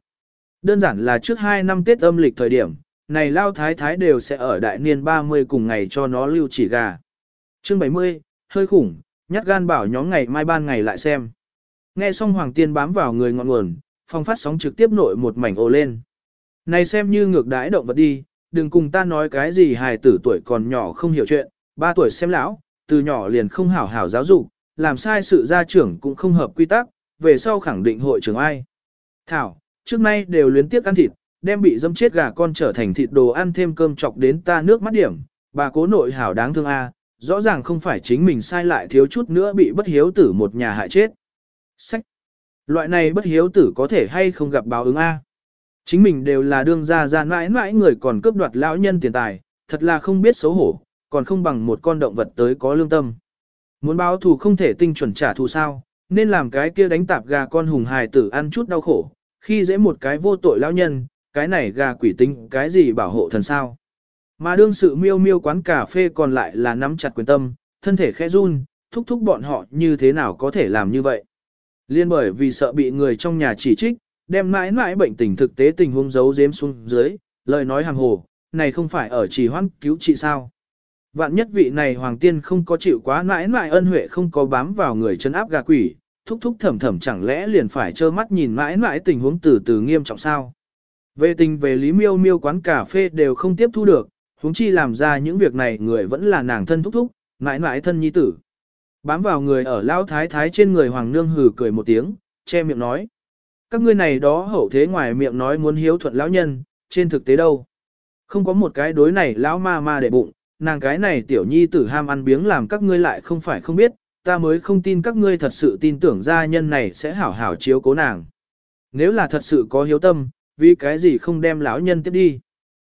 Đơn giản là trước 2 năm Tết âm lịch thời điểm, này lao thái thái đều sẽ ở đại niên 30 cùng ngày cho nó lưu chỉ gà. Chương 70, hơi khủng, nhát gan bảo nhóm ngày mai ban ngày lại xem. Nghe xong Hoàng Tiên bám vào người ngọn nguồn, phong phát sóng trực tiếp nội một mảnh ồ lên. Này xem như ngược đãi động vật đi, đừng cùng ta nói cái gì hài tử tuổi còn nhỏ không hiểu chuyện, ba tuổi xem lão, từ nhỏ liền không hảo hảo giáo dục, làm sai sự gia trưởng cũng không hợp quy tắc, về sau khẳng định hội trưởng ai. Thảo, trước nay đều luyến tiếc ăn thịt, đem bị dâm chết gà con trở thành thịt đồ ăn thêm cơm chọc đến ta nước mắt điểm, bà cố nội hảo đáng thương a, rõ ràng không phải chính mình sai lại thiếu chút nữa bị bất hiếu tử một nhà hại chết. Sách! Loại này bất hiếu tử có thể hay không gặp báo ứng a? Chính mình đều là đương gia ra mãi mãi người còn cướp đoạt lão nhân tiền tài, thật là không biết xấu hổ, còn không bằng một con động vật tới có lương tâm. Muốn báo thù không thể tinh chuẩn trả thù sao, nên làm cái kia đánh tạp gà con hùng hài tử ăn chút đau khổ, khi dễ một cái vô tội lão nhân, cái này gà quỷ tinh, cái gì bảo hộ thần sao. Mà đương sự miêu miêu quán cà phê còn lại là nắm chặt quyền tâm, thân thể khẽ run, thúc thúc bọn họ như thế nào có thể làm như vậy. Liên bởi vì sợ bị người trong nhà chỉ trích, đem mãi mãi bệnh tình thực tế tình huống giấu giếm xuống dưới, lời nói hàng hồ, này không phải ở trì hoãn cứu trị sao. Vạn nhất vị này hoàng tiên không có chịu quá mãi mãi ân huệ không có bám vào người chân áp gà quỷ, thúc thúc thầm thầm chẳng lẽ liền phải trơ mắt nhìn mãi mãi tình huống từ từ nghiêm trọng sao. Về tình về lý miêu miêu quán cà phê đều không tiếp thu được, huống chi làm ra những việc này người vẫn là nàng thân thúc thúc, mãi mãi thân nhi tử. Bám vào người ở lao thái thái trên người hoàng nương hừ cười một tiếng, che miệng nói. Các ngươi này đó hậu thế ngoài miệng nói muốn hiếu thuận lão nhân, trên thực tế đâu. Không có một cái đối này lão ma ma để bụng, nàng cái này tiểu nhi tử ham ăn biếng làm các ngươi lại không phải không biết, ta mới không tin các ngươi thật sự tin tưởng gia nhân này sẽ hảo hảo chiếu cố nàng. Nếu là thật sự có hiếu tâm, vì cái gì không đem lão nhân tiếp đi.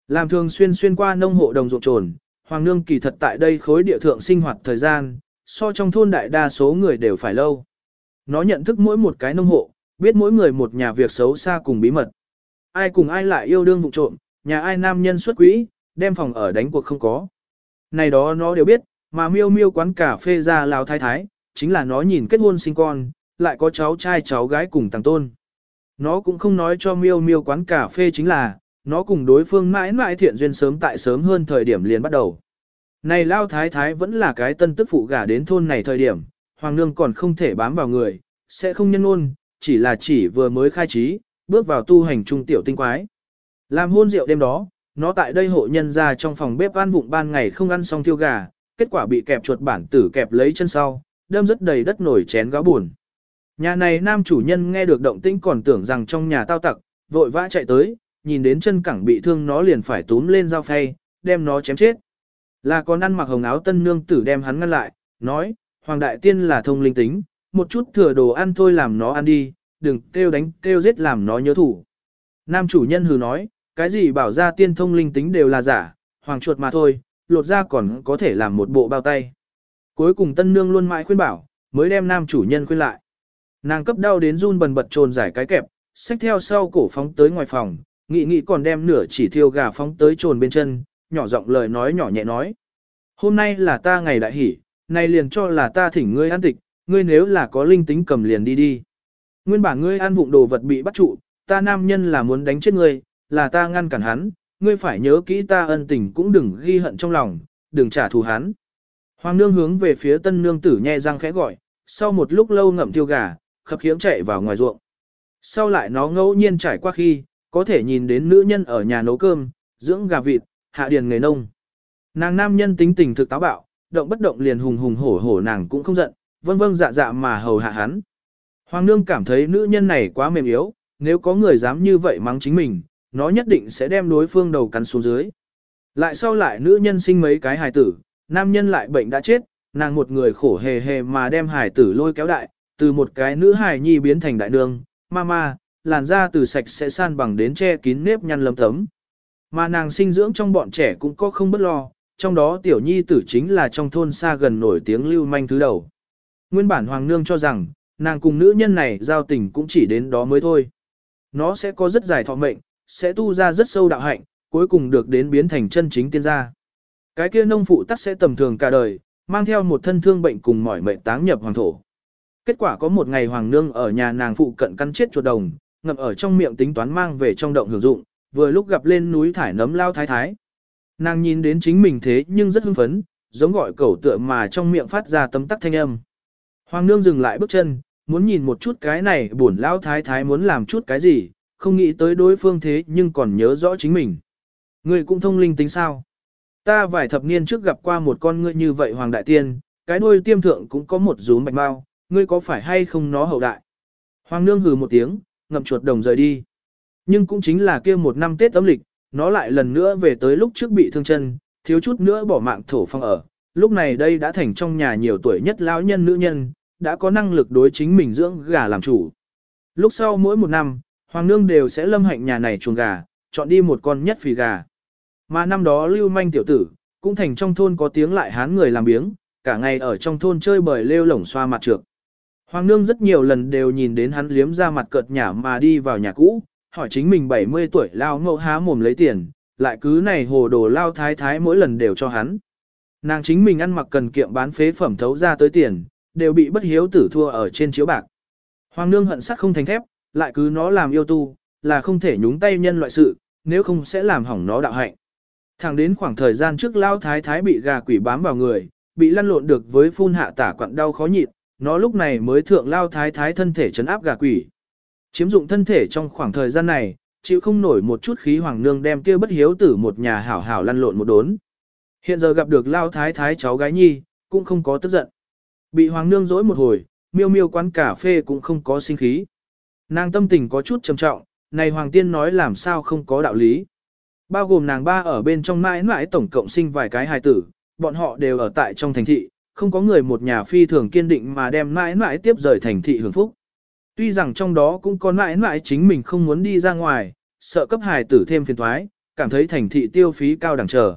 Làm thường xuyên xuyên qua nông hộ đồng ruộng trồn, Hoàng Nương kỳ thật tại đây khối địa thượng sinh hoạt thời gian, so trong thôn đại đa số người đều phải lâu. Nó nhận thức mỗi một cái nông hộ, biết mỗi người một nhà việc xấu xa cùng bí mật. Ai cùng ai lại yêu đương vụ trộm, nhà ai nam nhân xuất quỹ, đem phòng ở đánh cuộc không có. Này đó nó đều biết, mà miêu miêu quán cà phê ra lào thái thái, chính là nó nhìn kết hôn sinh con, lại có cháu trai cháu gái cùng tàng tôn. Nó cũng không nói cho miêu miêu quán cà phê chính là, nó cùng đối phương mãi mãi thiện duyên sớm tại sớm hơn thời điểm liền bắt đầu. Này lao thái thái vẫn là cái tân tức phụ gả đến thôn này thời điểm, hoàng nương còn không thể bám vào người, sẽ không nhân ôn, chỉ là chỉ vừa mới khai trí, bước vào tu hành trung tiểu tinh quái. Làm hôn rượu đêm đó, nó tại đây hộ nhân ra trong phòng bếp ăn vụng ban ngày không ăn xong thiêu gà, kết quả bị kẹp chuột bản tử kẹp lấy chân sau, đâm rất đầy đất nổi chén gáo buồn. Nhà này nam chủ nhân nghe được động tĩnh còn tưởng rằng trong nhà tao tặc, vội vã chạy tới, nhìn đến chân cẳng bị thương nó liền phải túm lên dao phay, đem nó chém chết. Là con ăn mặc hồng áo tân nương tử đem hắn ngăn lại, nói, Hoàng Đại Tiên là thông linh tính, một chút thừa đồ ăn thôi làm nó ăn đi, đừng kêu đánh kêu giết làm nó nhớ thủ. Nam chủ nhân hừ nói, cái gì bảo ra tiên thông linh tính đều là giả, hoàng chuột mà thôi, lột ra còn có thể làm một bộ bao tay. Cuối cùng tân nương luôn mãi khuyên bảo, mới đem nam chủ nhân khuyên lại. Nàng cấp đau đến run bần bật trồn giải cái kẹp, xách theo sau cổ phóng tới ngoài phòng, nghị nghị còn đem nửa chỉ thiêu gà phóng tới trồn bên chân, nhỏ giọng lời nói nhỏ nhẹ nói. Hôm nay là ta ngày đại hỷ, nay liền cho là ta thỉnh ngươi ăn tịch, ngươi nếu là có linh tính cầm liền đi đi. Nguyên bản ngươi ăn vụng đồ vật bị bắt trụ, ta nam nhân là muốn đánh chết ngươi, là ta ngăn cản hắn, ngươi phải nhớ kỹ ta ân tình cũng đừng ghi hận trong lòng, đừng trả thù hắn. Hoàng nương hướng về phía tân nương tử nhe răng khẽ gọi, sau một lúc lâu ngậm tiêu gà, khập khiễng chạy vào ngoài ruộng. Sau lại nó ngẫu nhiên trải qua khi, có thể nhìn đến nữ nhân ở nhà nấu cơm, dưỡng gà vịt, hạ điền nghề nông. Nàng nam nhân tính tình thực táo bạo, động bất động liền hùng hùng hổ hổ nàng cũng không giận, vâng vâng dạ dạ mà hầu hạ hắn. Hoàng nương cảm thấy nữ nhân này quá mềm yếu, nếu có người dám như vậy mắng chính mình, nó nhất định sẽ đem đối phương đầu cắn xuống dưới. Lại sau lại nữ nhân sinh mấy cái hài tử, nam nhân lại bệnh đã chết, nàng một người khổ hề hề mà đem hài tử lôi kéo đại, từ một cái nữ hài nhi biến thành đại nương, mama, làn da từ sạch sẽ san bằng đến che kín nếp nhăn lấm tấm. Mà nàng sinh dưỡng trong bọn trẻ cũng có không bất lo, trong đó tiểu nhi tử chính là trong thôn xa gần nổi tiếng lưu manh thứ đầu. Nguyên bản hoàng nương cho rằng, nàng cùng nữ nhân này giao tình cũng chỉ đến đó mới thôi. Nó sẽ có rất dài thọ mệnh, sẽ tu ra rất sâu đạo hạnh, cuối cùng được đến biến thành chân chính tiên gia. Cái kia nông phụ tắc sẽ tầm thường cả đời, mang theo một thân thương bệnh cùng mỏi mệnh táng nhập hoàng thổ. Kết quả có một ngày hoàng nương ở nhà nàng phụ cận căn chết chuột đồng, ngậm ở trong miệng tính toán mang về trong động hưởng dụng, vừa lúc gặp lên núi thải nấm lao thái thái. Nàng nhìn đến chính mình thế nhưng rất hưng phấn, giống gọi cẩu tựa mà trong miệng phát ra tấm tắc thanh âm. Hoàng nương dừng lại bước chân, muốn nhìn một chút cái này buồn lao thái thái muốn làm chút cái gì, không nghĩ tới đối phương thế nhưng còn nhớ rõ chính mình. Người cũng thông linh tính sao? Ta vài thập niên trước gặp qua một con ngươi như vậy Hoàng Đại Tiên, cái đuôi tiêm thượng cũng có một rúm bạch mau, ngươi có phải hay không nó hậu đại? Hoàng nương hừ một tiếng, ngậm chuột đồng rời đi. Nhưng cũng chính là kia một năm Tết âm lịch, nó lại lần nữa về tới lúc trước bị thương chân, thiếu chút nữa bỏ mạng thổ phong ở. Lúc này đây đã thành trong nhà nhiều tuổi nhất lão nhân nữ nhân, đã có năng lực đối chính mình dưỡng gà làm chủ. Lúc sau mỗi một năm, Hoàng nương đều sẽ lâm hạnh nhà này chuồng gà, chọn đi một con nhất phì gà. Mà năm đó lưu manh tiểu tử, cũng thành trong thôn có tiếng lại hán người làm biếng, cả ngày ở trong thôn chơi bời lêu lổng xoa mặt trược. Hoàng nương rất nhiều lần đều nhìn đến hắn liếm ra mặt cợt nhả mà đi vào nhà cũ, hỏi chính mình 70 tuổi lao ngẫu há mồm lấy tiền, lại cứ này hồ đồ lao thái thái mỗi lần đều cho hắn. Nàng chính mình ăn mặc cần kiệm bán phế phẩm thấu ra tới tiền, đều bị bất hiếu tử thua ở trên chiếu bạc. Hoàng nương hận sắc không thành thép, lại cứ nó làm yêu tu, là không thể nhúng tay nhân loại sự, nếu không sẽ làm hỏng nó đạo hạnh. Thẳng đến khoảng thời gian trước lao thái thái bị gà quỷ bám vào người, bị lăn lộn được với phun hạ tả quặn đau khó nhịn, nó lúc này mới thượng lao thái thái thân thể chấn áp gà quỷ. Chiếm dụng thân thể trong khoảng thời gian này, chịu không nổi một chút khí hoàng nương đem kia bất hiếu tử một nhà hảo hảo lăn lộn một đốn. Hiện giờ gặp được lao thái thái cháu gái nhi, cũng không có tức giận. Bị hoàng nương dỗi một hồi, miêu miêu quán cà phê cũng không có sinh khí. Nàng tâm tình có chút trầm trọng, này hoàng tiên nói làm sao không có đạo lý. Bao gồm nàng ba ở bên trong mãi mãi tổng cộng sinh vài cái hài tử, bọn họ đều ở tại trong thành thị, không có người một nhà phi thường kiên định mà đem mãi mãi tiếp rời thành thị hưởng phúc. Tuy rằng trong đó cũng có mãi mãi chính mình không muốn đi ra ngoài, sợ cấp hài tử thêm phiền thoái, cảm thấy thành thị tiêu phí cao đẳng trở.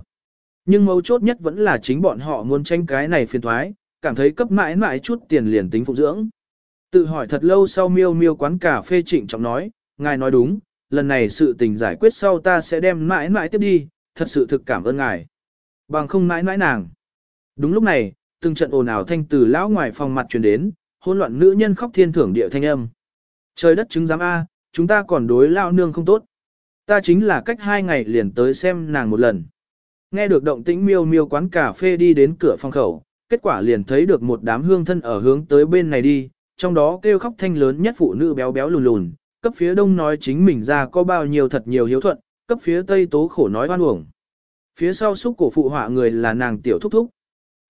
Nhưng mấu chốt nhất vẫn là chính bọn họ muốn tranh cái này phiền thoái, cảm thấy cấp mãi mãi chút tiền liền tính phụ dưỡng. Tự hỏi thật lâu sau miêu miêu quán cà phê trịnh trọng nói, ngài nói đúng, lần này sự tình giải quyết sau ta sẽ đem mãi mãi tiếp đi, thật sự thực cảm ơn ngài. Bằng không mãi mãi nàng. Đúng lúc này, từng trận ồn ào thanh từ lão ngoài phòng mặt truyền đến, hỗn loạn nữ nhân khóc thiên thưởng địa thanh âm. Trời đất chứng giám A, chúng ta còn đối lao nương không tốt. Ta chính là cách hai ngày liền tới xem nàng một lần. Nghe được động tĩnh miêu miêu quán cà phê đi đến cửa phòng khẩu, kết quả liền thấy được một đám hương thân ở hướng tới bên này đi, trong đó kêu khóc thanh lớn nhất phụ nữ béo béo lùn lùn, cấp phía đông nói chính mình ra có bao nhiêu thật nhiều hiếu thuận, cấp phía tây tố khổ nói oan uổng. Phía sau xúc cổ phụ họa người là nàng tiểu thúc thúc.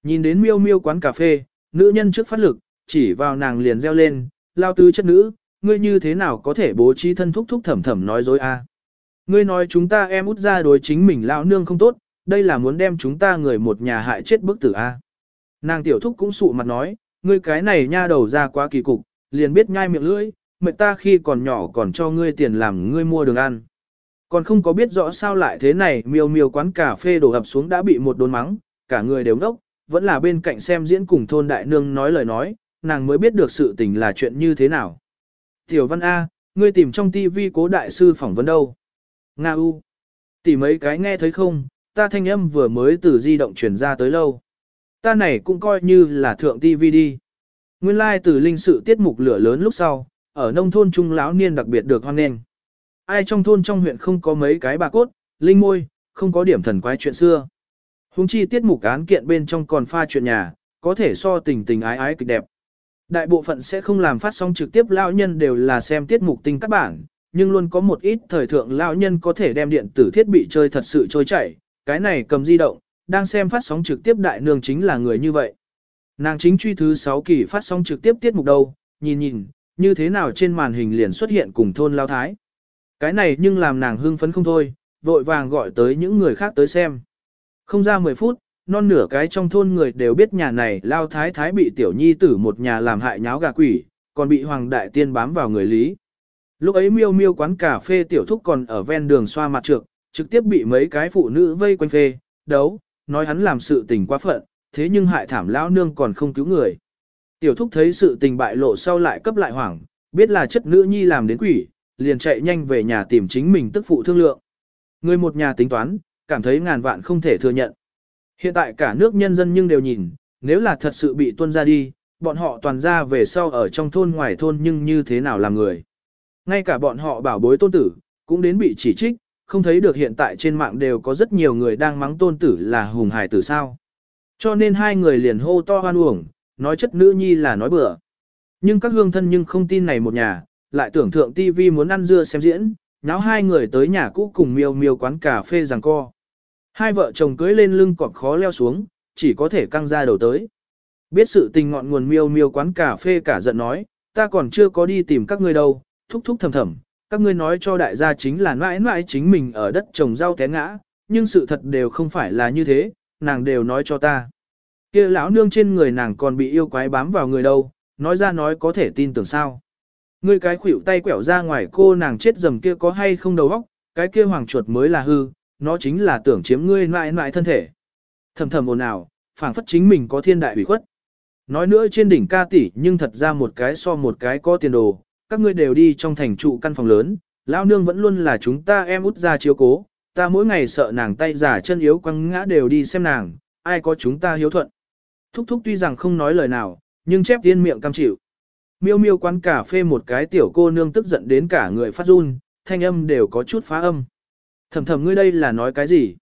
Nhìn đến miêu miêu quán cà phê, nữ nhân trước phát lực, chỉ vào nàng liền reo lên, lao tứ chất nữ, ngươi như thế nào có thể bố trí thân thúc thúc thẩm thẩm nói dối a? Ngươi nói chúng ta em út ra đối chính mình lão nương không tốt, đây là muốn đem chúng ta người một nhà hại chết bức tử a. Nàng tiểu thúc cũng sụ mặt nói, ngươi cái này nha đầu ra quá kỳ cục, liền biết nhai miệng lưỡi, mệt ta khi còn nhỏ còn cho ngươi tiền làm ngươi mua đường ăn. Còn không có biết rõ sao lại thế này miêu miêu quán cà phê đổ ập xuống đã bị một đốn mắng, cả người đều ngốc, vẫn là bên cạnh xem diễn cùng thôn đại nương nói lời nói, nàng mới biết được sự tình là chuyện như thế nào. Tiểu văn A, ngươi tìm trong tivi cố đại sư phỏng vấn đâu? Nga U. Tỷ mấy cái nghe thấy không, ta thanh âm vừa mới từ di động truyền ra tới lâu. Ta này cũng coi như là thượng tivi đi. Nguyên lai like từ linh sự tiết mục lửa lớn lúc sau, ở nông thôn trung lão niên đặc biệt được hoan nghênh. Ai trong thôn trong huyện không có mấy cái bà cốt, linh môi, không có điểm thần quái chuyện xưa. Hùng chi tiết mục án kiện bên trong còn pha chuyện nhà, có thể so tình tình ái ái cực đẹp. Đại bộ phận sẽ không làm phát sóng trực tiếp lão nhân đều là xem tiết mục tinh các bản, nhưng luôn có một ít thời thượng lão nhân có thể đem điện tử thiết bị chơi thật sự trôi chảy, cái này cầm di động, đang xem phát sóng trực tiếp đại nương chính là người như vậy. Nàng chính truy thứ 6 kỳ phát sóng trực tiếp tiết mục đâu, nhìn nhìn, như thế nào trên màn hình liền xuất hiện cùng thôn lao thái. Cái này nhưng làm nàng hưng phấn không thôi, vội vàng gọi tới những người khác tới xem. Không ra 10 phút, non nửa cái trong thôn người đều biết nhà này lao thái thái bị tiểu nhi tử một nhà làm hại nháo gà quỷ, còn bị hoàng đại tiên bám vào người lý. Lúc ấy miêu miêu quán cà phê tiểu thúc còn ở ven đường xoa mặt trược, trực tiếp bị mấy cái phụ nữ vây quanh phê, đấu, nói hắn làm sự tình quá phận, thế nhưng hại thảm lão nương còn không cứu người. Tiểu thúc thấy sự tình bại lộ sau lại cấp lại hoảng, biết là chất nữ nhi làm đến quỷ, liền chạy nhanh về nhà tìm chính mình tức phụ thương lượng. Người một nhà tính toán, cảm thấy ngàn vạn không thể thừa nhận. Hiện tại cả nước nhân dân nhưng đều nhìn, nếu là thật sự bị tuân ra đi, bọn họ toàn ra về sau ở trong thôn ngoài thôn nhưng như thế nào làm người. Ngay cả bọn họ bảo bối tôn tử, cũng đến bị chỉ trích, không thấy được hiện tại trên mạng đều có rất nhiều người đang mắng tôn tử là hùng hải tử sao. Cho nên hai người liền hô to hoan uổng, nói chất nữ nhi là nói bừa. Nhưng các hương thân nhưng không tin này một nhà, lại tưởng thượng TV muốn ăn dưa xem diễn, náo hai người tới nhà cũ cùng miêu miêu quán cà phê rằng co. Hai vợ chồng cưới lên lưng cọp khó leo xuống, chỉ có thể căng ra đầu tới. Biết sự tình ngọn nguồn miêu miêu quán cà phê cả giận nói, ta còn chưa có đi tìm các ngươi đâu, thúc thúc thầm thầm, các ngươi nói cho đại gia chính là mãi mãi chính mình ở đất trồng rau té ngã, nhưng sự thật đều không phải là như thế, nàng đều nói cho ta. kia lão nương trên người nàng còn bị yêu quái bám vào người đâu, nói ra nói có thể tin tưởng sao. Ngươi cái khuỷu tay quẹo ra ngoài cô nàng chết dầm kia có hay không đầu óc, cái kia hoàng chuột mới là hư, nó chính là tưởng chiếm ngươi mãi mãi thân thể. Thầm thầm ồn ào, phảng phất chính mình có thiên đại ủy khuất. Nói nữa trên đỉnh ca tỷ nhưng thật ra một cái so một cái có tiền đồ, các ngươi đều đi trong thành trụ căn phòng lớn, lão nương vẫn luôn là chúng ta em út ra chiếu cố, ta mỗi ngày sợ nàng tay giả chân yếu quăng ngã đều đi xem nàng, ai có chúng ta hiếu thuận. Thúc thúc tuy rằng không nói lời nào, nhưng chép tiên miệng cam chịu. Miêu miêu quán cà phê một cái tiểu cô nương tức giận đến cả người phát run, thanh âm đều có chút phá âm. Thầm thầm ngươi đây là nói cái gì?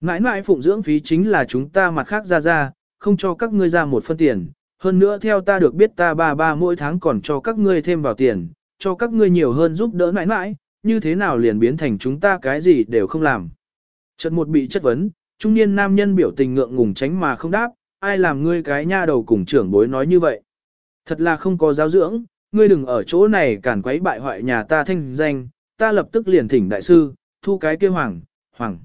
Mãi mãi phụng dưỡng phí chính là chúng ta mặt khác ra ra, không cho các ngươi ra một phân tiền. Hơn nữa theo ta được biết ta ba ba mỗi tháng còn cho các ngươi thêm vào tiền, cho các ngươi nhiều hơn giúp đỡ mãi mãi, như thế nào liền biến thành chúng ta cái gì đều không làm. Trận một bị chất vấn, trung niên nam nhân biểu tình ngượng ngùng tránh mà không đáp, ai làm ngươi cái nha đầu cùng trưởng bối nói như vậy. Thật là không có giáo dưỡng, ngươi đừng ở chỗ này cản quấy bại hoại nhà ta thanh danh, ta lập tức liền thỉnh đại sư, thu cái kia hoàng, hoàng.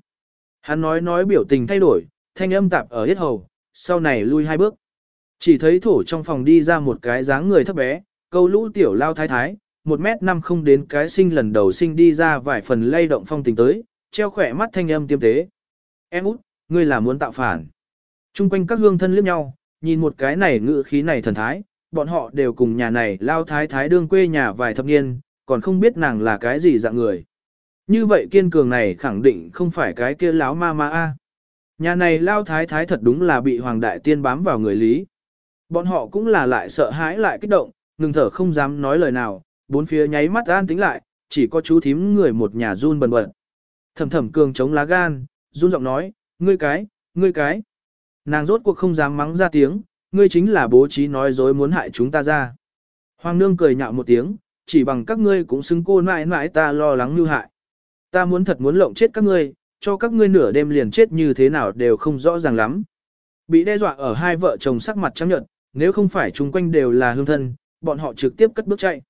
Hắn nói nói biểu tình thay đổi, thanh âm tạp ở hết hầu, sau này lui hai bước. Chỉ thấy thổ trong phòng đi ra một cái dáng người thấp bé, câu lũ tiểu lao thái thái, một mét năm không đến cái sinh lần đầu sinh đi ra vài phần lay động phong tình tới, treo khỏe mắt thanh âm tiêm tế. Em út, ngươi là muốn tạo phản. Trung quanh các hương thân liếc nhau, nhìn một cái này ngự khí này thần thái, bọn họ đều cùng nhà này lao thái thái đương quê nhà vài thập niên, còn không biết nàng là cái gì dạng người. Như vậy kiên cường này khẳng định không phải cái kia láo ma ma a. Nhà này lao thái thái thật đúng là bị hoàng đại tiên bám vào người lý. Bọn họ cũng là lại sợ hãi lại kích động, ngừng thở không dám nói lời nào, bốn phía nháy mắt an tính lại, chỉ có chú thím người một nhà run bần bật. Thầm thầm cường chống lá gan, run giọng nói, ngươi cái, ngươi cái. Nàng rốt cuộc không dám mắng ra tiếng, ngươi chính là bố trí nói dối muốn hại chúng ta ra. Hoàng nương cười nhạo một tiếng, chỉ bằng các ngươi cũng xứng cô mãi mãi ta lo lắng như hại. Ta muốn thật muốn lộng chết các ngươi, cho các ngươi nửa đêm liền chết như thế nào đều không rõ ràng lắm. Bị đe dọa ở hai vợ chồng sắc mặt trắng nhợt, nếu không phải chung quanh đều là hương thân, bọn họ trực tiếp cất bước chạy.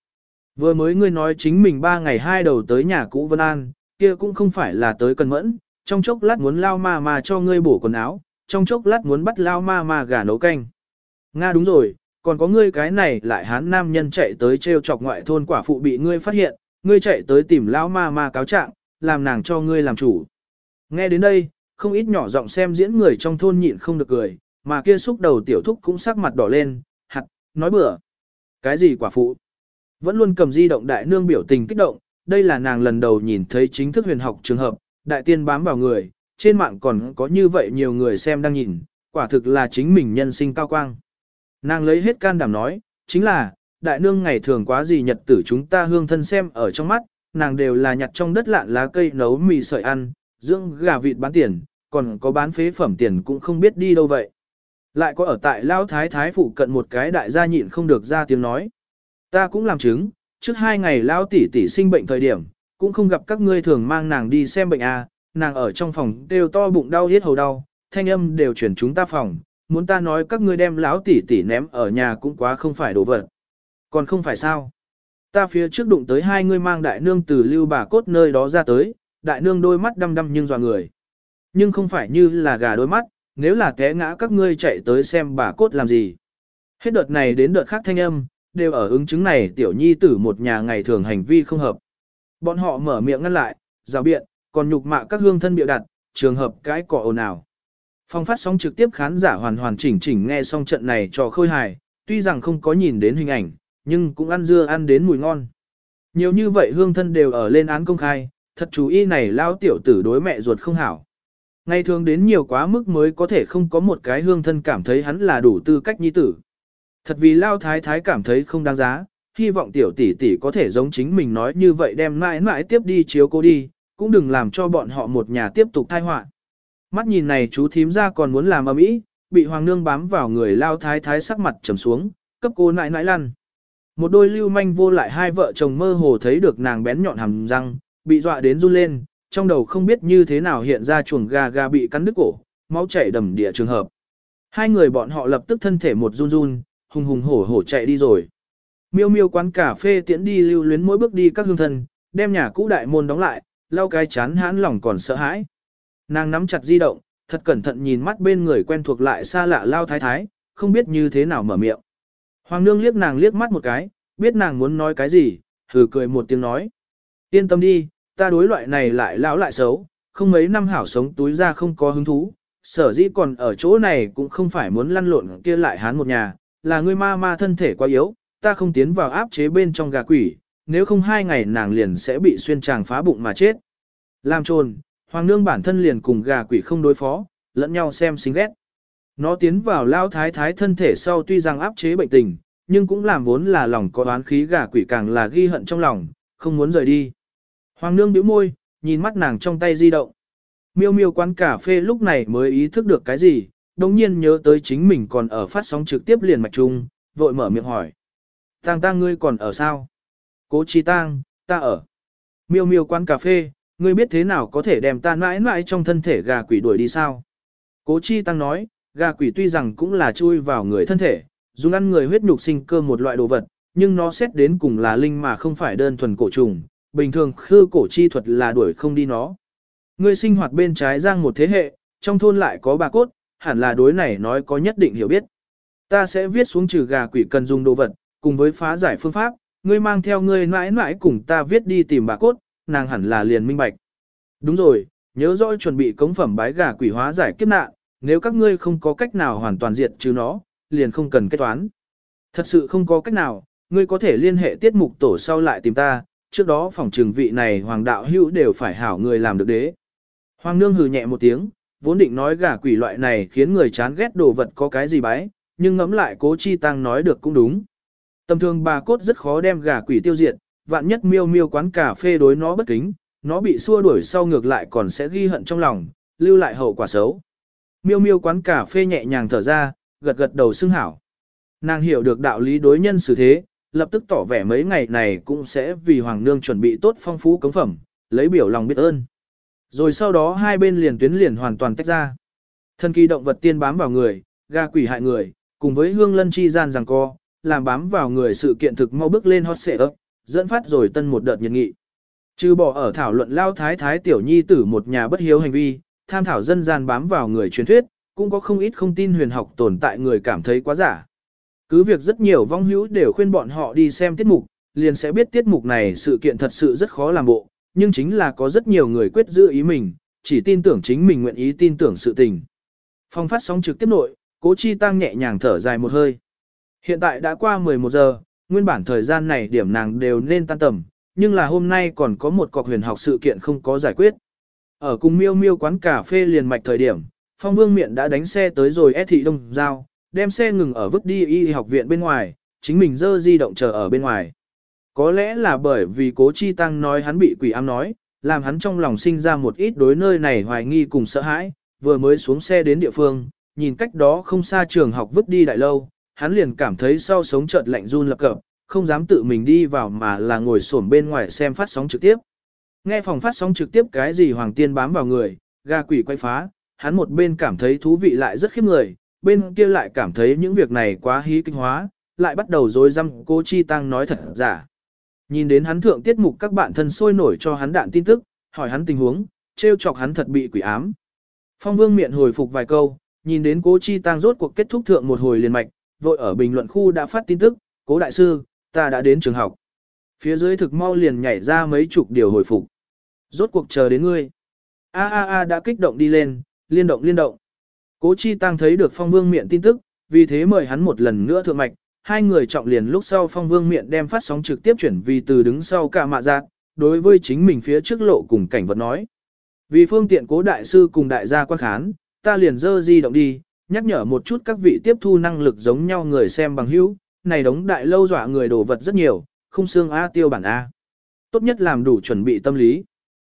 Vừa mới ngươi nói chính mình ba ngày hai đầu tới nhà cũ Vân An, kia cũng không phải là tới cần mẫn, trong chốc lát muốn lao ma mà cho ngươi bổ quần áo, trong chốc lát muốn bắt lao ma mà gà nấu canh. Nga đúng rồi, còn có ngươi cái này lại hán nam nhân chạy tới treo chọc ngoại thôn quả phụ bị ngươi phát hiện, ngươi chạy tới tìm lão ma ma cáo trạng, làm nàng cho ngươi làm chủ. Nghe đến đây, không ít nhỏ giọng xem diễn người trong thôn nhịn không được cười, mà kia xúc đầu tiểu thúc cũng sắc mặt đỏ lên, hạt, nói bừa. Cái gì quả phụ? Vẫn luôn cầm di động đại nương biểu tình kích động, đây là nàng lần đầu nhìn thấy chính thức huyền học trường hợp, đại tiên bám vào người, trên mạng còn có như vậy nhiều người xem đang nhìn, quả thực là chính mình nhân sinh cao quang. Nàng lấy hết can đảm nói, chính là, đại nương ngày thường quá gì nhật tử chúng ta hương thân xem ở trong mắt, nàng đều là nhặt trong đất lạn lá cây nấu mì sợi ăn, dưỡng gà vịt bán tiền, còn có bán phế phẩm tiền cũng không biết đi đâu vậy. Lại có ở tại Lao Thái Thái phụ cận một cái đại gia nhịn không được ra tiếng nói. Ta cũng làm chứng, trước hai ngày Lao tỷ tỷ sinh bệnh thời điểm, cũng không gặp các ngươi thường mang nàng đi xem bệnh à, nàng ở trong phòng đều to bụng đau hết hầu đau, thanh âm đều chuyển chúng ta phòng, muốn ta nói các ngươi đem lão tỷ tỷ ném ở nhà cũng quá không phải đồ vật. Còn không phải sao? Ta phía trước đụng tới hai ngươi mang đại nương từ lưu bà cốt nơi đó ra tới, đại nương đôi mắt đăm đăm nhưng dò người. Nhưng không phải như là gà đôi mắt, nếu là té ngã các ngươi chạy tới xem bà cốt làm gì. Hết đợt này đến đợt khác thanh âm, đều ở ứng chứng này tiểu nhi tử một nhà ngày thường hành vi không hợp. Bọn họ mở miệng ngăn lại, rào biện, còn nhục mạ các hương thân biểu đặt, trường hợp cái cỏ ồn ào. Phong phát sóng trực tiếp khán giả hoàn hoàn chỉnh chỉnh nghe xong trận này cho khôi hài, tuy rằng không có nhìn đến hình ảnh, nhưng cũng ăn dưa ăn đến mùi ngon. Nhiều như vậy hương thân đều ở lên án công khai, thật chú ý này lao tiểu tử đối mẹ ruột không hảo. Ngày thường đến nhiều quá mức mới có thể không có một cái hương thân cảm thấy hắn là đủ tư cách nhi tử. Thật vì lao thái thái cảm thấy không đáng giá, hy vọng tiểu tỷ tỷ có thể giống chính mình nói như vậy đem mãi mãi tiếp đi chiếu cô đi, cũng đừng làm cho bọn họ một nhà tiếp tục thai họa. Mắt nhìn này chú thím ra còn muốn làm ầm ĩ, bị hoàng nương bám vào người lao thái thái sắc mặt trầm xuống, cấp cô nãi nãi lăn. Một đôi lưu manh vô lại hai vợ chồng mơ hồ thấy được nàng bén nhọn hàm răng, bị dọa đến run lên, trong đầu không biết như thế nào hiện ra chuồng gà gà bị cắn đứt cổ, máu chảy đầm địa trường hợp. Hai người bọn họ lập tức thân thể một run run, hùng hùng hổ hổ chạy đi rồi. Miêu miêu quán cà phê tiễn đi lưu luyến mỗi bước đi các hương thân, đem nhà cũ đại môn đóng lại, lau cái chán hãn lòng còn sợ hãi. Nàng nắm chặt di động, thật cẩn thận nhìn mắt bên người quen thuộc lại xa lạ lao thái thái, không biết như thế nào mở miệng. Hoàng nương liếc nàng liếc mắt một cái, biết nàng muốn nói cái gì, thử cười một tiếng nói. Yên tâm đi, ta đối loại này lại lão lại xấu, không mấy năm hảo sống túi ra không có hứng thú, sở dĩ còn ở chỗ này cũng không phải muốn lăn lộn kia lại hán một nhà, là ngươi ma ma thân thể quá yếu, ta không tiến vào áp chế bên trong gà quỷ, nếu không hai ngày nàng liền sẽ bị xuyên tràng phá bụng mà chết. Làm trồn, hoàng nương bản thân liền cùng gà quỷ không đối phó, lẫn nhau xem xinh ghét. Nó tiến vào lao thái thái thân thể sau tuy rằng áp chế bệnh tình, nhưng cũng làm vốn là lòng có oán khí gà quỷ càng là ghi hận trong lòng, không muốn rời đi. Hoàng nương bĩu môi, nhìn mắt nàng trong tay di động. Miêu miêu quán cà phê lúc này mới ý thức được cái gì, đồng nhiên nhớ tới chính mình còn ở phát sóng trực tiếp liền mạch chung, vội mở miệng hỏi. Tang tang ngươi còn ở sao? Cố chi tang, ta ở. Miêu miêu quán cà phê, ngươi biết thế nào có thể đem ta mãi mãi trong thân thể gà quỷ đuổi đi sao? Cố chi tăng nói, gà quỷ tuy rằng cũng là chui vào người thân thể, dùng ăn người huyết nhục sinh cơ một loại đồ vật, nhưng nó xét đến cùng là linh mà không phải đơn thuần cổ trùng, bình thường khư cổ chi thuật là đuổi không đi nó. Ngươi sinh hoạt bên trái giang một thế hệ, trong thôn lại có bà cốt, hẳn là đối này nói có nhất định hiểu biết. Ta sẽ viết xuống trừ gà quỷ cần dùng đồ vật, cùng với phá giải phương pháp, ngươi mang theo ngươi mãi mãi cùng ta viết đi tìm bà cốt, nàng hẳn là liền minh bạch. Đúng rồi, nhớ rõ chuẩn bị cống phẩm bái gà quỷ hóa giải kiếp nạn, nếu các ngươi không có cách nào hoàn toàn diệt trừ nó, liền không cần kết toán. Thật sự không có cách nào, ngươi có thể liên hệ tiết mục tổ sau lại tìm ta, trước đó phòng trường vị này hoàng đạo hữu đều phải hảo người làm được đế. Hoàng nương hừ nhẹ một tiếng, vốn định nói gà quỷ loại này khiến người chán ghét đồ vật có cái gì bái, nhưng ngẫm lại cố chi tăng nói được cũng đúng. Tầm thường bà cốt rất khó đem gà quỷ tiêu diệt, vạn nhất miêu miêu quán cà phê đối nó bất kính, nó bị xua đuổi sau ngược lại còn sẽ ghi hận trong lòng, lưu lại hậu quả xấu. Miêu miêu quán cà phê nhẹ nhàng thở ra, gật gật đầu xưng hảo. Nàng hiểu được đạo lý đối nhân xử thế, lập tức tỏ vẻ mấy ngày này cũng sẽ vì Hoàng Nương chuẩn bị tốt phong phú cống phẩm, lấy biểu lòng biết ơn. Rồi sau đó hai bên liền tuyến liền hoàn toàn tách ra. Thân kỳ động vật tiên bám vào người, ga quỷ hại người, cùng với hương lân chi gian rằng co, làm bám vào người sự kiện thực mau bước lên hot xệ ấp, dẫn phát rồi tân một đợt nhiệt nghị. Trừ bỏ ở thảo luận lao thái thái tiểu nhi tử một nhà bất hiếu hành vi, tham thảo dân gian bám vào người truyền thuyết, cũng có không ít không tin huyền học tồn tại người cảm thấy quá giả. Cứ việc rất nhiều vong hữu đều khuyên bọn họ đi xem tiết mục, liền sẽ biết tiết mục này sự kiện thật sự rất khó làm bộ, nhưng chính là có rất nhiều người quyết giữ ý mình, chỉ tin tưởng chính mình nguyện ý tin tưởng sự tình. Phong phát sóng trực tiếp nội, cố chi tăng nhẹ nhàng thở dài một hơi. Hiện tại đã qua 11 giờ, nguyên bản thời gian này điểm nàng đều nên tan tầm, nhưng là hôm nay còn có một cọc huyền học sự kiện không có giải quyết. Ở cùng miêu miêu quán cà phê liền mạch thời điểm, phong vương miện đã đánh xe tới rồi ép thị đông giao, đem xe ngừng ở vứt đi y học viện bên ngoài, chính mình dơ di động chờ ở bên ngoài. Có lẽ là bởi vì cố chi tăng nói hắn bị quỷ ám nói, làm hắn trong lòng sinh ra một ít đối nơi này hoài nghi cùng sợ hãi, vừa mới xuống xe đến địa phương, nhìn cách đó không xa trường học vứt đi đại lâu, hắn liền cảm thấy sau sống chợt lạnh run lập cập, không dám tự mình đi vào mà là ngồi xổm bên ngoài xem phát sóng trực tiếp. Nghe phòng phát sóng trực tiếp cái gì hoàng tiên bám vào người, ga quỷ quay phá, hắn một bên cảm thấy thú vị lại rất khiếp người, bên kia lại cảm thấy những việc này quá hí kinh hóa, lại bắt đầu dối răm cô Chi Tăng nói thật giả. Nhìn đến hắn thượng tiết mục các bạn thân sôi nổi cho hắn đạn tin tức, hỏi hắn tình huống, trêu chọc hắn thật bị quỷ ám. Phong Vương miệng hồi phục vài câu, nhìn đến Cố Chi Tăng rốt cuộc kết thúc thượng một hồi liền mạch, vội ở bình luận khu đã phát tin tức, "Cố đại sư, ta đã đến trường học." Phía dưới thực mau liền nhảy ra mấy chục điều hồi phục. Rốt cuộc chờ đến ngươi. A a a đã kích động đi lên, liên động liên động. Cố Chi Tăng thấy được Phong Vương miệng tin tức, vì thế mời hắn một lần nữa thượng mạch, hai người trọng liền lúc sau Phong Vương miệng đem phát sóng trực tiếp chuyển vì từ đứng sau cả mạ giác, đối với chính mình phía trước lộ cùng cảnh vật nói. Vì phương tiện cố đại sư cùng đại gia quan khán, ta liền dơ di động đi, nhắc nhở một chút các vị tiếp thu năng lực giống nhau người xem bằng hữu, này đống đại lâu dọa người đồ vật rất nhiều, không xương A tiêu bản A. Tốt nhất làm đủ chuẩn bị tâm lý.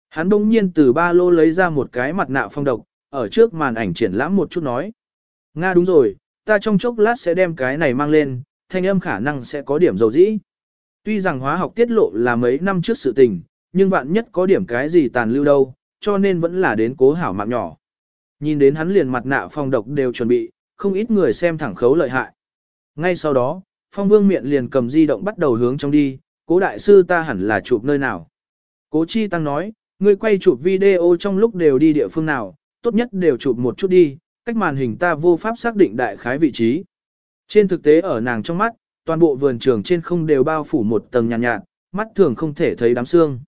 Hắn đông nhiên từ ba lô lấy ra một cái mặt nạ phong độc, ở trước màn ảnh triển lãm một chút nói. Nga đúng rồi, ta trong chốc lát sẽ đem cái này mang lên, thanh âm khả năng sẽ có điểm dầu dĩ. Tuy rằng hóa học tiết lộ là mấy năm trước sự tình, nhưng vạn nhất có điểm cái gì tàn lưu đâu, cho nên vẫn là đến cố hảo mạng nhỏ. Nhìn đến hắn liền mặt nạ phong độc đều chuẩn bị, không ít người xem thẳng khấu lợi hại. Ngay sau đó, phong vương miệng liền cầm di động bắt đầu hướng trong đi, cố đại sư ta hẳn là chụp nơi nào. Cố chi tăng nói, ngươi quay chụp video trong lúc đều đi địa phương nào, tốt nhất đều chụp một chút đi, cách màn hình ta vô pháp xác định đại khái vị trí. Trên thực tế ở nàng trong mắt, toàn bộ vườn trường trên không đều bao phủ một tầng nhàn nhạt, nhạt, mắt thường không thể thấy đám xương.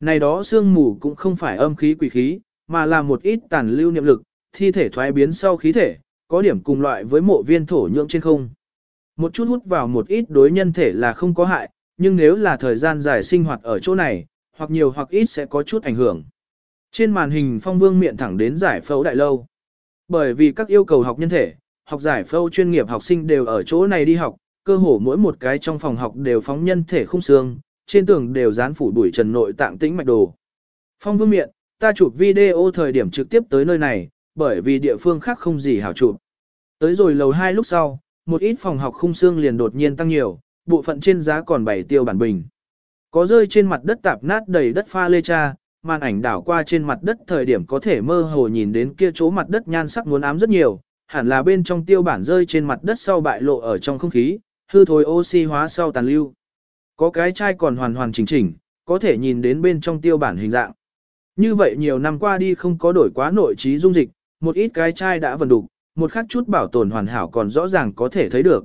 Này đó xương mù cũng không phải âm khí quỷ khí, mà là một ít tàn lưu niệm lực, thi thể thoái biến sau khí thể, có điểm cùng loại với mộ viên thổ nhưỡng trên không. Một chút hút vào một ít đối nhân thể là không có hại, nhưng nếu là thời gian dài sinh hoạt ở chỗ này, hoặc nhiều hoặc ít sẽ có chút ảnh hưởng. Trên màn hình phong vương miệng thẳng đến giải phẫu đại lâu. Bởi vì các yêu cầu học nhân thể, học giải phẫu chuyên nghiệp học sinh đều ở chỗ này đi học, cơ hồ mỗi một cái trong phòng học đều phóng nhân thể khung xương, trên tường đều dán phủ bụi trần nội tạng tĩnh mạch đồ. Phong vương miệng, ta chụp video thời điểm trực tiếp tới nơi này, bởi vì địa phương khác không gì hảo chụp. Tới rồi lầu 2 lúc sau, một ít phòng học khung xương liền đột nhiên tăng nhiều, bộ phận trên giá còn bảy tiêu bản bình. Có rơi trên mặt đất tạp nát đầy đất pha lê cha, màn ảnh đảo qua trên mặt đất thời điểm có thể mơ hồ nhìn đến kia chỗ mặt đất nhan sắc muốn ám rất nhiều, hẳn là bên trong tiêu bản rơi trên mặt đất sau bại lộ ở trong không khí, hư thối oxy hóa sau tàn lưu. Có cái chai còn hoàn hoàn chỉnh chỉnh, có thể nhìn đến bên trong tiêu bản hình dạng. Như vậy nhiều năm qua đi không có đổi quá nội trí dung dịch, một ít cái chai đã vần đục, một khắc chút bảo tồn hoàn hảo còn rõ ràng có thể thấy được.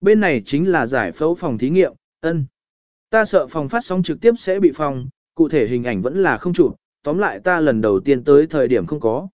Bên này chính là giải phẫu phòng thí nghiệm, ân. Ta sợ phòng phát sóng trực tiếp sẽ bị phòng, cụ thể hình ảnh vẫn là không chụp, tóm lại ta lần đầu tiên tới thời điểm không có.